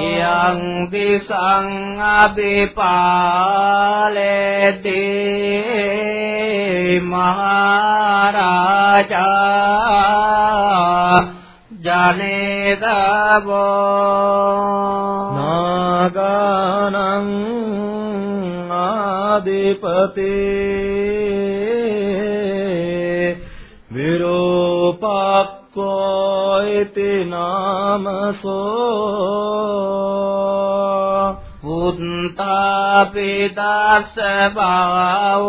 යං විසං අබිපාලේදී මහරජා ජනේදවෝ නාගානං ආදිපතේ විරූපක්ඛෝ ඉති නාමසෝ පුත්තාපි දස්ස භාවෝ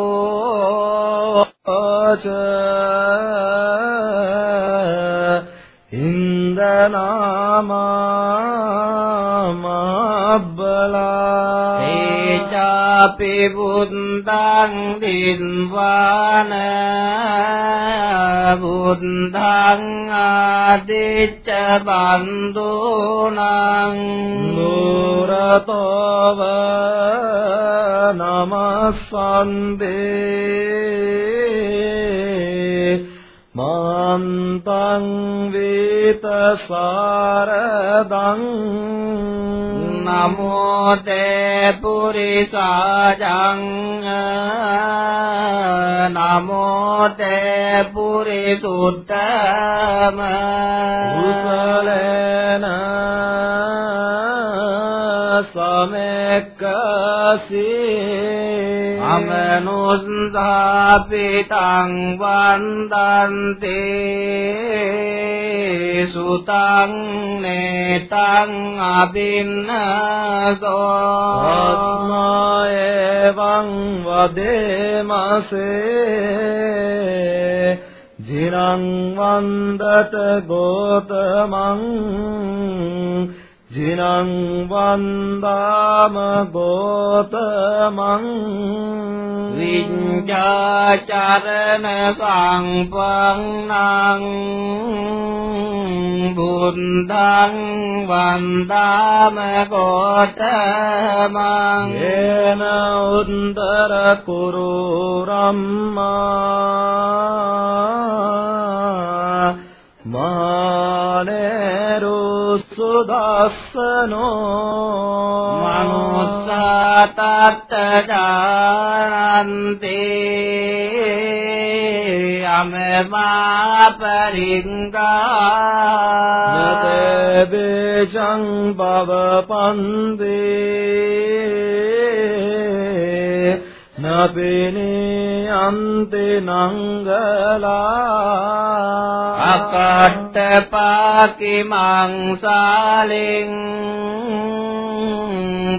ච ඉන්දනාමබ්බලා තේචාපි බුද්ධං දින්වාන බුද්ධං ආදිච්ච බන්දුනං නුරතව නමස්සන්දේ මාන්තං වේතසාරදං නමෝ තේ පුරිසාජං නමෝ තේ පුරිසුත්තම කුසලේන සමෙක්කසී අමනුස්සාපිතං වන්දන්තේ සුතං නේතං අබින්නසෝ ආත්මා එවං වදේමසේ ජිනං වන්දත ගෝතමං ජිනං වන්දාම ගෝතමං විඤ්ඤාචරණ සංපන්නං බුද්ධං වන්දාම ගෝතමං යේන උන්දර කුරු රම්මා මානේරු සුදස්සනෝ මනුස්සතත් ජානන්තේ අමමා පරිංගා නතේ බේචං බව පන්දේ නපිනේ අන්ති නංගලා අකට්ට පාකි මංසාලෙන්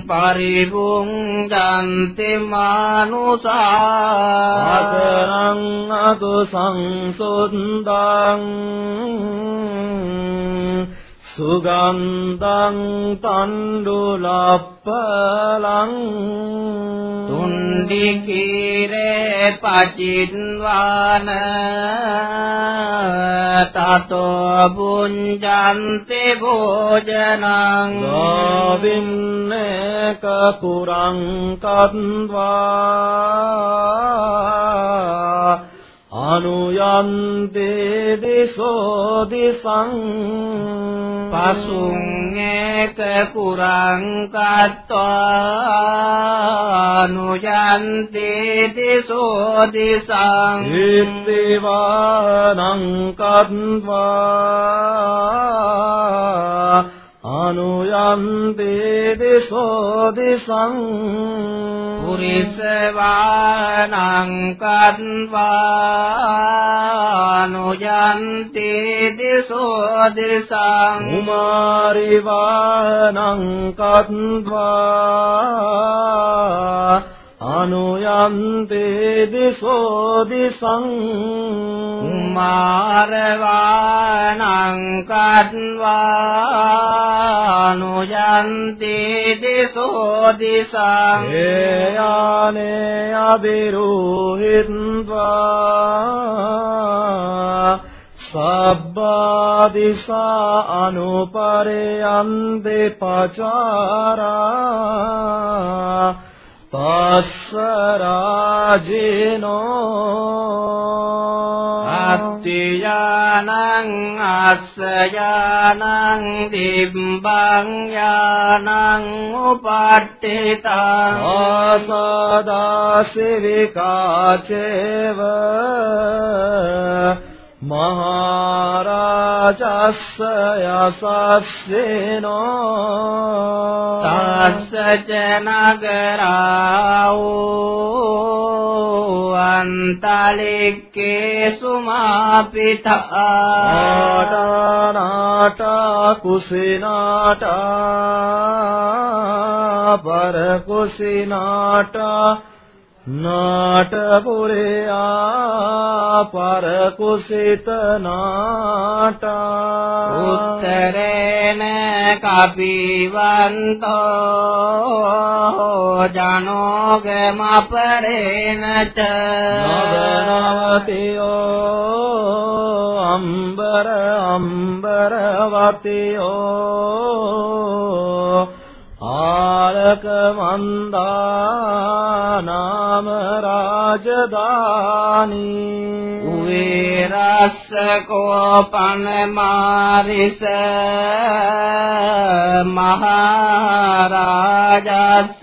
පරිබුං දන්ති මානුසා අතරං අතු සංසුන්දං සුගන්ධං තණ්ඩුලප්පලං තුන්ඩි කීරේ පචින්වාන තතෝ බුඤ්ජන්ති භෝජනං। ගාවින්නේ කපුරං කත්වා අනුයන්තේ දිසෝ දිසං පසුං ඒක කුරං කତ୍වා නුයන්ති දිසෝ දිසං ඉත්තිවානං කත්වා අනුයන්තේ දිසෝ දිසං පුරිසවානං කත්වා නුයන්ති දිසෝ දිසං කුමාරිවානං කත්වා අනුයන්තේ දිසෝ දිසං මාරවානං කත්වා නුයන්ති දිසෝ දිසං ඒයානේ අබිරුහිත්වා සබ්බා දිසා අනුපරයන්ති පචාරා सराजिनो अस्ति यानम्बानाम् उपाटिता असदा सिविका चेव මහරජස්ස යසස්සේනෝ තස්ස ච නගරාවෝ අන්තලික්කේ සුමාපිතා නාට කුසිනාට පර කුසිනාට නාටපුරයා පරකුසිත නාටා උත්තරේන කපිවන්තෝ ජනෝගමපරේන ච නවනවතියෝ අම්බර අම්බරවතියෝ ආලක මන්දා නාම රාජදානි උවේරස්ස කෝපන මාරිස මහරජස්ස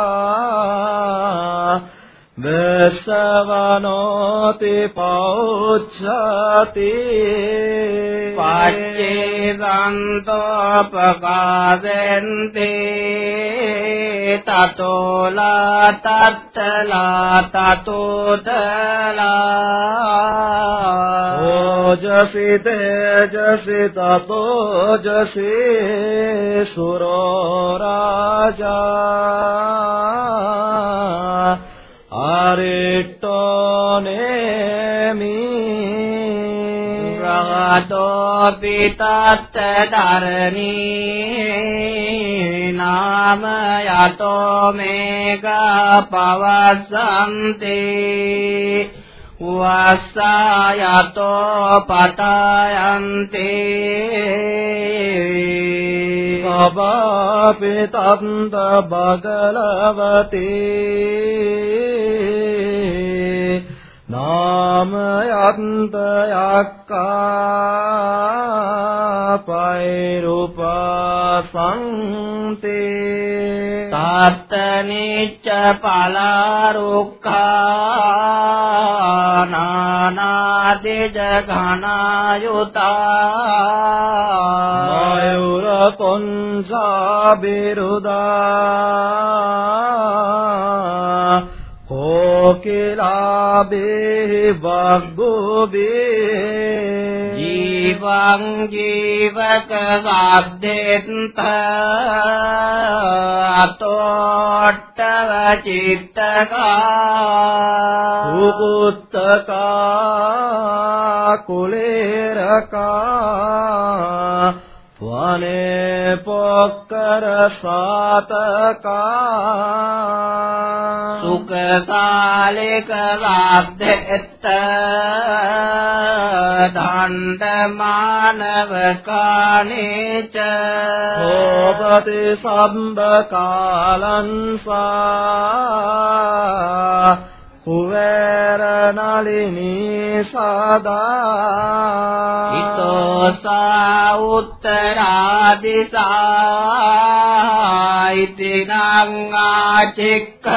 नोति पौच्छति। पान्तोपपादयन्ति ततो लतला ततो तला ओ तेजसि ततो जसि सुरो राजा। රාජා අරිට්ඨෝනේමි රාතෝ පිතත් ධරණී නාම යතෝ මේගා පවසන්තේ වස්සායතෝ පතයන්තේ සබාපි තන්ත බගලවති නාම යන්ත යක්කා පෛරුපසන්තේ भक्तनीच पालारुक् नानादिजघानायुतायुरपुंस विरुदा कि बुबे ीवाङ्गीवकसाध्यन्तट्टव चित्तका कुलीरका। සද්දෙත්ත අතෝට්ටව චිත්තකා උකුත්තකා කුලේරකා වනේ පොක්කර සාතකා සුඛසාලික සද්දෙත්ත දණ්ඩ මානව කාණේච කෝපති සම්බ කාලංසා කුවේර නලිනී සදා. හිතෝසා උත්තරාදිසා ඉතිනං ආචික්ඛති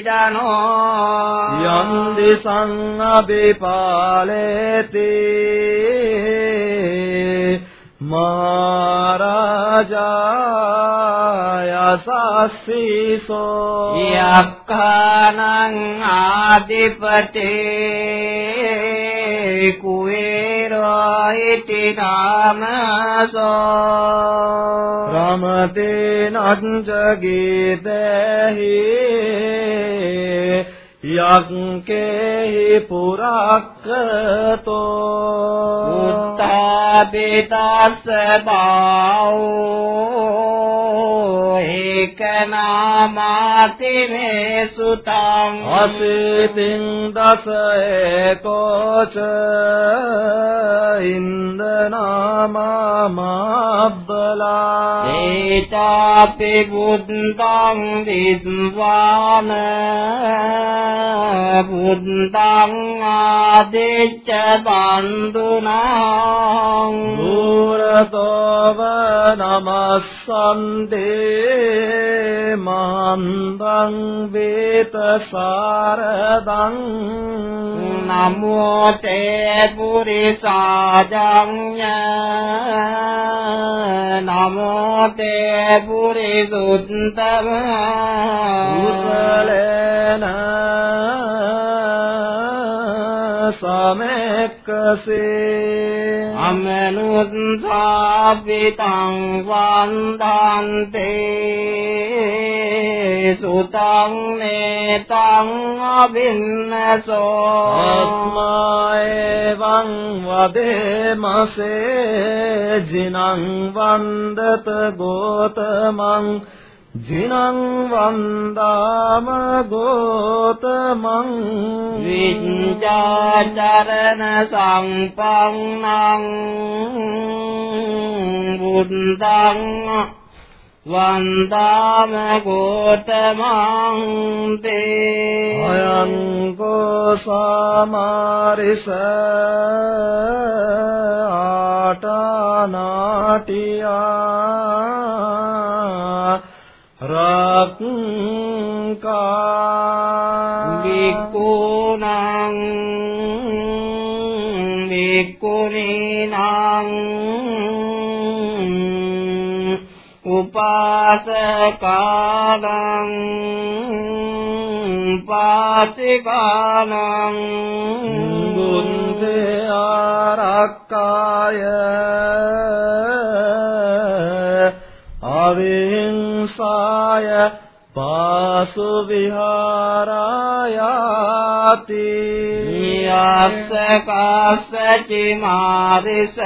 ජනෝ. යම් දිසං අබිපාලේති මහරජා යසස්සීසෝ යක්ඛානං ආදිපතේ කුවේරෝ ඉති නාමසෝ රමතේ නංච ගීතේහි යක්කේහි පුරක්කතෝ. උත්තාපිතස්ස බාවෝ. ඒකනාමාති මේ සුතං අසීතින් දස ඒකෝච ඉන්දනාමාබ්බලා ඒතාපි බුද්ධං විද්වාන බුද්ධං ආදිච්ච බන්දුනා දුරතව නමස්සන්තේ මන්දං වේත සාරදං නමෝ තේ පුරිසාජඤ්ඤ නමෝ තේ පුරිසුත්තම කුසලේන සමෙක්කසේ අමනුත්ථාපිතං වන්දන්තේ සුතං නේතං අබින්නසෝ ආත්මායවං වදේමසේ ජිනං වන්දත ගෝතමං ජිනං වන්දාම ගෝතමං විඤ්ඤාචරණ සංපන්නං බුද්ධං වන්දාම ගෝතමං තේ අයං කෝ සමාරිස ආටනාටියා රක්කා වික්කුණං වික්කුණීනං උපාසකානං පාසිකානං බුන්දේ ආරක්කාය අවිහිංසාය පාසු විහාරායාති. යස්ස කස්සචි මාරිස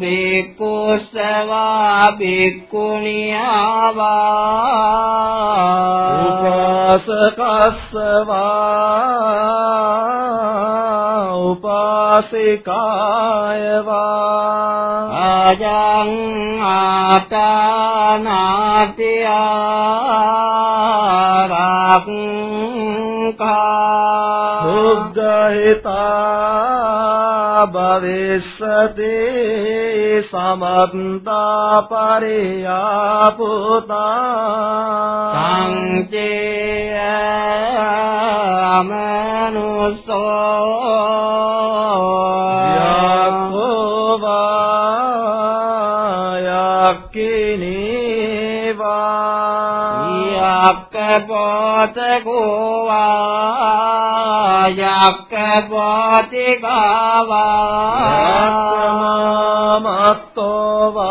බික්කුස්සවා බික්කුණියාවා උපාසකස්සවා උපාසිකායවා අජං ආතානාතිආරක්ඛා සුග්ගහිතා භවිස්සති සමන්තා පරියාපුතා සංචේ අමනුස්සෝ යක්කිනීවා යක්ක පොත කෝවා යක්ක පොති ගාවා මත්තෝවා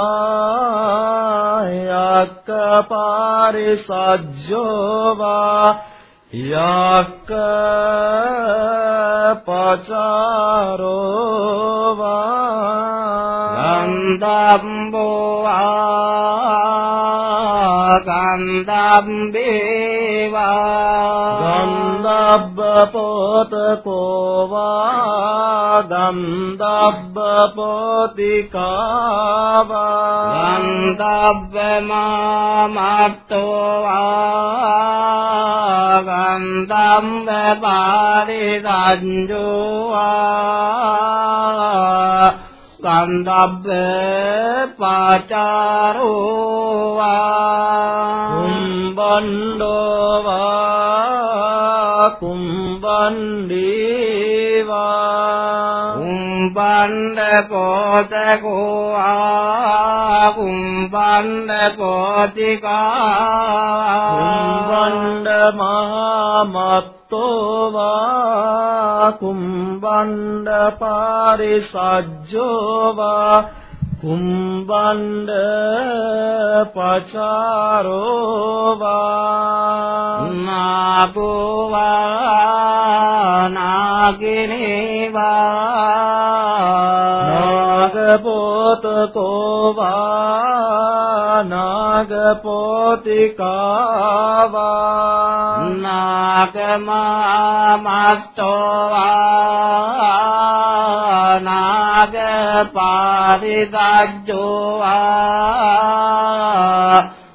යක්ක පාරිසජ්ජෝවා යක්ක පචාරෝවා ගන්ධම්බෝ गन्धम्बिवा। दम् वा दम् दोतिकाबन्ध मार्तोवा गन्धम् व्य वा ගන්ධම්බ පාරිසංජෝවා ගන්ධබ්බ පාචාරෝවා කුම්බණ්ඩෝවා කුම්බණ්ඩීවා කුම්බණ්ඩ පෝතකෝවා කුම්බණ්ඩ පෝතිකා. කුම්බණ්ඩ මහමත්තෝවා කුම්බණ්ඩ පාරිසජ්ජෝවා කුම්බණ්ඩ පචාරෝ වා නාගෝවා නාගිනේවා නාගපෝතකෝ වා නාගපෝතිකාවා නාගමා මත්තෝවා නාග පාරිදජ්ජෝවා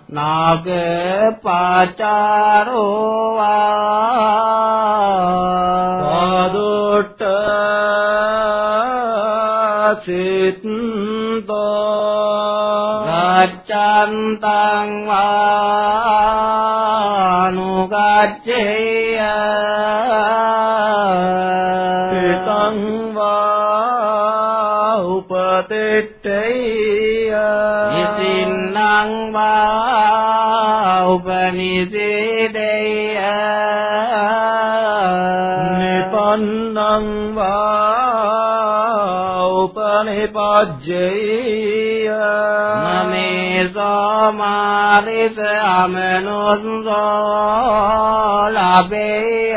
නාග පාචාරෝවා පාදුට්ට සිත්තෝ ගච්ඡන්තං වානුගච්ඡේය පිතං වා උපතිට්ඨේය ඉතින්නං වා උපනිසේදේය නිපන්නං වා උපනිපජ්ජේය නමේ සෝමාරිස අමනුස්සෝ ලබේය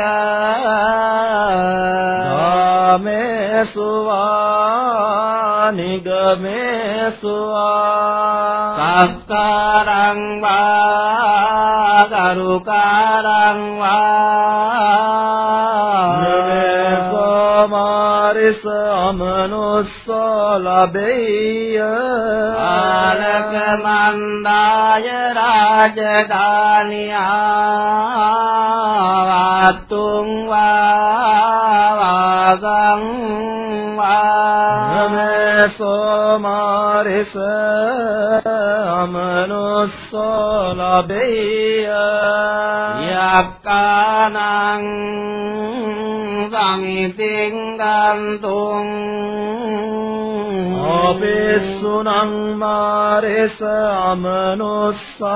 ධාමේසුවා නිගමේසුවා සංස්කාරං වා කරුකාරං වා නිවේසෝමාරිස අමනුස්සෝ ලබෙය්‍ය ආලක මන්දාය රාජධානියා වත්තුං වා වාසං වා නමේසෝමාරිස අමනුස්සෝ ලබෙය්‍ය යක්කානං සමිතින් ගන්තුං। අපේසුනං මාරිස අමනුස්සා।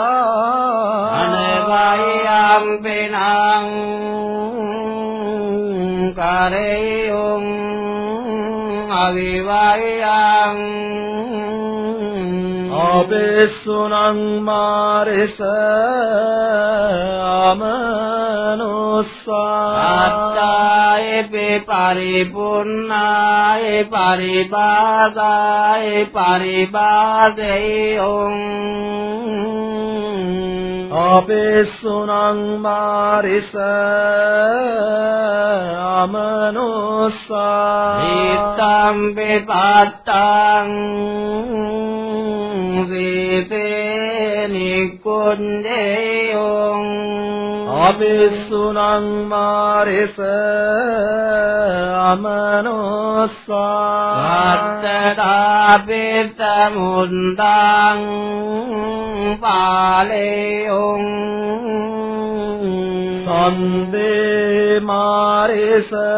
අනවයම් පිනං කරෙයුම් අවිවයං අපේසුනං මාරිස අමනුස්සා අත්තායේ පරිපුන්නායේ පරිබාධායේ පරිබාධෙයොං අපේසුනං මාරිස අමනුස්සා හිතම් විපත්තං වේතේ නිකුණ්ඩේයොං අපේසුනං මාරිස අමනුස්සා වත්තදාපිත මුන්දං පාලේයොං सन्दे मारिसमनुन्दारे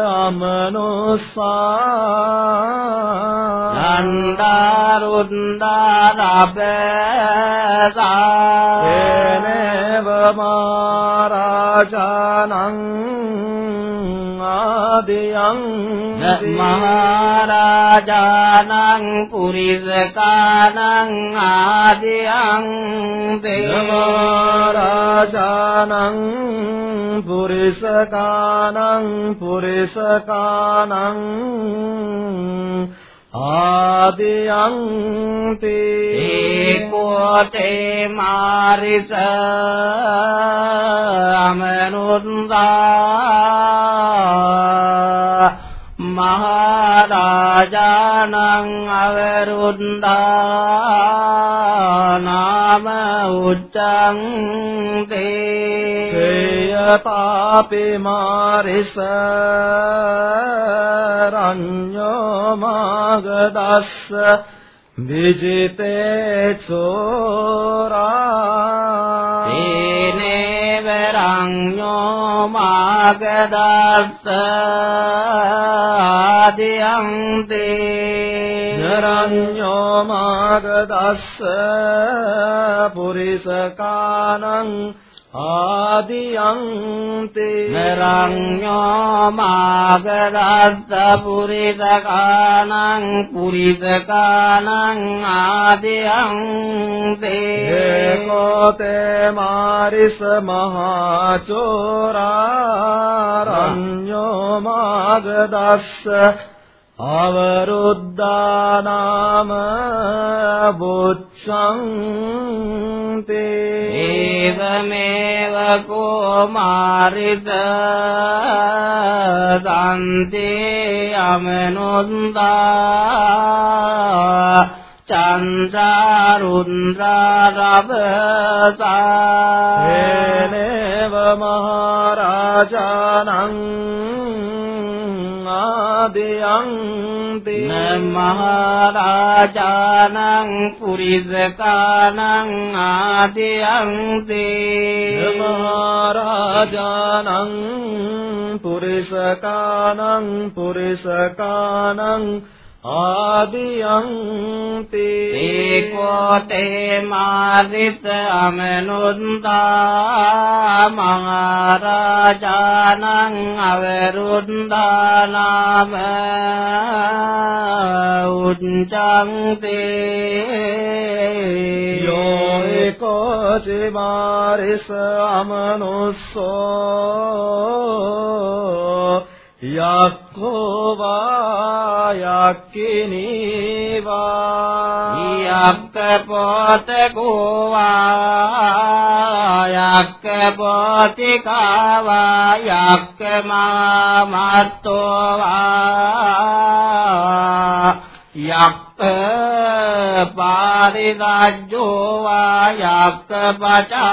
वारा जान මාරාජානං ආදියං මහරජානං පුරිසකානං ආදියං දේවාරාජානං පුරිසකානං පුරිසකානං ආදියං තේ ඒකෝතේ මාරිස අමනුන්දා මහරජානං අවරුන්දා නාම උච්චං තේ සේයතාපි මාරිස රඤ්ඤෝ මාගදස්ස විජිතේ චෝරා තේනේවරඤ්ඤෝ මාගදස්ස ආදියන්තේ නරඤ්ඤෝ මාගදස්ස පුරිසකානං ආදියන්තේ නරඤ්ඤෝ මාගදත්ත පුරිතකානං පුරිතකානං ආදියන්තේ ඒකෝතේ මාරිස මහා චෝරාරඤ්ඤෝ මාගදස්ස अवरुदानां बुद्धे एवमेव को मारितन्तेऽमनुदा चन्द्रारुन्द्र रवसारेव महाराजानाम् ආදයන්ති මහරජානං පුරිසකානං ආදියන්තේ මහරජානං පුරිසකානං පුරිසකානං ආදියන්ති. ඒකෝතේ මාරිත අමනුන්දා මහරජානං අවරුන්දානාම උච්චන්තේ යෝ ඒකෝ චිමාරිස අමනුස්සෝ යක්ඛෝ වා යක්ඛිනීවා යක්ක පොත කෝවා යක්ක පොතිකාවා යක්ක මාමත්තෝවා යක්ක පාරිදජ්ජෝවා යක්ක පචාරෝවා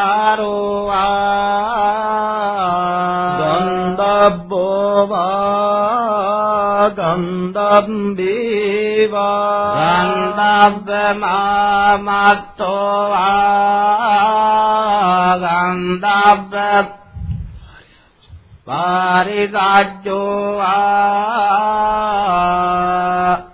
ගන්ධබ්බෝ වා ගන්ධබ්බේවා ගන්ධබ්බ මාමත්තෝවා ගන්ධබ්බ පාරිදජ්ජෝවා ගන්ධබ්බ පචාරෝවා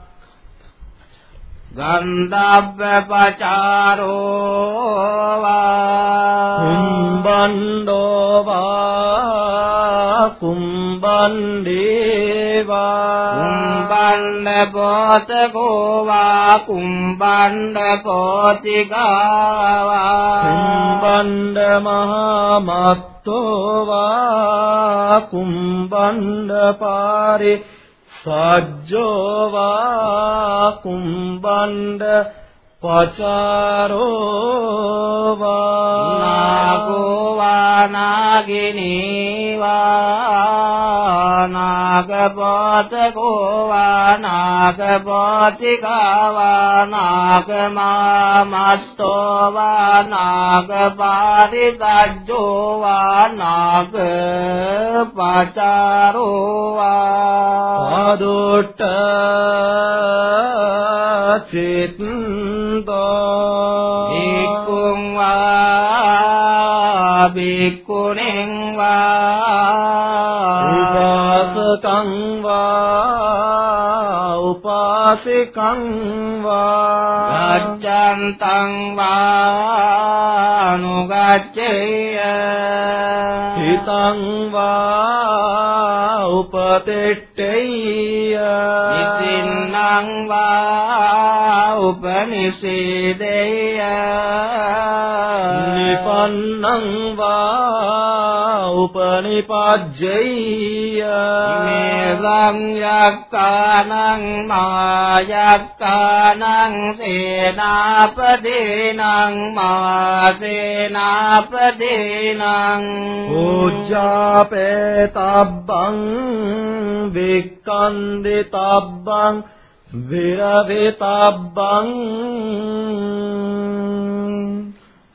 කුම්බණ්ඩෝ වා කුම්බණ්ඩේවා කුම්බණ්ඩ පෝතකෝවා කුම්බණ්ඩ පෝතිකාවා කුම්බණ්ඩ මහා මත්තෝවා කුම්බණ්ඩ පාරි සජ්ජෝවා කුම්බණ්ඩ पचारो वा। नागो वा नागिनी वा पचिकावा वा का वा न वा ताजो वा क वा। दुष्ट චිත්තෝ බික්කුං වා බික්කුණෙන් වා. උපාසකං වා උපාසිකං වා. ගච්ඡන්තං වා නුගච්ඡේය හිතං වා උපතෙට්ඨේය. නිසින්නං වා උපනිෂේදේය නිපන්නං වා උපනිපජ්ජේය මේදං යක්කානං මායක්කානං සේනාපදේනං මාසේනාපදේනං පූජාපේතබ්බං වික්කන්දිතබ්බං විරවිතබ්බං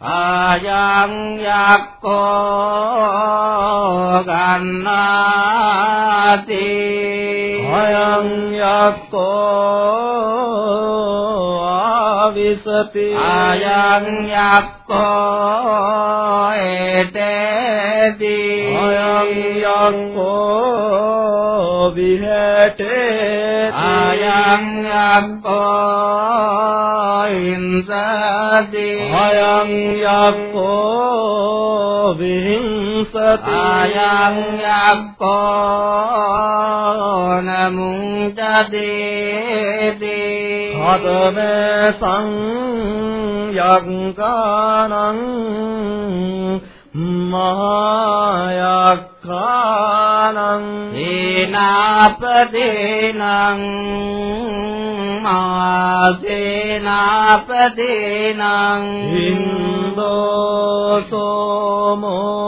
ආයං යක්කෝ ගන්නාති අයං යක්කෝ ආවිසති ආයං යක්කෝ ඒතේති අයං යක්කෝ अय्याब्ब इन्द्रदे अयं यो विंस अयं यु च देदे मदमे सन् මහායක්ඛානං සේනාපදේනං මාසේනාපදේනං හින්දෝ සෝමෝ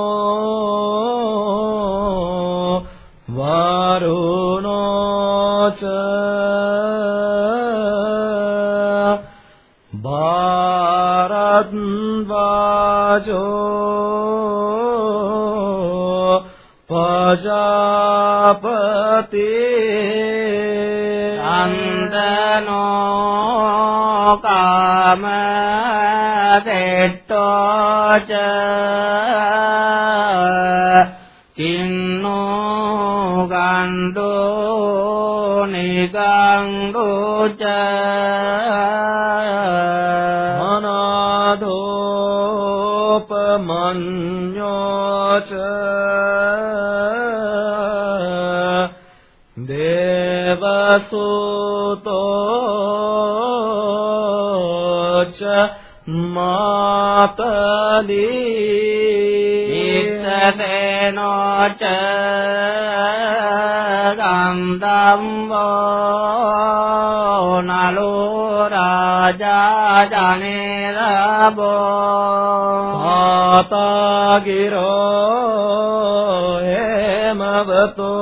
වරුණෝ ච प्रजापते। अन्दनो कामदेष्टो च। किन्नो गाण्डो निगाण्डो च। गण्डो च। सुतो च मातेनो च गन्धम्ब नलो राजा जने रबो माता गिरो हेमवतो।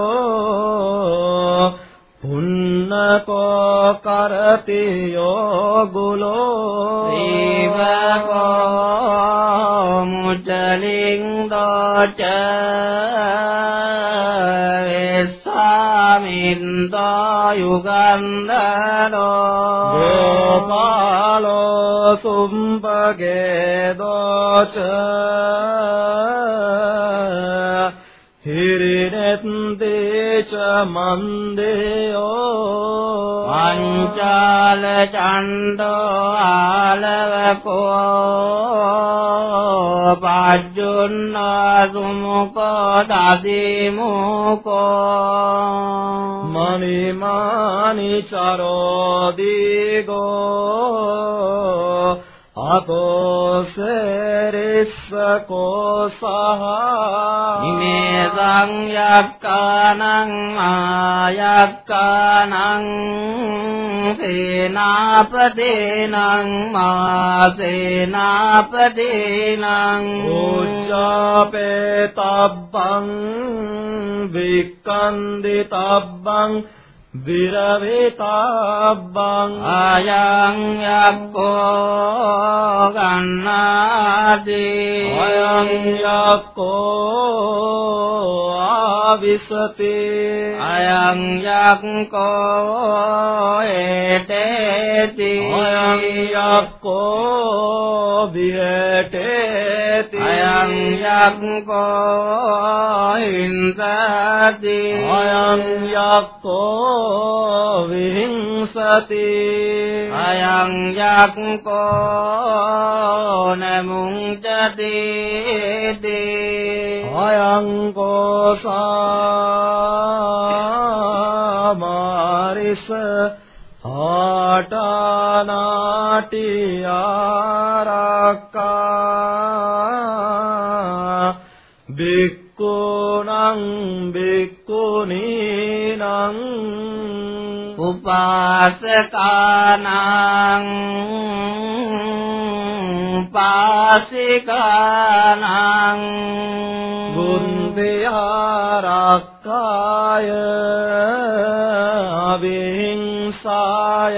को करति यो गुलो। शिव को मुचलिङ्गो च स्वामिन्दयुगन्धरो जलिङ्गल सुम्बगे दश හිරිනෙත්තේ ච මන්දේයෝ පංචාල චණ්ඩෝ ආලවකෝ පජ්ජුන්නා සුමුකෝ දදිමුකෝ මනිමානි චරෝ දීගෝ අතෝ සෙරිස්සකෝ සහ ඉමේ සංයක්කානං ආයක්කානං සේනාපදේනං මාසේනාපදේනං උච්චාපේ තබ්බං වික්කන්දි තබ්බං විරවිතබ්බං ආයං යක්කෝ ගන්නාදී අයං යක්කෝ ආවිසති. අයං යක්කෝ ඒතේති. අයං යක්කෝ විහෙටේති අයං යක්කෝ හින්සති අයං යක්කෝ විහිංසති අයං යක්කෝ නමුංචති අයං කෝසාමාරිස ආටානාටි ආරක්කා බික්කුණං බික්කුණීනං උපාසකානං පාසිකානං බුන්දියාරක්කාය අවිහිංසාය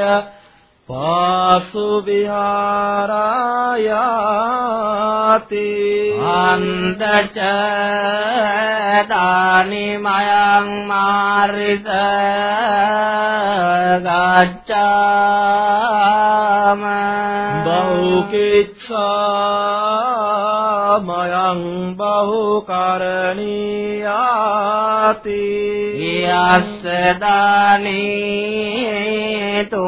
පාසු විහාරායාති අන්දච දානිමයං මාරිත ගච්ඡාම मयं बहुकरणीयाति यस्य दानी कर्णीयाति याश दानि तु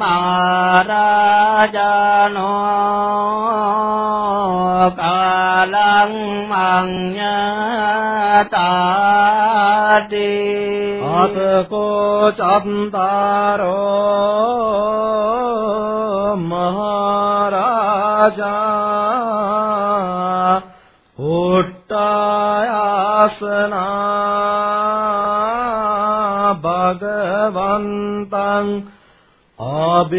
मादनो कालता कोचन्तरो महारा භගවන්තං අභිවාදෙත්වා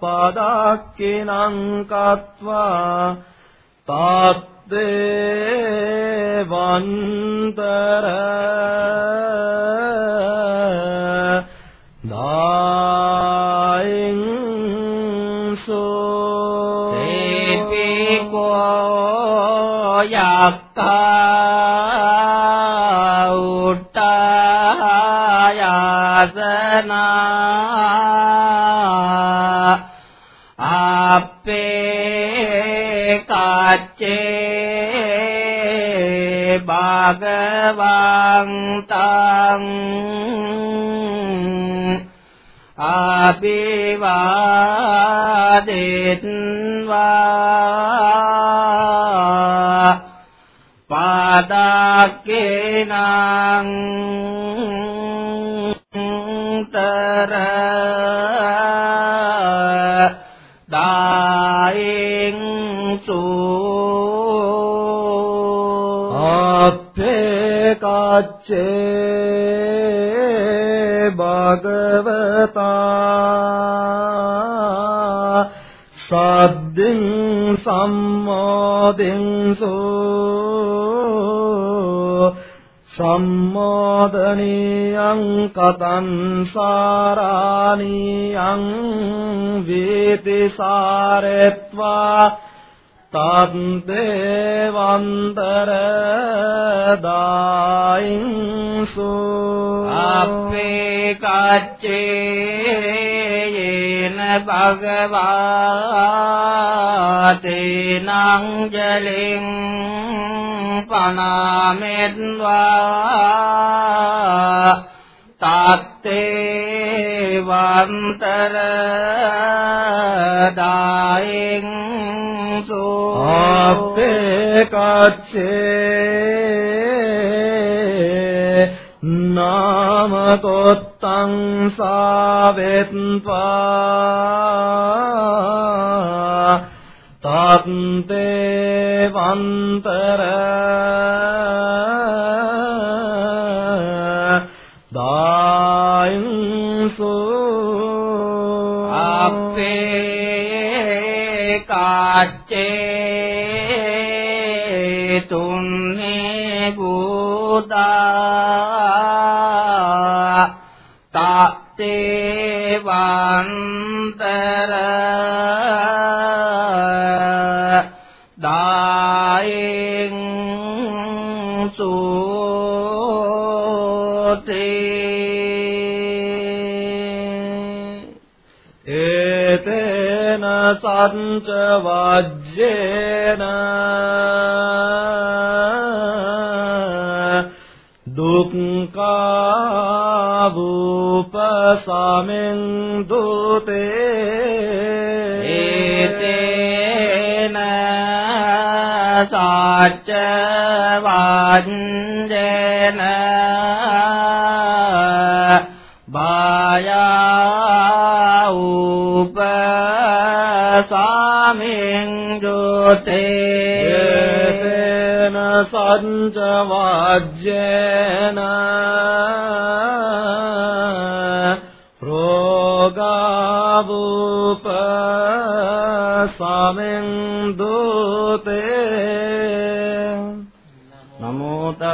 පදක්කිනං කତ୍වා තත්තේ වන්තර දායින් තේපිකෝ යක්ඛා උට්ටායසනා අපේ කච්චේ භගවන්තං අභිවාදෙත්වා පාදක්කේනං තර දායින් සූ අපේ කච්චේ භගවතා සද්දින් සම්මෝදින් සෝ සම්මෝදනියං කතං සාරානියං වේති සාරෙත්වා තද්දේවන්තර දායින්සු අපේ කච්චේයේන භගවාතේනං ජලින් පනාමෙත්වා තත්තේ වන්තර දායින් අපේ කච්චේ නාම කොත්තං සාවෙත්වා තත්තේ වන්තර දායින්සු අපේ කාච්චේ තුන්නේ බුදා तेवान्तर दाये सुते एतेन सञ्च वाज्येन उपस्वामिं दूते एतेन स चवाञ्जेनया उप दूते ज्योते सञ्च वाज्येन සමෙන් දුතේ නමෝ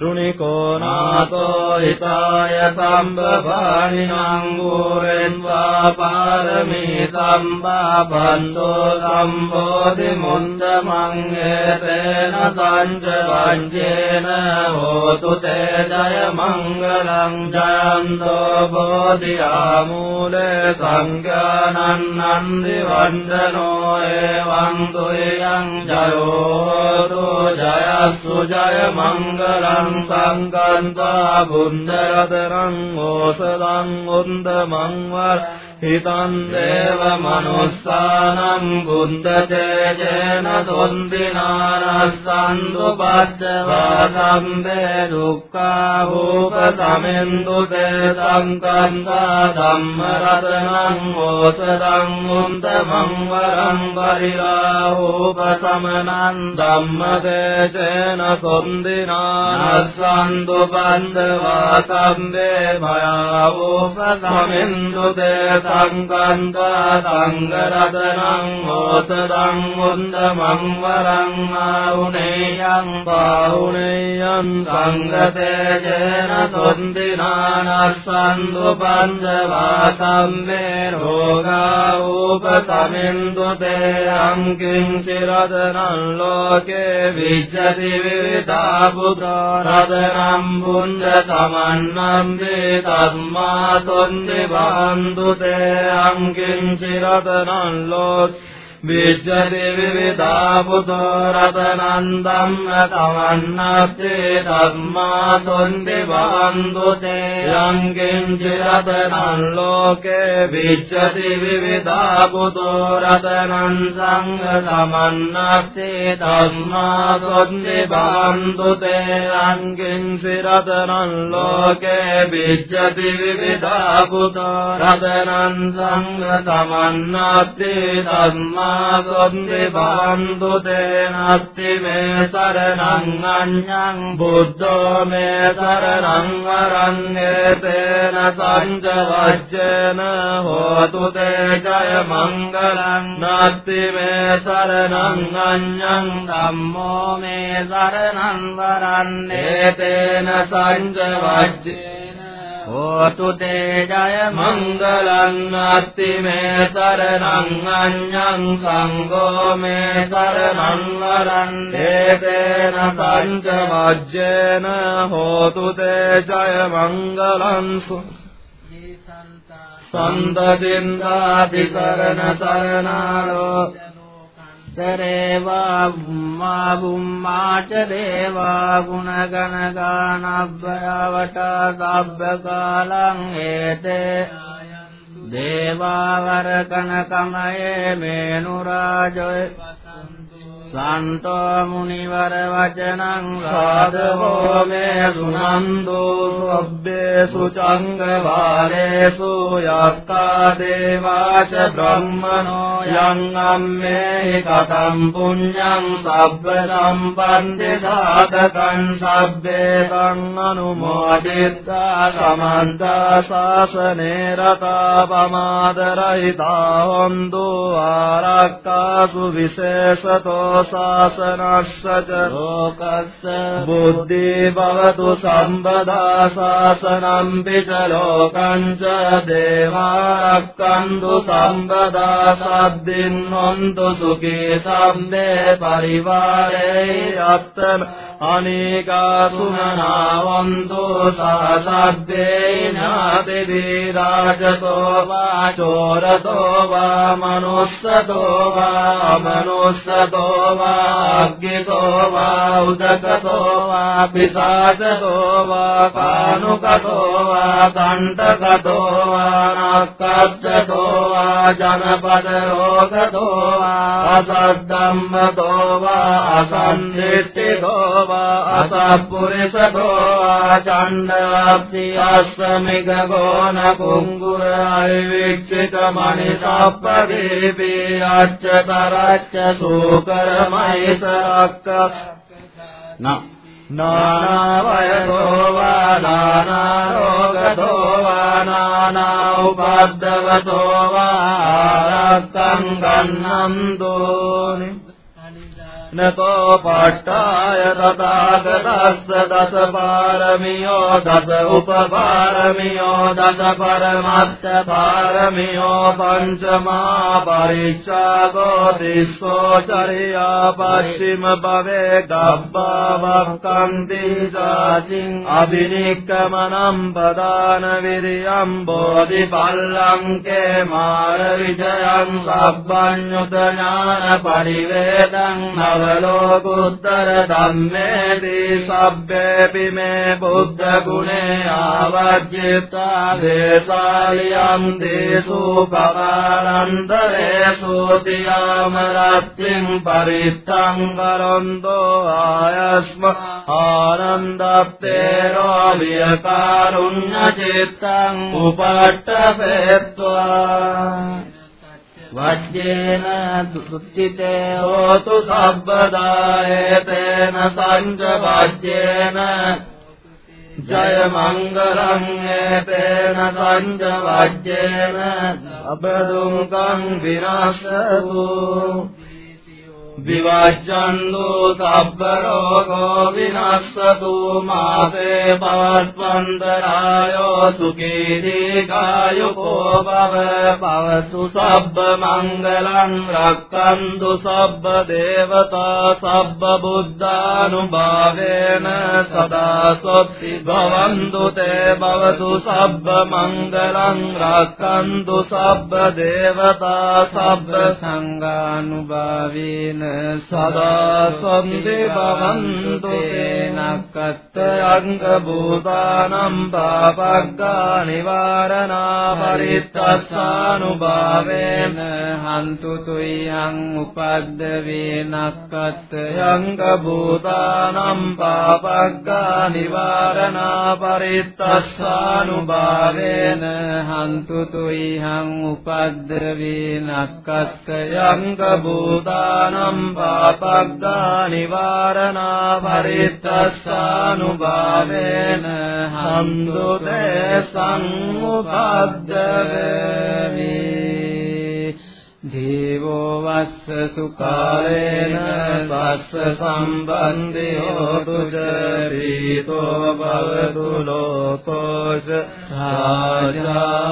රුණිකෝ නාතෝ හිතාය සම්බපානිනං ගෝරෙන්වා පාරමී සම්බාබන්තෝ සම්බෝධි මුන්ද මංගේතේන සංච වංජේන හෝතු තේ ජය මංගලං ජයන්තෝ බෝධි ආමූලේ සංඝානං නන්දි වන්දනෝ එවං දුයං ජයෝ ජයස්සු ජය මංගලං සංකන්තා බුන්දරතරං ඕසදං උන්ද මංවර හිතං දේව මනුස්සානං බුද්ධතේජේන සොන්දිනානස්සන්තු පච්චවා සම්බේ දුක්ඛා භූප සමෙන්දු තේ සංකන්තා ධම්ම රතනං ඕසදං උන්ද මංවරං පරිරාහෝප සමනං ධම්ම තේජේන සොන්දිනානස්සන්තු පච්චවා සම්බේ භයාවෝප සමෙන්දු තේ සංකන්තා සංගරතනං හෝතදං උන්දමං වරං ආහුනේයං පාහුනේයං සංගතේජේන සොන්දිනානස්සන්දු පංචවාසම්මේ රෝගා උපසමින්දු තේ අංකින් සිරදනං ලෝකේ විජ්ජති විවිධා බුද්ධ රදනම් බුඤ්ජ සමන්නම් දේ තස්මා සොන්දි බන්දු बीजति विविदा पुतो रदानन्दं तमन्नश्चेदस्मात् बान्धुते रङ्गिं चिरनं लोके बीजति विविधा पुतो रतनन्दं गमन्नश्चेदस्मात् बान्धुते रङ्गिं चिरतं लोके बीजति विविदा पुतो रतनन्द समन्नस्तिदस्मात् न्तुतेनास्ति मे शरणङ्गण्यम् बुद्धो मे शरणङ्गरन्येतेन सञ्जवज्येन होतु ते जय मङ्गलम् नास्ति मे शरणङ्गण्यम् धम्मो मे शरणान्वरान्येतेन सञ्जवज्ये හෝතු තේ ජය මංගලං නාස්ති මේ සරණං අඤ්ඤං ධම්මෝ මේ සරණං වරන්නේ තේන සංජ වච්චේන හෝතු තේ ජය මංගලං අත්ති මේ සරණං අඤ්ඤං සංඝෝ මේ සරණං වරන්නේ තේන පංච වජ්ජේන හෝතු තේ ජය මංගලං සන්තදින්දාති කරණ සරණාලෝ සරේවා බුම්මා බුම්මා ච දේවා ගුණගණ ගානබ්බයවට සබ්බ කාලං හේතේ දේවාවර කන කමයේ මේනුරාජොය සන්තෝ මුනිවර වචනං සාදවෝ මේ සුනන්දු සබ්බේසු චංග වාලේසු යත්තා දේවාච බ්‍රහ්මනෝ යං අම්මේ කතම් පුඤ්ඤං සබ්බ සම්පන්දි සාතකං සබ්බේ තං අනුමෝදිතා සමන්තා ශාසනේ රතා පමාදරහිතා හොන්තු ආරක්කාසු විශේෂතෝ शासनश्च बुद्धि भवतु सम्बदा शासनम् च लोकम् च देवाकन्तु कन्तु सद्दिन्वन्तु सुखी शाम्बे परिवारे रात्र अनेकासुमनावन्तो साध्यैनाति विराजसो वा चोरतो वा मनुस्सतो वा मनुस्सतो वा गितो वा उदकतो वा पिशाचतो वा कानुकतो वा कण्टकतो वा नाकर्जतो वा जनपदरोगतो वा असद्दम्भतो वा असन्निष्ठितो वा चण्डापि आश्रमि गो न कुङ्गुरैवीक्षितमणिषा प्रवेपीयाच्च तराच्च शोकर मयिषाक न नानावयवो वा नानारोगतो वा नाना नानाौपादवतो वा नन्दोनि पट्टाय तथागतस्य दश पारमियो दश उपपारमियो दश परमस्य पारमियो पञ्चमा परिश्च बोधिशोचर्या पश्चिम भवे गावकन्दि अभिनिगमनं बोधिपल्लङ्के मारविजयम् सभ्युत ज्ञानपरिवेदम् लोकोत्तरदम्मेति शब्पि मे बुद्धगुणे आवर्जिता देशालि यान् दे सुपवानन्दरेषु दियामरात्रिम् परितम् वरन्दोय स्म आनन्दत्ते रयकारुण्यचित्तम् වජ්ජේන දුත්තිතේ හෝතු සබ්බදායතේන සංජ වජ්ජේන ජය මංගලං ඒතේන සංජ වජ්ජේන අබදුංකං විනාශතු विवचन्तु सबोविनः मासे तु माते भव। भवतु सब्बमङ्गलम् रक्तन्तु सब्बदेवता सब्बबुद्धानुभावेन सदा स्वी भवन्तु ते भवतु सब्बमङ्गलम् रक्तन्तु सब्बदेवता सब्बसङ्गानुभावेन සොත්ති භවන්තු තේ භවතු සබ්බ මංගලං රක්칸තු සබ්බ දේවතා සබ්බ සංඝානුභාවේන සදා සම්දේ භවන්තු තේනක්කත් අංග භූතානම් පාපග්ගා නිවාරණා පරිත්තස්සානුභාවේන හන්තු තුයං උපද්දවේනක්කත් අංග භූතානම් පාපග්ගා නිවාරණා පරිත්තස්සානුභාවේන හන්තු තුයං උපද්දවේනක්කත් අංග භූතානම් පාපග්ගා නිවාරණා පරිත්තස්සානුභාවේන හන්තු තේ සංඋපද්දවේමි දේවෝ වස්ස සුකාලේන සස්ස සම්බන්ධයෝතු චරීතෝ භවතු ලෝකෝස රාජා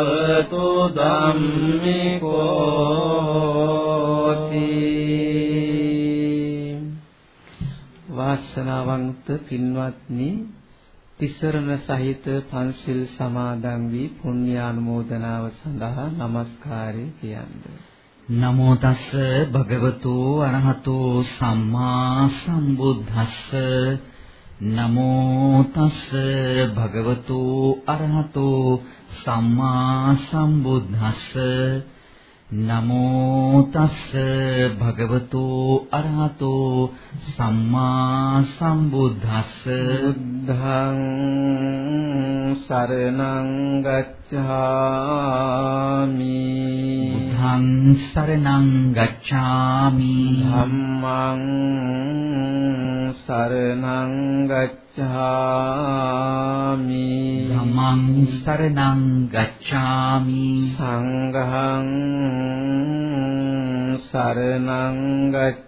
භවතු ධම්මිකෝති වාසනාවන්ත පින්වත්නි තිසරණ සහිත පන්සිල් සමාදන් වී පුණ්‍යානුමෝදනාව සඳහා নমස්කාරය කියන්නේ. නමෝ තස්ස භගවතු අරහතෝ සම්මා සම්බුද්දස්ස. නමෝ තස්ස භගවතු අරහතෝ සම්මා සම්බුද්දස්ස. නමෝ තස්ස භගවතු අරහතෝ සම්මා සම්බුද්දස්ස. බුද්ධං සරණං ගච්ඡාමි. බුද්ධං සරණං ගච්ඡාමි. ධම්මං සරණං ගච්ඡාමි ධම්මං සරණං ගච්ඡාමි। සංඝං සරණං ගච්ඡාමි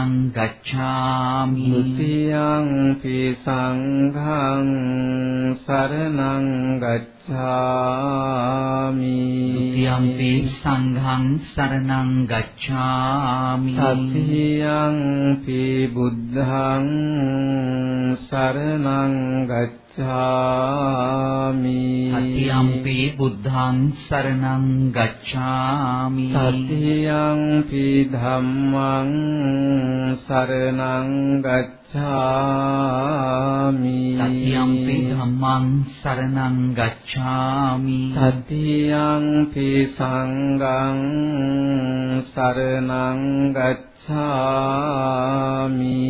ගච්ඡාමි. ဒ ුතියං පි සංඝං සරණං ගච්ඡාමි. ဒ ුතියම්පි සංඝං සරණං ගච්ඡාමි. තතියං පි බුද්ධං සරණං ගච්ඡාමි. අතියම්පි බුද්ධං සරණං ගච්ඡාමි. තතියං පි ධම්මං සරණං ගච්ඡාමි ගච්ඡාමි. තතියම්පි ධම්මං සරණං ගච්ඡාමි. තතියම්පි සංඝං සරණං ගච්ඡාමි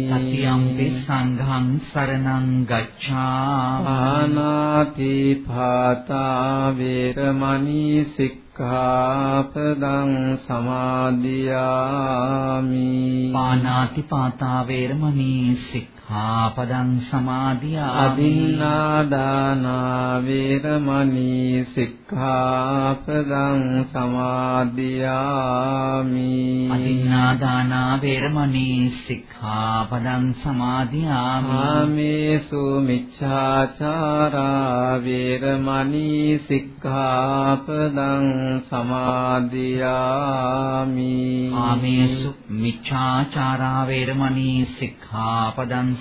තතියම්පි සංඝං සරණං ගච්ඡාමි. පාතා වේරමණී සික් සික්ඛාපදං සමාදියාමි. පානාති පාතා වේරමණී සික්ඛාපදං සමාදියාමි අදින්නාදානා වේරමණී සික්ඛාපදං සමාදියාමි අදින්නාදානා වේරමණී සික්ඛාපදං සමාදියාමි ආමේසු මිච්ඡාචාරා වේරමණී සික්ඛාපදං සමාදියාමි ආමේසු මිච්ඡාචාරා වේරමණී සික්ඛාපදං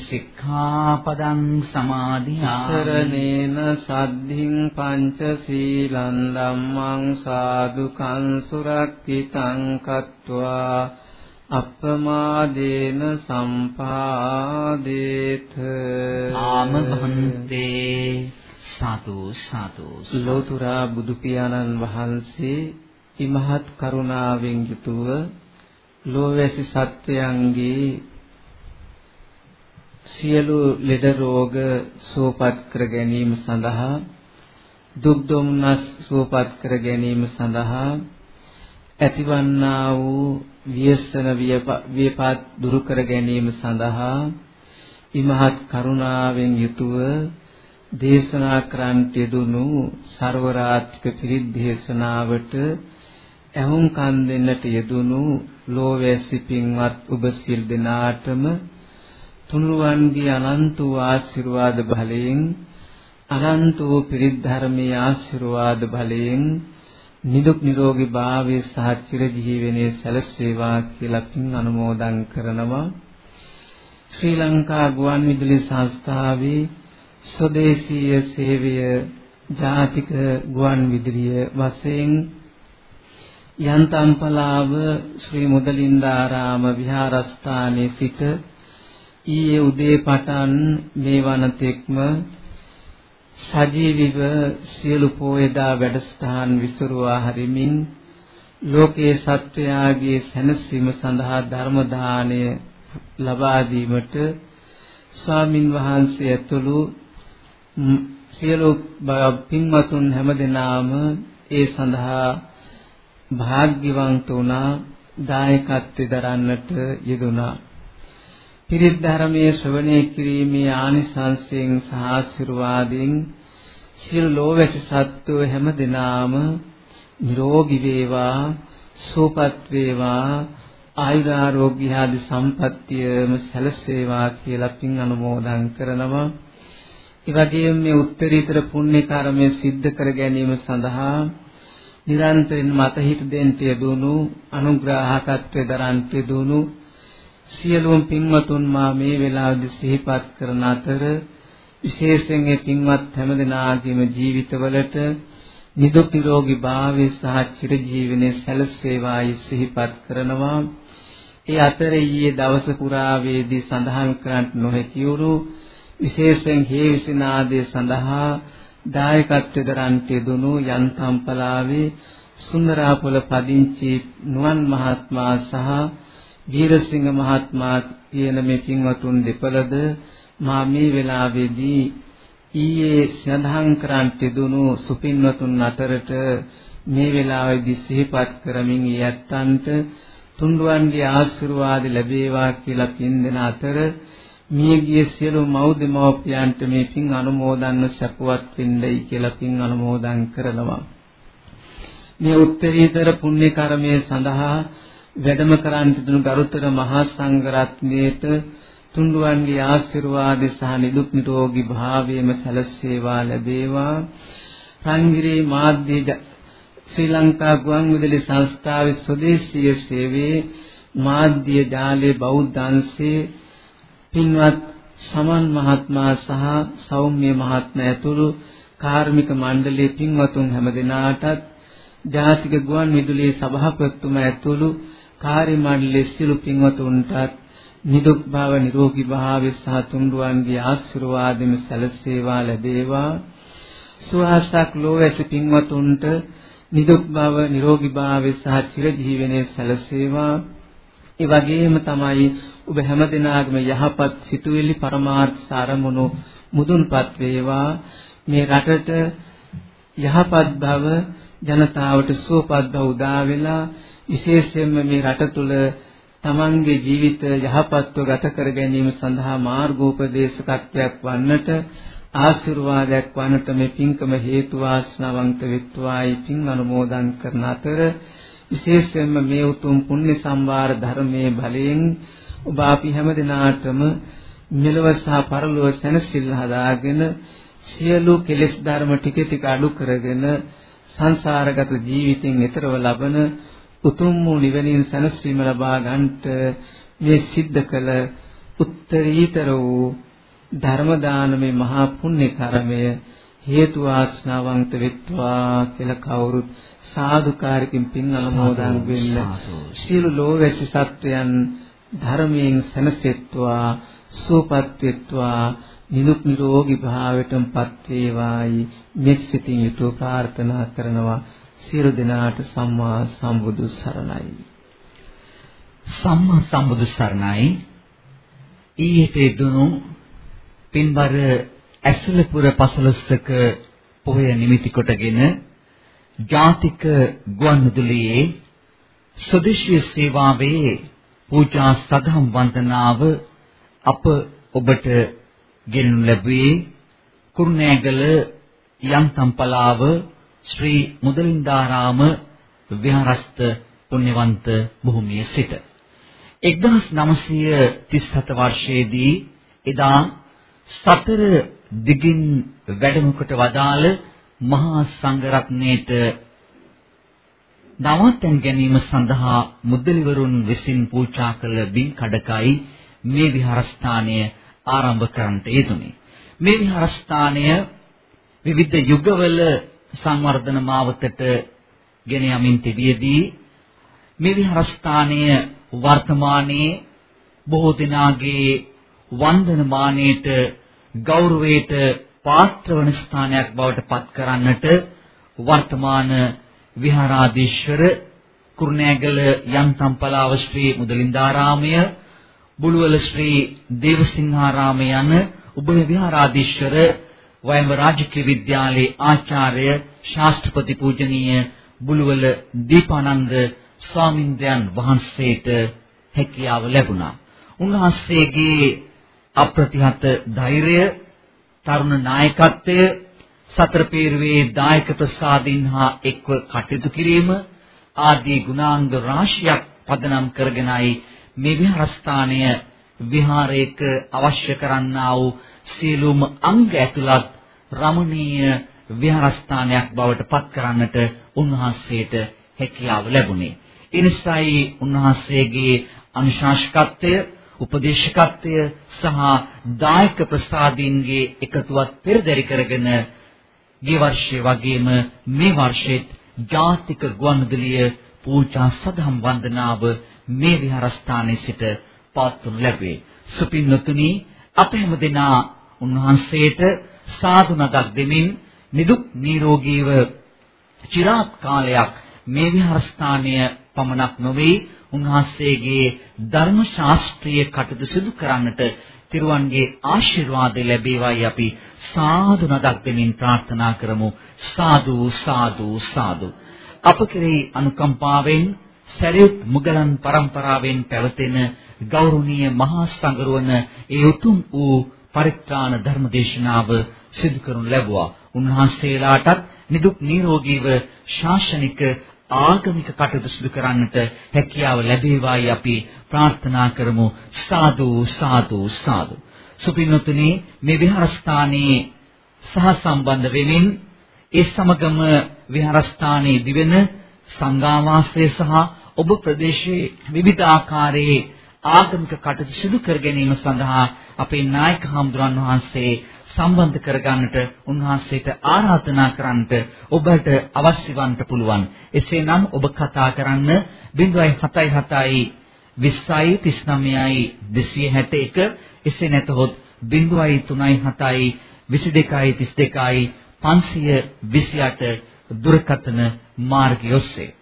සික්ඛාපදං සමාදියාමි සරණේන සද්ධින් පංචශීලං ධම්මං සාදුකං සුරක්ඛිතං කତ୍වා। අප්පමාදේන සම්පාදේත। ආමභන්තේ සතු සතු ලෝතුරා බුදු පියාණන් වහන්සේ ඉමහත් කරුණාවෙන් යුතුව ලෝවැසි සත්වයන්ගේ සියලු ලෙඩ රෝග සුවපත් කර ගැනීම සඳහා දුක් දුම්නස් සුවපත් කර ගැනීම සඳහා ඇතිවන්නා වූ ව්‍යසන විපාත් දුරු කර ගැනීම සඳහා ඉමහත් කරුණාවෙන් යුතුව දේශනා කරන්ට යෙදුණු ਸਰවරාත්‍රික පිරිත් දේශනාවට ඇහුම් කන් දෙන්නට යෙදුණු ලෝවැසි පින්වත් ඔබ සිල් දෙනාටම තුනුරුවන්ගේ අනන්ත වූ ආශිර්වාද බලයෙන් අනන්ත වූ පිරිත් ධර්මයේ ආශිර්වාද බලයෙන් නිදුක් නිරෝගී භාවයේ සහ චිර ජීවනයේ සැලසේවා කියලා පින් අනුමෝදන් කරනවා. ශ්‍රී ලංකා ගුවන්විදුලි සංස්ථාවේ ස්වදේශීය සේවය ජාතික ගුවන්විදුලිය වශයෙන් යන්තම්පලාව ශ්‍රී මුදලින්දාරාම විහාරස්ථානයේ සිට ඊයේ උදේ පටන් මේ වනතෙක්ම සජීවීව සියලු පෝයදා වැඩසටහන් විසුරුවා හරිමින් ලෝකේ සත්වයාගේ සැනසීම සඳහා ධර්ම දාණය ලබා දීමට ස්වාමින් වහන්සේ ඇතුළු සියලු පින්වතුන් හැමදෙනාම ඒ සඳහා භාග්‍යවන්ත වුණා දායකත්වයෙන් දරන්නට යෙදුණා. පිරිත් ධර්මයේ ශ්‍රවණය කිරීමේ ආනිසංසයෙන් සහ ආශිර්වාදයෙන් සියලු ලෝවැසි සත්වෝ හැම දිනාම නිරෝගී වේවා සුවපත් වේවා ආයුරාෝග්‍ය ආදී සම්පත්තියම සැලසේවා කියලා පින් අනුමෝදන් කරනවා. ඒ වගේම මේ උත්තරීතර පුණ්‍ය කර්මය સિદ્ધ කර ගැනීම සඳහා නිරන්තරයෙන් මත හිත දෙන්න යෙදුණු අනුග්‍රහකත්වයේ දරන්ට යෙදුණු සියලුම පින්වතුන් මා මේ වෙලාවේදී සිහිපත් කරන අතර විශේෂයෙන් මේ පින්වත් හැමදෙනාගේම ජීවිතවලට නිදුක් නිරෝගී භාවය සහ චිරජීවනයේ සැලසේවායි සිහිපත් කරනවා. ඒ අතර ඊයේ දවස පුරාවේදී සඳහන් කරන්නට නොහැකි වූ විශේෂයෙන් හේවිසිනාදයේ සඳහා දායකත්වයෙන් දරන්ට දුණු යන්තම්පලාවේ සුන්දරාපොළ පදිංචි නුවන් මහත්මයා සහ වීරසිංහ මහත්මයා කියන මේ පින්වතුන් දෙපළද මා මේ වෙලාවේදී ඊයේ සඳහන් කරන්ට දුණු සුපින්වතුන් අතරට මේ වෙලාවේදී සිහිපත් කරමින් ඊයත්තන්ට තුන්ඩුවන්ගේ ආශිර්වාද ලැබේවා කියලා පින් දෙන අතර මියගිය සියලු මව්දෙමව්පියන්ට මේ පින් අනුමෝදන්ව සපුවත් වෙන්නයි කියලා පින් අනුමෝදන් කරනවා. මේ උත්තරීතර පුණ්‍ය කර්මයේ සඳහා වැඩම කරන්නට දුණු ගරුතර මහා සංඝරත්නයේට තුන්ඩුවන්ගේ ආශිර්වාද සහ නිදුක් නිරෝගී භාවයේම සැලසේවා ලැබේවා. රංගිරේ මාධ්‍ය ශ්‍රී ලංකා ගුවන්විදුලි සංස්ථාවේ ස්වදේශීය සේවයේ මාධ්‍ය ජාලයේ බෞද්ධ අංශයේ පින්වත් සමන් මහත්මයා සහ සෞම්‍ය මහත්මයා ඇතුළු කාර්මික මණ්ඩලයේ පින්වතුන් හැමදෙනාටත් ජාතික ගුවන් විදුලියේ සභාපතිතුමා ඇතුළු කාර්ය මණ්ඩලයේ සියලු පින්වතුන්ටත් නිදුක් භාව නිරෝගී භාවය සහ තුන්ඩුවන්ගේ ආශිර්වාදෙම සැලසේවා ලැබේවා. සුවහසක් ලෝවැසි පින්වතුන්ට නිදුක් භාව නිරෝගී භාවය සහ චිර ජීවනයේ සැලසේවා. ඒ වගේම තමයි ඔබ හැමදෙනාගේම යහපත් සිතුවිලි පරමාර්ථ සාරමුණු මුදුන්පත් වේවා. මේ රටට යහපත් බව ජනතාවට සුවපත් බව උදා වෙලා විශේෂයෙන්ම මේ රට තුල තමන්ගේ ජීවිත යහපත්ව ගත කර ගැනීම සඳහා මාර්ගෝපදේශකත්වයක් වන්නට ආශිර්වාදයක් වන්නට මේ පින්කම හේතු වාසනාවන්ත වෙත්වායි පින් අනුමෝදන් කරන අතර විශේෂයෙන්ම මේ උතුම් පුණ්‍ය සම්භාර ධර්මයේ බලයෙන් ඔබ අපි හැම දිනාටම මෙලොව සහ පරලොව සැනසෙල්ල හදාගෙන සියලු කෙලෙස් ධර්ම ටික ටික අඩු කරගෙන සංසාරගත ජීවිතෙන් එතරව ලබන උතුම් වූ නිවනින් සැනසීම ලබා ගන්නට මේ සිද්ධ කළ උත්තරීතර වූ ධර්ම දානමේ මහා පුණ්‍ය කර්මය හේතු වාසනාවන්ත වෙත්වා කියලා කවුරුත් සාදුකාරකින් පින් අනුමෝදන් වෙන්න සියලු ලෝවැසි සත්වයන් ධර්මයෙන් සැනසෙත්වා සුවපත් වෙත්වා නිදුක් නිරෝගී භාවයටපත් වේවායි මෙත්සිතින් යුතුව ප්‍රාර්ථනා කරනවා සියලු දෙනාට සම්මා සම්බුදු සරණයි. සම්මා සම්බුදු සරණයි. ඊයේ දුණු පින්බර ඇසලපුර පසළොස්වක පොහොය නිමිති කොටගෙන ජාතික ගුවන්විදුලියේ ස්වදේශීය සේවාවේ පූජා සදහම් වන්දනාව අප ඔබට ගෙනු ලැබුවේ කුරුණෑගල යන්තම්පලාව ශ්‍රී මුදලින්දාරාම විහාරස්ත පුණ්‍යවන්ත භූමියේ සිට 1937 වර්ෂයේදී එදා සතර දිගින් වැඩම කොට වදාළ මහා සංඝරත්නයේට නවත්තන් ගැනීම සඳහා මුදලිවරුන් විසින් පූජා කළ බින් කඩකයි මේ විහාරස්ථානය ආරම්භ කරන්නට යෙදුනේ. මේ විහාරස්ථානය විවිධ යුගවල සංවර්ධන මාවතට ගෙන යමින් තිබියදී මේ විහාරස්ථානය වර්තමානයේ බොහෝ දෙනාගේ වන්දනමානයට ගෞරවයට පාත්‍ර වන ස්ථානයක් බවට පත් කරන්නට වර්තමාන විහාරාධීශවර කුරුණෑගල යන්තම්පලාව ශ්‍රී මුදලින්දාරාමය බුළුවල ශ්‍රී දේවසිංහාරාම යන උභය විහාරාධීශවර වයඹ රාජකීය විද්‍යාලයේ ආචාර්ය ශාස්ත්‍රපති පූජනීය බුළුවල දීපානන්ද ස්වාමින්ද්‍රයන් වහන්සේට හැකියාව ලැබුණා. උන්වහන්සේගේ අප්‍රතිහත ධෛර්යය, තරුණ නායකත්වය, සතර පීරුවේ දායක ප්‍රසාදින් හා එක්ව කටයුතු කිරීම ආදී ගුණාංග රාශියක් පදනම් කරගෙනයි මේ විහාරස්ථානය විහාරයක අවශ්‍ය කරන්නා වූ සියලුම අංග ඇතුළත් රමණීය විහාරස්ථානයක් බවට පත් කරන්නට උන්වහන්සේට හැකියාව ලැබුණේ. ඒ නිසායි උන්වහන්සේගේ අනුශාසකත්වය, උපදේශකත්වය සහ දායක ප්‍රසාදීන්ගේ එකතුවත් පෙරදරි කරගෙන ගිය වර්ෂයේ වගේම මේ වර්ෂෙත් ජාතික ගුවන්විදුලිය පූජා සදහම් වන්දනාව මේ විහාරස්ථානයේ සිට පවත්වනු ලැබුවේ. සුපින්නතුනි අප හැමදෙනා උන්වහන්සේට සාදු නගක් දෙමින් නිදුක් නිරෝගීව চিරාත් කාලයක් මේ විහාරස්ථානය පමණක් නොවේ. උන්වහන්සේගේ ධර්ම ශාස්ත්‍රීය කටයුතු සිදු කරන්නට තිරුවන්ගේ ආශිර්වාද ලැබේවායි අපි සාදු නදක් දෙමින් ප්‍රාර්ථනා කරමු. සාදු සාදු සාදු. අප කෙරෙහි අනුකම්පාවෙන් සරියුත් මුගලන් පරම්පරාවෙන් පැවතෙන ගෞරවනීය මහා සංඝරුවන ඒ උතුම් වූ පරිත්‍රාණ ධර්මදේශනාව සිදු කරනු ලැබුවා. උන්වහන්සේලාටත් නිදුක් නිරෝගීව ශාසනික ආගමික කටයුතු සිදු කරන්නට හැකියාව ලැබේවායි අපි ප්‍රාර්ථනා කරමු. සාදු සාදු සාදු. සුපින්නතුනි මේ විහාරස්ථානයේ සහ සම්බන්ධ වෙමින් ඒ සමගම විහාරස්ථානයේ දිවෙන සංඝාවාසය සහ ඔබ ප්‍රදේශයේ විවිධ ආකාරයේ ආගමික කටයුතු සිදු කර ගැනීම සඳහා අපේ නායක හඳුරන් වහන්සේ සම්බන්ධ කරගන්නට උන්වහන්සේට ආරාධනා කරන්නට ඔබට අවශ්‍ය වන්නට පුළුවන්. එසේනම් ඔබ කතා කරන්න 077යි 20යි 39යි 261 එසේ නැතහොත් 0.37යි 22යි 32යි 528 දුරකථන මාර්ගය ඔස්සේ.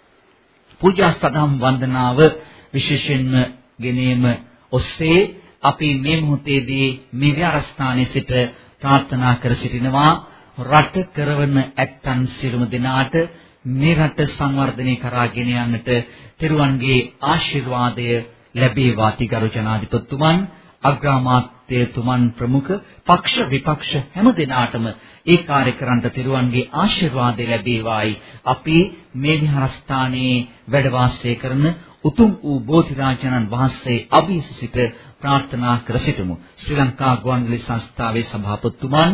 පූජා සදම් වන්දනාව විශේෂයෙන්ම ගෙනීම ඔස්සේ. අපි මේ මොහොතේදී මේ විහාරස්ථානයේ සිට ප්‍රාර්ථනා කර සිටිනවා. රට කරවන ඇත්තන් සිළුම දෙනාට මේ රට සංවර්ධනය කරා ගෙන යන්නට තෙරුවන්ගේ ආශිර්වාදය ලැබේවා තිගරු ජනාධිපතිතුමන් අග්‍රාමාත්‍යතුමන් ප්‍රමුඛ පක්ෂ විපක්ෂ හැම දිනාටම ඒ කාර්ය කරන්ට තිරුවන්ගේ ආශිර්වාදය ලැබේවායි. අපි මේ විහාරස්ථානයේ වැඩ වාසය කරන උතුම් වූ බෝධිරාජනන් වහන්සේ අභිසිත ප්‍රාර්ථනා කර සිටමු. ශ්‍රී ලංකා ගුවන්විදුලි සංස්ථාවේ සභාපතිතුමන්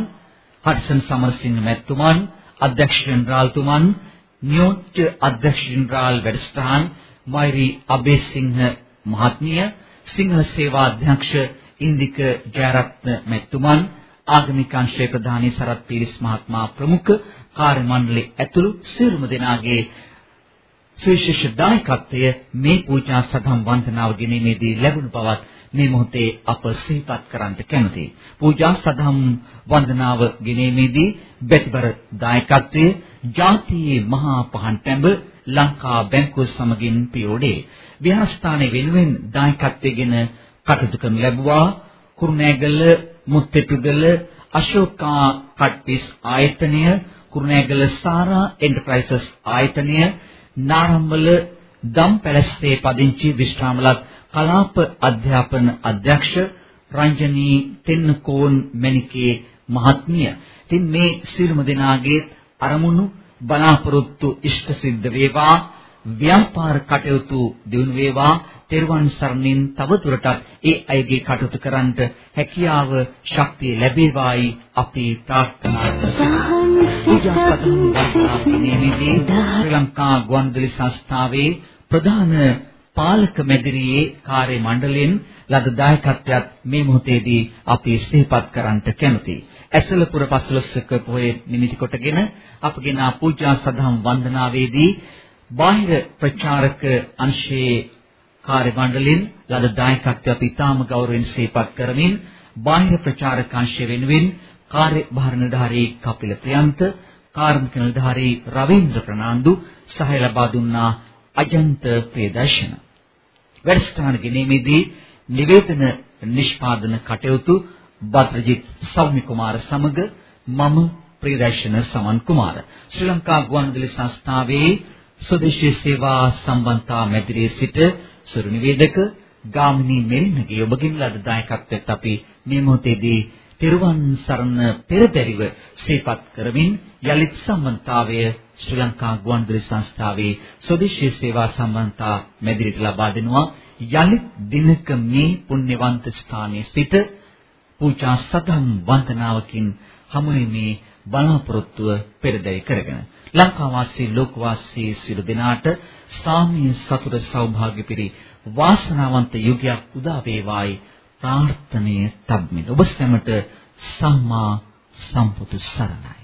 හඩ්සන් සමරසිංහ මැතිතුමන් අධ්‍යක්ෂ ජෙනරාල්තුමන් නියෝජ්‍ය අධ්‍යක්ෂ ජෙනරාල් වැඩසටහන් මෛරි අබේසිංහ මහත්මිය සිංහල සේවා අධ්‍යක්ෂ ඉන්දික ජයරත්න මැතිතුමන් ආගමික අංශයේ ප්‍රධානී සරත් පීරිස් මහත්මයා ප්‍රමුඛ කාර්ය මණ්ඩලයේ ඇතුළු සියලුම දෙනාගේ සුවිශේෂ දායකත්වය මේ පූජා සදම් වන්දනාව ගෙනීමේදී ලැබුණු බවත් මේ මොහොතේ අප සිහිපත් කරන්නට කැමැතියි. පූජා සදම් වන්දනාව ගෙනීමේදී බැතිබර දායකත්වයේ ජාතියේ මහා පහන් පැඹ ලංකා බැංකුව සමගින් පියෝඩේ විහාරස්ථානයේ වෙනුවෙන් දායකත්වයෙන් කටයුතු කරනු ලැබුවා කුරුණෑගල මුත්තේපිගල අශෝකා කට්ටිස් ආයතනය කුරුණෑගල සාරා එන්ටර්ප්‍රයිසස් ආයතනය නාරම්බල දම් පැලස්තේ පදිංචි විශ්‍රාමලත් කලාප අධ්‍යාපන අධ්‍යක්ෂ රංජනී තෙන්නකෝන් මණිකේ මහත්මිය. ඉතින් මේ සියලුම දෙනාගේ අරමුණු බලාපොරොත්තු ඉෂ්ට සිද්ධ වේවා ව්‍යාපාර කටයුතු දියුණු වේවා තෙරුවන් සරණින් තව දුරටත් ඒ අයගේ කටයුතු කරන්නට හැකියාව ශක්තිය ලැබේවායි අපි ප්‍රාර්ථනා කරමු. පූජාපතන් වන්දනාවේදී ශ්‍රී ලංකා ගුවන්විදුලි සංස්ථාවේ ප්‍රධාන පාලක මැදිරියේ කාර්ය මණ්ඩලයෙන් ලද දායකත්වයක් මේ මොහොතේදී අපි සිහිපත් කරන්නට කැමැතියි. ඇසලපුර පසළොස්වක පොහොය නිමිති කොටගෙන අපගෙන පූජා සදහම් වන්දනාවේදී බාහිර ප්‍රචාරක අංශයේ කාර්ය මණ්ඩලයෙන් ලද දායකත්වය අපි ඉතාම ගෞරවයෙන් සිහිපත් කරමින් බාහිර ප්‍රචාරක අංශය වෙනුවෙන් කාර්යභාර නිලධාරී කපිල ප්‍රියන්ත කාර්මික නිලධාරී රවීන්ද්‍ර ප්‍රනාන්දු සහාය ලබා දුන්නා අජන්ත ප්‍රියදර්ශන වැඩසටහන ගෙනීමේදී නිවේදන නිෂ්පාදන කටයුතු බද්‍රජිත් සෞම්‍ය කුමාර සමග මම ප්‍රියදර්ශන සමන් කුමාර. ශ්‍රී ලංකා ගුවන්විදුලි සංස්ථාවේ ස්වදේශීය සේවා සම්බන්ධතා මැදිරියේ සිට සුරු නිවේදක ගාමිණී මෙරිණගේ ඔබගෙන් ලද දායකත්වයට අපි මේ මොහොතේදී තෙරුවන් සරණ පෙරදරිව සිහිපත් කරමින් යලිත් සම්බන්ධතාවය ශ්‍රී ලංකා ගුවන්විදුලි සංස්ථාවේ ස්වදේශීය සේවා සම්බන්ධතා මැදිරියට ලබා දෙනවා. යලිත් දිනක මේ පුණ්‍යවන්ත ස්ථානයේ සිට පූජා සදම් වන්දනාවකින් හමුවීමේ බලාපොරොත්තුව පෙරදරි කරගෙන. ලංකාවාසී ලෝකවාසී සියලු දෙනාට සාමීය සතුට සෞභාග්‍ය පිරි වාසනාවන්ත යුගයක් උදා වේවායි ප්‍රාර්ථනීය තබ්මින් ඔබ සැමට සම්මා සම්පුතු සරණයි.